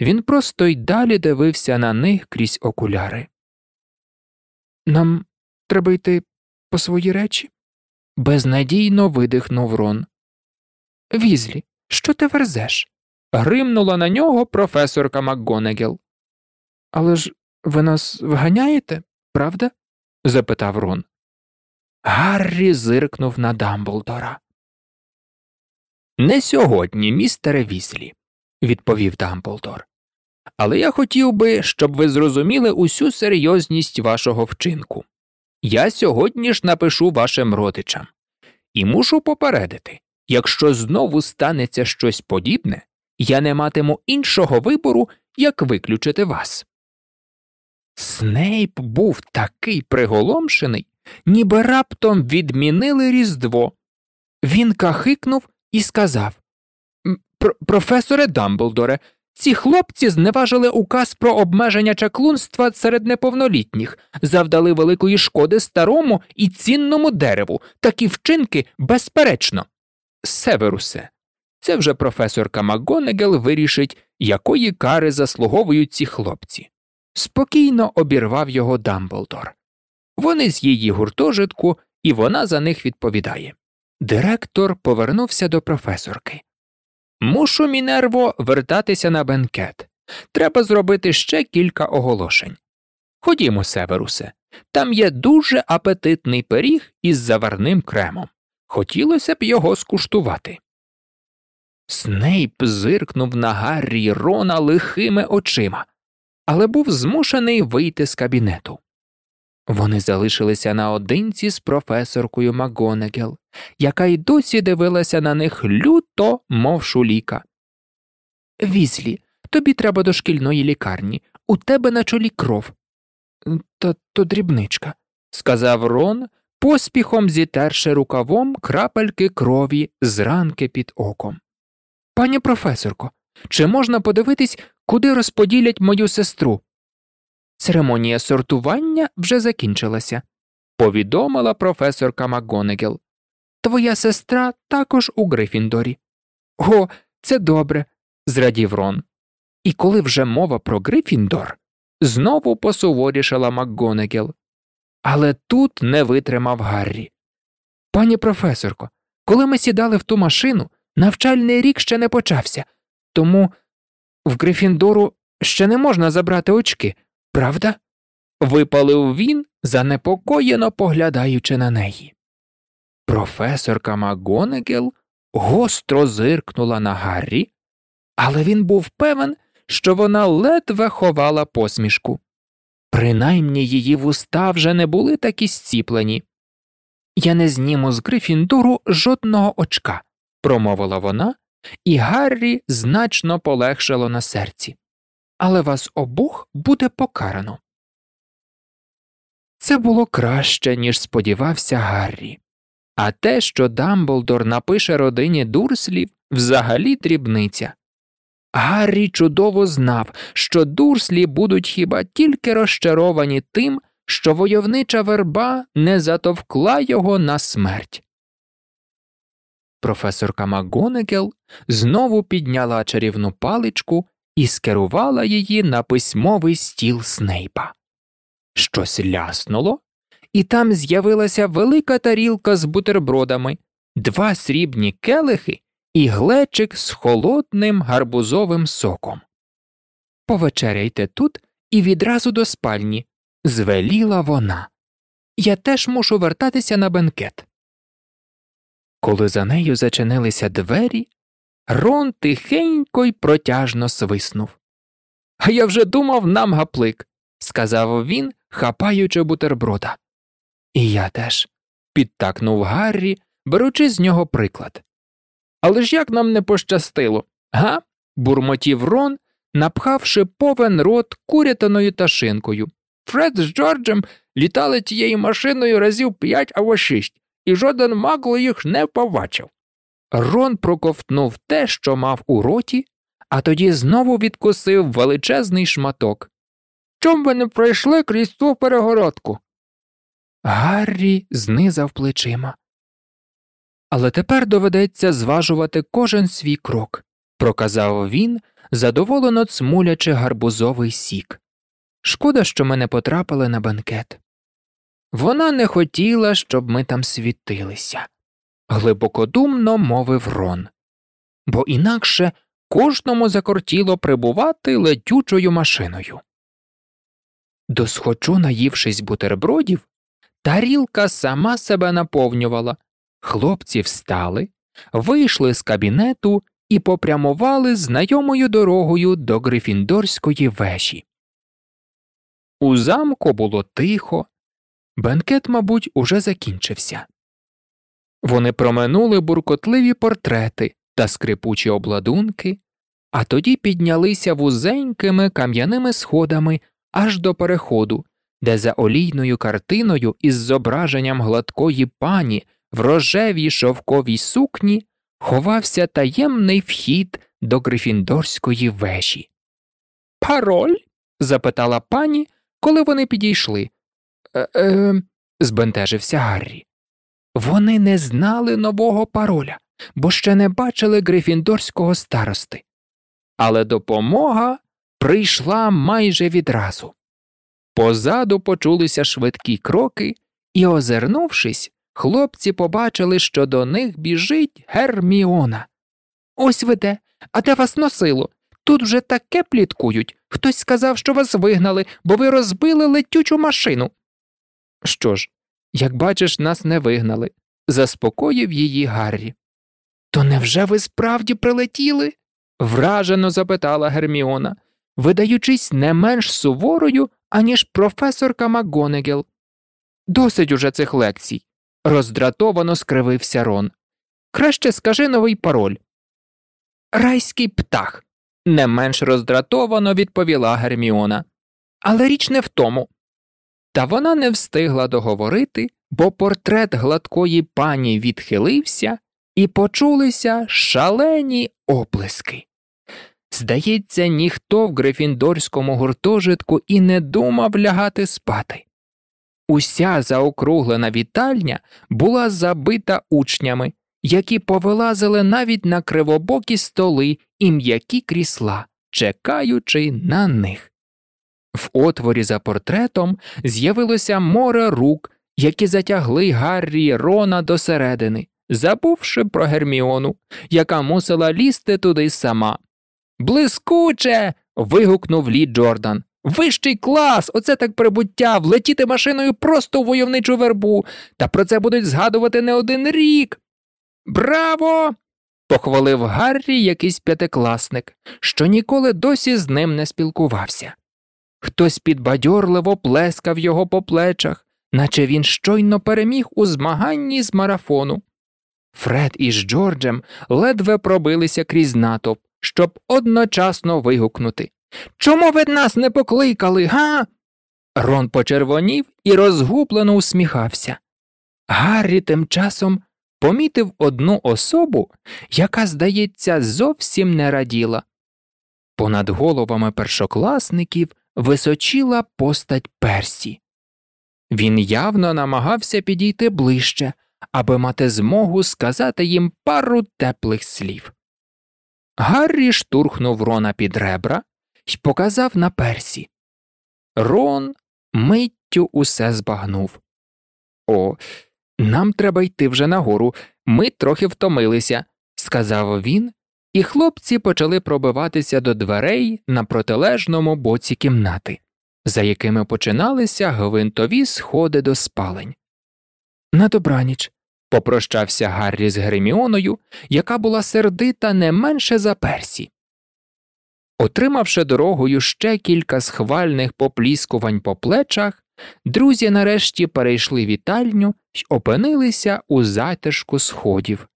Speaker 1: він просто й далі дивився на них крізь окуляри. Нам треба йти по свої речі? безнадійно видихнув Рон. Візлі, що ти верзеш? гримнула на нього професорка МакГонегел. Але ж ви нас вганяєте, правда? запитав Рон. Гаррі зиркнув на Дамблдора. Не сьогодні, містере Візлі, відповів Дамблдор. Але я хотів би, щоб ви зрозуміли усю серйозність вашого вчинку. Я сьогодні ж напишу вашим родичам. І мушу попередити якщо знову станеться щось подібне, я не матиму іншого вибору, як виключити вас. Снейп був такий приголомшений, ніби раптом відмінили Різдво. Він кахикнув і сказав Професоре Дамблдоре, ці хлопці зневажили указ про обмеження чаклунства серед неповнолітніх, завдали великої шкоди старому і цінному дереву, такі вчинки безперечно. Северусе, це вже професорка МакГонегел вирішить, якої кари заслуговують ці хлопці. Спокійно обірвав його Дамблдор. Вони з її гуртожитку, і вона за них відповідає. Директор повернувся до професорки. Мушу, Мінерво, вертатися на бенкет. Треба зробити ще кілька оголошень. Ходімо, Северусе, там є дуже апетитний пиріг із заварним кремом. Хотілося б його скуштувати. Снейп зиркнув на Гаррі Рона лихими очима, але був змушений вийти з кабінету. Вони залишилися наодинці з професоркою Макгонегел, яка й досі дивилася на них люто, мов шуліка. Візлі, тобі треба до шкільної лікарні, у тебе на чолі кров. Та то дрібничка, сказав Рон, поспіхом зітерши рукавом крапельки крові з ранки під оком. Пані професорко, чи можна подивитись, куди розподілять мою сестру? Церемонія сортування вже закінчилася, повідомила професорка МакГонегел. Твоя сестра також у Грифіндорі. О, це добре, зрадів Рон. І коли вже мова про Грифіндор, знову посуворішала МакГонегел. Але тут не витримав Гаррі. Пані професорко, коли ми сідали в ту машину, навчальний рік ще не почався, тому в Грифіндору ще не можна забрати очки, правда? випалив він, занепокоєно поглядаючи на неї. Професорка МакГонегел гостро зиркнула на Гаррі, але він був певен, що вона ледве ховала посмішку. Принаймні її вуста вже не були такі зціплені. Я не зніму з Грифіндору жодного очка, промовила вона, і Гаррі значно полегшало на серці. Але вас обох буде покарано. Це було краще, ніж сподівався Гаррі. А те, що Дамблдор напише родині дурслів, взагалі дрібниця. Гаррі чудово знав, що дурслі будуть хіба тільки розчаровані тим, що войовнича верба не затовкла його на смерть. Професорка МакГонегел знову підняла чарівну паличку і скерувала її на письмовий стіл Снейпа. Щось ляснуло, і там з'явилася велика тарілка з бутербродами, два срібні келихи і глечик з холодним гарбузовим соком. Повечеряйте тут і відразу до спальні, звеліла вона. Я теж мушу вертатися на бенкет. Коли за нею зачинилися двері, Рон тихенько й протяжно свиснув. А я вже думав нам гаплик, сказав він, хапаючи бутерброда. І я теж, підтакнув Гаррі, беручи з нього приклад. Але ж як нам не пощастило, га? бурмотів Рон, напхавши повен рот курятиною та шинкою. Фред з Джорджем літали тією машиною разів п'ять або шість, і жоден магло їх не побачив. Рон проковтнув те, що мав у роті, а тоді знову відкусив величезний шматок. Чом ви не пройшли крізь ту перегородку? Гаррі знизав плечима. Але тепер доведеться зважувати кожен свій крок, проказав він, задоволено цмулячи гарбузовий сік. Шкода, що ми не потрапили на банкет. Вона не хотіла, щоб ми там світилися, глибокодумно мовив Рон, бо інакше кожному закортіло прибувати летючою машиною. Досхочу, наївшись бутербродів, тарілка сама себе наповнювала. Хлопці встали, вийшли з кабінету і попрямували знайомою дорогою до Грифіндорської вежі. У замку було тихо, бенкет, мабуть, уже закінчився. Вони проминули буркотливі портрети та скрипучі обладунки, а тоді піднялися вузенькими кам'яними сходами аж до переходу, де за олійною картиною із зображенням гладкої пані в рожевій шовковій сукні ховався таємний вхід до Грифіндорської вежі. Пароль? запитала пані, коли вони підійшли. Е, е, збентежився Гаррі. Вони не знали нового пароля, бо ще не бачили грифіндорського старости. Але допомога прийшла майже відразу. Позаду почулися швидкі кроки, і, озирнувшись, хлопці побачили, що до них біжить Герміона. Ось ви де, а де вас носило? Тут вже таке пліткують. Хтось сказав, що вас вигнали, бо ви розбили летючу машину. Що ж, як бачиш, нас не вигнали, заспокоїв її Гаррі. То невже ви справді прилетіли? вражено запитала Герміона, видаючись не менш суворою, аніж професорка МакГонегел. Досить уже цих лекцій, роздратовано скривився Рон. Краще скажи новий пароль. Райський птах, не менш роздратовано відповіла Герміона. Але річ не в тому. Та вона не встигла договорити, бо портрет гладкої пані відхилився, і почулися шалені оплески. Здається, ніхто в грифіндорському гуртожитку і не думав лягати спати. Уся заокруглена вітальня була забита учнями, які повилазили навіть на кривобокі столи і м'які крісла, чекаючи на них. В отворі за портретом з'явилося море рук, які затягли Гаррі Рона досередини, забувши про Герміону, яка мусила лізти туди сама. Блискуче. вигукнув Лі Джордан. Вищий клас, оце так прибуття, влетіти машиною просто у войовничу вербу, та про це будуть згадувати не один рік. Браво! похвалив Гаррі якийсь п'ятикласник, що ніколи досі з ним не спілкувався. Хтось підбадьорливо плескав його по плечах, наче він щойно переміг у змаганні з марафону. Фред із Джорджем ледве пробилися крізь натовп, щоб одночасно вигукнути Чому ви нас не покликали, га? Рон почервонів і розгублено усміхався. Гаррі тим часом помітив одну особу, яка, здається, зовсім не раділа. Понад головами першокласників височила постать Персі. Він явно намагався підійти ближче, аби мати змогу сказати їм пару теплих слів. Гаррі штурхнув Рона під ребра й показав на персі. Рон миттю усе збагнув. О, нам треба йти вже нагору, ми трохи втомилися, сказав він, і хлопці почали пробиватися до дверей на протилежному боці кімнати, за якими починалися гвинтові сходи до спалень. На добраніч, попрощався Гаррі з Герміоною, яка була сердита не менше за персі. Отримавши дорогою ще кілька схвальних попліскувань по плечах, друзі нарешті перейшли вітальню й опинилися у затишку сходів.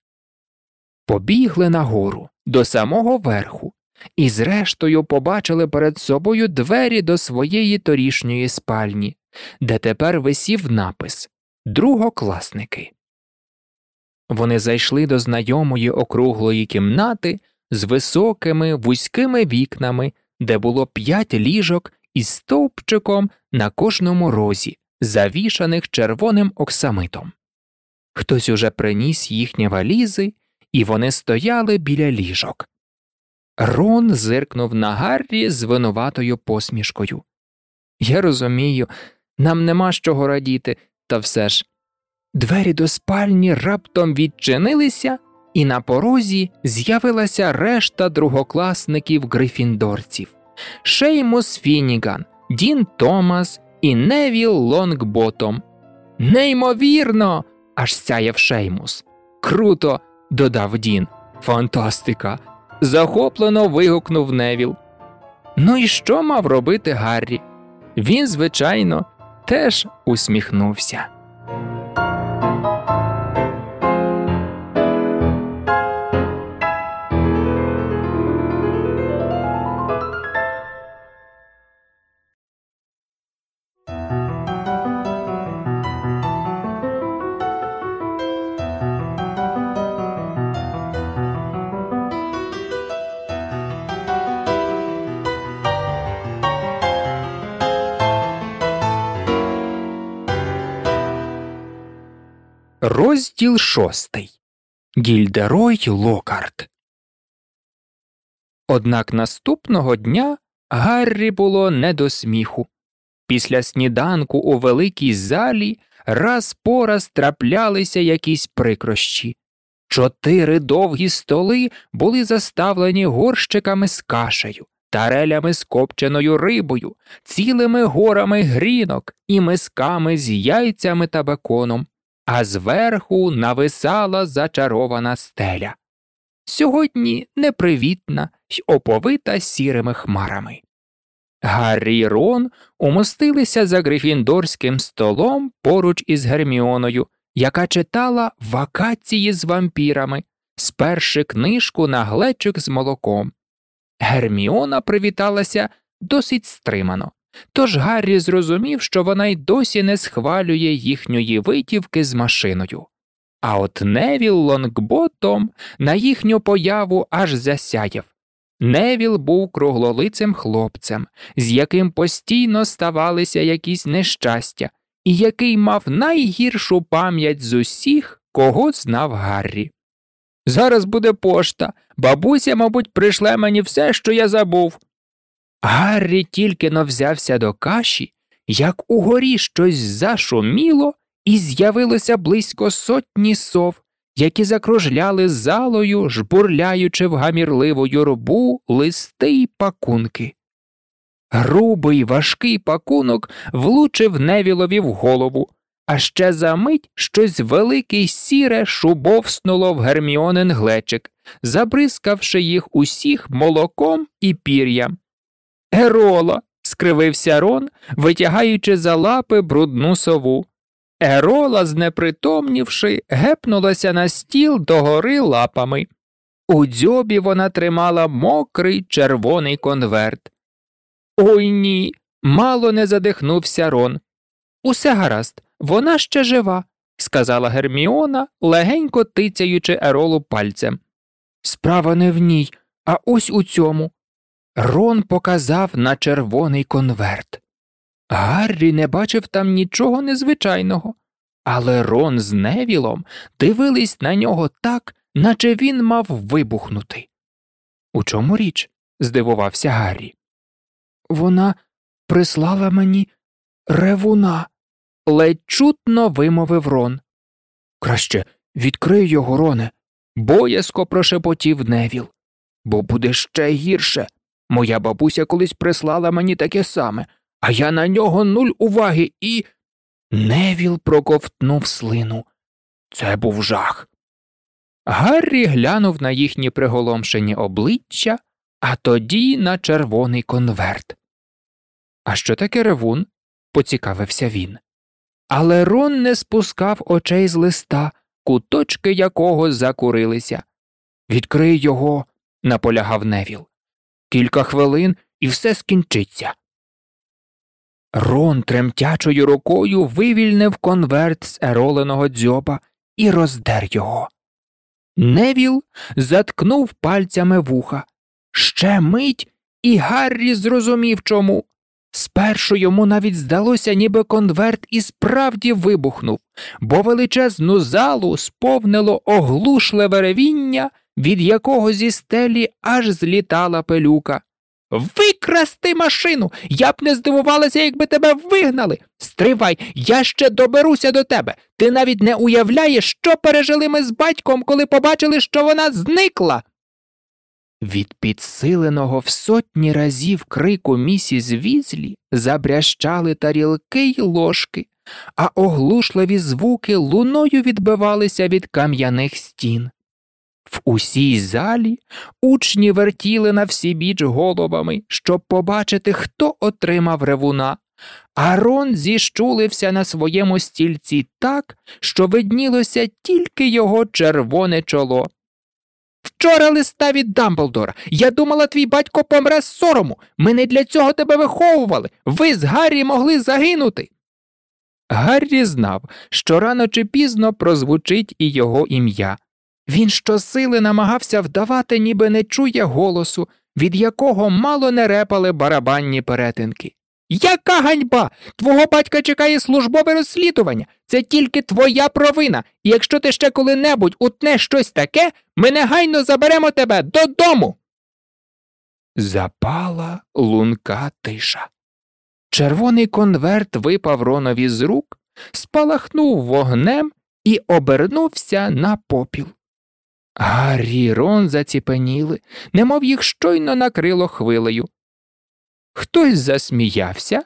Speaker 1: Побігли нагору до самого верху і, зрештою, побачили перед собою двері до своєї торішньої спальні, де тепер висів напис Другокласники. Вони зайшли до знайомої округлої кімнати з високими вузькими вікнами, де було п'ять ліжок із стовпчиком на кожному розі, завішаних червоним оксамитом. Хтось уже приніс їхні валізи, і вони стояли біля ліжок. Рон зиркнув на Гаррі з винуватою посмішкою. Я розумію, нам нема з чого радіти, та все ж. Двері до спальні раптом відчинилися, і на порозі з'явилася решта другокласників грифіндорців Шеймус Фініган, Дін Томас і Невіл Лонгботом. Неймовірно. аж сяяв Шеймус. Круто, додав Дін. Фантастика. захоплено вигукнув Невіл. Ну і що мав робити Гаррі? Він, звичайно, теж усміхнувся. Розділ шостий Гільдерой Локарт. Однак наступного дня Гаррі було не до сміху. Після сніданку у великій залі раз по раз траплялися якісь прикрощі. Чотири довгі столи були заставлені горщиками з кашею, тарелями з копченою рибою, цілими горами грінок і мисками з яйцями та беконом а зверху нависала зачарована стеля. Сьогодні непривітна й оповита сірими хмарами. Гаррі й Рон умостилися за грифіндорським столом поруч із Герміоною, яка читала вакації з вампірами, сперши книжку на глечик з молоком. Герміона привіталася досить стримано. Тож Гаррі зрозумів, що вона й досі не схвалює їхньої витівки з машиною. А от Невіл Лонгботом на їхню появу аж засяяв. Невіл був круглолицим хлопцем, з яким постійно ставалися якісь нещастя, і який мав найгіршу пам'ять з усіх, кого знав Гаррі. Зараз буде пошта, бабуся, мабуть, прийшле мені все, що я забув. Гаррі тільки но взявся до каші, як угорі щось зашуміло, і з'явилося близько сотні сов, які закружляли залою, жбурляючи в гамірливу юрбу листи й пакунки. Грубий важкий пакунок влучив невілові в голову, а ще за мить щось велике й сіре шубовснуло в герміонин глечик, забризкавши їх усіх молоком і пір'ям. Ерола. скривився Рон, витягаючи за лапи брудну сову. Ерола, знепритомнівши, гепнулася на стіл догори лапами. У дзьобі вона тримала мокрий червоний конверт. Ой ні, мало не задихнувся Рон. Усе гаразд, вона ще жива, сказала Герміона, легенько тицяючи Еролу пальцем. Справа не в ній, а ось у цьому. Рон показав на червоний конверт. Гаррі не бачив там нічого незвичайного, але Рон з Невілом дивились на нього так, наче він мав вибухнути. У чому річ? здивувався Гаррі. Вона прислала мені ревуна, ледь чутно вимовив Рон. Краще відкрий його, Роне, боязко прошепотів Невіл, бо буде ще гірше. Моя бабуся колись прислала мені таке саме, а я на нього нуль уваги і. Невіл проковтнув слину. Це був жах. Гаррі глянув на їхні приголомшені обличчя, а тоді на червоний конверт. А що таке ревун? поцікавився він. Але Рон не спускав очей з листа, куточки якого закурилися. Відкрий його, наполягав Невіл. Кілька хвилин і все скінчиться. Рон тремтячою рукою вивільнив конверт з ероленого дзьоба і роздер його. Невіл заткнув пальцями вуха. Ще мить, і Гаррі зрозумів чому. Спершу йому навіть здалося, ніби конверт і справді вибухнув, бо величезну залу сповнило оглушливе ревіння, від якого зі стелі аж злітала пилюка. Викрасти машину! Я б не здивувалася, якби тебе вигнали. Стривай, я ще доберуся до тебе. Ти навіть не уявляєш, що пережили ми з батьком, коли побачили, що вона зникла. Від підсиленого в сотні разів крику місіс Візлі забрящали тарілки й ложки, а оглушливі звуки луною відбивалися від кам'яних стін. В усій залі учні вертіли на всі біч головами, щоб побачити, хто отримав ревуна, а Рон зіщулився на своєму стільці так, що виднілося тільки його червоне чоло. Вчора листа від Дамблдора. Я думала, твій батько помре з сорому. Ми не для цього тебе виховували. Ви з Гаррі могли загинути. Гаррі знав, що рано чи пізно прозвучить і його ім'я. Він щосили намагався вдавати, ніби не чує голосу, від якого мало не репали барабанні перетинки. Яка ганьба! Твого батька чекає службове розслідування. Це тільки твоя провина, і якщо ти ще коли-небудь утнеш щось таке, ми негайно заберемо тебе додому. Запала лунка тиша. Червоний конверт випав Ронові з рук, спалахнув вогнем і обернувся на попіл. Гаррі Рон заціпеніли, немов їх щойно накрило хвилею. Хтось засміявся,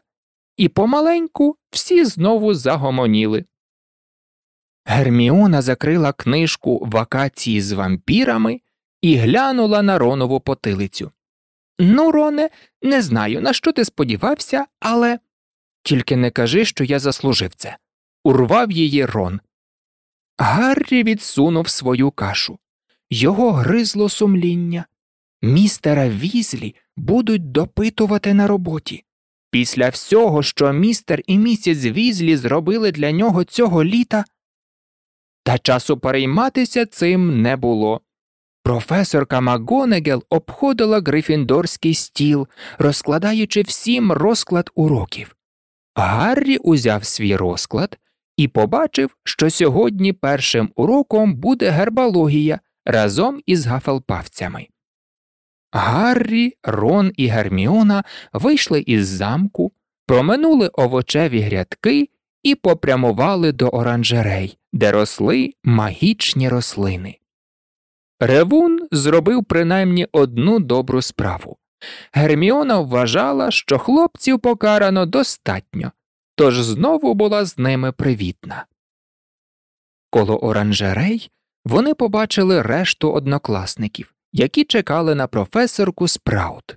Speaker 1: і помаленьку всі знову загомоніли. Герміона закрила книжку вакації з вампірами і глянула на Ронову потилицю. Ну, Роне, не знаю, на що ти сподівався, але тільки не кажи, що я заслужив це. Урвав її Рон. Гаррі відсунув свою кашу. Його гризло сумління. Містера Візлі будуть допитувати на роботі. Після всього, що містер і місіс Візлі зробили для нього цього літа, та часу перейматися цим не було. Професорка Макгонегел обходила грифіндорський стіл, розкладаючи всім розклад уроків. Гаррі узяв свій розклад і побачив, що сьогодні першим уроком буде гербалогія разом із гафелпавцями. Гаррі, Рон і Герміона вийшли із замку, проминули овочеві грядки і попрямували до оранжерей, де росли магічні рослини. Ревун зробив принаймні одну добру справу. Герміона вважала, що хлопців покарано достатньо, тож знову була з ними привітна. Коло оранжерей вони побачили решту однокласників, які чекали на професорку Спраут.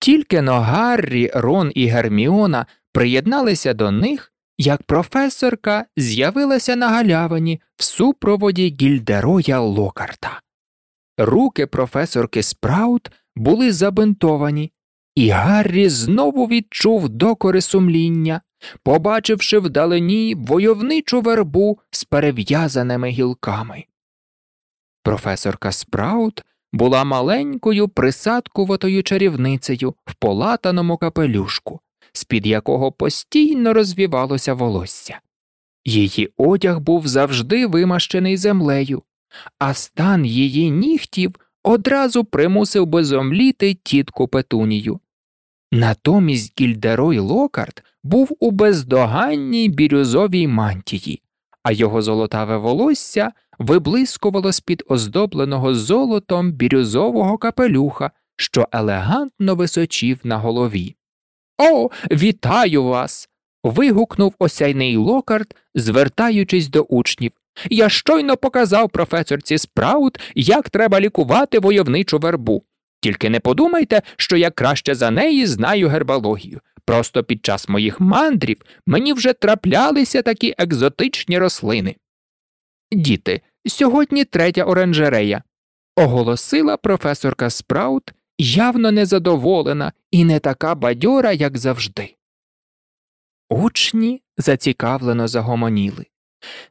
Speaker 1: Тільки но Гаррі, Рон і Герміона приєдналися до них, як професорка з'явилася на галявині в супроводі гільдероя Локарта. Руки професорки Спраут були забинтовані, і Гаррі знову відчув докори сумління, побачивши вдалині войовничу вербу з перев'язаними гілками. Професорка Спраут була маленькою присадкуватою чарівницею в полатаному капелюшку, з під якого постійно розвівалося волосся. Її одяг був завжди вимащений землею, а стан її нігтів одразу примусив би зомліти тітку Петунію. Натомість Гільдерой Локарт був у бездоганній бірюзовій мантії, а його золотаве волосся виблискувало з під оздобленого золотом бірюзового капелюха, що елегантно височів на голові. О, вітаю вас. вигукнув осяйний локарт, звертаючись до учнів. Я щойно показав професорці Спраут, як треба лікувати войовничу вербу. Тільки не подумайте, що я краще за неї знаю гербалогію. Просто під час моїх мандрів мені вже траплялися такі екзотичні рослини. Діти, сьогодні третя оранжерея, оголосила професорка Спраут, явно незадоволена і не така бадьора, як завжди. Учні зацікавлено загомоніли.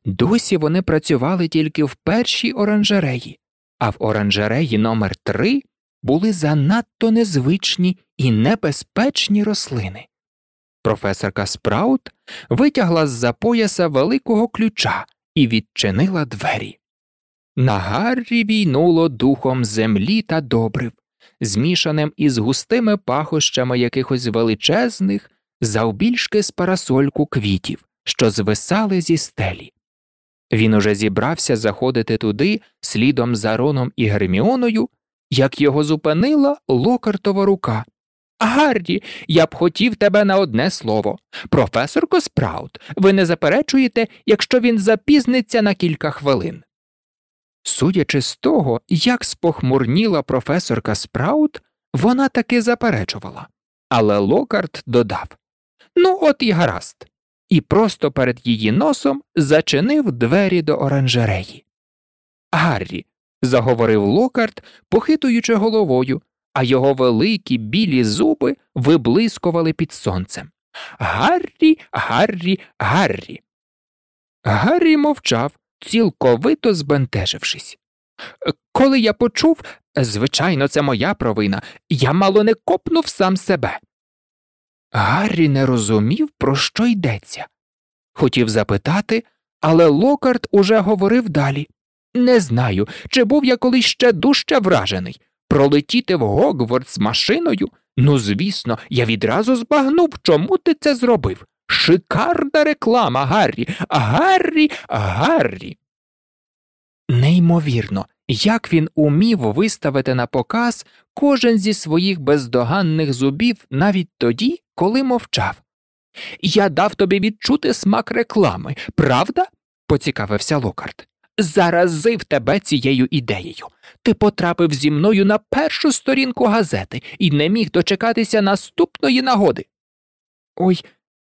Speaker 1: Досі вони працювали тільки в першій оранжереї, а в оранжереї номер 3 були занадто незвичні і небезпечні рослини. Професорка Спраут витягла з за пояса великого ключа і відчинила двері. На Гаррі війнуло духом землі та добрив, змішаним із густими пахощами якихось величезних, завбільшки з парасольку квітів, що звисали зі стелі. Він уже зібрався заходити туди слідом за Роном і Герміоною, як його зупинила локартова рука. Гаррі, я б хотів тебе на одне слово. Професорко Спраут, ви не заперечуєте, якщо він запізниться на кілька хвилин. Судячи з того, як спохмурніла професорка Спраут, вона таки заперечувала. Але Локарт додав Ну, от і гаразд, і просто перед її носом зачинив двері до оранжереї. Гаррі, заговорив Локарт, похитуючи головою, а його великі білі зуби виблискували під сонцем. Гаррі, Гаррі, Гаррі. Гаррі мовчав, цілковито збентежившись. Коли я почув, звичайно, це моя провина, я мало не копнув сам себе. Гаррі не розумів, про що йдеться. Хотів запитати, але Локарт уже говорив далі. Не знаю, чи був я колись ще дужче вражений. Пролетіти в Гогвардс машиною? Ну, звісно, я відразу збагнув, чому ти це зробив. Шикарна реклама, Гаррі, Гаррі, Гаррі. Неймовірно, як він умів виставити на показ кожен зі своїх бездоганних зубів навіть тоді, коли мовчав. Я дав тобі відчути смак реклами, правда? поцікавився Локарт. Заразив тебе цією ідеєю. Ти потрапив зі мною на першу сторінку газети і не міг дочекатися наступної нагоди. Ой,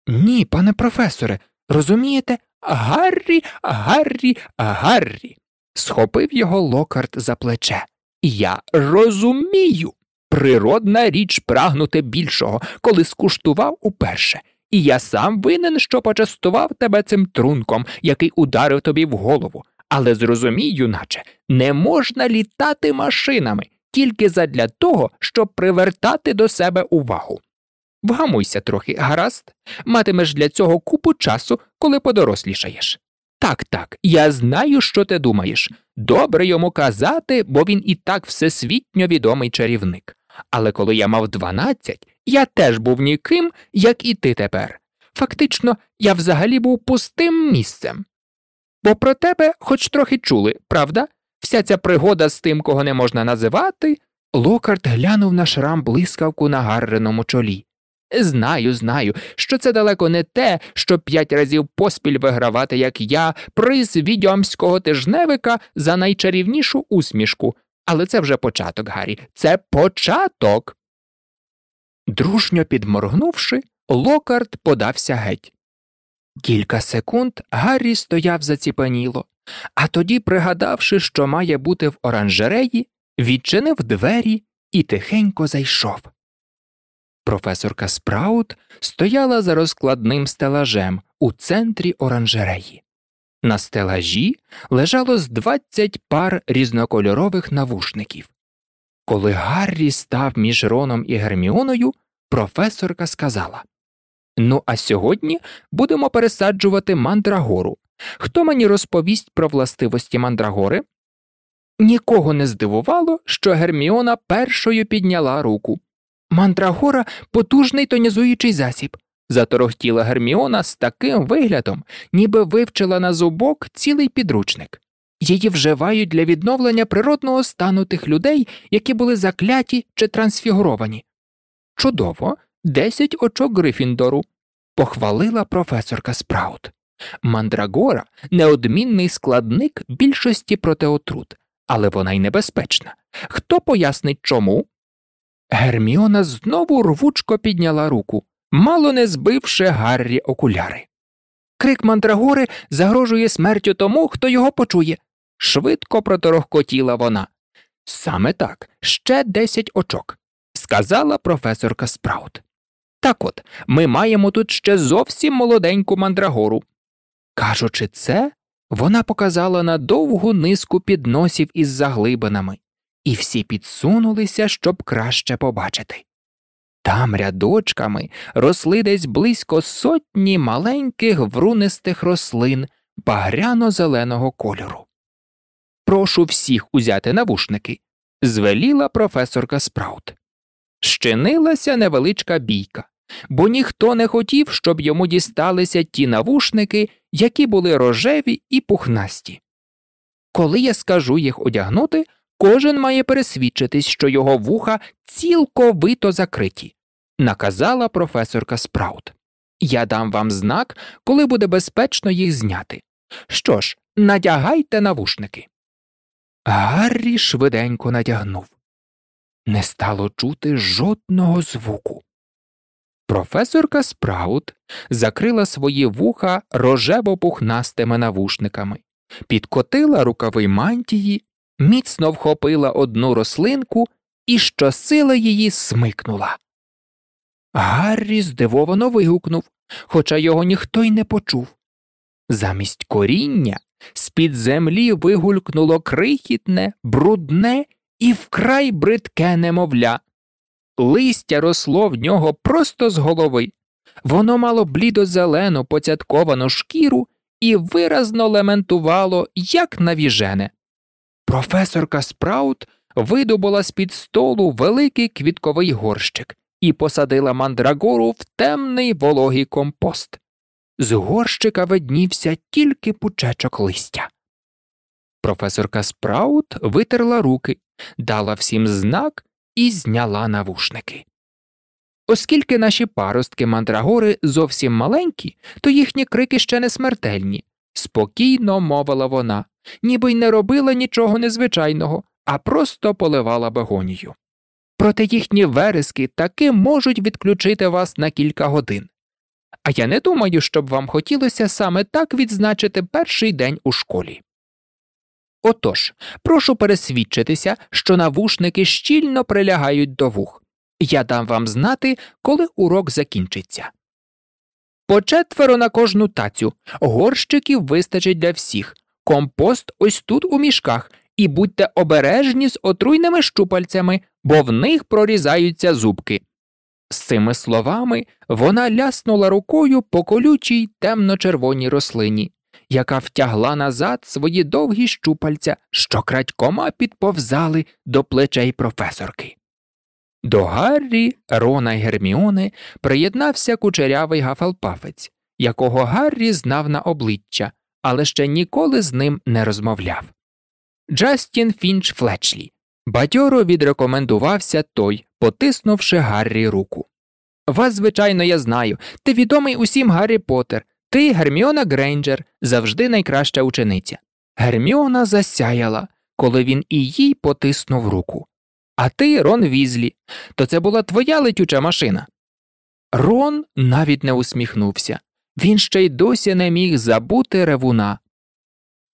Speaker 1: ні, пане професоре, розумієте? Гаррі, Гаррі, Гаррі. Схопив його локарт за плече. Я розумію. Природна річ прагнути більшого, коли скуштував уперше, і я сам винен, що почастував тебе цим трунком, який ударив тобі в голову. Але зрозумій, юначе, не можна літати машинами тільки задля того, щоб привертати до себе увагу. Вгамуйся трохи, гаразд, матимеш для цього купу часу, коли подорослішаєш. Так, так, я знаю, що ти думаєш. Добре йому казати, бо він і так всесвітньо відомий чарівник. Але коли я мав дванадцять, я теж був ніким, як і ти тепер. Фактично, я взагалі був пустим місцем. Бо про тебе хоч трохи чули, правда? Вся ця пригода з тим, кого не можна називати. Локарт глянув на шрам блискавку на гарреному чолі. Знаю, знаю, що це далеко не те, щоб п'ять разів поспіль вигравати, як я, приз відьомського тижневика за найчарівнішу усмішку. Але це вже початок, Гаррі, це початок. Дружньо підморгнувши, Локарт подався геть. Кілька секунд Гаррі стояв заціпаніло, а тоді, пригадавши, що має бути в оранжереї, відчинив двері і тихенько зайшов. Професорка Спраут стояла за розкладним стелажем у центрі оранжереї. На стелажі лежало з 20 пар різнокольорових навушників. Коли Гаррі став між Роном і Герміоною, професорка сказала Ну, а сьогодні будемо пересаджувати мандрагору. Хто мені розповість про властивості мандрагори? Нікого не здивувало, що Герміона першою підняла руку. Мандрагора потужний тонізуючий засіб, заторохтіла Герміона з таким виглядом, ніби вивчила на зубок цілий підручник. Її вживають для відновлення природного стану тих людей, які були закляті чи трансфігуровані. Чудово, десять очок Грифіндору, похвалила професорка Спраут. Мандрагора неодмінний складник більшості протеотрут, але вона й небезпечна. Хто пояснить чому? Герміона знову рвучко підняла руку, мало не збивши Гаррі окуляри. Крик мандрагори загрожує смертю тому, хто його почує. Швидко проторохкотіла вона. Саме так, ще десять очок, сказала професорка Спраут. Так от, ми маємо тут ще зовсім молоденьку мандрагору. Кажучи це, вона показала на довгу низку підносів із заглибинами, і всі підсунулися, щоб краще побачити. Там рядочками росли десь близько сотні маленьких врунистих рослин багряно зеленого кольору. Прошу всіх узяти навушники, звеліла професорка Спраут. Щинилася невеличка бійка, бо ніхто не хотів, щоб йому дісталися ті навушники, які були рожеві і пухнасті. Коли я скажу їх одягнути, кожен має пересвідчитись, що його вуха цілковито закриті, наказала професорка Спраут. Я дам вам знак, коли буде безпечно їх зняти. Що ж, надягайте навушники. Гаррі швиденько надягнув. Не стало чути жодного звуку. Професорка Спраут закрила свої вуха рожево пухнастими навушниками, підкотила рукави мантії, міцно вхопила одну рослинку і щосили її смикнула. Гаррі здивовано вигукнув, хоча його ніхто й не почув. Замість коріння з під землі вигулькнуло крихітне, брудне і вкрай бридке немовля. Листя росло в нього просто з голови. Воно мало блідо-зелену поцятковану шкіру і виразно лементувало, як навіжене. Професорка Спраут видобула з під столу великий квітковий горщик і посадила мандрагору в темний вологий компост. З горщика виднівся тільки пучечок листя. Професорка Спраут витерла руки, дала всім знак і зняла навушники. Оскільки наші паростки мандрагори зовсім маленькі, то їхні крики ще не смертельні, спокійно мовила вона, ніби й не робила нічого незвичайного, а просто поливала бегонію. Проте їхні верески таки можуть відключити вас на кілька годин. А я не думаю, щоб вам хотілося саме так відзначити перший день у школі. Отож, прошу пересвідчитися, що навушники щільно прилягають до вух. Я дам вам знати, коли урок закінчиться. По четверо на кожну тацю, горщиків вистачить для всіх, компост ось тут у мішках, і будьте обережні з отруйними щупальцями, бо в них прорізаються зубки. З цими словами вона ляснула рукою по колючій темно-червоній рослині, яка втягла назад свої довгі щупальця, що крадькома підповзали до плечей професорки. До Гаррі, Рона й Герміони приєднався кучерявий гафалпафець, якого Гаррі знав на обличчя, але ще ніколи з ним не розмовляв. Джастін Фінч Флечлі. Бадьоро відрекомендувався той, потиснувши Гаррі руку. Вас, звичайно, я знаю. Ти відомий усім Гаррі Поттер. Ти Герміона Грейнджер, завжди найкраща учениця. Герміона засяяла, коли він і їй потиснув руку. А ти Рон Візлі, то це була твоя летюча машина. Рон навіть не усміхнувся. Він ще й досі не міг забути ревуна.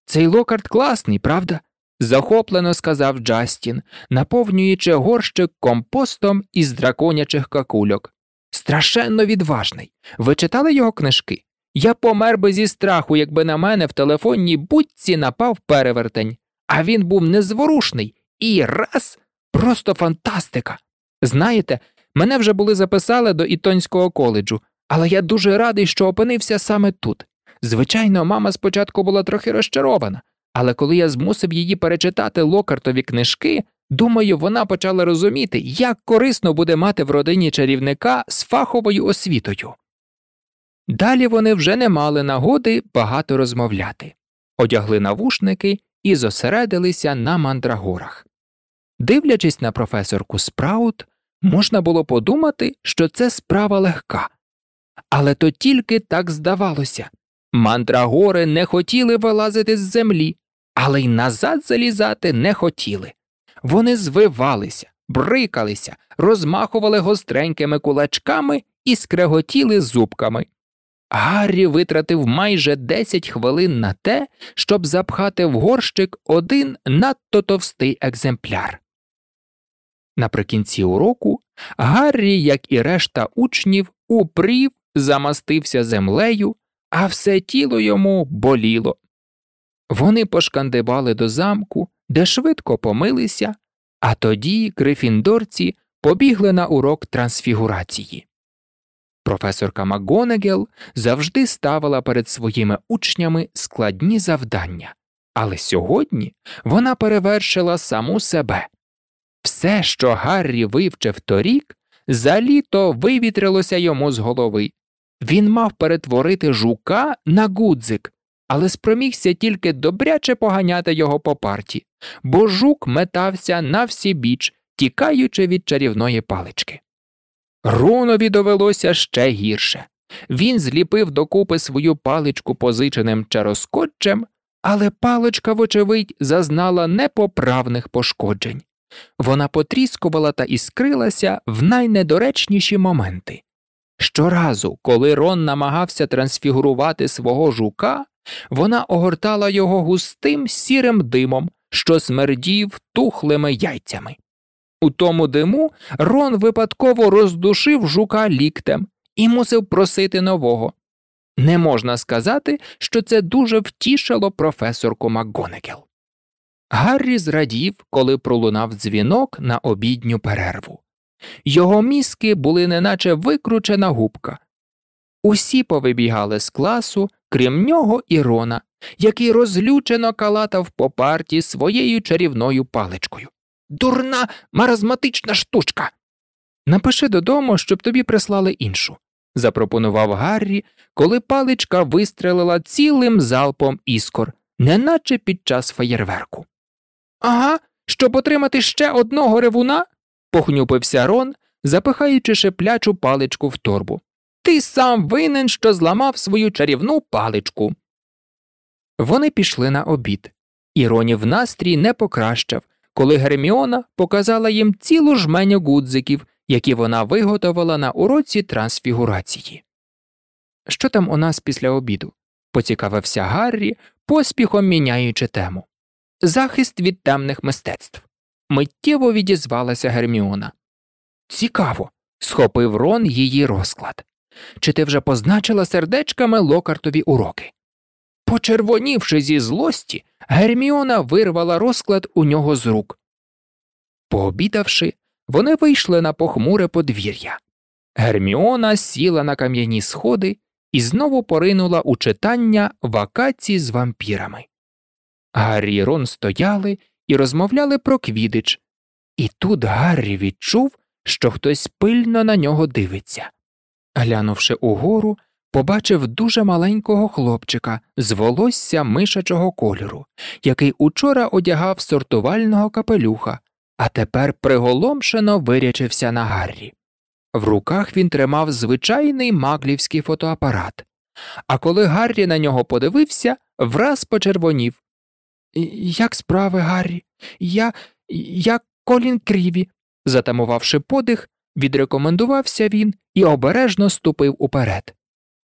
Speaker 1: Цей локард класний, правда? захоплено сказав Джастін, наповнюючи горщик компостом із драконячих какульок. Страшенно відважний. Ви читали його книжки? Я помер би зі страху, якби на мене в телефонній будці напав перевертень, а він був незворушний і раз просто фантастика. Знаєте, мене вже були записали до Ітонського коледжу, але я дуже радий, що опинився саме тут. Звичайно, мама спочатку була трохи розчарована, але коли я змусив її перечитати локартові книжки, думаю, вона почала розуміти, як корисно буде мати в родині чарівника з фаховою освітою. Далі вони вже не мали нагоди багато розмовляти, одягли навушники і зосередилися на мандрагорах. Дивлячись на професорку Спраут, можна було подумати, що це справа легка, але то тільки так здавалося. Мандрагори не хотіли вилазити з землі, але й назад залізати не хотіли. Вони звивалися, брикалися, розмахували гостренькими кулачками і скреготіли зубками. Гаррі витратив майже 10 хвилин на те, щоб запхати в горщик один надто товстий екземпляр. Наприкінці уроку Гаррі, як і решта учнів, упрів, замастився землею, а все тіло йому боліло. Вони пошкандибали до замку, де швидко помилися, а тоді грифіндорці побігли на урок трансфігурації. Професорка МакГонегел завжди ставила перед своїми учнями складні завдання, але сьогодні вона перевершила саму себе. Все, що Гаррі вивчив торік, за літо вивітрилося йому з голови. Він мав перетворити жука на гудзик, але спромігся тільки добряче поганяти його по парті, бо жук метався на всі біч, тікаючи від чарівної палички. Ронові довелося ще гірше. Він зліпив докупи свою паличку позиченим чароскотчем, але паличка, вочевидь, зазнала непоправних пошкоджень. Вона потріскувала та іскрилася в найнедоречніші моменти. Щоразу, коли Рон намагався трансфігурувати свого жука, вона огортала його густим сірим димом, що смердів тухлими яйцями. У тому диму Рон випадково роздушив жука ліктем і мусив просити нового. Не можна сказати, що це дуже втішило професорку МакГонегел. Гаррі зрадів, коли пролунав дзвінок на обідню перерву. Його мізки були неначе викручена губка. Усі повибігали з класу, крім нього і Рона, який розлючено калатав по парті своєю чарівною паличкою. Дурна маразматична штучка. Напиши додому, щоб тобі прислали іншу, запропонував Гаррі, коли паличка вистрелила цілим залпом іскор, неначе під час феєрверку. Ага, щоб отримати ще одного ревуна? похнюпився Рон, запихаючи шеплячу паличку в торбу. Ти сам винен, що зламав свою чарівну паличку. Вони пішли на обід, і Ронів настрій не покращав, коли Герміона показала їм цілу жменю гудзиків, які вона виготовила на уроці трансфігурації. Що там у нас після обіду? поцікавився Гаррі, поспіхом міняючи тему. Захист від темних мистецтв. Миттєво відізвалася Герміона. Цікаво. схопив Рон її розклад. Чи ти вже позначила сердечками локартові уроки? Почервонівши зі злості, Герміона вирвала розклад у нього з рук. Пообідавши, вони вийшли на похмуре подвір'я. Герміона сіла на кам'яні сходи і знову поринула у читання вакацій з вампірами. Гаррі і Рон стояли і розмовляли про квідич, і тут Гаррі відчув, що хтось пильно на нього дивиться. Глянувши угору, побачив дуже маленького хлопчика з волосся мишачого кольору, який учора одягав сортувального капелюха, а тепер приголомшено вирячився на Гаррі. В руках він тримав звичайний маглівський фотоапарат, а коли Гаррі на нього подивився, враз почервонів. Як справи, Гаррі? Я я Колін Кріві, затамувавши подих, відрекомендувався він і обережно ступив уперед.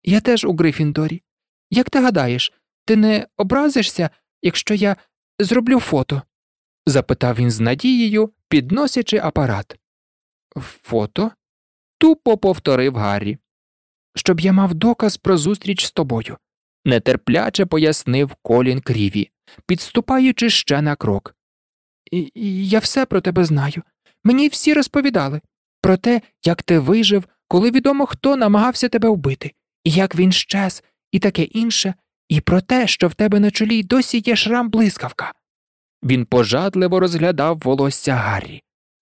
Speaker 1: Я теж у Грифіндорі. Як ти гадаєш, ти не образишся, якщо я зроблю фото? запитав він з надією, підносячи апарат. Фото? Тупо повторив Гаррі. Щоб я мав доказ про зустріч з тобою, нетерпляче пояснив Колін Кріві, підступаючи ще на крок. І, Я все про тебе знаю. Мені всі розповідали про те, як ти вижив, коли відомо хто намагався тебе вбити як він щез, і таке інше, і про те, що в тебе на чолі досі є шрам блискавка. Він пожадливо розглядав волосся Гаррі.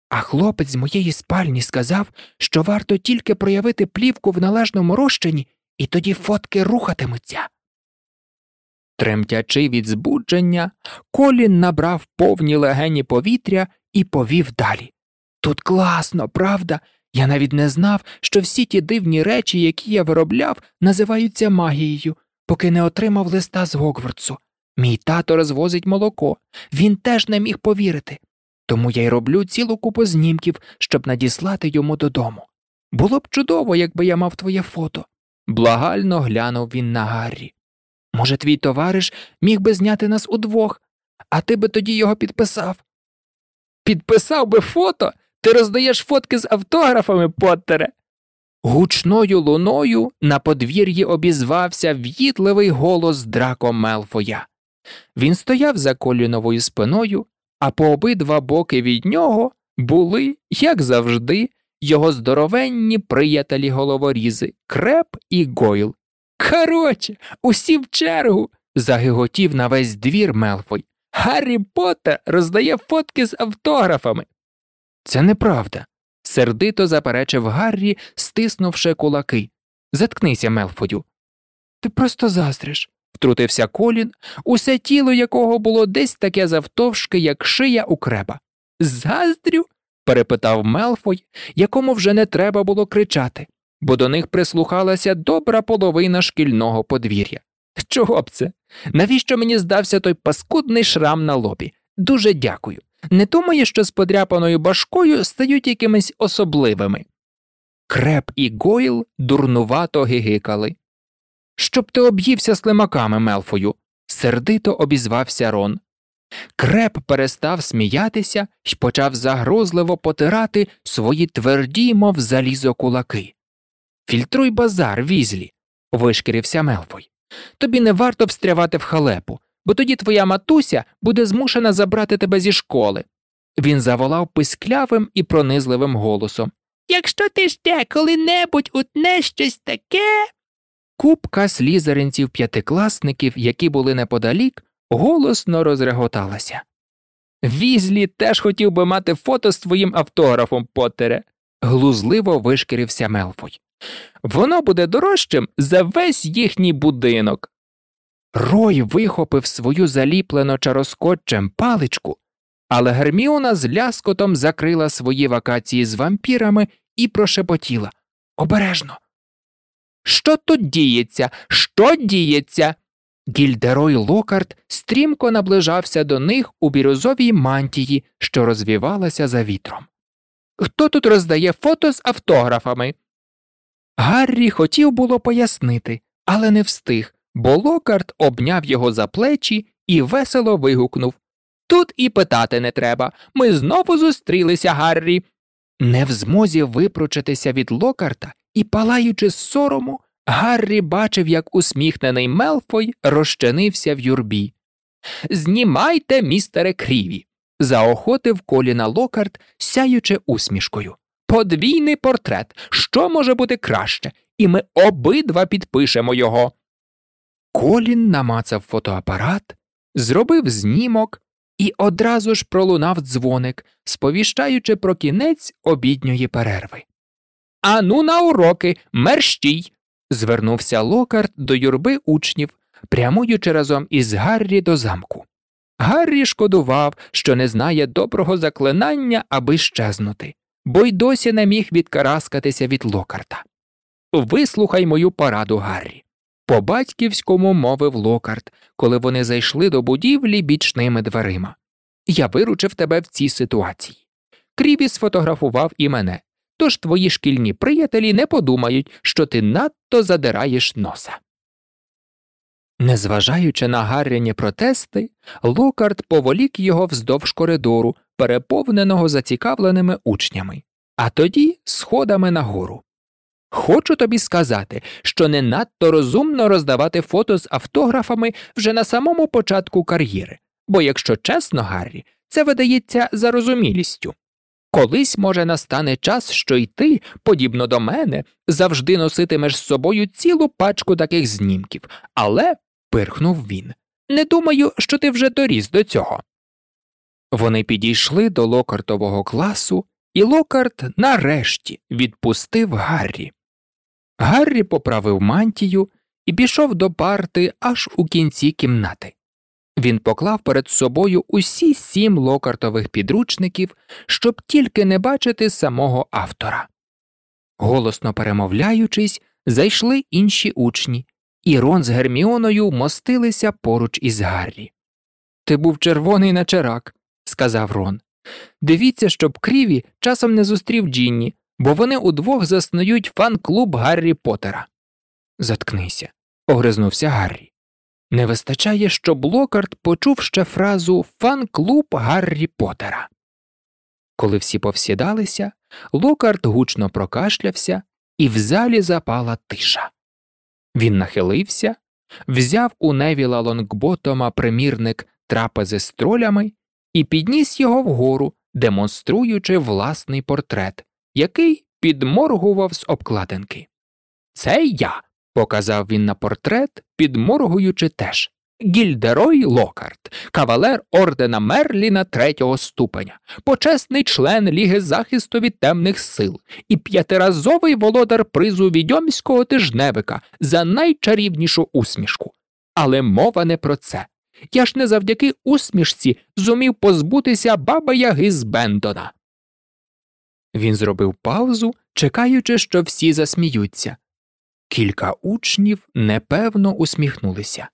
Speaker 1: А хлопець з моєї спальні сказав, що варто тільки проявити плівку в належному розчині, і тоді фотки рухатимуться. Тремтячи від збудження, Колін набрав повні легені повітря і повів далі. Тут класно, правда, я навіть не знав, що всі ті дивні речі, які я виробляв, називаються магією, поки не отримав листа з Гогвардсу. Мій тато розвозить молоко, він теж не міг повірити. Тому я й роблю цілу купу знімків, щоб надіслати йому додому. Було б чудово, якби я мав твоє фото. Благально глянув він на Гаррі. Може, твій товариш міг би зняти нас удвох, а ти би тоді його підписав. Підписав би фото? Ти роздаєш фотки з автографами, Поттере. Гучною луною на подвір'ї обізвався в'їдливий голос Драко Мелфоя. Він стояв за коліновою спиною, а по обидва боки від нього були, як завжди, його здоровенні приятелі головорізи Креп і Гойл. Короче, усі в чергу. загиготів на весь двір Мелфой. Гаррі Поттер роздає фотки з автографами. Це неправда, сердито заперечив Гаррі, стиснувши кулаки. Заткнися, Мелфою. Ти просто заздриш, втрутився Колін, усе тіло якого було десь таке завтовшки, як шия у креба. Заздрю? перепитав Мелфой, якому вже не треба було кричати, бо до них прислухалася добра половина шкільного подвір'я. Чого б це? Навіщо мені здався той паскудний шрам на лобі? Дуже дякую. Не думає, що з подряпаною башкою стають якимись особливими. Креп і Гойл дурнувато гигикали. Щоб ти об'ївся слимаками, Мелфою, сердито обізвався Рон. Креп перестав сміятися і почав загрозливо потирати свої тверді, мов залізо кулаки. Фільтруй базар, візлі, вишкірився Мелфой. Тобі не варто встрявати в халепу, бо тоді твоя матуся буде змушена забрати тебе зі школи. Він заволав писклявим і пронизливим голосом Якщо ти ще коли-небудь утне щось таке. Купка слізеринців п'ятикласників, які були неподалік, голосно розреготалася. Візлі теж хотів би мати фото з твоїм автографом, Поттере, глузливо вишкірився Мелфой. Воно буде дорожчим за весь їхній будинок. Рой вихопив свою заліплено чароскотчем паличку, але Герміона з ляскотом закрила свої вакації з вампірами і прошепотіла Обережно. Що тут діється? Що діється? Гільдерой Локарт стрімко наближався до них у бірюзовій мантії, що розвівалася за вітром. Хто тут роздає фото з автографами? Гаррі хотів було пояснити, але не встиг, бо Локарт обняв його за плечі і весело вигукнув Тут і питати не треба. Ми знову зустрілися, Гаррі. Не в змозі випручитися від Локарта і, палаючи з сорому, Гаррі бачив, як усміхнений Мелфой розчинився в юрбі. Знімайте, містере Кріві, заохотив коліна Локарт, сяючи усмішкою. Подвійний портрет. Що може бути краще? І ми обидва підпишемо його. Колін намацав фотоапарат, зробив знімок і одразу ж пролунав дзвоник, сповіщаючи про кінець обідньої перерви. Ану на уроки, мерщій. звернувся Локарт до юрби учнів, прямуючи разом із Гаррі до замку. Гаррі шкодував, що не знає доброго заклинання, аби щезнути, бо й досі не міг відкараскатися від Локарта. Вислухай мою пораду, Гаррі. По батьківському мовив Локарт, коли вони зайшли до будівлі бічними дверима. Я виручив тебе в цій ситуації. Крібі сфотографував і мене, тож твої шкільні приятелі не подумають, що ти надто задираєш носа. Незважаючи на гарряні протести, Локарт поволік його вздовж коридору, переповненого зацікавленими учнями, а тоді сходами нагору. Хочу тобі сказати, що не надто розумно роздавати фото з автографами вже на самому початку кар'єри, бо, якщо чесно, Гаррі, це видається зарозумілістю. Колись, може, настане час, що й ти, подібно до мене, завжди носитимеш з собою цілу пачку таких знімків, але, пирхнув він, не думаю, що ти вже доріс до цього. Вони підійшли до локартового класу, і Локарт нарешті відпустив Гаррі. Гаррі поправив мантію і пішов до парти аж у кінці кімнати. Він поклав перед собою усі сім локартових підручників, щоб тільки не бачити самого автора. Голосно перемовляючись, зайшли інші учні, і Рон з Герміоною мостилися поруч із Гаррі. Ти був червоний наче рак», – сказав Рон. Дивіться, щоб Кріві часом не зустрів Джінні, бо вони удвох заснують фан клуб Гаррі Поттера». Заткнися, огризнувся Гаррі. Не вистачає, щоб Локарт почув ще фразу фан клуб Гаррі Поттера». Коли всі повсідалися, Локарт гучно прокашлявся і в залі запала тиша. Він нахилився, взяв у Невіла Лонгботома примірник трапези з тролями і підніс його вгору, демонструючи власний портрет, який підморгував з обкладинки. Це я, показав він на портрет, підморгуючи теж. Гільдерой Локарт, кавалер ордена Мерліна третього ступеня, почесний член Ліги захисту від темних сил і п'ятиразовий володар призу відьомського тижневика за найчарівнішу усмішку. Але мова не про це. Я ж не завдяки усмішці зумів позбутися баба Яги з Бендона. Він зробив паузу, чекаючи, що всі засміються. Кілька учнів непевно усміхнулися.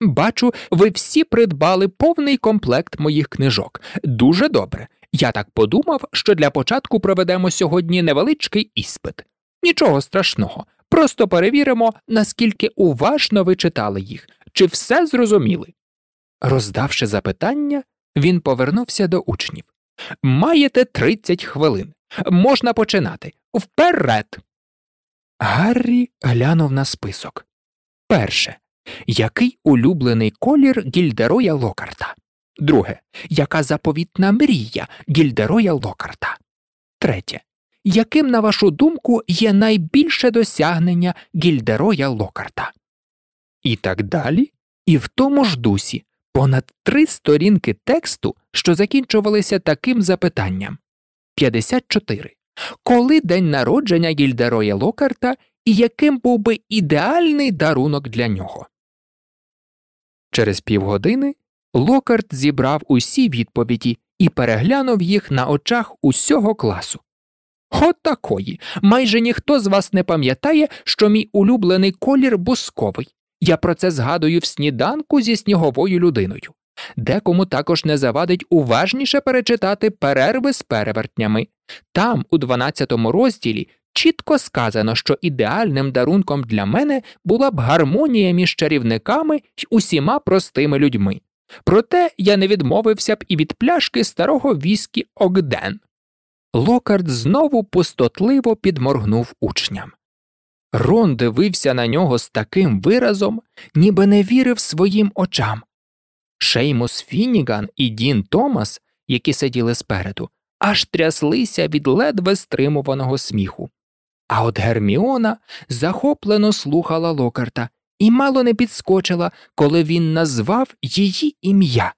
Speaker 1: Бачу, ви всі придбали повний комплект моїх книжок. Дуже добре. Я так подумав, що для початку проведемо сьогодні невеличкий іспит. Нічого страшного, просто перевіримо, наскільки уважно ви читали їх, чи все зрозуміли. Роздавши запитання, він повернувся до учнів. Маєте 30 хвилин. Можна починати. Вперед. Гаррі глянув на список. Перше. Який улюблений колір Гільдероя Локарта? Друге. Яка заповітна мрія Гільдероя Локарта? Третє. Яким, на вашу думку, є найбільше досягнення Гільдероя Локарта? І так далі, і в тому ж дусі понад три сторінки тексту, що закінчувалися таким запитанням 54. Коли день народження Гільдероя Локарта і яким був би ідеальний дарунок для нього? Через півгодини Локарт зібрав усі відповіді і переглянув їх на очах усього класу. От такої. Майже ніхто з вас не пам'ятає, що мій улюблений колір бусковий. Я про це згадую в сніданку зі сніговою людиною. Декому також не завадить уважніше перечитати перерви з перевертнями. Там, у 12 розділі, чітко сказано, що ідеальним дарунком для мене була б гармонія між чарівниками й усіма простими людьми. Проте я не відмовився б і від пляшки старого віскі Огден. Локард знову пустотливо підморгнув учням. Рон дивився на нього з таким виразом, ніби не вірив своїм очам. Шеймус Фініган і Дін Томас, які сиділи спереду, аж тряслися від ледве стримуваного сміху. А от Герміона захоплено слухала Локарта і мало не підскочила, коли він назвав її ім'я.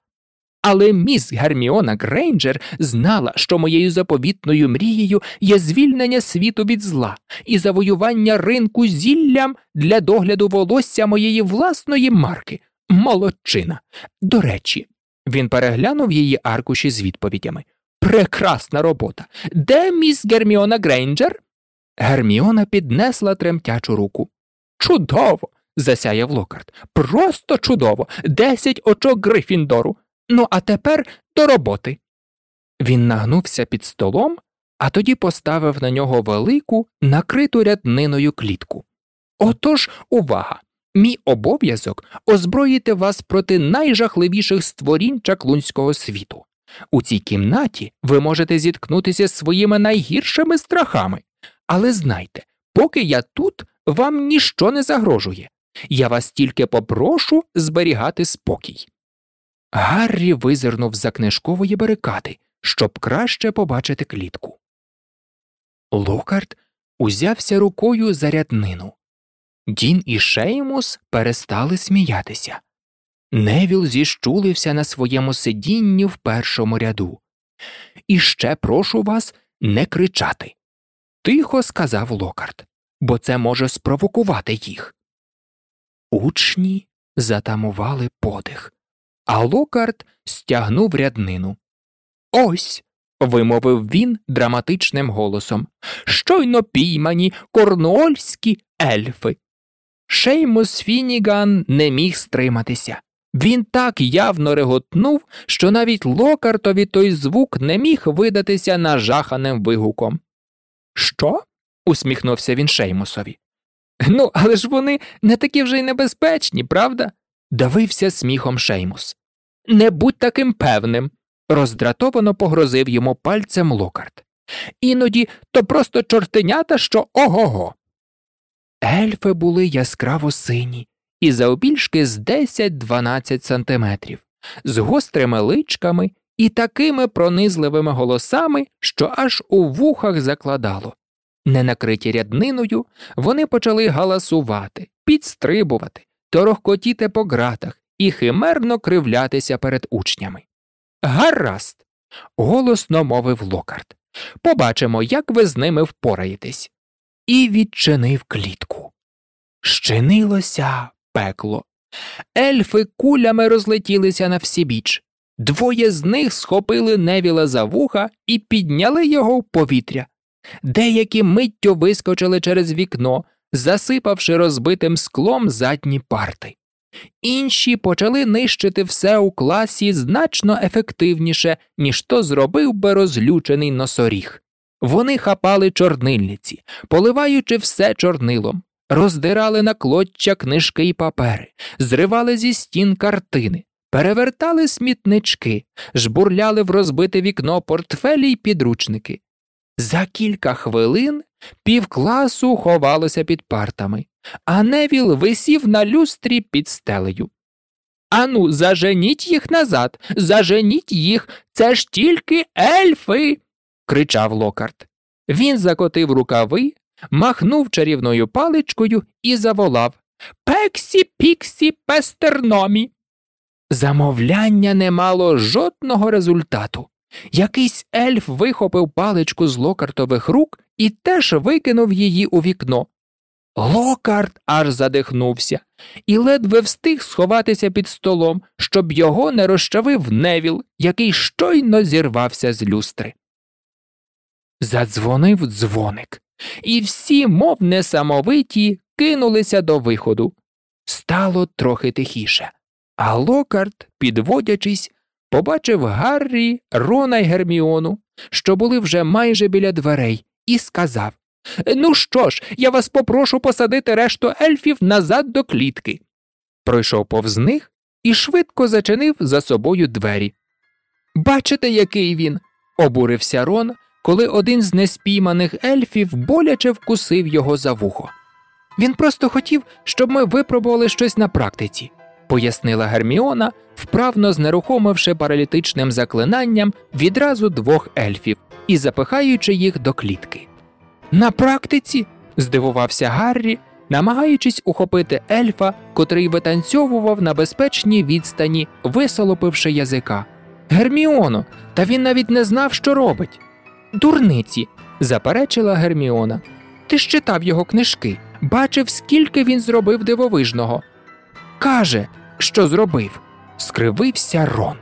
Speaker 1: Але міс Герміона Грейнджер знала, що моєю заповітною мрією є звільнення світу від зла і завоювання ринку зіллям для догляду волосся моєї власної марки. Молодчина. До речі, він переглянув її аркуші з відповідями. Прекрасна робота. Де міс Герміона Грейнджер? Герміона піднесла тремтячу руку. Чудово! засяяв Локарт. Просто чудово. Десять очок Грифіндору. Ну, а тепер до роботи. Він нагнувся під столом, а тоді поставив на нього велику, накриту рядниною клітку. Отож, увага! Мій обов'язок озброїти вас проти найжахливіших створінь чаклунського світу. У цій кімнаті ви можете зіткнутися з своїми найгіршими страхами, але знайте, поки я тут, вам ніщо не загрожує. Я вас тільки попрошу зберігати спокій. Гаррі визирнув за книжкової барикади, щоб краще побачити клітку. Локарт узявся рукою за ряднину. Дін і Шеймус перестали сміятися. Невіл зіщулився на своєму сидінні в першому ряду. І ще прошу вас не кричати. Тихо сказав Локарт, бо це може спровокувати їх. Учні затамували подих, а Локарт стягнув ряднину. Ось. вимовив він драматичним голосом. Щойно піймані корнуольські ельфи. Шеймус Фініган не міг стриматися. Він так явно реготнув, що навіть локартові той звук не міг видатися нажаханим вигуком. Що? усміхнувся він Шеймусові. Ну, але ж вони не такі вже й небезпечні, правда? давився сміхом Шеймус. Не будь таким певним, роздратовано погрозив йому пальцем локарт. Іноді то просто чортенята, що ого. го Ельфи були яскраво сині і завбільшки з 10-12 сантиметрів, з гострими личками і такими пронизливими голосами, що аж у вухах закладало. Не накриті рядниною, вони почали галасувати, підстрибувати, торохкотіти по ґратах і химерно кривлятися перед учнями. Гаразд, голосно мовив Локарт. Побачимо, як ви з ними впораєтесь. І відчинив клітку. Щинилося пекло. Ельфи кулями розлетілися на всібіч. Двоє з них схопили невіла за вуха і підняли його в повітря. Деякі миттю вискочили через вікно, засипавши розбитим склом задні парти. Інші почали нищити все у класі значно ефективніше, ніж то зробив би розлючений носоріг. Вони хапали чорнильниці, поливаючи все чорнилом, роздирали на клоччя книжки й папери, зривали зі стін картини, перевертали смітнички, жбурляли в розбите вікно портфелі й підручники. За кілька хвилин півкласу ховалося під партами, а Невіл висів на люстрі під стелею. Ану, заженіть їх назад, заженіть їх, це ж тільки ельфи. Кричав Локарт. Він закотив рукави, махнув чарівною паличкою і заволав Пексі, піксі, пестерномі. Замовляння не мало жодного результату. Якийсь ельф вихопив паличку з локартових рук і теж викинув її у вікно. Локарт аж задихнувся і ледве встиг сховатися під столом, щоб його не розчавив невіл, який щойно зірвався з люстри. Задзвонив дзвоник, і всі, мов несамовиті, кинулися до виходу. Стало трохи тихіше, а Локарт, підводячись, побачив Гаррі, Рона й Герміону, що були вже майже біля дверей, і сказав Ну що ж, я вас попрошу посадити решту ельфів назад до клітки. Пройшов повз них і швидко зачинив за собою двері. Бачите, який він? обурився Рон, коли один з неспійманих ельфів боляче вкусив його за вухо. Він просто хотів, щоб ми випробували щось на практиці, пояснила Герміона, вправно знерухомивши паралітичним заклинанням відразу двох ельфів і запихаючи їх до клітки. На практиці? здивувався Гаррі, намагаючись ухопити ельфа, котрий витанцьовував на безпечній відстані, висолопивши язика. Герміоно, та він навіть не знав, що робить. Дурниці, заперечила Герміона. Ти ж читав його книжки, бачив, скільки він зробив дивовижного. Каже, що зробив, скривився Рон.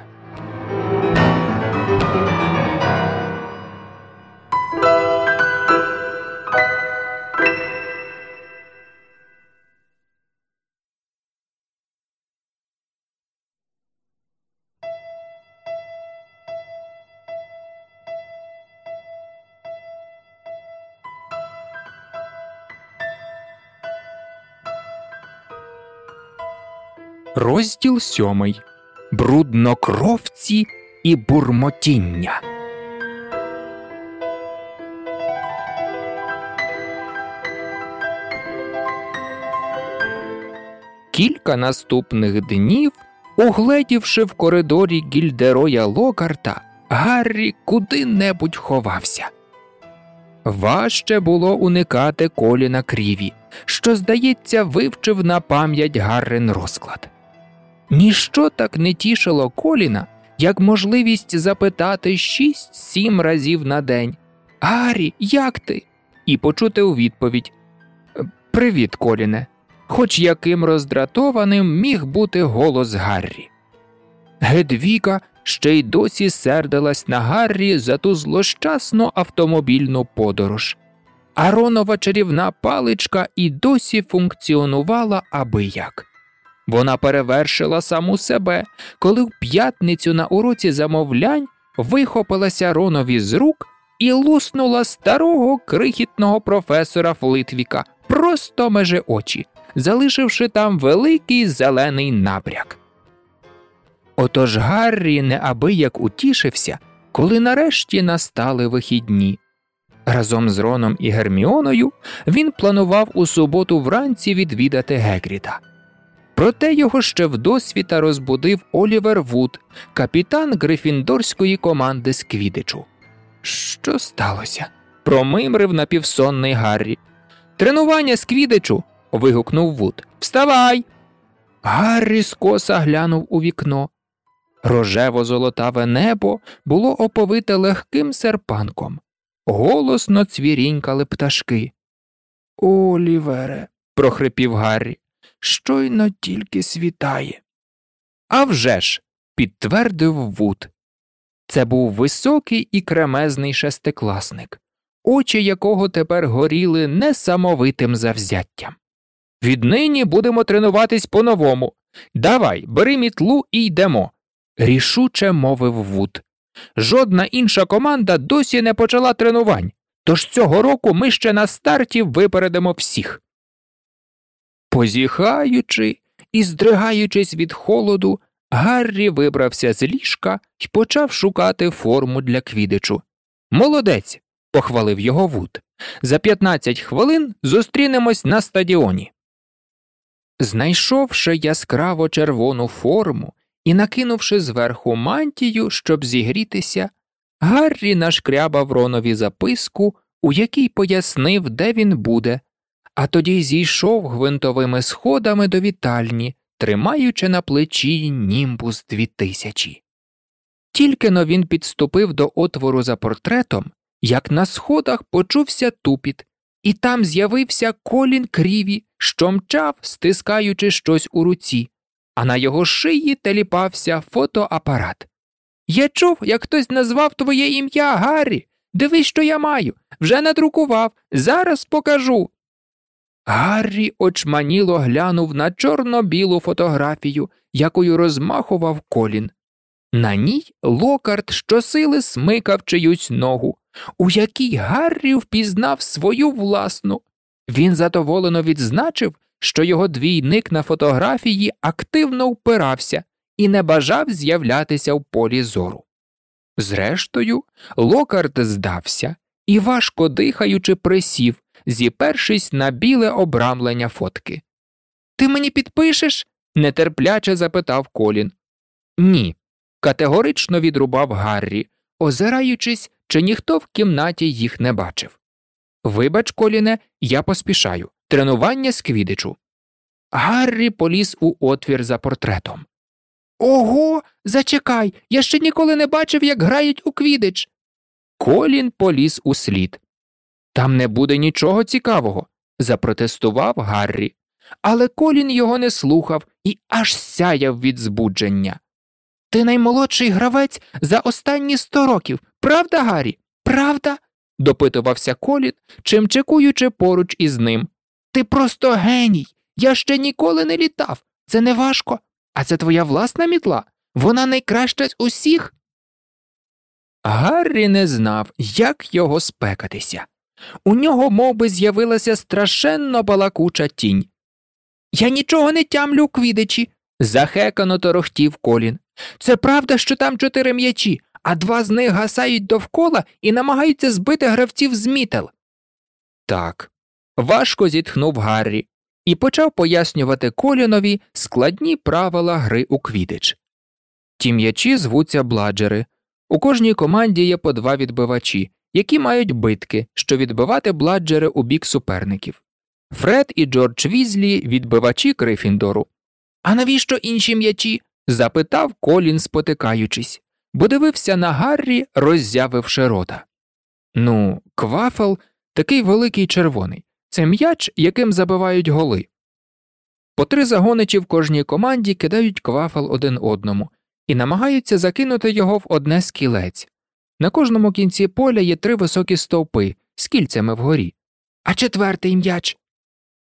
Speaker 1: Розділ сьомий Бруднокровці і бурмотіння. Кілька наступних днів, угледівши в коридорі гільдероя Локарта, Гаррі куди-небудь ховався. Важче було уникати коліна кріві, що, здається, вивчив на пам'ять Гаррин розклад. Ніщо так не тішило коліна, як можливість запитати шість-сім разів на день Гаррі, як ти? і почути у відповідь Привіт, Коліне, хоч яким роздратованим міг бути голос Гаррі. Гедвіка ще й досі сердилась на Гаррі за ту злощасну автомобільну подорож. Аронова чарівна паличка і досі функціонувала аби як. Вона перевершила саму себе, коли в п'ятницю на уроці замовлянь вихопилася Ронові з рук і луснула старого крихітного професора Флитвіка просто межи очі, залишивши там великий зелений набряк. Отож Гаррі неабияк утішився, коли нарешті настали вихідні, Разом з Роном і Герміоною він планував у суботу вранці відвідати Гегріда. Проте його ще вдосвіта розбудив Олівер Вуд, капітан грифіндорської команди з Квідичу. Що сталося? промимрив напівсонний Гаррі. Тренування з вигукнув Вуд. Вставай. Гаррі скоса глянув у вікно. Рожево золотаве небо було оповите легким серпанком. Голосно цвірінькали пташки. Олівере, прохрипів Гаррі, щойно тільки світає. «А вже ж!» – підтвердив Вуд. Це був високий і кремезний шестикласник, очі якого тепер горіли несамовитим завзяттям. Віднині будемо тренуватись по-новому. Давай, бери мітлу і йдемо, рішуче мовив Вуд. Жодна інша команда досі не почала тренувань, тож цього року ми ще на старті випередимо всіх. Позіхаючи і здригаючись від холоду, Гаррі вибрався з ліжка і почав шукати форму для квідичу. Молодець, похвалив його Вуд. За 15 хвилин зустрінемось на стадіоні. Знайшовши яскраво червону форму і накинувши зверху мантію, щоб зігрітися, Гаррі нашкрябав Ронові записку, у якій пояснив, де він буде, а тоді зійшов гвинтовими сходами до вітальні, тримаючи на плечі німбус 2000. Тільки но він підступив до отвору за портретом, як на сходах почувся тупіт, і там з'явився колін кріві, що мчав, стискаючи щось у руці, а на його шиї теліпався фотоапарат. Я чув, як хтось назвав твоє ім'я Гаррі. Дивись, що я маю. Вже надрукував. Зараз покажу. Гаррі очманіло глянув на чорно-білу фотографію, якою розмахував колін. На ній локарт щосили смикав чиюсь ногу, у якій Гаррі впізнав свою власну. Він задоволено відзначив, що його двійник на фотографії активно впирався і не бажав з'являтися в полі зору. Зрештою, Локард здався і, важко дихаючи, присів, зіпершись на біле обрамлення фотки. Ти мені підпишеш? нетерпляче запитав Колін. Ні, категорично відрубав Гаррі, озираючись, чи ніхто в кімнаті їх не бачив. Вибач, Коліне, я поспішаю. Тренування з квідичу. Гаррі поліз у отвір за портретом. Ого, зачекай, я ще ніколи не бачив, як грають у квідич. Колін поліз у слід. Там не буде нічого цікавого, запротестував Гаррі. Але Колін його не слухав і аж сяяв від збудження. Ти наймолодший гравець за останні сто років, правда, Гаррі? Правда? допитувався Колін, чим чекуючи поруч із ним. Ти просто геній. Я ще ніколи не літав. Це не важко. А це твоя власна мітла? Вона найкраща з усіх. Гаррі не знав, як його спекатися. У нього мов би, з'явилася страшенно балакуча тінь. Я нічого не тямлю квідичі, захекано торохтів Колін. Це правда, що там чотири м'ячі, а два з них гасають довкола і намагаються збити гравців з мітел. Так, важко зітхнув Гаррі і почав пояснювати Колінові складні правила гри у квідич. Ті м'ячі звуться бладжери. У кожній команді є по два відбивачі, які мають битки, що відбивати бладжери у бік суперників. Фред і Джордж Візлі відбивачі Грифіндору. А навіщо інші м'ячі? запитав Колін, спотикаючись, бо дивився на Гаррі, роззявивши рота. Ну, квафел такий великий червоний. Це м'яч, яким забивають голи. По три загоничі в кожній команді кидають квафел один одному і намагаються закинути його в одне з кілець. На кожному кінці поля є три високі стовпи з кільцями вгорі. А четвертий м'яч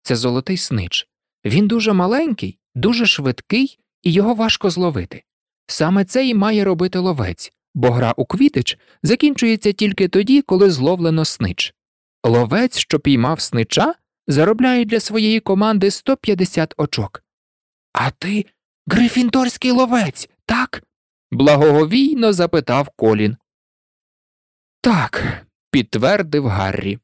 Speaker 1: це золотий снич. Він дуже маленький, дуже швидкий і його важко зловити. Саме це і має робити ловець, бо гра у квітич закінчується тільки тоді, коли зловлено снич. Ловець, що піймав снича, заробляє для своєї команди 150 очок. А ти грифіндорський ловець, так? благоговійно запитав Колін. Так, підтвердив Гаррі.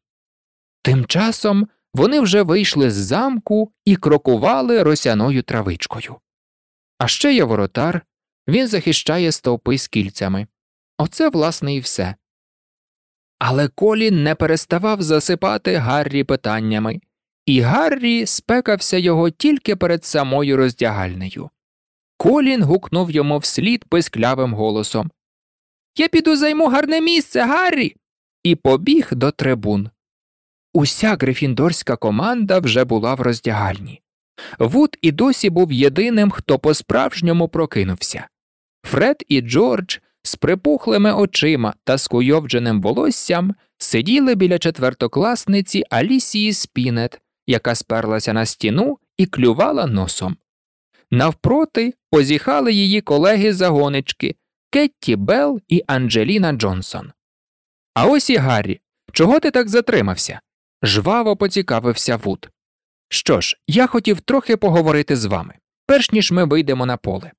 Speaker 1: Тим часом вони вже вийшли з замку і крокували росяною травичкою. А ще є воротар, він захищає стовпи з кільцями. Оце, власне, і все. Але Колін не переставав засипати Гаррі питаннями, і Гаррі спекався його тільки перед самою роздягальнею. Колін гукнув йому вслід писклявим голосом Я піду займу гарне місце, Гаррі. і побіг до трибун. Уся грифіндорська команда вже була в роздягальні. Вуд і досі був єдиним, хто по справжньому прокинувся. Фред і Джордж з припухлими очима та скуйовдженим волоссям сиділи біля четвертокласниці Алісії Спінет, яка сперлася на стіну і клювала носом. Навпроти позіхали її колеги загонички Кетті Белл і Анджеліна Джонсон. А ось і Гаррі, чого ти так затримався? жваво поцікавився Вуд. Що ж, я хотів трохи поговорити з вами, перш ніж ми вийдемо на поле.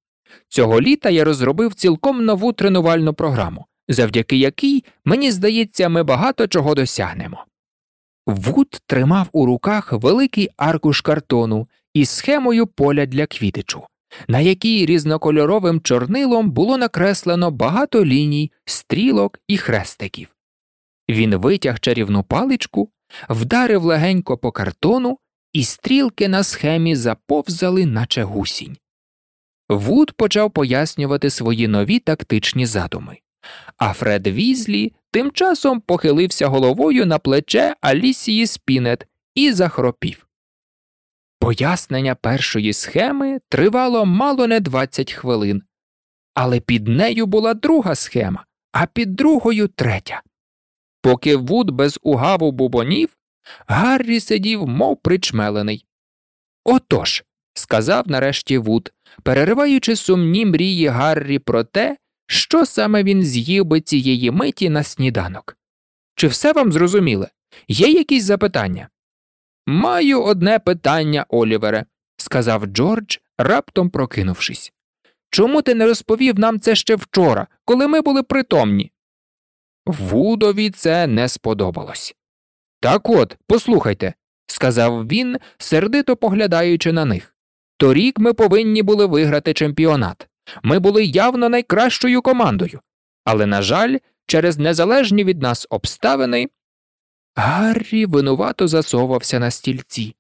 Speaker 1: Цього літа я розробив цілком нову тренувальну програму, завдяки якій, мені здається, ми багато чого досягнемо. Вуд тримав у руках великий аркуш картону із схемою поля для квідичу, на якій різнокольоровим чорнилом було накреслено багато ліній, стрілок і хрестиків. Він витяг чарівну паличку, вдарив легенько по картону, і стрілки на схемі заповзали, наче гусінь. Вуд почав пояснювати свої нові тактичні задуми, а Фред Візлі тим часом похилився головою на плече Алісії Спінет і захропів. Пояснення першої схеми тривало мало не 20 хвилин, але під нею була друга схема, а під другою третя. Поки Вуд без угаву бубонів, Гаррі сидів, мов причмелений. Отож, сказав нарешті Вуд, перериваючи сумні мрії Гаррі про те, що саме він з'їв би цієї миті на сніданок. Чи все вам зрозуміле? Є якісь запитання? Маю одне питання, Олівере, сказав Джордж, раптом прокинувшись. Чому ти не розповів нам це ще вчора, коли ми були притомні? Вудові це не сподобалось. Так от, послухайте, сказав він, сердито поглядаючи на них. Торік ми повинні були виграти чемпіонат. Ми були явно найкращою командою, але, на жаль, через незалежні від нас обставини. Гаррі винувато засовався на стільці.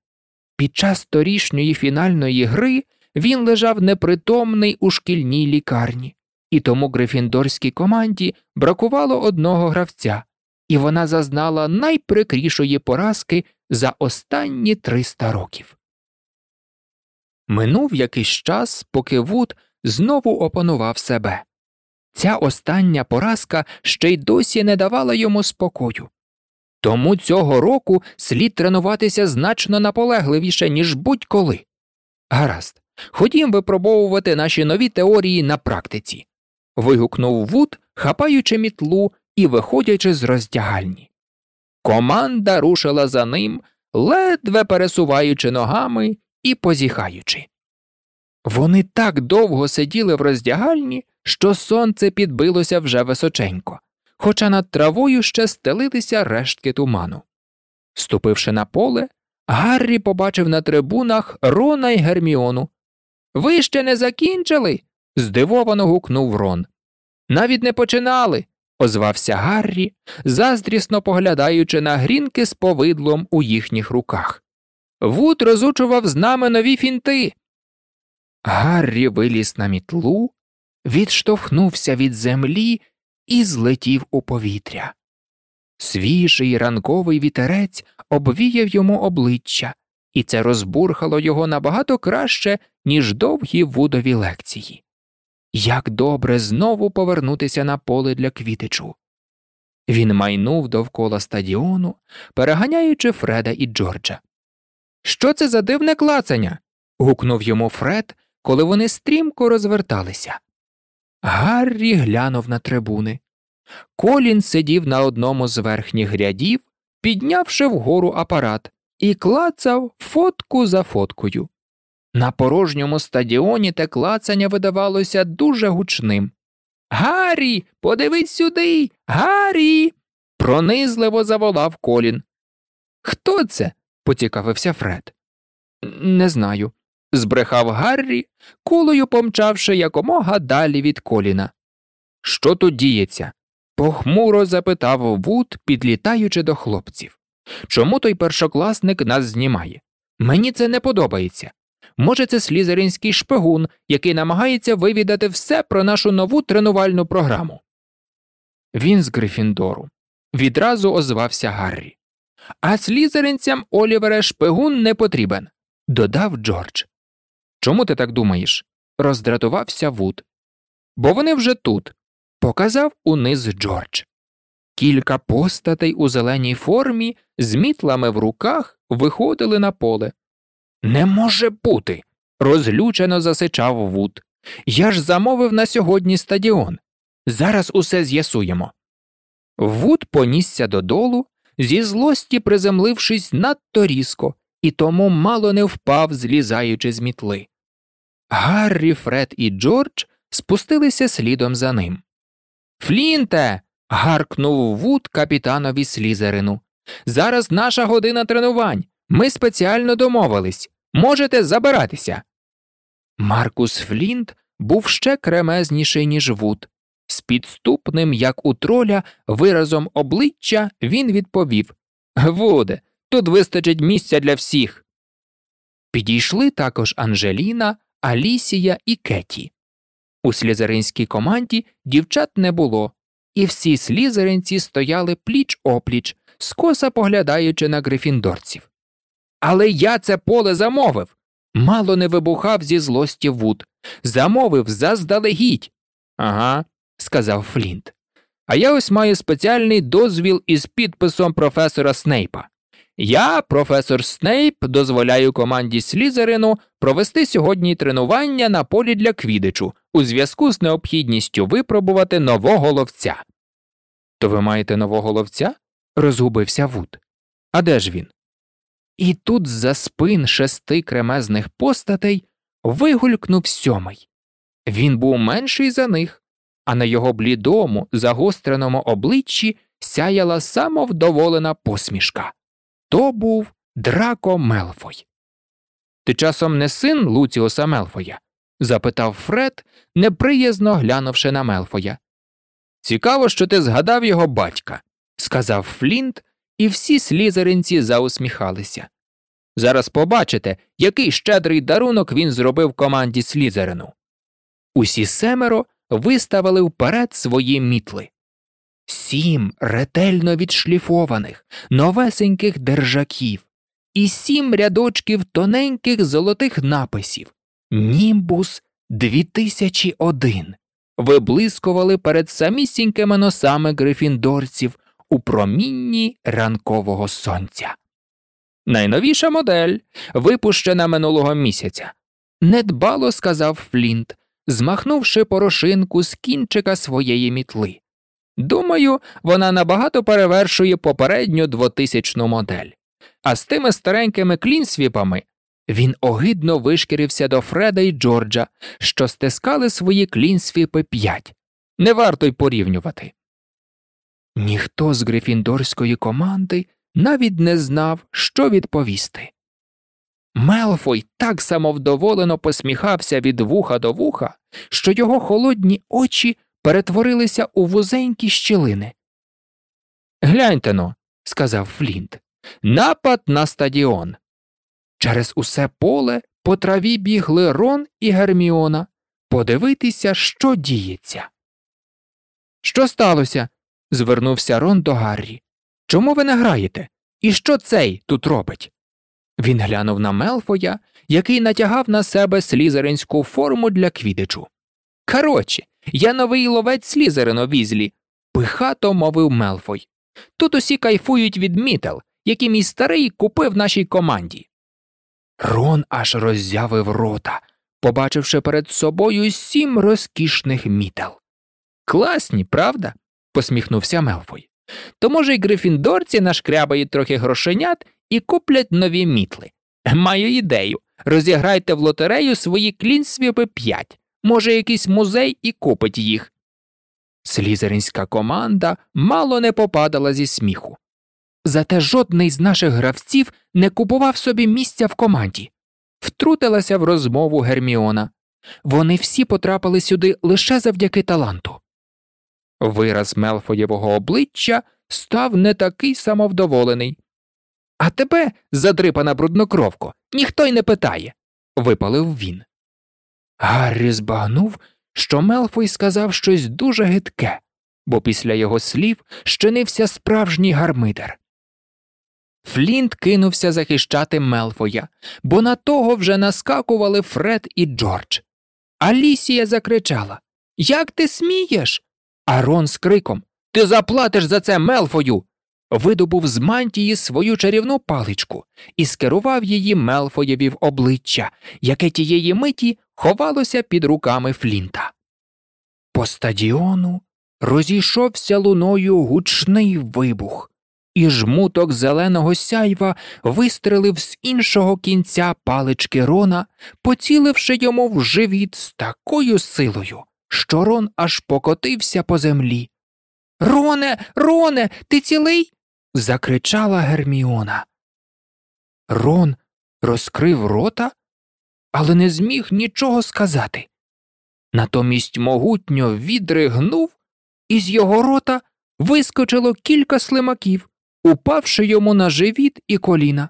Speaker 1: Під час торішньої фінальної гри він лежав непритомний у шкільній лікарні, і тому грифіндорській команді бракувало одного гравця, і вона зазнала найприкрішої поразки за останні 300 років. Минув якийсь час, поки Вуд знову опанував себе. Ця остання поразка ще й досі не давала йому спокою. Тому цього року слід тренуватися значно наполегливіше, ніж будь-коли. Гаразд, ходім випробовувати наші нові теорії на практиці. вигукнув Вуд, хапаючи мітлу і виходячи з роздягальні. Команда рушила за ним, ледве пересуваючи ногами і позіхаючи. Вони так довго сиділи в роздягальні, що сонце підбилося вже височенько, хоча над травою ще стелилися рештки туману. Ступивши на поле, Гаррі побачив на трибунах Рона й Герміону. Ви ще не закінчили? здивовано гукнув Рон. Навіть не починали, озвався Гаррі, заздрісно поглядаючи на грінки з повидлом у їхніх руках. Вуд розучував з нами нові фінти. Гаррі виліз на мітлу, відштовхнувся від землі і злетів у повітря. Свіжий ранковий вітерець обвіяв йому обличчя, і це розбурхало його набагато краще, ніж довгі вудові лекції. Як добре знову повернутися на поле для квідичу. Він майнув довкола стадіону, переганяючи Фреда і Джорджа. Що це за дивне клацання? гукнув йому Фред, коли вони стрімко розверталися. Гаррі глянув на трибуни. Колін сидів на одному з верхніх рядів, піднявши вгору апарат, і клацав фотку за фоткою. На порожньому стадіоні те клацання видавалося дуже гучним. Гаррі, подивись сюди. Гаррі. пронизливо заволав Колін. Хто це? поцікавився Фред. Не знаю, збрехав Гаррі, кулею помчавши якомога далі від Коліна. Що тут діється? похмуро запитав Вуд, підлітаючи до хлопців. Чому той першокласник нас знімає? Мені це не подобається. Може, це слизеринський шпигун, який намагається вивідати все про нашу нову тренувальну програму. Він з Грифіндору. Відразу озвався Гаррі. А слизеринцям Олівере шпигун не потрібен, додав Джордж. Чому ти так думаєш? роздратувався Вуд. Бо вони вже тут, показав униз Джордж. Кілька постатей у зеленій формі з мітлами в руках виходили на поле. Не може бути. розлючено засичав Вуд. Я ж замовив на сьогодні стадіон. Зараз усе з'ясуємо. Вуд понісся додолу, зі злості приземлившись надто різко, і тому мало не впав, злізаючи з мітли. Гаррі, Фред і Джордж спустилися слідом за ним. Флінте. гаркнув Вуд капітанові Слизерину. Зараз наша година тренувань. Ми спеціально домовились. Можете забиратися. Маркус Флінт був ще кремезніший, ніж Вуд. З підступним, як у троля, виразом обличчя він відповів Вуде, тут вистачить місця для всіх. Підійшли також Анжеліна, Алісія і Кеті. У слизеринській команді дівчат не було, і всі слизеринці стояли пліч опліч, скоса поглядаючи на грифіндорців. Але я це поле замовив. Мало не вибухав зі злості Вуд. Замовив заздалегідь. Ага, сказав Флінт. А я ось маю спеціальний дозвіл із підписом професора Снейпа. Я, професор Снейп, дозволяю команді Слизерину провести сьогодні тренування на полі для квідичу у зв'язку з необхідністю випробувати нового ловця. То ви маєте нового ловця? розгубився Вуд. А де ж він? І тут з-за спин шести кремезних постатей вигулькнув сьомий. Він був менший за них, а на його блідому, загостреному обличчі сяяла самовдоволена посмішка. То був Драко Мелфой. Ти часом не син Луціуса Мелфоя? запитав Фред, неприязно глянувши на Мелфоя. Цікаво, що ти згадав його батька, сказав Флінт, і всі слізеринці заусміхалися. Зараз побачите, який щедрий дарунок він зробив команді слізерину. Усі семеро виставили вперед свої мітли. Сім ретельно відшліфованих, новесеньких держаків, і сім рядочків тоненьких золотих написів Німбус 2001 виблискували перед самісінькими носами грифіндорців у промінні ранкового сонця. Найновіша модель, випущена минулого місяця, недбало сказав Флінт, змахнувши порошинку з кінчика своєї мітли. Думаю, вона набагато перевершує попередню двотисячну модель. А з тими старенькими клінсвіпами він огидно вишкірився до Фреда і Джорджа, що стискали свої клінсвіпи п'ять. Не варто й порівнювати. Ніхто з грифіндорської команди навіть не знав, що відповісти. Мелфой так самовдоволено посміхався від вуха до вуха, що його холодні очі перетворилися у вузенькі щілини. Гляньте но, сказав Флінт, напад на стадіон. Через усе поле по траві бігли Рон і Герміона подивитися, що діється. Що сталося? звернувся Рон до Гаррі. Чому ви не граєте? І що цей тут робить? Він глянув на Мелфоя, який натягав на себе слізеринську форму для квідичу. Короче, я новий ловець слізерин візлі, пихато мовив Мелфой. Тут усі кайфують від мітел, які мій старий купив нашій команді. Рон аж роззявив рота, побачивши перед собою сім розкішних мітел. Класні, правда? посміхнувся Мелфой. То, може, й грифіндорці нашкрябають трохи грошенят і куплять нові мітли. Маю ідею розіграйте в лотерею свої клінсвіпи п'ять, може, якийсь музей і купить їх. Слізеринська команда мало не попадала зі сміху. Зате жодний з наших гравців не купував собі місця в команді. Втрутилася в розмову Герміона. Вони всі потрапили сюди лише завдяки таланту. Вираз Мелфоєвого обличчя став не такий самовдоволений. А тебе, задрипана бруднокровко, ніхто й не питає, випалив він. Гаррі збагнув, що Мелфой сказав щось дуже гидке, бо після його слів щинився справжній гармидер. Флінт кинувся захищати Мелфоя, бо на того вже наскакували Фред і Джордж. Алісія закричала Як ти смієш? А Рон з криком Ти заплатиш за це Мелфою. Видобув з мантії свою чарівну паличку і скерував її Мелфоєві в обличчя, яке тієї миті ховалося під руками Флінта. По стадіону розійшовся луною гучний вибух, і жмуток зеленого сяйва вистрелив з іншого кінця палички Рона, поціливши йому в живіт з такою силою, що Рон аж покотився по землі. Роне, Роне, ти цілий? Закричала Герміона. Рон розкрив рота, але не зміг нічого сказати. Натомість могутньо відригнув, і з його рота вискочило кілька слимаків, упавши йому на живіт і коліна.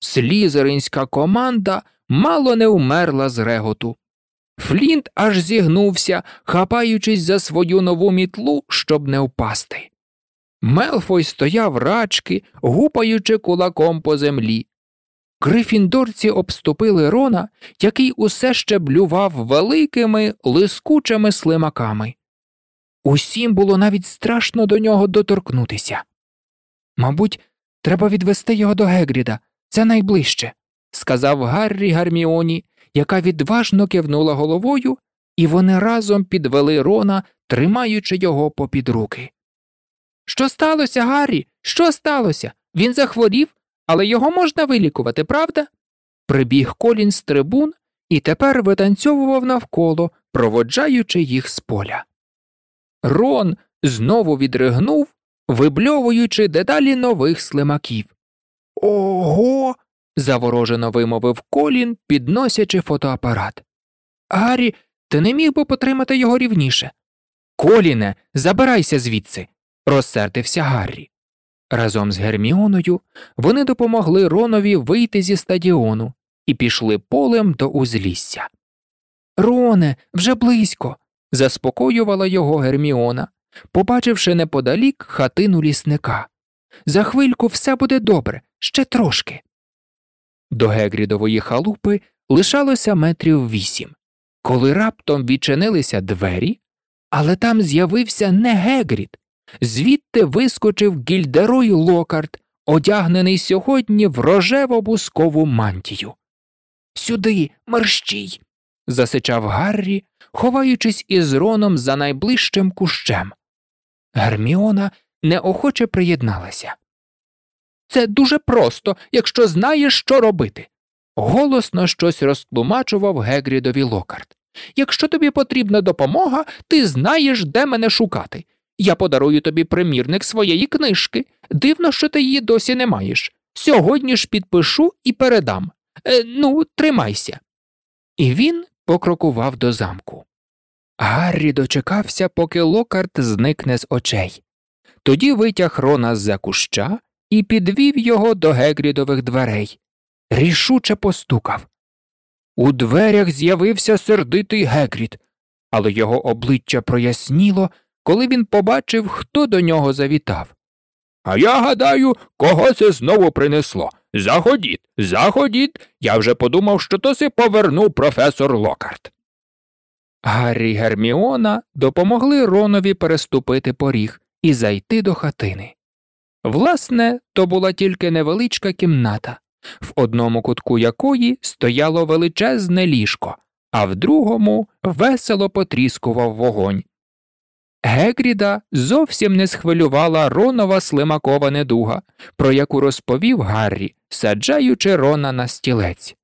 Speaker 1: Слізеринська команда мало не вмерла з реготу. Флінт аж зігнувся, хапаючись за свою нову мітлу, щоб не впасти. Мелфой стояв рачки, гупаючи кулаком по землі. Грифіндорці обступили Рона, який усе ще блював великими, лискучими слимаками. Усім було навіть страшно до нього доторкнутися. Мабуть, треба відвести його до Гегріда, це найближче, сказав Гаррі Гарміоні, яка відважно кивнула головою, і вони разом підвели Рона, тримаючи його попід руки. Що сталося, Гаррі? Що сталося? Він захворів, але його можна вилікувати, правда? Прибіг Колін з трибун і тепер витанцьовував навколо, проводжаючи їх з поля. Рон знову відригнув, вибльовуючи дедалі нових слимаків. Ого. заворожено вимовив Колін, підносячи фотоапарат. Гаррі, ти не міг би потримати його рівніше. Коліне, забирайся звідси, розсердився Гаррі. Разом з Герміоною вони допомогли Ронові вийти зі стадіону і пішли полем до узлісся. Роне, вже близько, заспокоювала його Герміона, побачивши неподалік хатину лісника. За хвильку все буде добре, ще трошки. До Гегрідової халупи лишалося метрів вісім, коли раптом відчинилися двері, але там з'явився не Гегрід. Звідти вискочив гільдерой Локарт, одягнений сьогодні в рожево бускову мантію. Сюди, мерщій. засичав Гаррі, ховаючись із роном за найближчим кущем. Герміона неохоче приєдналася. Це дуже просто, якщо знаєш, що робити. Голосно щось розтлумачував Гегрідові Локарт. Якщо тобі потрібна допомога, ти знаєш, де мене шукати. Я подарую тобі примірник своєї книжки. Дивно, що ти її досі не маєш. Сьогодні ж підпишу і передам. Е, ну, тримайся. І він покрокував до замку. Гаррі дочекався, поки локарт зникне з очей. Тоді витяг Рона з за куща і підвів його до Гегрідових дверей. Рішуче постукав. У дверях з'явився сердитий Гегрід, але його обличчя проясніло, коли він побачив, хто до нього завітав.
Speaker 2: А я гадаю, кого це знову принесло. Заходіть, заходіть. Я вже подумав, що то си повернув професор Локарт.
Speaker 1: Гаррі Герміона допомогли Ронові переступити поріг і зайти до хатини. Власне, то була тільки невеличка кімната, в одному кутку якої стояло величезне ліжко, а в другому весело потріскував вогонь. Гегріда зовсім не схвилювала Ронова слимакова недуга, про яку розповів Гаррі, саджаючи Рона на стілець.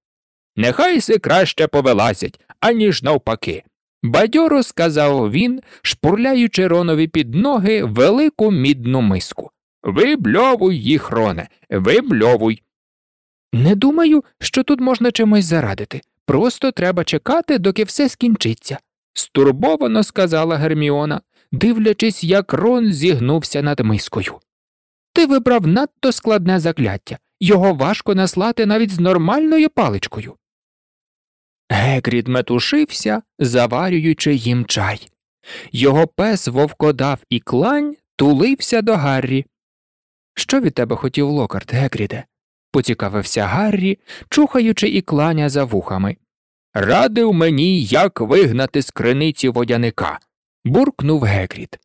Speaker 2: Нехай си краще повилазять, аніж навпаки.
Speaker 1: бадьоро сказав він, шпурляючи Ронові під ноги велику мідну миску.
Speaker 2: Вибльовуй їх, Роне, вибльовуй.
Speaker 1: Не думаю, що тут можна чимось зарадити. Просто треба чекати, доки все скінчиться, стурбовано сказала Герміона, дивлячись, як Рон зігнувся над мискою. Ти вибрав надто складне закляття, його важко наслати навіть з нормальною паличкою. Гекрід метушився, заварюючи їм чай. Його пес вовкодав і клань тулився до Гаррі. Що від тебе хотів локарт, Гекріде? поцікавився Гаррі, чухаючи і кланя за вухами.
Speaker 2: Радив мені, як вигнати з криниці водяника, буркнув Гекрід.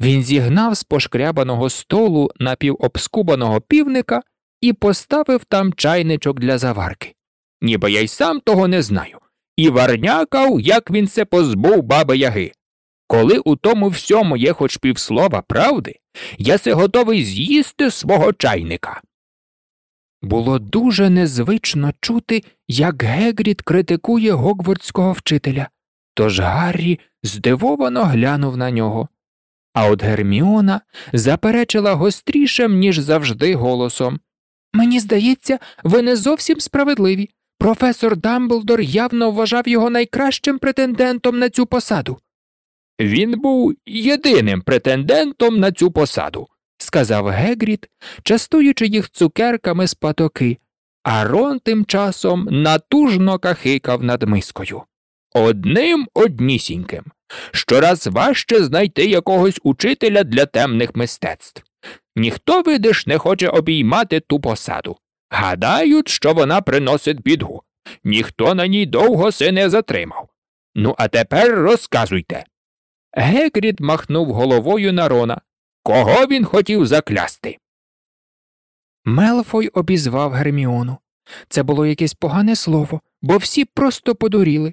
Speaker 1: Він зігнав з пошкрябаного столу напівобскубаного півника і поставив там чайничок для заварки.
Speaker 2: Ніби я й сам того не знаю, і варнякав, як він се позбув баби яги. Коли у тому всьому є хоч півслова правди, я се готовий з'їсти свого чайника.
Speaker 1: Було дуже незвично чути, як Гегрід критикує гогвардського вчителя, тож Гаррі здивовано глянув на нього. А от Герміона заперечила гострішим, ніж завжди, голосом Мені здається, ви не зовсім справедливі. Професор Дамблдор явно вважав його найкращим претендентом на цю посаду.
Speaker 2: Він був єдиним претендентом на цю посаду,
Speaker 1: сказав Гегрід, частуючи їх цукерками з патоки, а Рон тим часом натужно кахикав над мискою.
Speaker 2: Одним однісіньким. Щораз важче знайти якогось учителя для темних мистецтв. Ніхто, видиш, не хоче обіймати ту посаду. Гадають, що вона приносить біду. Ніхто на ній довго се не затримав. Ну, а тепер розказуйте.
Speaker 1: Гекрід махнув головою на Рона.
Speaker 2: Кого він хотів заклясти?
Speaker 1: Мелфой обізвав Герміону. Це було якесь погане слово, бо всі просто подуріли.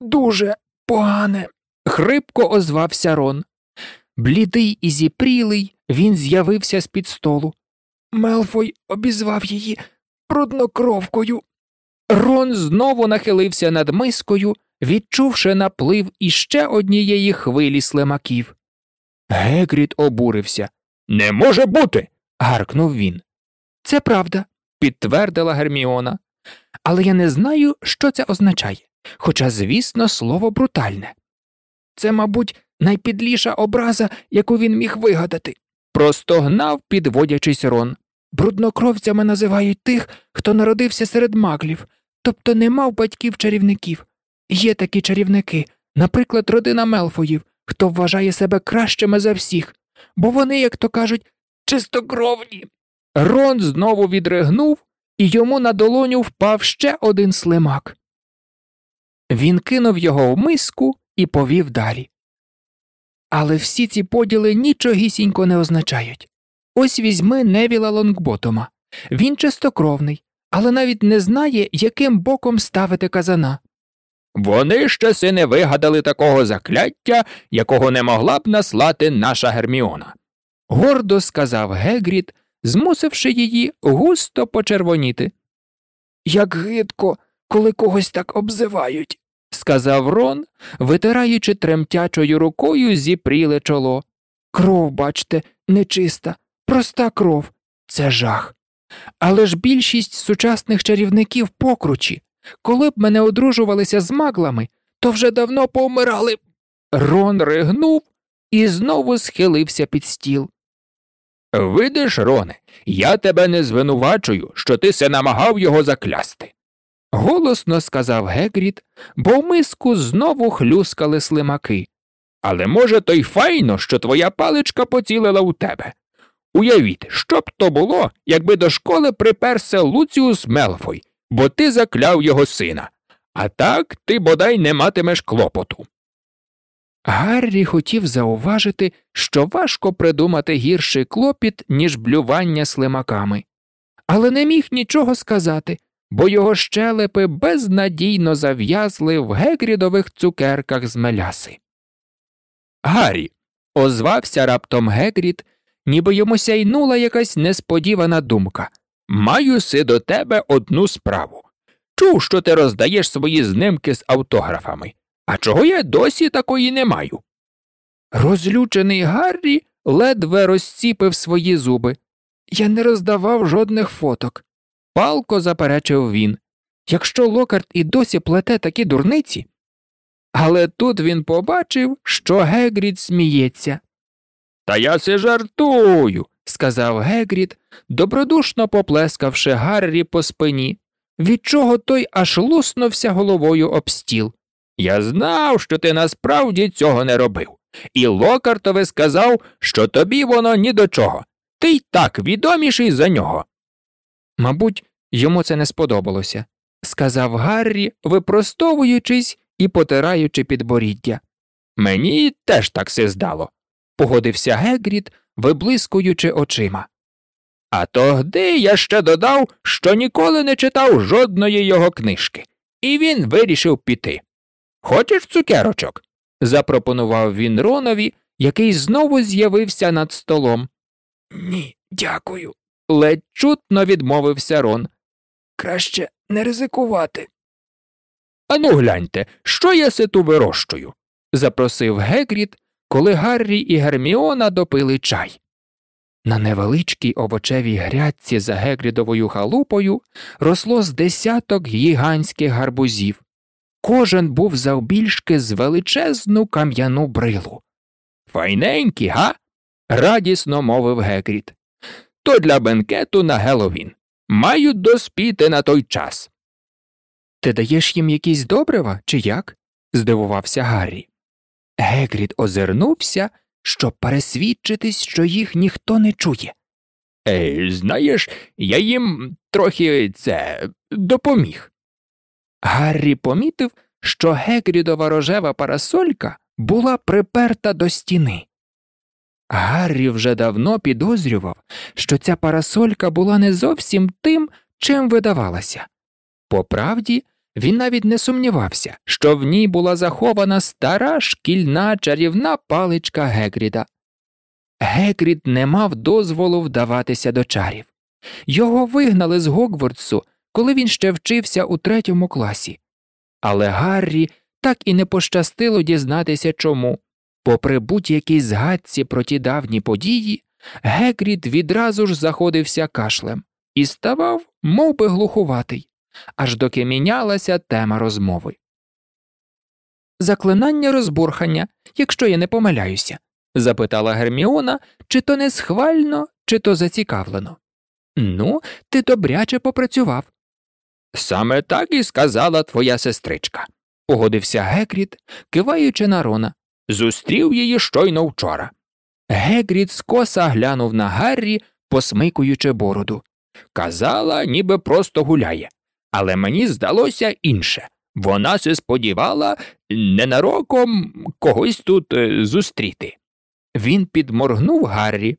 Speaker 1: Дуже погане. хрипко озвався Рон. Блідий і зіпрілий, він з'явився з під столу. Мелфой обізвав її бруднокровкою. Рон знову нахилився над мискою, відчувши наплив іще однієї хвилі слимаків. Гегрід обурився.
Speaker 2: Не може бути.
Speaker 1: гаркнув він. Це правда, підтвердила Герміона. Але я не знаю, що це означає, хоча, звісно, слово брутальне. Це, мабуть, найпідліша образа, яку він міг вигадати. Простогнав, підводячись Рон. Бруднокровцями називають тих, хто народився серед маглів, тобто не мав батьків чарівників. Є такі чарівники, наприклад, родина Мелфоїв, хто вважає себе кращими за всіх, бо вони, як то кажуть, чистокровні. Рон знову відригнув, і йому на долоню впав ще один слимак. Він кинув його в миску і повів далі. Але всі ці поділи нічогісінько не означають. Ось візьми Невіла Лонгботома. Він чистокровний, але навіть не знає, яким боком ставити казана.
Speaker 2: Вони ще си не вигадали такого закляття, якого не могла б наслати наша Герміона.
Speaker 1: Гордо сказав Гегрід, змусивши її густо почервоніти. Як гидко, коли когось так обзивають, сказав Рон, витираючи тремтячою рукою зіпріле чоло. Кров, бачте, нечиста, проста кров це жах. Але ж більшість сучасних чарівників покручі. Коли б мене одружувалися з маглами, то вже давно повмирали. Рон ригнув і знову схилився під стіл.
Speaker 2: Видиш, Роне, я тебе не звинувачую, що ти се намагав його заклясти.
Speaker 1: Голосно сказав Гегрід, бо в миску знову хлюскали слимаки.
Speaker 2: Але може, то й файно, що твоя паличка поцілила у тебе. Уявіть, що б то було, якби до школи приперся Луціус Мелфой, бо ти закляв його сина, а так ти бодай не матимеш клопоту.
Speaker 1: Гаррі хотів зауважити, що важко придумати гірший клопіт, ніж блювання слимаками, але не міг нічого сказати, бо його щелепи безнадійно зав'язли в гегрідових цукерках з меляси. Гаррі, озвався раптом Гегрід, ніби йому сяйнула якась несподівана думка.
Speaker 2: Маю си до тебе одну справу. Чув, що ти роздаєш свої знимки з автографами. А чого я досі такої не маю?
Speaker 1: Розлючений Гаррі ледве розціпив свої зуби. Я не роздавав жодних фоток. Палко заперечив він. Якщо Локарт і досі плете такі дурниці. Але тут він побачив, що Гегрід сміється.
Speaker 2: Та я се жартую,
Speaker 1: сказав Гегрід, добродушно поплескавши Гаррі по спині, від чого той аж луснувся головою об стіл.
Speaker 2: Я знав, що ти насправді цього не робив, і Локартове сказав, що тобі воно ні до чого. Ти й так відоміший за нього.
Speaker 1: Мабуть, йому це не сподобалося, сказав Гаррі, випростовуючись і потираючи підборіддя.
Speaker 2: Мені теж так се здало,
Speaker 1: погодився Гегрід, виблискуючи очима.
Speaker 2: А тогди я ще додав, що ніколи не читав жодної його книжки, і він вирішив піти. Хочеш цукерочок?
Speaker 1: запропонував він Ронові, який знову з'явився над столом.
Speaker 2: Ні, дякую,
Speaker 1: ледь чутно відмовився Рон.
Speaker 2: Краще не ризикувати. Ану гляньте, що я ситу вирощую?
Speaker 1: запросив Гегрід, коли Гаррі і Герміона допили чай. На невеличкій овочевій грядці за Гегрідовою халупою росло з десяток гігантських гарбузів. Кожен був завбільшки з величезну кам'яну брилу.
Speaker 2: Файненькі, га?
Speaker 1: радісно мовив Гегрід.
Speaker 2: То для бенкету на Геловін. Мають доспіти на той час.
Speaker 1: Ти даєш їм якісь добрива, чи як? здивувався Гаррі. Гегрід озирнувся, щоб пересвідчитись, що їх ніхто не чує.
Speaker 2: Ей, знаєш, я їм трохи це допоміг.
Speaker 1: Гаррі помітив, що Гегрідова рожева парасолька була приперта до стіни. Гаррі вже давно підозрював, що ця парасолька була не зовсім тим, чим видавалася. По правді, він навіть не сумнівався, що в ній була захована стара шкільна чарівна паличка Гегріда. Гегрід не мав дозволу вдаватися до чарів. Його вигнали з Гогвардсу, коли він ще вчився у третьому класі. Але Гаррі так і не пощастило дізнатися чому. Попри будь-якій згадці про ті давні події, Гегрід відразу ж заходився кашлем і ставав мов би, глухуватий, аж доки мінялася тема розмови. Заклинання розбурхання, якщо я не помиляюся, запитала Герміона, чи то не схвально, чи то зацікавлено. Ну, ти добряче попрацював.
Speaker 2: Саме так і сказала твоя сестричка,
Speaker 1: погодився Гекріт, киваючи на Рона.
Speaker 2: Зустрів її щойно вчора.
Speaker 1: Гегрід скоса глянув на Гаррі, посмикуючи бороду.
Speaker 2: Казала, ніби просто гуляє, але мені здалося інше вона се сподівала ненароком когось тут е, зустріти.
Speaker 1: Він підморгнув Гаррі.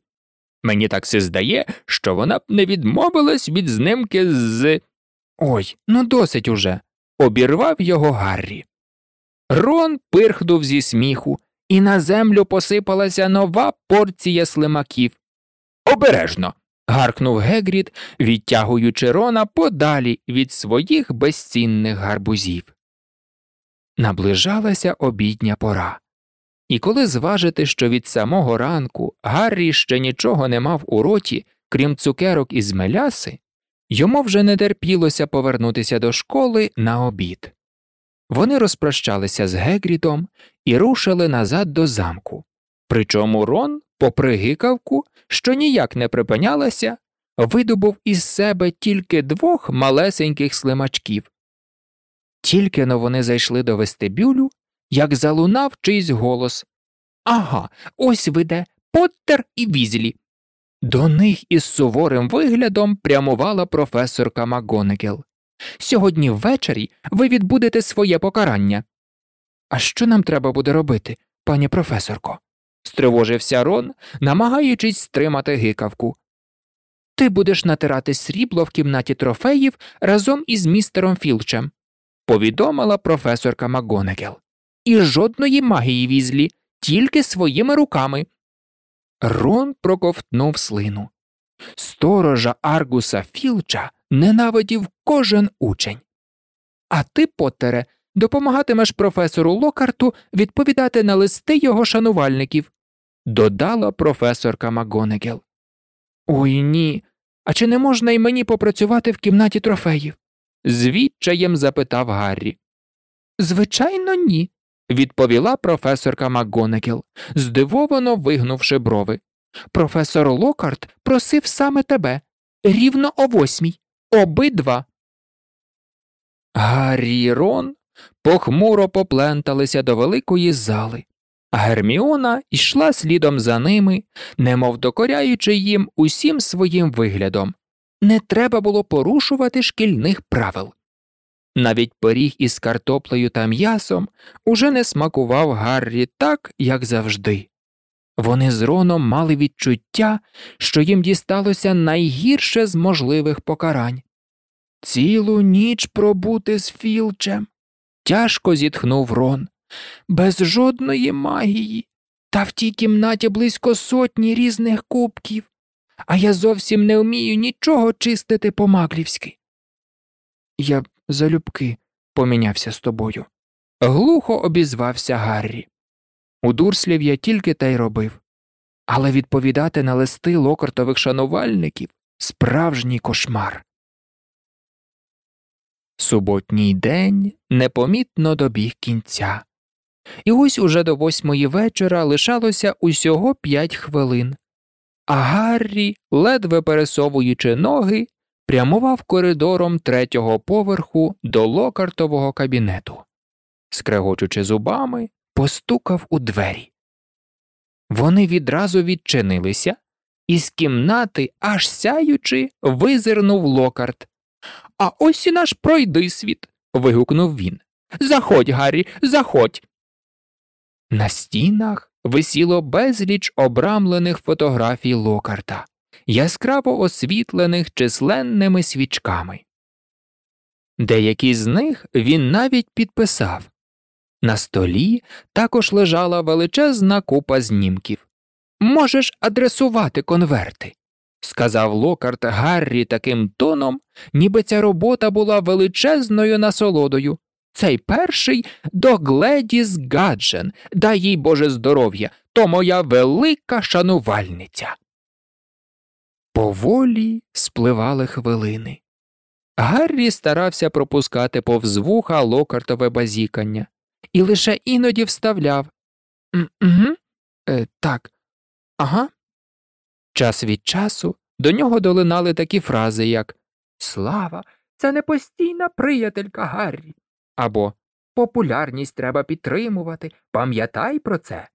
Speaker 2: Мені так се здає, що вона б не відмовилась від знимки з.
Speaker 1: Ой, ну досить уже. обірвав його Гаррі. Рон пирхнув зі сміху, і на землю посипалася нова порція слимаків.
Speaker 2: Обережно.
Speaker 1: гаркнув Гегрід, відтягуючи Рона подалі від своїх безцінних гарбузів. Наближалася обідня пора. І коли зважити, що від самого ранку Гаррі ще нічого не мав у роті, крім цукерок із меляси, йому вже не терпілося повернутися до школи на обід. Вони розпрощалися з Гегрідом і рушили назад до замку. Причому Рон, попри гикавку, що ніяк не припинялася, видобув із себе тільки двох малесеньких слимачків. Тільки но вони зайшли до вестибюлю, як залунав чийсь голос Ага, ось виде Поттер і візлі. До них із суворим виглядом прямувала професорка Макгонегел. Сьогодні ввечері ви відбудете своє покарання. А що нам треба буде робити, пані професорко? стривожився Рон, намагаючись стримати гикавку. Ти будеш натирати срібло в кімнаті трофеїв разом із містером Філчем, повідомила професорка МакГонегел. І жодної магії візлі, тільки своїми руками. Рон проковтнув слину. Сторожа Аргуса Філча ненавидів кожен учень. А ти, Поттере, допомагатимеш професору Локарту відповідати на листи його шанувальників, додала професорка Макгонегел. Ой ні. А чи не можна й мені попрацювати в кімнаті трофеїв? з відчаєм запитав Гаррі. Звичайно, ні, відповіла професорка МакГонегел, здивовано вигнувши брови. Професор Локарт просив саме тебе рівно о восьмій, обидва. Гаррі і Рон похмуро попленталися до великої зали, Герміона йшла слідом за ними, немов докоряючи їм усім своїм виглядом. Не треба було порушувати шкільних правил. Навіть пиріг із картоплею та м'ясом уже не смакував Гаррі так, як завжди. Вони з Роном мали відчуття, що їм дісталося найгірше з можливих покарань. Цілу ніч пробути з Філчем. Тяжко зітхнув Рон. Без жодної магії. Та в тій кімнаті близько сотні різних кубків, а я зовсім не вмію нічого чистити по маклівськи. Я залюбки помінявся з тобою. Глухо обізвався Гаррі. У Дурслів я тільки те й робив. Але відповідати на листи локортових шанувальників справжній кошмар. Суботній день непомітно добіг кінця, і ось уже до восьмої вечора лишалося усього п'ять хвилин, а Гаррі, ледве пересовуючи ноги, прямував коридором третього поверху до локартового кабінету. Скрегочучи зубами, постукав у двері. Вони відразу відчинилися, і з кімнати, аж сяючи, визирнув локарт. А ось і наш пройдисвіт. вигукнув він. Заходь, Гаррі, заходь. На стінах висіло безліч обрамлених фотографій локарта, яскраво освітлених численними свічками. Деякі з них він навіть підписав. На столі також лежала величезна купа знімків. Можеш адресувати конверти, сказав Локарт Гаррі таким тоном, ніби ця робота була величезною насолодою. Цей перший до Гледіс Гаджен, дай їй Боже здоров'я, то моя велика шанувальниця. Поволі спливали хвилини. Гаррі старався пропускати повз вуха локартове базікання і лише іноді вставляв «Угу, е, так, ага. Час від часу до нього долинали такі фрази, як Слава, це не постійна приятелька Гаррі або Популярність треба підтримувати, пам'ятай про це.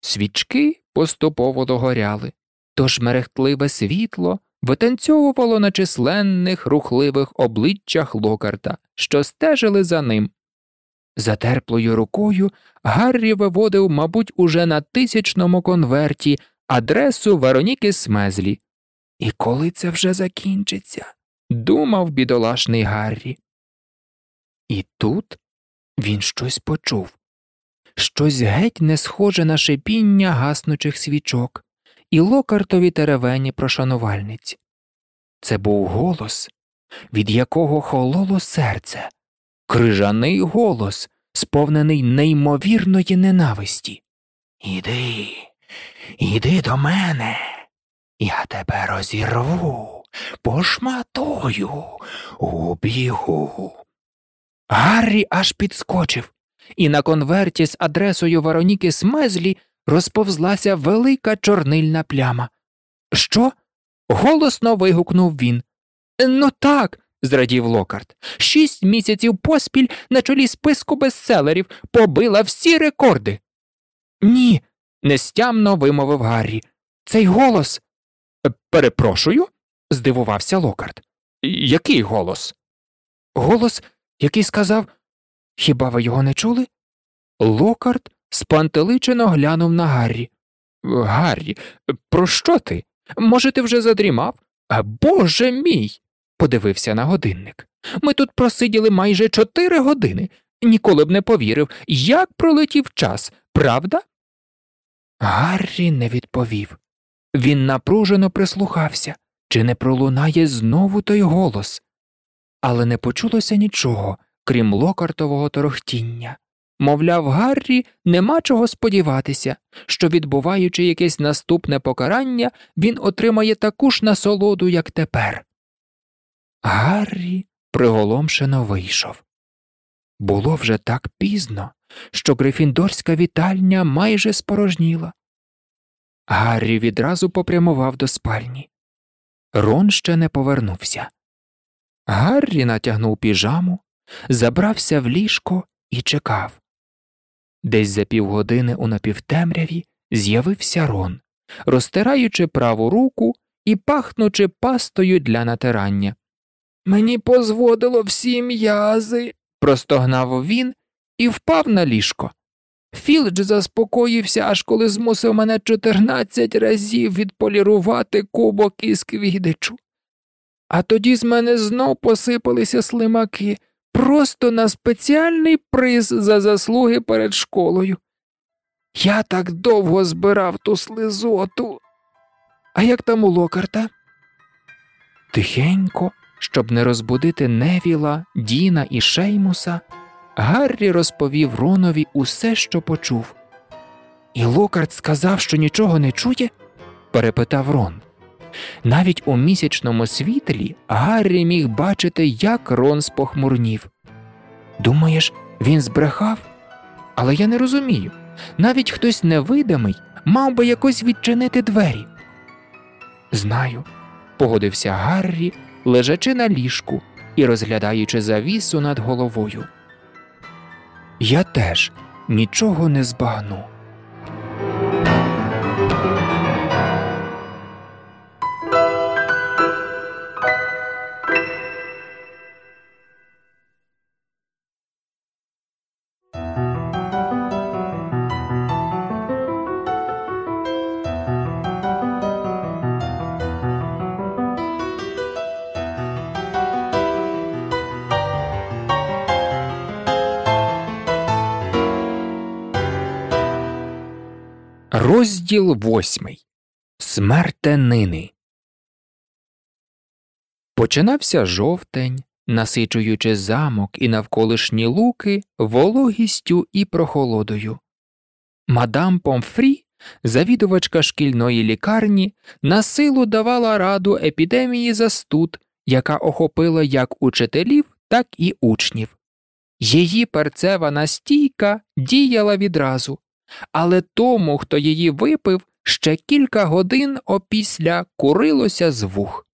Speaker 1: Свічки поступово догоряли, тож мерехтливе світло витанцьовувало на численних рухливих обличчях локарта, що стежили за ним. Затерплою рукою Гаррі виводив, мабуть, уже на тисячному конверті адресу Вероніки Смезлі. І коли це вже закінчиться, думав бідолашний Гаррі. І тут він щось почув щось геть не схоже на шипіння гаснучих свічок і локартові теревені про шанувальниць. Це був голос, від якого хололо серце, крижаний голос, сповнений неймовірної ненависті. Іди, іди до мене, я тебе розірву, пошматую, убігу. Гаррі аж підскочив, і на конверті з адресою Вероніки Смезлі розповзлася велика чорнильна пляма. Що? голосно вигукнув він. Ну так, зрадів Локарт. Шість місяців поспіль на чолі списку бестселерів побила всі рекорди. Ні, нестямно вимовив Гаррі. Цей голос. Перепрошую? здивувався Локарт. Який голос? Голос, який сказав Хіба ви його не чули? Локарт спантеличено глянув на Гаррі. Гаррі, про що ти? Може, ти вже задрімав? Боже мій. подивився на годинник. Ми тут просиділи майже чотири години. Ніколи б не повірив, як пролетів час, правда? Гаррі не відповів. Він напружено прислухався, чи не пролунає знову той голос. Але не почулося нічого, крім локартового торохтіння. Мовляв, Гаррі нема чого сподіватися, що, відбуваючи якесь наступне покарання, він отримає таку ж насолоду, як тепер. Гаррі приголомшено вийшов. Було вже так пізно, що грифіндорська вітальня майже спорожніла. Гаррі відразу попрямував до спальні. Рон ще не повернувся. Гаррі натягнув піжаму, забрався в ліжко і чекав. Десь за півгодини у напівтемряві з'явився Рон, розтираючи праву руку і пахнучи пастою для натирання. Мені позводило всі м'язи, простогнав він і впав на ліжко. Філдж заспокоївся, аж коли змусив мене чотирнадцять разів відполірувати кубок із квідичу. А тоді з мене знов посипалися слимаки просто на спеціальний приз за заслуги перед школою. Я так довго збирав ту слизоту. А як там у локарта? Тихенько, щоб не розбудити Невіла, Діна і Шеймуса, Гаррі розповів Ронові усе, що почув. І Локарт сказав, що нічого не чує? перепитав Рон. Навіть у місячному світлі Гаррі міг бачити, як Рон спохмурнів. Думаєш, він збрехав? Але я не розумію. Навіть хтось невидимий мав би якось відчинити двері. Знаю, погодився Гаррі, лежачи на ліжку і розглядаючи завісу над головою. Я теж нічого не збагну. Розділ восьмий Смертенини. Починався жовтень, насичуючи замок і навколишні луки вологістю і прохолодою. Мадам Помфрі, завідувачка шкільної лікарні, на силу давала раду епідемії застуд, яка охопила як учителів, так і учнів. Її перцева настійка діяла відразу але тому, хто її випив, ще кілька годин опісля курилося з вух.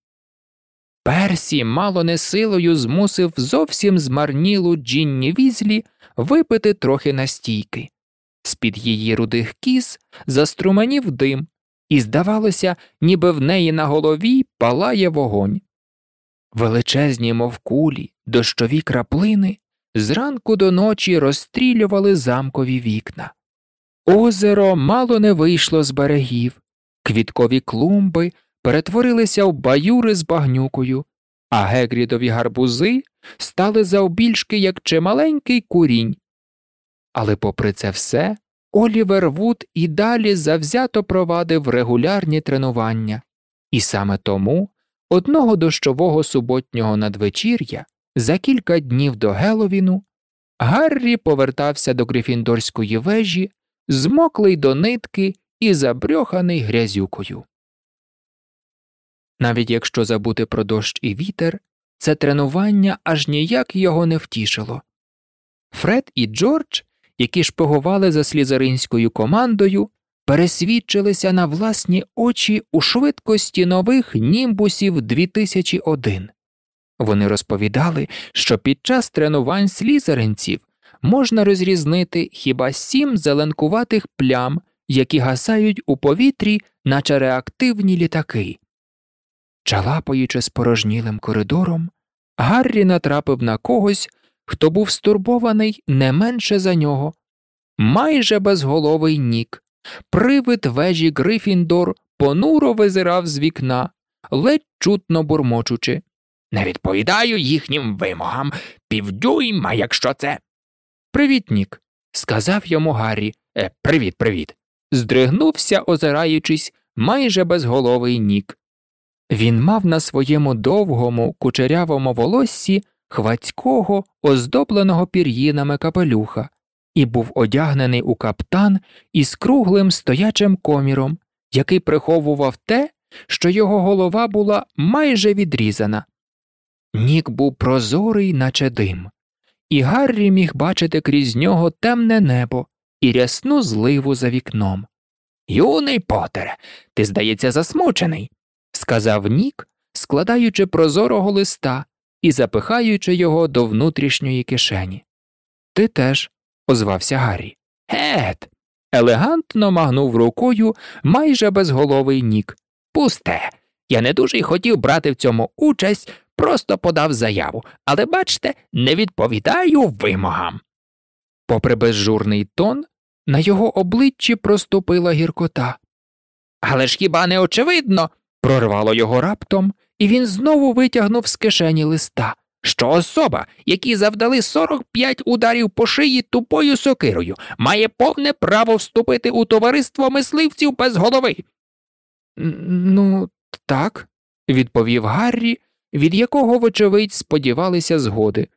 Speaker 1: Персі мало не силою змусив зовсім змарнілу Джінні Візлі випити трохи настійки. З під її рудих кіз заструменів дим, і, здавалося, ніби в неї на голові палає вогонь. Величезні, мов кулі, дощові краплини зранку до ночі розстрілювали замкові вікна. Озеро мало не вийшло з берегів, квіткові клумби перетворилися в баюри з багнюкою, а Гегрідові гарбузи стали завбільшки, як чималенький курінь. Але, попри це все, Олівер Вуд і далі завзято провадив регулярні тренування, і саме тому одного дощового суботнього надвечір'я за кілька днів до Геловіну Гаррі повертався до Грифіндорської вежі змоклий до нитки і забрьоханий грязюкою. Навіть якщо забути про дощ і вітер, це тренування аж ніяк його не втішило. Фред і Джордж, які шпигували за слізаринською командою, пересвідчилися на власні очі у швидкості нових німбусів 2001. Вони розповідали, що під час тренувань слізаринців можна розрізнити хіба сім зеленкуватих плям, які гасають у повітрі, наче реактивні літаки. Чалапаючи спорожнілим коридором, Гаррі натрапив на когось, хто був стурбований не менше за нього, майже безголовий нік, привид вежі Грифіндор понуро визирав з вікна, ледь чутно бурмочучи. Не відповідаю їхнім вимогам, півдюйма, якщо це. Привіт, Нік, сказав йому Гаррі. Е, Привіт, привіт. Здригнувся, озираючись, майже безголовий Нік. Він мав на своєму довгому, кучерявому волоссі хвацького, оздобленого пір'їнами капелюха, і був одягнений у каптан із круглим стоячим коміром, який приховував те, що його голова була майже відрізана. Нік був прозорий, наче дим, і Гаррі міг бачити крізь нього темне небо і рясну зливу за вікном. Юний Потере, ти, здається, засмучений, сказав Нік, складаючи прозорого листа і запихаючи його до внутрішньої кишені. Ти теж, озвався Гаррі. Гет. Елегантно магнув рукою майже безголовий Нік. Пусте. Я не дуже й хотів брати в цьому участь, просто подав заяву, але бачте, не відповідаю вимогам. Попри безжурний тон, на його обличчі проступила гіркота. Але ж хіба не очевидно? прорвало його раптом, і він знову витягнув з кишені листа, що особа, які завдали 45 ударів по шиї тупою сокирою, має повне право вступити у товариство мисливців без голови. Ну, так, відповів Гаррі, від якого, вочевидь, сподівалися згоди.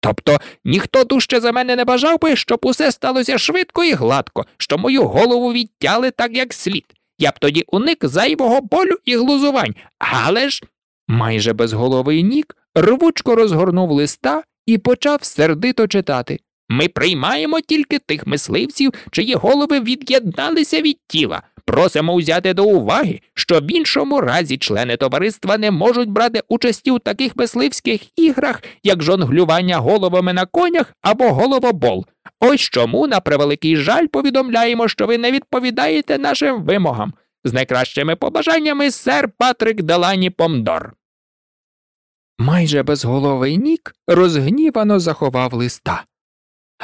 Speaker 1: Тобто ніхто дужче за мене не бажав би, щоб усе сталося швидко і гладко, що мою голову відтяли так, як слід. Я б тоді уник зайвого болю і глузувань, але ж. Майже безголовий нік рвучко розгорнув листа і почав сердито читати Ми приймаємо тільки тих мисливців, чиї голови від'єдналися від тіла. Просимо взяти до уваги, що в іншому разі члени товариства не можуть брати участі у таких мисливських іграх, як жонглювання головами на конях або головобол. Ось чому, на превеликий жаль, повідомляємо, що ви не відповідаєте нашим вимогам. З найкращими побажаннями сер Патрик Делані Помдор. Майже безголовий нік розгнівано заховав листа.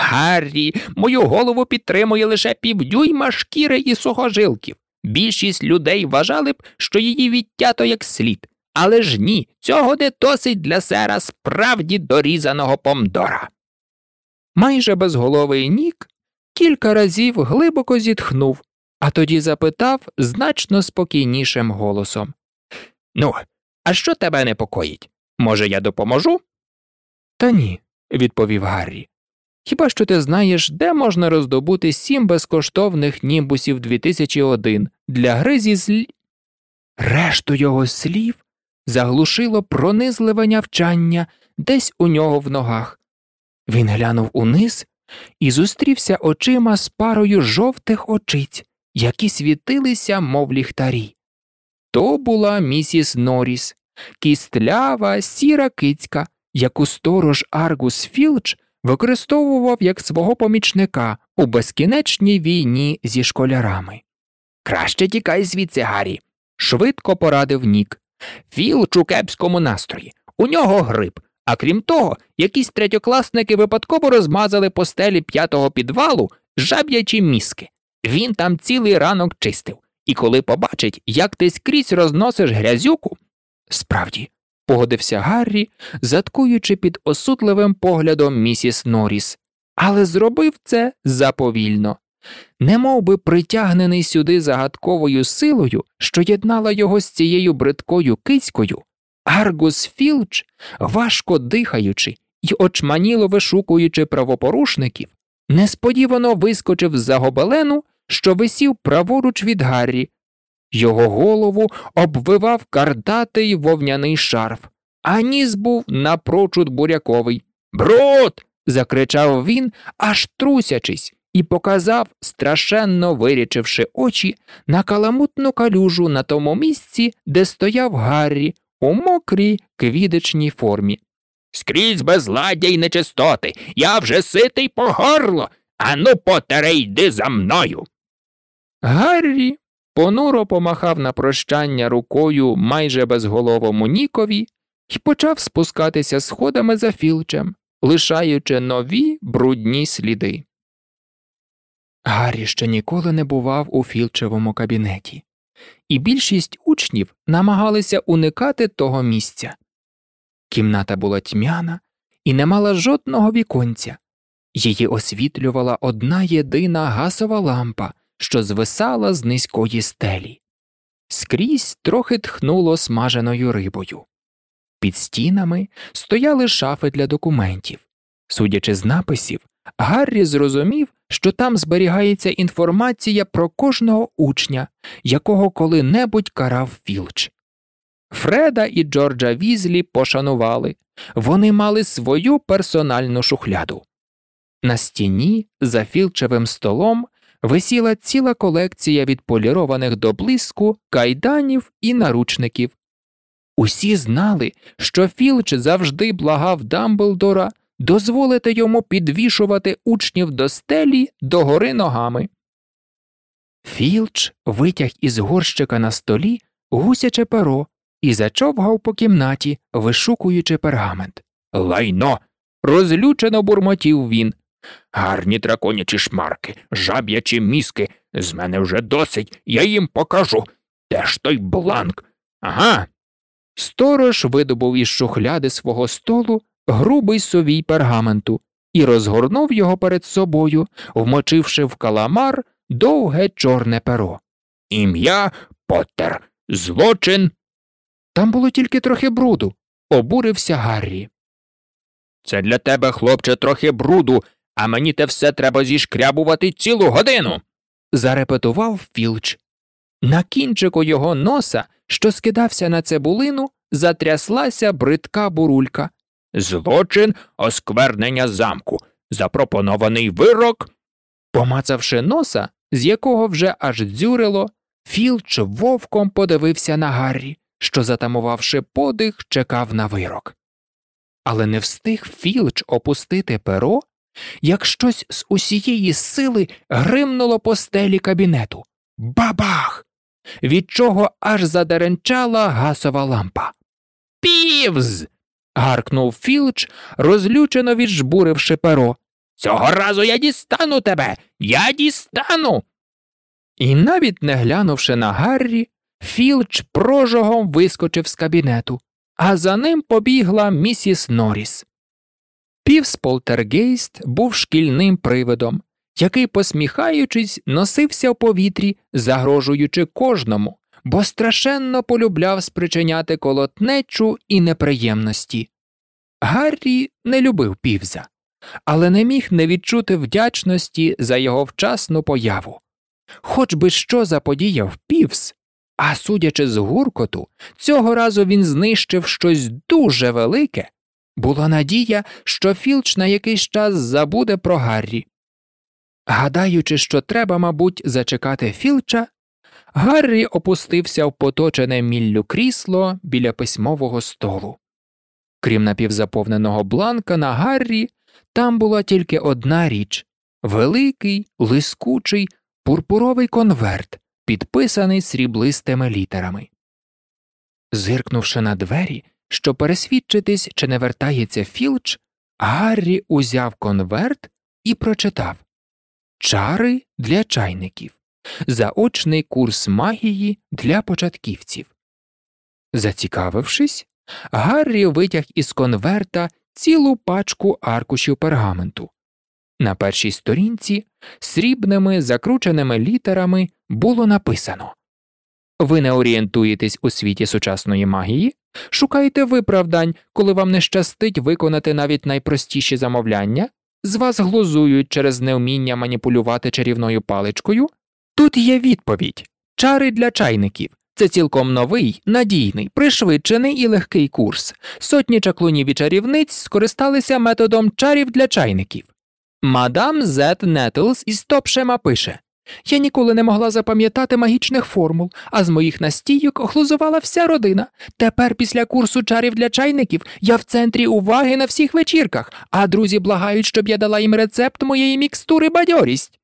Speaker 1: Гаррі, мою голову підтримує лише півдюйма шкіри і сухожилків. Більшість людей вважали б, що її відтято як слід, але ж ні, цього не досить для сера справді дорізаного помдора. Майже безголовий нік кілька разів глибоко зітхнув, а тоді запитав значно спокійнішим голосом Ну, а що тебе непокоїть? Може, я допоможу? Та ні, відповів Гаррі. Хіба що ти знаєш, де можна роздобути сім безкоштовних німбусів 2001 для гри зі злі. Решту його слів заглушило пронизливе нявчання десь у нього в ногах. Він глянув униз і зустрівся очима з парою жовтих очиць, які світилися, мов ліхтарі. То була місіс Норріс, кістлява, сіра кицька, яку сторож Аргус Філч використовував як свого помічника у безкінечній війні зі школярами. Краще тікай звідси, Гаррі, швидко порадив Нік. Філч у кепському настрої. У нього грип. А крім того, якісь третьокласники випадково розмазали по стелі п'ятого підвалу жаб'ячі мізки. Він там цілий ранок чистив, і коли побачить, як ти скрізь розносиш грязюку. Справді, погодився Гаррі, заткуючи під осудливим поглядом місіс Норріс, але зробив це заповільно. Немов би притягнений сюди загадковою силою, що єднала його з цією бридкою кицькою, Аргус Філч, важко дихаючи й очманіло вишукуючи правопорушників, несподівано вискочив за гобелену, що висів праворуч від Гаррі, його голову обвивав кардатий вовняний шарф, а ніс був напрочуд буряковий. Брут. закричав він, аж трусячись, і показав, страшенно вирічивши очі, на каламутну калюжу на тому місці, де стояв Гаррі у мокрій квідичній формі. Скрізь безладдя й нечистоти. Я вже ситий по горло. Ану, потере, йди за мною. Гаррі понуро помахав на прощання рукою майже безголовому Нікові і почав спускатися сходами за філчем, лишаючи нові брудні сліди. Гаррі ще ніколи не бував у філчевому кабінеті, і більшість учнів намагалися уникати того місця. Кімната була тьмяна і не мала жодного віконця, її освітлювала одна єдина гасова лампа, що звисала з низької стелі. Скрізь трохи тхнуло смаженою рибою. Під стінами стояли шафи для документів. Судячи з написів, Гаррі зрозумів, що там зберігається інформація про кожного учня, якого коли-небудь карав Філч. Фреда і Джорджа Візлі пошанували вони мали свою персональну шухляду. На стіні за філчевим столом висіла ціла колекція відполірованих до блиску кайданів і наручників. Усі знали, що Філч завжди благав Дамблдора дозволити йому підвішувати учнів до стелі догори ногами. Філч витяг із горщика на столі гусяче перо і зачовгав по кімнаті, вишукуючи пергамент.
Speaker 2: Лайно.
Speaker 1: Розлючено бурмотів він.
Speaker 2: Гарні драконячі шмарки, жаб'ячі мізки. З мене вже досить, я їм покажу. Де ж той бланк? Ага.
Speaker 1: Сторож видобув із шухляди свого столу грубий совій пергаменту і розгорнув його перед собою, вмочивши в каламар довге чорне перо.
Speaker 2: Ім'я Поттер. Злочин.
Speaker 1: Там було тільки трохи бруду, обурився Гаррі.
Speaker 2: Це для тебе, хлопче, трохи бруду, а мені те все треба зішкрябувати цілу годину.
Speaker 1: зарепетував Філч. На кінчику його носа, що скидався на цибулину, затряслася бридка бурулька.
Speaker 2: Злочин осквернення замку. Запропонований вирок.
Speaker 1: Помацавши носа, з якого вже аж дзюрило, Філч вовком подивився на Гаррі, що, затамувавши подих, чекав на вирок. Але не встиг Філч опустити перо, як щось з усієї сили гримнуло по стелі кабінету. Бабах! Від чого аж задеренчала гасова лампа. Півз. гаркнув Філч, розлючено віджбуривши перо.
Speaker 2: Цього разу я дістану тебе. Я дістану.
Speaker 1: І навіть не глянувши на Гаррі, Філч прожогом вискочив з кабінету, а за ним побігла місіс Норріс. Півс Полтергейст був шкільним привидом, який, посміхаючись, носився в повітрі, загрожуючи кожному, бо страшенно полюбляв спричиняти колотнечу і неприємності. Гаррі не любив півза, але не міг не відчути вдячності за його вчасну появу. Хоч би що заподіяв півс, а судячи з гуркоту, цього разу він знищив щось дуже велике. Була надія, що Філч на якийсь час забуде про Гаррі. Гадаючи, що треба, мабуть, зачекати Філча, Гаррі опустився в поточене міллю крісло біля письмового столу. Крім напівзаповненого бланка на Гаррі, там була тільки одна річ великий, лискучий, пурпуровий конверт, підписаний сріблистими літерами. Зиркнувши на двері, щоб пересвідчитись, чи не вертається Філч, Гаррі узяв конверт і прочитав Чари для чайників. Заочний курс магії для початківців. Зацікавившись, Гаррі витяг із конверта цілу пачку аркушів пергаменту. На першій сторінці срібними закрученими літерами було написано Ви не орієнтуєтесь у світі сучасної магії, шукаєте виправдань, коли вам не щастить виконати навіть найпростіші замовляння, з вас глузують через неуміння маніпулювати чарівною паличкою. Тут є відповідь чари для чайників. Це цілком новий, надійний, пришвидшений і легкий курс. Сотні чаклунів і чарівниць скористалися методом чарів для чайників. Мадам Зет Нетлс із Топшема пише Я ніколи не могла запам'ятати магічних формул, а з моїх настійок глузувала вся родина. Тепер, після курсу чарів для чайників, я в центрі уваги на всіх вечірках, а друзі благають, щоб я дала їм рецепт моєї мікстури бадьорість.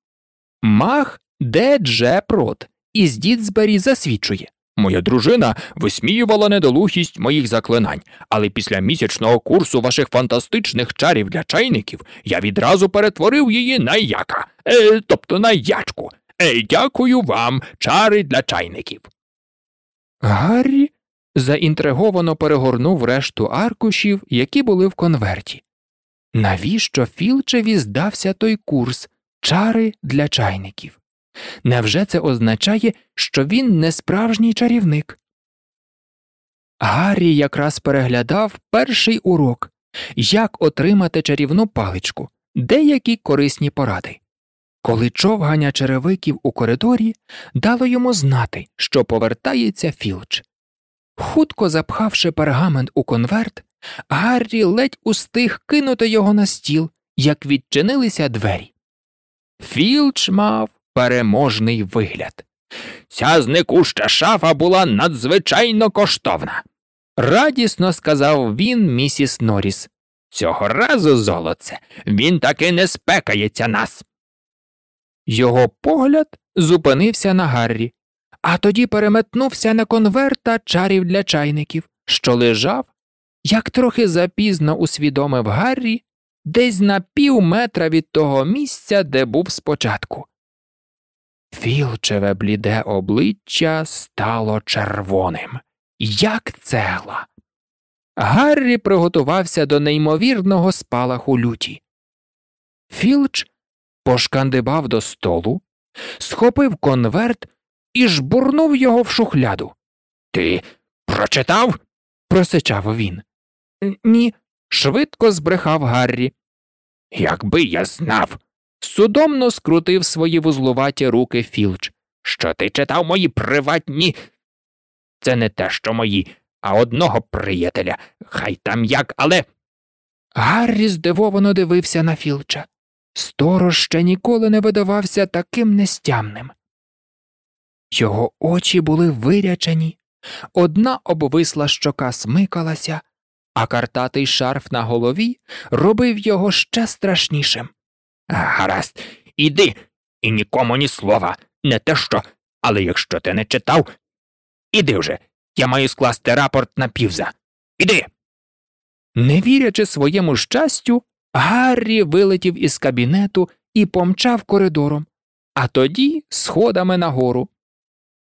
Speaker 1: Мах Де Дже Прот із Дідсбері засвідчує
Speaker 2: Моя дружина висміювала недолугість моїх заклинань, але після місячного курсу ваших фантастичних чарів для чайників я відразу перетворив її на яка, е, тобто на ячку. Е, дякую вам, чари для чайників.
Speaker 1: Гаррі заінтриговано перегорнув решту аркушів, які були в конверті. Навіщо Філчеві здався той курс чари для чайників? Невже це означає, що він не справжній чарівник? Гаррі якраз переглядав перший урок як отримати чарівну паличку, деякі корисні поради. Коли човгання черевиків у коридорі дало йому знати, що повертається Філч. Хутко запхавши пергамент у конверт, Гаррі ледь устиг кинути його на стіл, як відчинилися двері. Філч мав переможний вигляд.
Speaker 2: Ця зникуща шафа була надзвичайно коштовна.
Speaker 1: Радісно сказав він місіс Норріс.
Speaker 2: Цього разу, золоце, він таки не спекається нас.
Speaker 1: Його погляд зупинився на Гаррі, а тоді переметнувся на конверта чарів для чайників, що лежав, як трохи запізно усвідомив Гаррі, десь на пів метра від того місця, де був спочатку. Філчеве бліде обличчя стало червоним, як цегла. Гаррі приготувався до неймовірного спалаху люті. Філч пошкандибав до столу, схопив конверт і жбурнув його в шухляду.
Speaker 2: Ти прочитав?
Speaker 1: просичав він. Ні, швидко збрехав Гаррі.
Speaker 2: Якби я знав,
Speaker 1: судомно скрутив свої вузлуваті руки Філч.
Speaker 2: Що ти читав мої приватні. Це не те, що мої, а одного приятеля. Хай там як, але.
Speaker 1: Гаррі здивовано дивився на Філча. Сторож ще ніколи не видавався таким нестямним. Його очі були вирячені, одна обвисла щока смикалася, а картатий шарф на голові робив його ще страшнішим.
Speaker 2: Гаразд, іди і нікому ні слова, не те що, але якщо ти не читав, іди вже, я маю скласти рапорт на півза. Іди.
Speaker 1: Не вірячи своєму щастю, Гаррі вилетів із кабінету і помчав коридором, а тоді сходами нагору.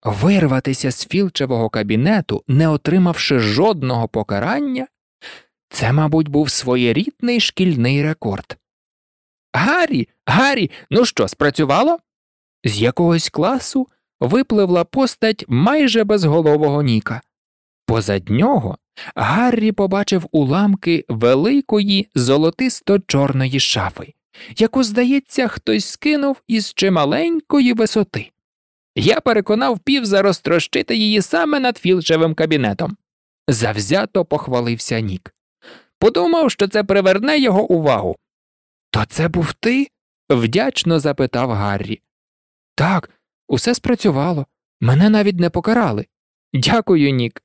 Speaker 1: Вирватися з філчевого кабінету, не отримавши жодного покарання, це, мабуть, був своєрідний шкільний рекорд. Гаррі, Гаррі, ну що, спрацювало? З якогось класу випливла постать майже безголового Ніка. Позад нього Гаррі побачив уламки великої золотисто чорної шафи, яку, здається, хтось скинув із чималенької висоти. Я переконав півза розтрощити її саме над філчевим кабінетом. Завзято похвалився Нік. Подумав, що це приверне його увагу. То це був ти? вдячно запитав Гаррі. Так, усе спрацювало. Мене навіть не покарали. Дякую, Нік.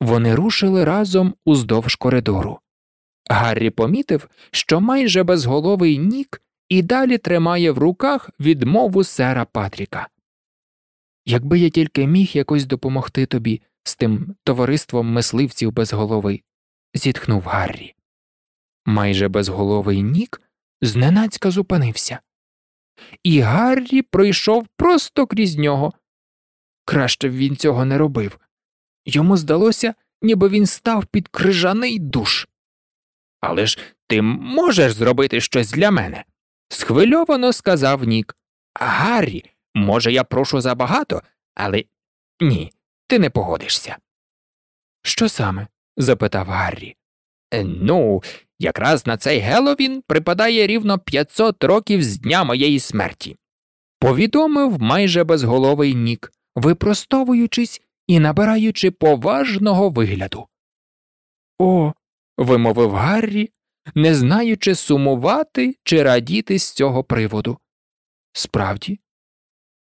Speaker 1: Вони рушили разом уздовж коридору. Гаррі помітив, що майже безголовий Нік і далі тримає в руках відмову сера Патріка. Якби я тільки міг якось допомогти тобі з тим товариством мисливців без голови, зітхнув Гаррі. Майже безголовий Нік зненацька зупинився, і Гаррі пройшов просто крізь нього. Краще б він цього не робив. Йому здалося, ніби він став під крижаний душ.
Speaker 2: Але ж ти можеш зробити щось для мене?
Speaker 1: схвильовано сказав Нік.
Speaker 2: Гаррі, може, я прошу забагато, але ні, ти не погодишся.
Speaker 1: Що саме? запитав Гаррі.
Speaker 2: «Е, ну, якраз на цей Геловін припадає рівно 500 років з дня моєї смерті.
Speaker 1: Повідомив майже безголовий Нік, випростовуючись і набираючи поважного вигляду. О, вимовив Гаррі, не знаючи сумувати чи радіти з цього приводу. Справді,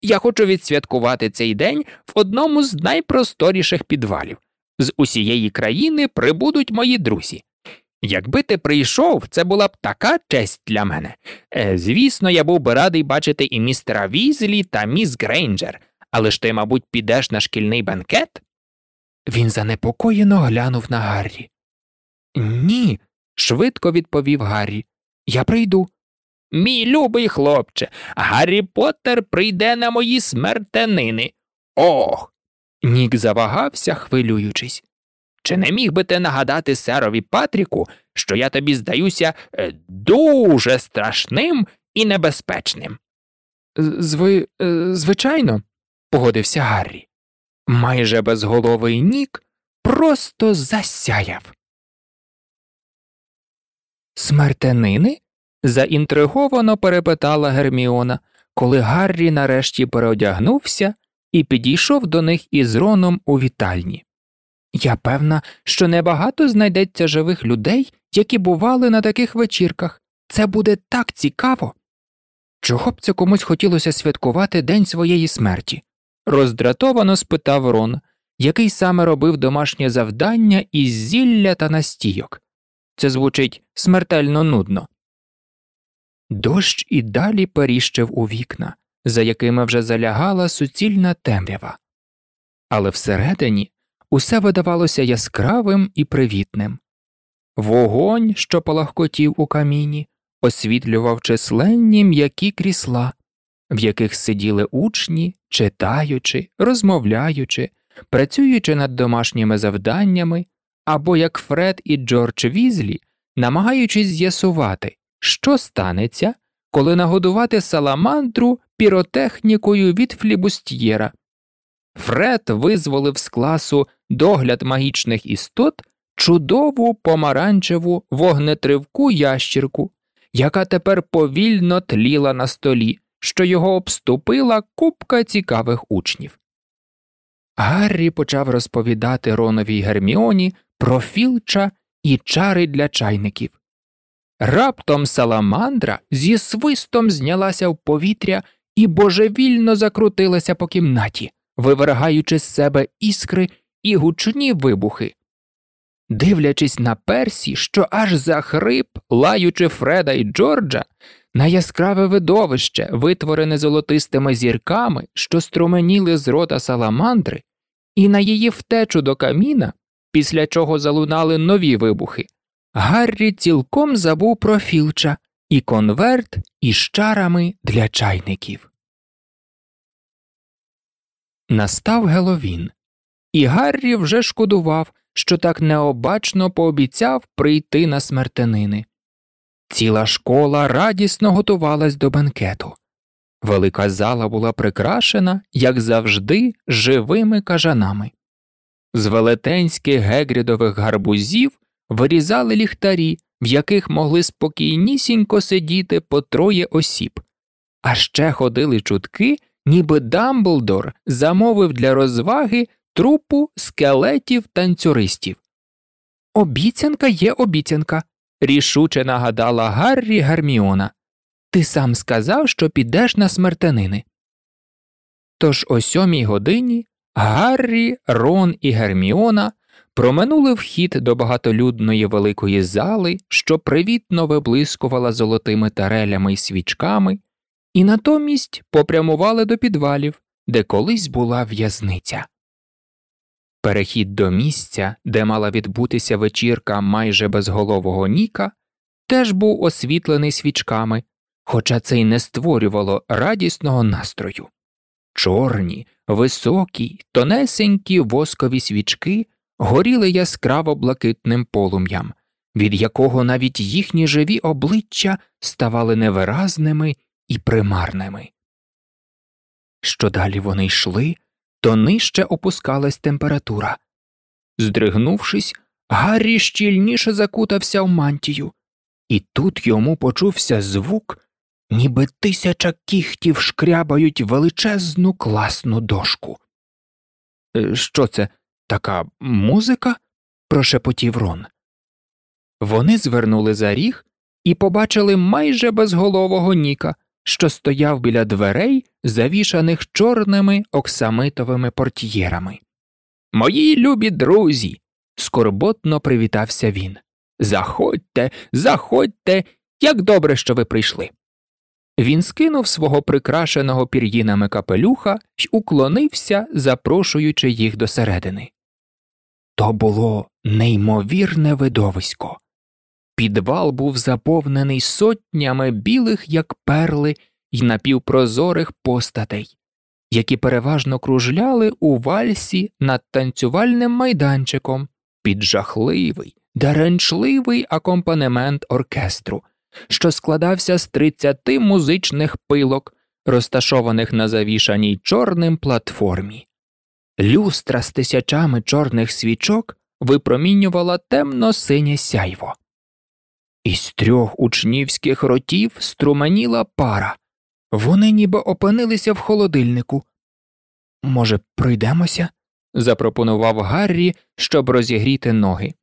Speaker 2: я хочу відсвяткувати цей день в одному з найпросторіших підвалів. З усієї країни прибудуть мої друзі. Якби ти прийшов, це була б така честь для мене. Е, звісно, я був би радий бачити і містера Візлі та міс Грейнджер, але ж ти, мабуть, підеш на шкільний бенкет?
Speaker 1: Він занепокоєно глянув на Гаррі. Ні, швидко відповів Гаррі. Я прийду.
Speaker 2: Мій любий хлопче, Гаррі Поттер прийде на мої смертенини. Ох.
Speaker 1: Нік завагався, хвилюючись.
Speaker 2: Чи не міг би ти нагадати серові Патріку, що я тобі здаюся е, дуже страшним і небезпечним?
Speaker 1: Зви, е, звичайно, погодився Гаррі. Майже безголовий Нік просто засяяв. Смертенини? заінтриговано перепитала Герміона, коли Гаррі нарешті переодягнувся і підійшов до них із Роном у вітальні. Я певна, що небагато знайдеться живих людей, які бували на таких вечірках. Це буде так цікаво. Чого б це комусь хотілося святкувати день своєї смерті? роздратовано спитав Рон, який саме робив домашнє завдання із зілля та настійок. Це звучить смертельно нудно. Дощ і далі періщив у вікна, за якими вже залягала суцільна темрява. Але всередині усе видавалося яскравим і привітним. Вогонь, що палахкотів у каміні, освітлював численні м'які крісла, в яких сиділи учні, читаючи, розмовляючи, працюючи над домашніми завданнями, або як Фред і Джордж Візлі, намагаючись з'ясувати, що станеться, коли нагодувати саламандру піротехнікою від флібустьєра. Фред визволив з класу догляд магічних істот чудову помаранчеву вогнетривку ящірку, яка тепер повільно тліла на столі, що його обступила купка цікавих учнів. Гаррі почав розповідати Роновій Герміоні про філча і чари для чайників. Раптом саламандра зі свистом знялася в повітря і божевільно закрутилася по кімнаті, вивергаючи з себе іскри і гучні вибухи. Дивлячись на персі, що аж захрип, лаючи Фреда і Джорджа, на яскраве видовище, витворене золотистими зірками, що струменіли з рота саламандри, і на її втечу до каміна, після чого залунали нові вибухи, Гаррі цілком забув про філча і конверт із чарами для чайників. Настав Геловін, і Гаррі вже шкодував, що так необачно пообіцяв прийти на смертенини. Ціла школа радісно готувалась до бенкету. Велика зала була прикрашена, як завжди, живими кажанами. З велетенських гегрідових гарбузів вирізали ліхтарі, в яких могли спокійнісінько сидіти по троє осіб, а ще ходили чутки, ніби Дамблдор замовив для розваги трупу скелетів танцюристів. Обіцянка є обіцянка, рішуче нагадала Гаррі Гарміона. Ти сам сказав, що підеш на смертенини. Тож о сьомій годині Гаррі, Рон і Герміона проминули вхід до багатолюдної великої зали, що привітно виблискувала золотими тарелями й свічками, і натомість попрямували до підвалів, де колись була в'язниця. Перехід до місця, де мала відбутися вечірка майже безголового Ніка, теж був освітлений свічками, хоча це й не створювало радісного настрою. Чорні, високі, тонесенькі воскові свічки горіли яскраво блакитним полум'ям, від якого навіть їхні живі обличчя ставали невиразними і примарними. Що далі вони йшли, то нижче опускалась температура. Здригнувшись, Гаррі щільніше закутався в мантію, і тут йому почувся звук, ніби тисяча кіхтів шкрябають величезну класну дошку. «Е, що це? Така музика? прошепотів Рон. Вони звернули за ріг і побачили майже безголового Ніка, що стояв біля дверей, завішаних чорними оксамитовими портьєрами. Мої любі друзі. скорботно привітався він. Заходьте, заходьте, як добре, що ви прийшли. Він скинув свого прикрашеного пір'їнами капелюха й уклонився, запрошуючи їх до середини. То було неймовірне видовисько. Підвал був заповнений сотнями білих, як перли, й напівпрозорих постатей, які переважно кружляли у вальсі над танцювальним майданчиком під жахливий, даренчливий акомпанемент оркестру, що складався з тридцяти музичних пилок, розташованих на завішаній чорним платформі. Люстра з тисячами чорних свічок випромінювала темно синє сяйво. Із трьох учнівських ротів струменіла пара. Вони ніби опинилися в холодильнику. Може, пройдемося? запропонував Гаррі, щоб розігріти ноги.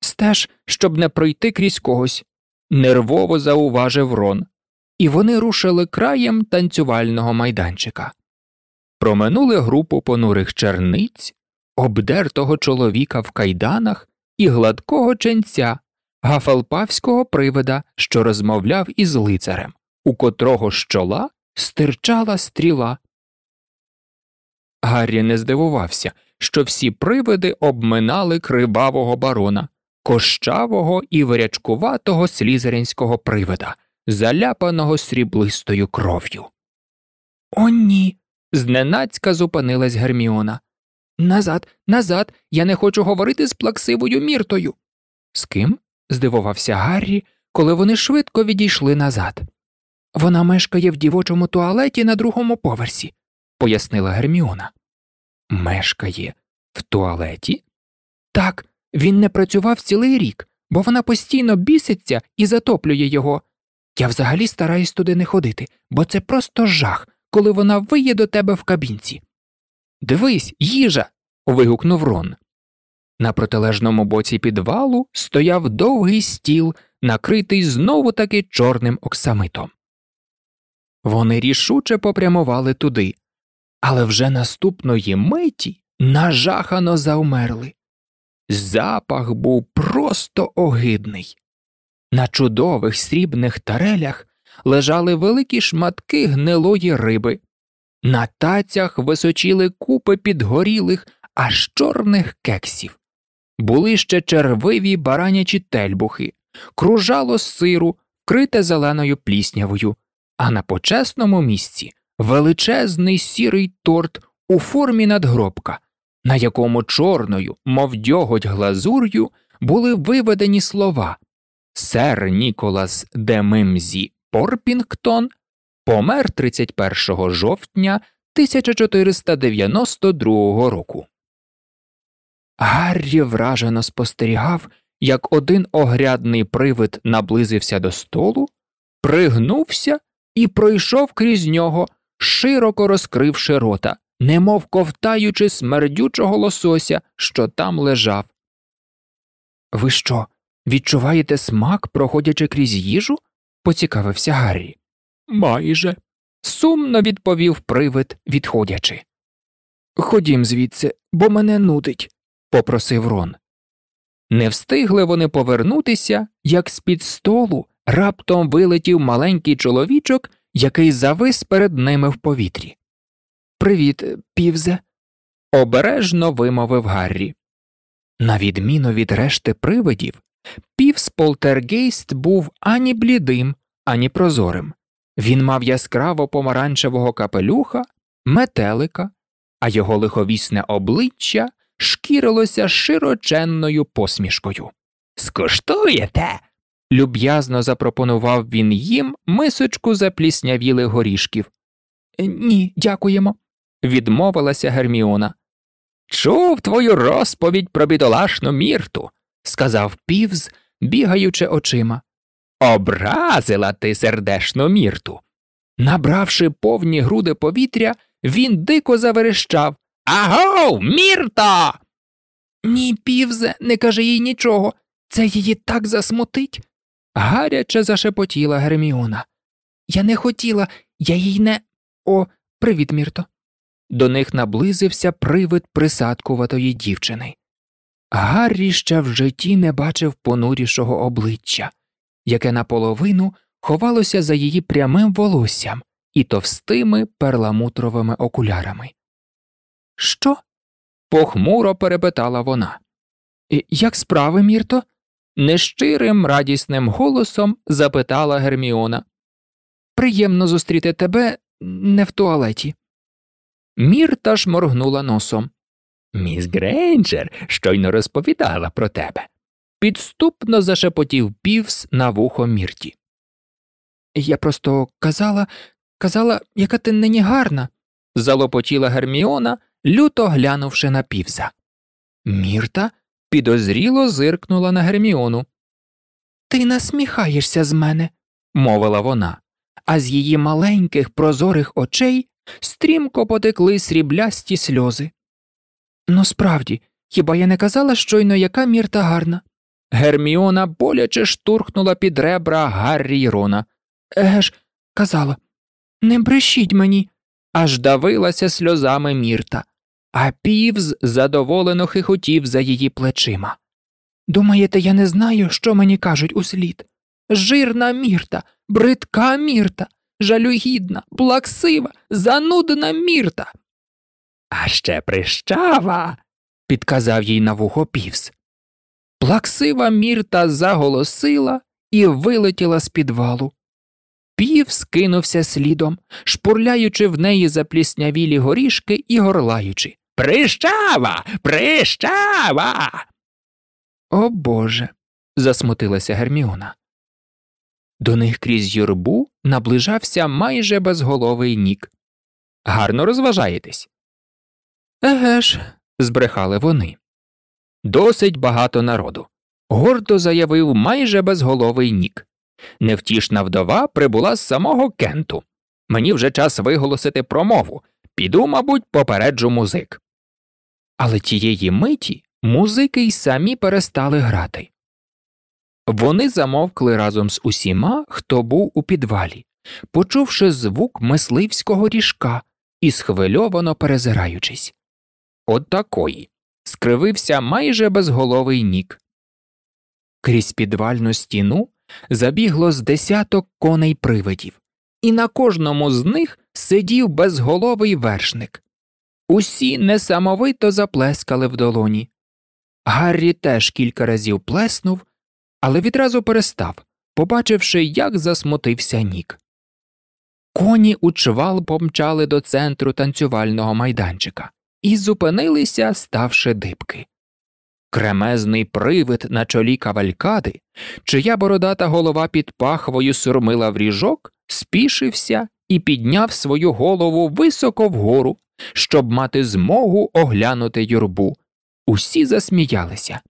Speaker 1: Стеж, щоб не пройти крізь когось, нервово зауважив Рон, і вони рушили краєм танцювального майданчика. Проминули групу понурих черниць, обдертого чоловіка в кайданах і гладкого ченця, гафалпавського привида, що розмовляв із лицарем, у котрого з чола стирчала стріла. Гаррі не здивувався, що всі привиди обминали кривавого барона, кощавого і вирячкуватого слізеринського привида, заляпаного сріблистою кров'ю. О, ні. зненацька зупинилась Герміона. Назад, назад, я не хочу говорити з плаксивою міртою. З ким? Здивувався Гаррі, коли вони швидко відійшли назад. Вона мешкає в дівочому туалеті на другому поверсі, пояснила Герміона. Мешкає в туалеті? Так, він не працював цілий рік, бо вона постійно біситься і затоплює його. Я взагалі стараюсь туди не ходити, бо це просто жах, коли вона виє до тебе в кабінці. Дивись, їжа. вигукнув Рон. На протилежному боці підвалу стояв довгий стіл, накритий знову таки чорним оксамитом. Вони рішуче попрямували туди, але вже наступної миті нажахано завмерли. Запах був просто огидний. На чудових срібних тарелях лежали великі шматки гнилої риби, на тацях височіли купи підгорілих, аж чорних кексів, були ще червиві баранячі тельбухи, кружало з сиру, вкрите зеленою пліснявою, а на почесному місці величезний сірий торт у формі надгробка, на якому чорною, мов дьоготь глазур'ю, були виведені слова Сер Ніколас де Мимзі Порпінгтон помер 31 жовтня 1492 року. Гаррі вражено спостерігав, як один огрядний привид наблизився до столу, пригнувся і пройшов крізь нього, широко розкривши рота, немов ковтаючи смердючого лосося, що там лежав. Ви що, відчуваєте смак, проходячи крізь їжу? поцікавився Гаррі. Майже. сумно відповів привид, відходячи. Ходім звідси, бо мене нудить, попросив Рон. Не встигли вони повернутися, як з під столу раптом вилетів маленький чоловічок, який завис перед ними в повітрі. Привіт, півзе, обережно вимовив Гаррі. На відміну від решти привидів, півз Полтергейст був ані блідим, ані прозорим. Він мав яскраво помаранчевого капелюха, метелика, а його лиховісне обличчя шкірилося широченною посмішкою. Скуштуєте? люб'язно запропонував він їм мисочку запліснявілих горішків. Ні, дякуємо, відмовилася Герміона. Чув твою розповідь про бідолашну мірту, сказав півз, бігаючи очима. Образила ти сердешну мірту. Набравши повні груди повітря, він дико заверещав Агов, мірта. Ні, півзе, не каже їй нічого. Це її так засмутить. Гаряче зашепотіла Герміона. Я не хотіла, я їй не. О, привіт, Мірто. До них наблизився привид присадкуватої дівчини. Гаррі ще в житті не бачив понурішого обличчя, яке наполовину ховалося за її прямим волоссям і товстими перламутровими окулярами. Що? похмуро перепитала вона. Як справи, Мірто? нещирим радісним голосом запитала Герміона. Приємно зустріти тебе не в туалеті. Мірта шморгнула носом. Міс Грейнджер щойно розповідала про тебе. Підступно зашепотів півс на вухо Мірті. Я просто казала, казала, яка ти нині гарна, залопотіла Герміона, люто глянувши на півза. Мірта підозріло зиркнула на Герміону. Ти насміхаєшся з мене, мовила вона, а з її маленьких прозорих очей стрімко потекли сріблясті сльози. Ну, справді, хіба я не казала щойно, яка мірта гарна? Герміона боляче штурхнула під ребра Гаррі й Рона. Еге ж, казала, не брешіть мені, аж давилася сльозами мірта, а півз задоволено хихотів за її плечима. Думаєте, я не знаю, що мені кажуть услід? Жирна мірта, бридка мірта, жалюгідна, плаксива, занудна мірта. А ще прищава, підказав їй на вухо півз. Плаксива мірта заголосила і вилетіла з підвалу. Пів скинувся слідом, шпурляючи в неї запліснявілі горішки і горлаючи Прищава! Прищава! О Боже. засмутилася Герміона. До них крізь юрбу наближався майже безголовий нік. Гарно розважаєтесь. Еге ж, збрехали вони. Досить багато народу. Гордо заявив майже безголовий нік. Невтішна вдова прибула з самого Кенту. Мені вже час виголосити промову. Піду, мабуть, попереджу музик. Але тієї миті музики й самі перестали грати. Вони замовкли разом з усіма, хто був у підвалі, почувши звук мисливського ріжка і схвильовано перезираючись. От такої. скривився майже безголовий нік. Крізь підвальну стіну забігло з десяток коней привидів, і на кожному з них сидів безголовий вершник. Усі несамовито заплескали в долоні. Гаррі теж кілька разів плеснув, але відразу перестав, побачивши, як засмутився нік. Коні у чвал помчали до центру танцювального майданчика і зупинилися, ставши дибки. Кремезний привид на чолі кавалькади, чия бородата голова під пахвою сурмила в ріжок, спішився і підняв свою голову високо вгору, щоб мати змогу оглянути юрбу. Усі засміялися.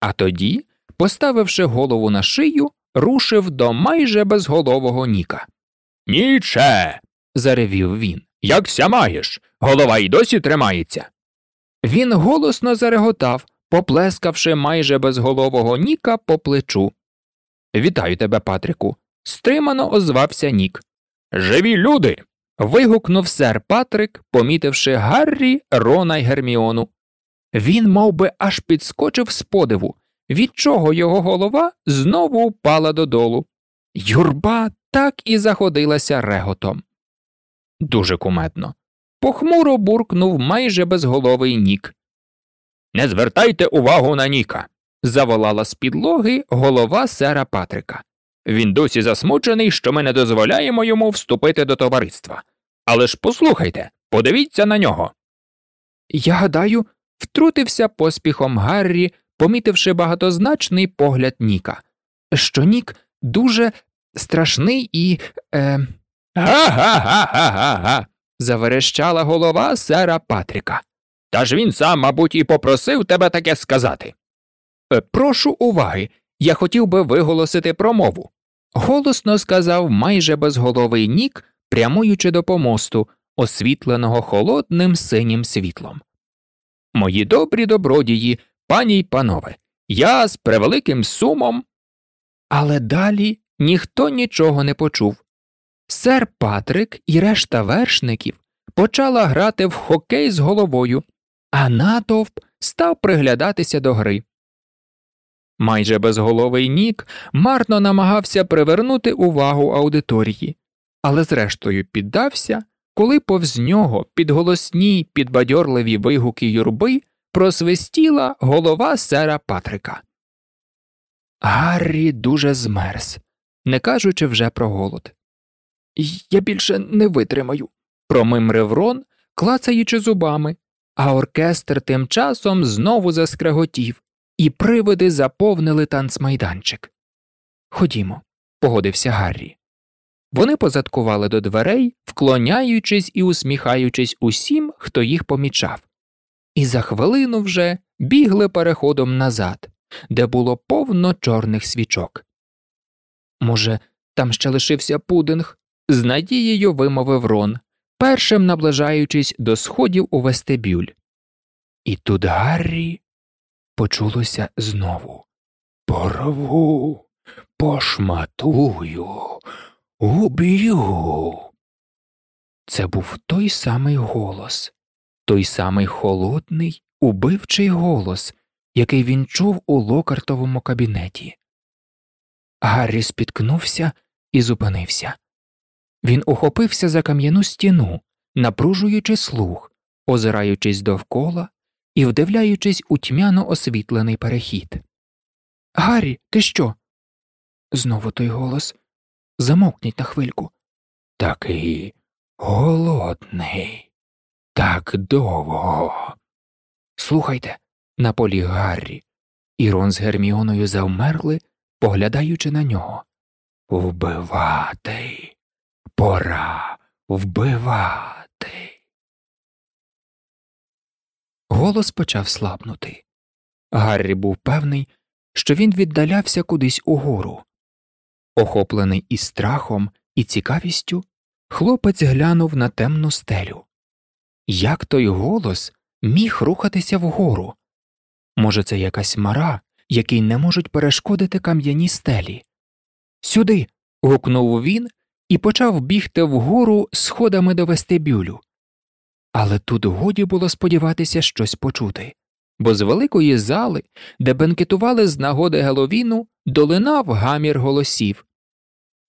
Speaker 1: А тоді, поставивши голову на шию, рушив до майже безголового Ніка. Ніче. заревів він. Якся маєш? Голова й досі тримається. Він голосно зареготав, поплескавши майже безголового Ніка по плечу. Вітаю тебе, Патрику. Стримано озвався Нік. Живі люди. вигукнув сер Патрик, помітивши Гаррі, Рона й Герміону. Він мов би, аж підскочив з подиву, від чого його голова знову впала додолу. Юрба так і заходилася реготом. Дуже кумедно. Похмуро буркнув майже безголовий Нік. Не звертайте увагу на Ніка. заволала з підлоги голова сера Патрика. Він досі засмучений, що ми не дозволяємо йому вступити до товариства. Але ж послухайте, подивіться на нього. Я гадаю, втрутився поспіхом Гаррі, помітивши багатозначний погляд Ніка, що Нік дуже страшний і. е. Га га га га га га. заверещала голова сера Патріка. Та ж він сам, мабуть, і попросив тебе таке сказати. «Е, прошу уваги, я хотів би виголосити промову. Голосно сказав майже безголовий нік, прямуючи до помосту, освітленого холодним синім світлом. Мої добрі добродії, пані й панове, я з превеликим сумом. Але далі ніхто нічого не почув. Сер Патрик і решта вершників почала грати в хокей з головою, а натовп став приглядатися до гри. Майже безголовий нік марно намагався привернути увагу аудиторії, але зрештою піддався, коли повз нього під голосні підбадьорливі вигуки юрби просвистіла голова сера Патрика. Гаррі дуже змерз, не кажучи вже про голод. Я більше не витримаю, промимрив Рон, клацаючи зубами, а оркестр тим часом знову заскреготів, і привиди заповнили танцмайданчик. Ходімо, погодився Гаррі. Вони позадкували до дверей, вклоняючись і усміхаючись усім, хто їх помічав, і за хвилину вже бігли переходом назад, де було повно чорних свічок. Може, там ще лишився пудинг? з надією вимовив Рон, першим наближаючись до сходів у вестибюль. І тут Гаррі почулося знову Порву, пошматую, уб'ю. Це був той самий голос, той самий холодний, убивчий голос, який він чув у локартовому кабінеті. Гаррі спіткнувся і зупинився. Він ухопився за кам'яну стіну, напружуючи слух, озираючись довкола і вдивляючись у тьмяно освітлений перехід. Гаррі, ти що? Знову той голос. Замовкніть на хвильку. Такий голодний, так довго. Слухайте, наполіг Гаррі, і Рон з Герміоною завмерли, поглядаючи на нього. Вбивати. Пора вбивати. Голос почав слабнути. Гаррі був певний, що він віддалявся кудись угору. Охоплений і страхом, і цікавістю, хлопець глянув на темну стелю. Як той голос міг рухатися вгору? Може, це якась мара, якій не можуть перешкодити кам'яні стелі? Сюди. гукнув він і почав бігти вгору сходами до вестибюлю. Але тут годі було сподіватися щось почути, бо з великої зали, де бенкетували з нагоди Геловіну, долинав гамір голосів.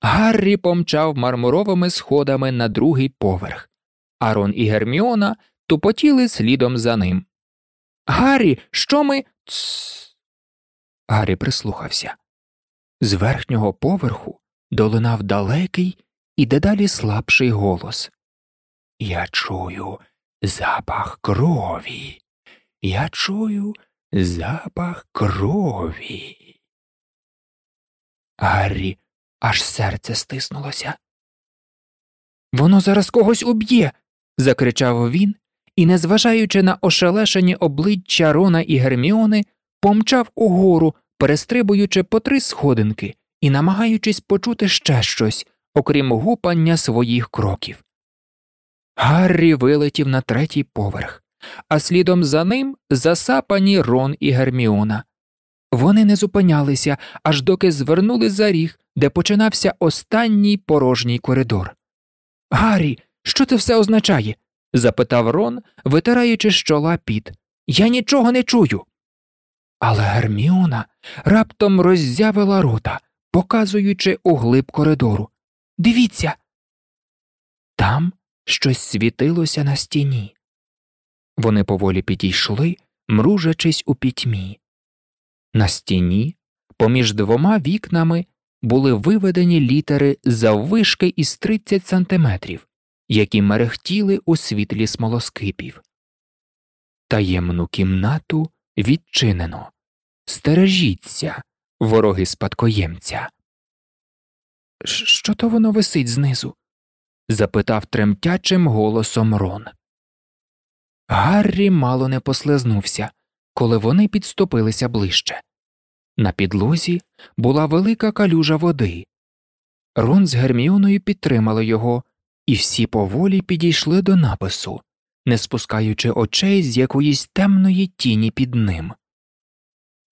Speaker 1: Гаррі помчав мармуровими сходами на другий поверх. Арон і Герміона тупотіли слідом за ним. Гаррі, що ми. Цс. Гаррі прислухався. З верхнього поверху долинав далекий і дедалі слабший голос. Я чую запах крові. Я чую запах крові. Гаррі аж серце стиснулося. Воно зараз когось уб'є. закричав він і, незважаючи на ошелешені обличчя Рона і Герміони, помчав угору, перестрибуючи по три сходинки і намагаючись почути ще щось, окрім гупання своїх кроків. Гаррі вилетів на третій поверх, а слідом за ним засапані Рон і Герміона. Вони не зупинялися, аж доки звернули за ріг, де починався останній порожній коридор. Гаррі, що це все означає? запитав Рон, витираючи з чола піт. Я нічого не чую. Але Герміона раптом роззявила рота, показуючи у глиб коридору. Дивіться. Там щось світилося на стіні. Вони поволі підійшли, мружачись у пітьмі. На стіні, поміж двома вікнами, були виведені літери заввишки із 30 сантиметрів, які мерехтіли у світлі смолоскипів. Таємну кімнату відчинено. Стережіться, вороги спадкоємця. Що то воно висить знизу? Запитав тремтячим голосом Рон. Гаррі мало не послизнувся, коли вони підступилися ближче. На підлозі була велика калюжа води. Рон з Герміоною підтримали його, і всі поволі підійшли до напису, не спускаючи очей з якоїсь темної тіні під ним.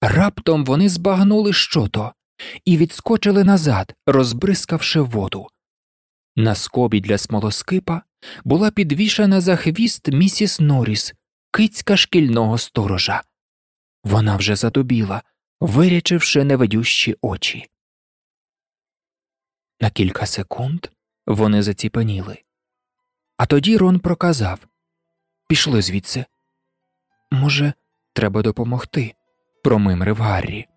Speaker 1: Раптом вони збагнули що і відскочили назад, розбризкавши воду. На скобі для смолоскипа була підвішена за хвіст місіс Норріс, кицька шкільного сторожа. Вона вже задобіла, вирячивши невидющі очі. На кілька секунд вони заціпеніли. А тоді Рон проказав Пішли звідси. Може, треба допомогти, промимрив Гаррі.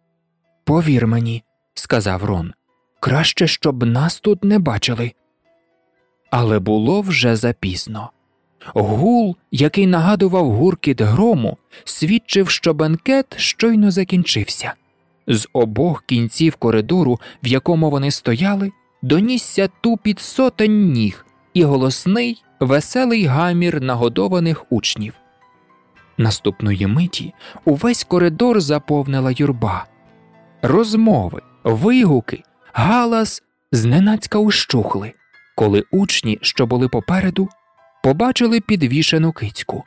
Speaker 1: Повір мені, сказав Рон, краще, щоб нас тут не бачили. Але було вже запізно. Гул, який нагадував гуркіт грому, свідчив, що бенкет щойно закінчився. З обох кінців коридору, в якому вони стояли, донісся тупіт сотень ніг і голосний, веселий гамір нагодованих учнів. Наступної миті увесь коридор заповнила юрба. Розмови, вигуки, галас зненацька ущухли, коли учні, що були попереду, побачили підвішену кицьку.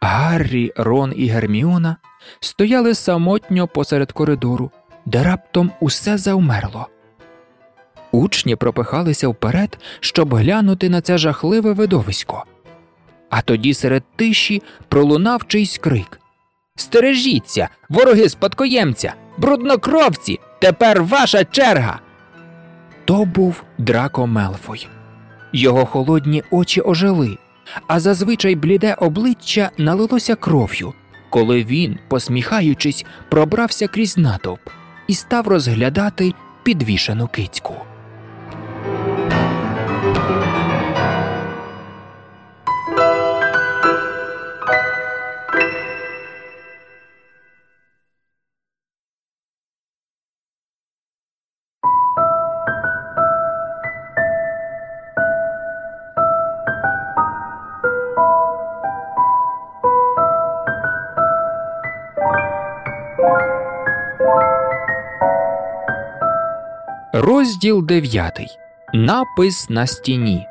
Speaker 1: Гаррі, Рон і Герміона стояли самотньо посеред коридору, де раптом усе завмерло. Учні пропихалися вперед, щоб глянути на це жахливе видовисько. А тоді серед тиші пролунав чийсь крик Стережіться, вороги спадкоємця, бруднокровці, тепер ваша черга. То був Драко Мелфой. Його холодні очі ожили, а зазвичай бліде обличчя налилося кров'ю, коли він, посміхаючись, пробрався крізь натовп і став розглядати підвішену кицьку. Розділ 9. Напис на стіні.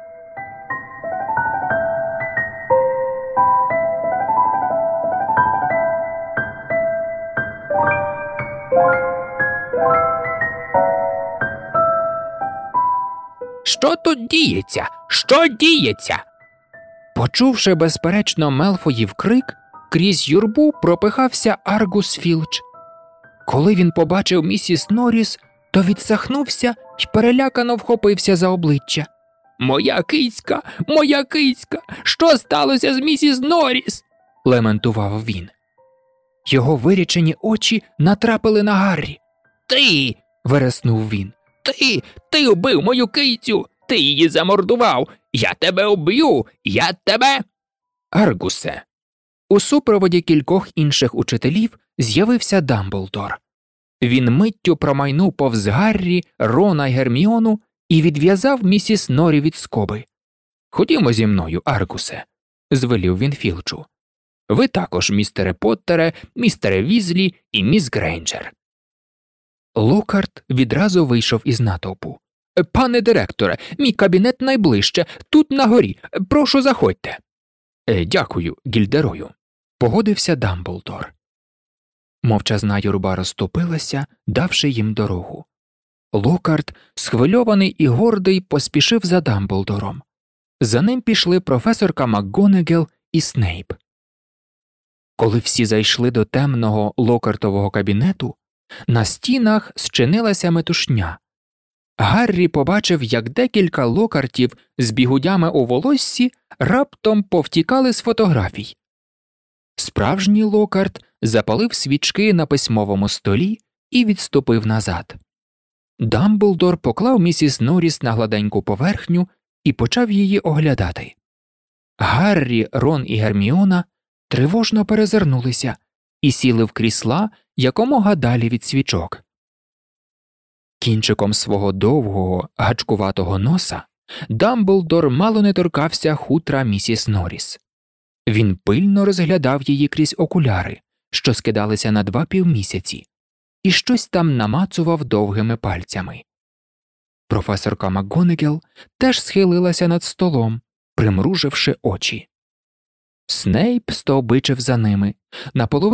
Speaker 2: Що тут діється? Що діється?
Speaker 1: Почувши безперечно Мелфоїв крик, крізь юрбу пропихався Аргус Філч. Коли він побачив місіс Норріс, то відсахнувся й перелякано вхопився за обличчя.
Speaker 2: Моя кицька, моя кицька, що сталося з місіс Норріс?
Speaker 1: лементував він. Його вирічені очі натрапили на Гаррі.
Speaker 2: Ти,
Speaker 1: вереснув він.
Speaker 2: ти, ти убив мою кицю, ти її замордував. Я тебе уб'ю, я тебе.
Speaker 1: Аргусе. У супроводі кількох інших учителів з'явився Дамблдор. Він миттю промайнув повз Гаррі, Рона й Герміону і відв'язав місіс Норі від скоби. Ходімо зі мною, Аргусе, звелів він Філчу. Ви також, містере Поттере, містере Візлі і міс Грейнджер. Локарт відразу вийшов із натовпу. Пане директоре, мій кабінет найближче, тут на горі. Прошу, заходьте. «Е, Дякую, гільдерою, погодився Дамблдор. Мовчазна юрба розступилася, давши їм дорогу. Локарт, схвильований і гордий, поспішив за Дамблдором. За ним пішли професорка МакГонегел і Снейп. Коли всі зайшли до темного локартового кабінету, на стінах зчинилася метушня. Гаррі побачив, як декілька локартів з бігудями у волоссі раптом повтікали з фотографій. Справжній локарт запалив свічки на письмовому столі і відступив назад. Дамблдор поклав місіс Норріс на гладеньку поверхню і почав її оглядати. Гаррі, Рон і Герміона тривожно перезирнулися і сіли в крісла якомога далі від свічок. Кінчиком свого довгого, гачкуватого носа Дамблдор мало не торкався хутра місіс Норріс. Він пильно розглядав її крізь окуляри, що скидалися на два півмісяці, і щось там намацував довгими пальцями. Професорка МакГонегел теж схилилася над столом, примруживши очі. Снейп стовбичив за ними, наполовину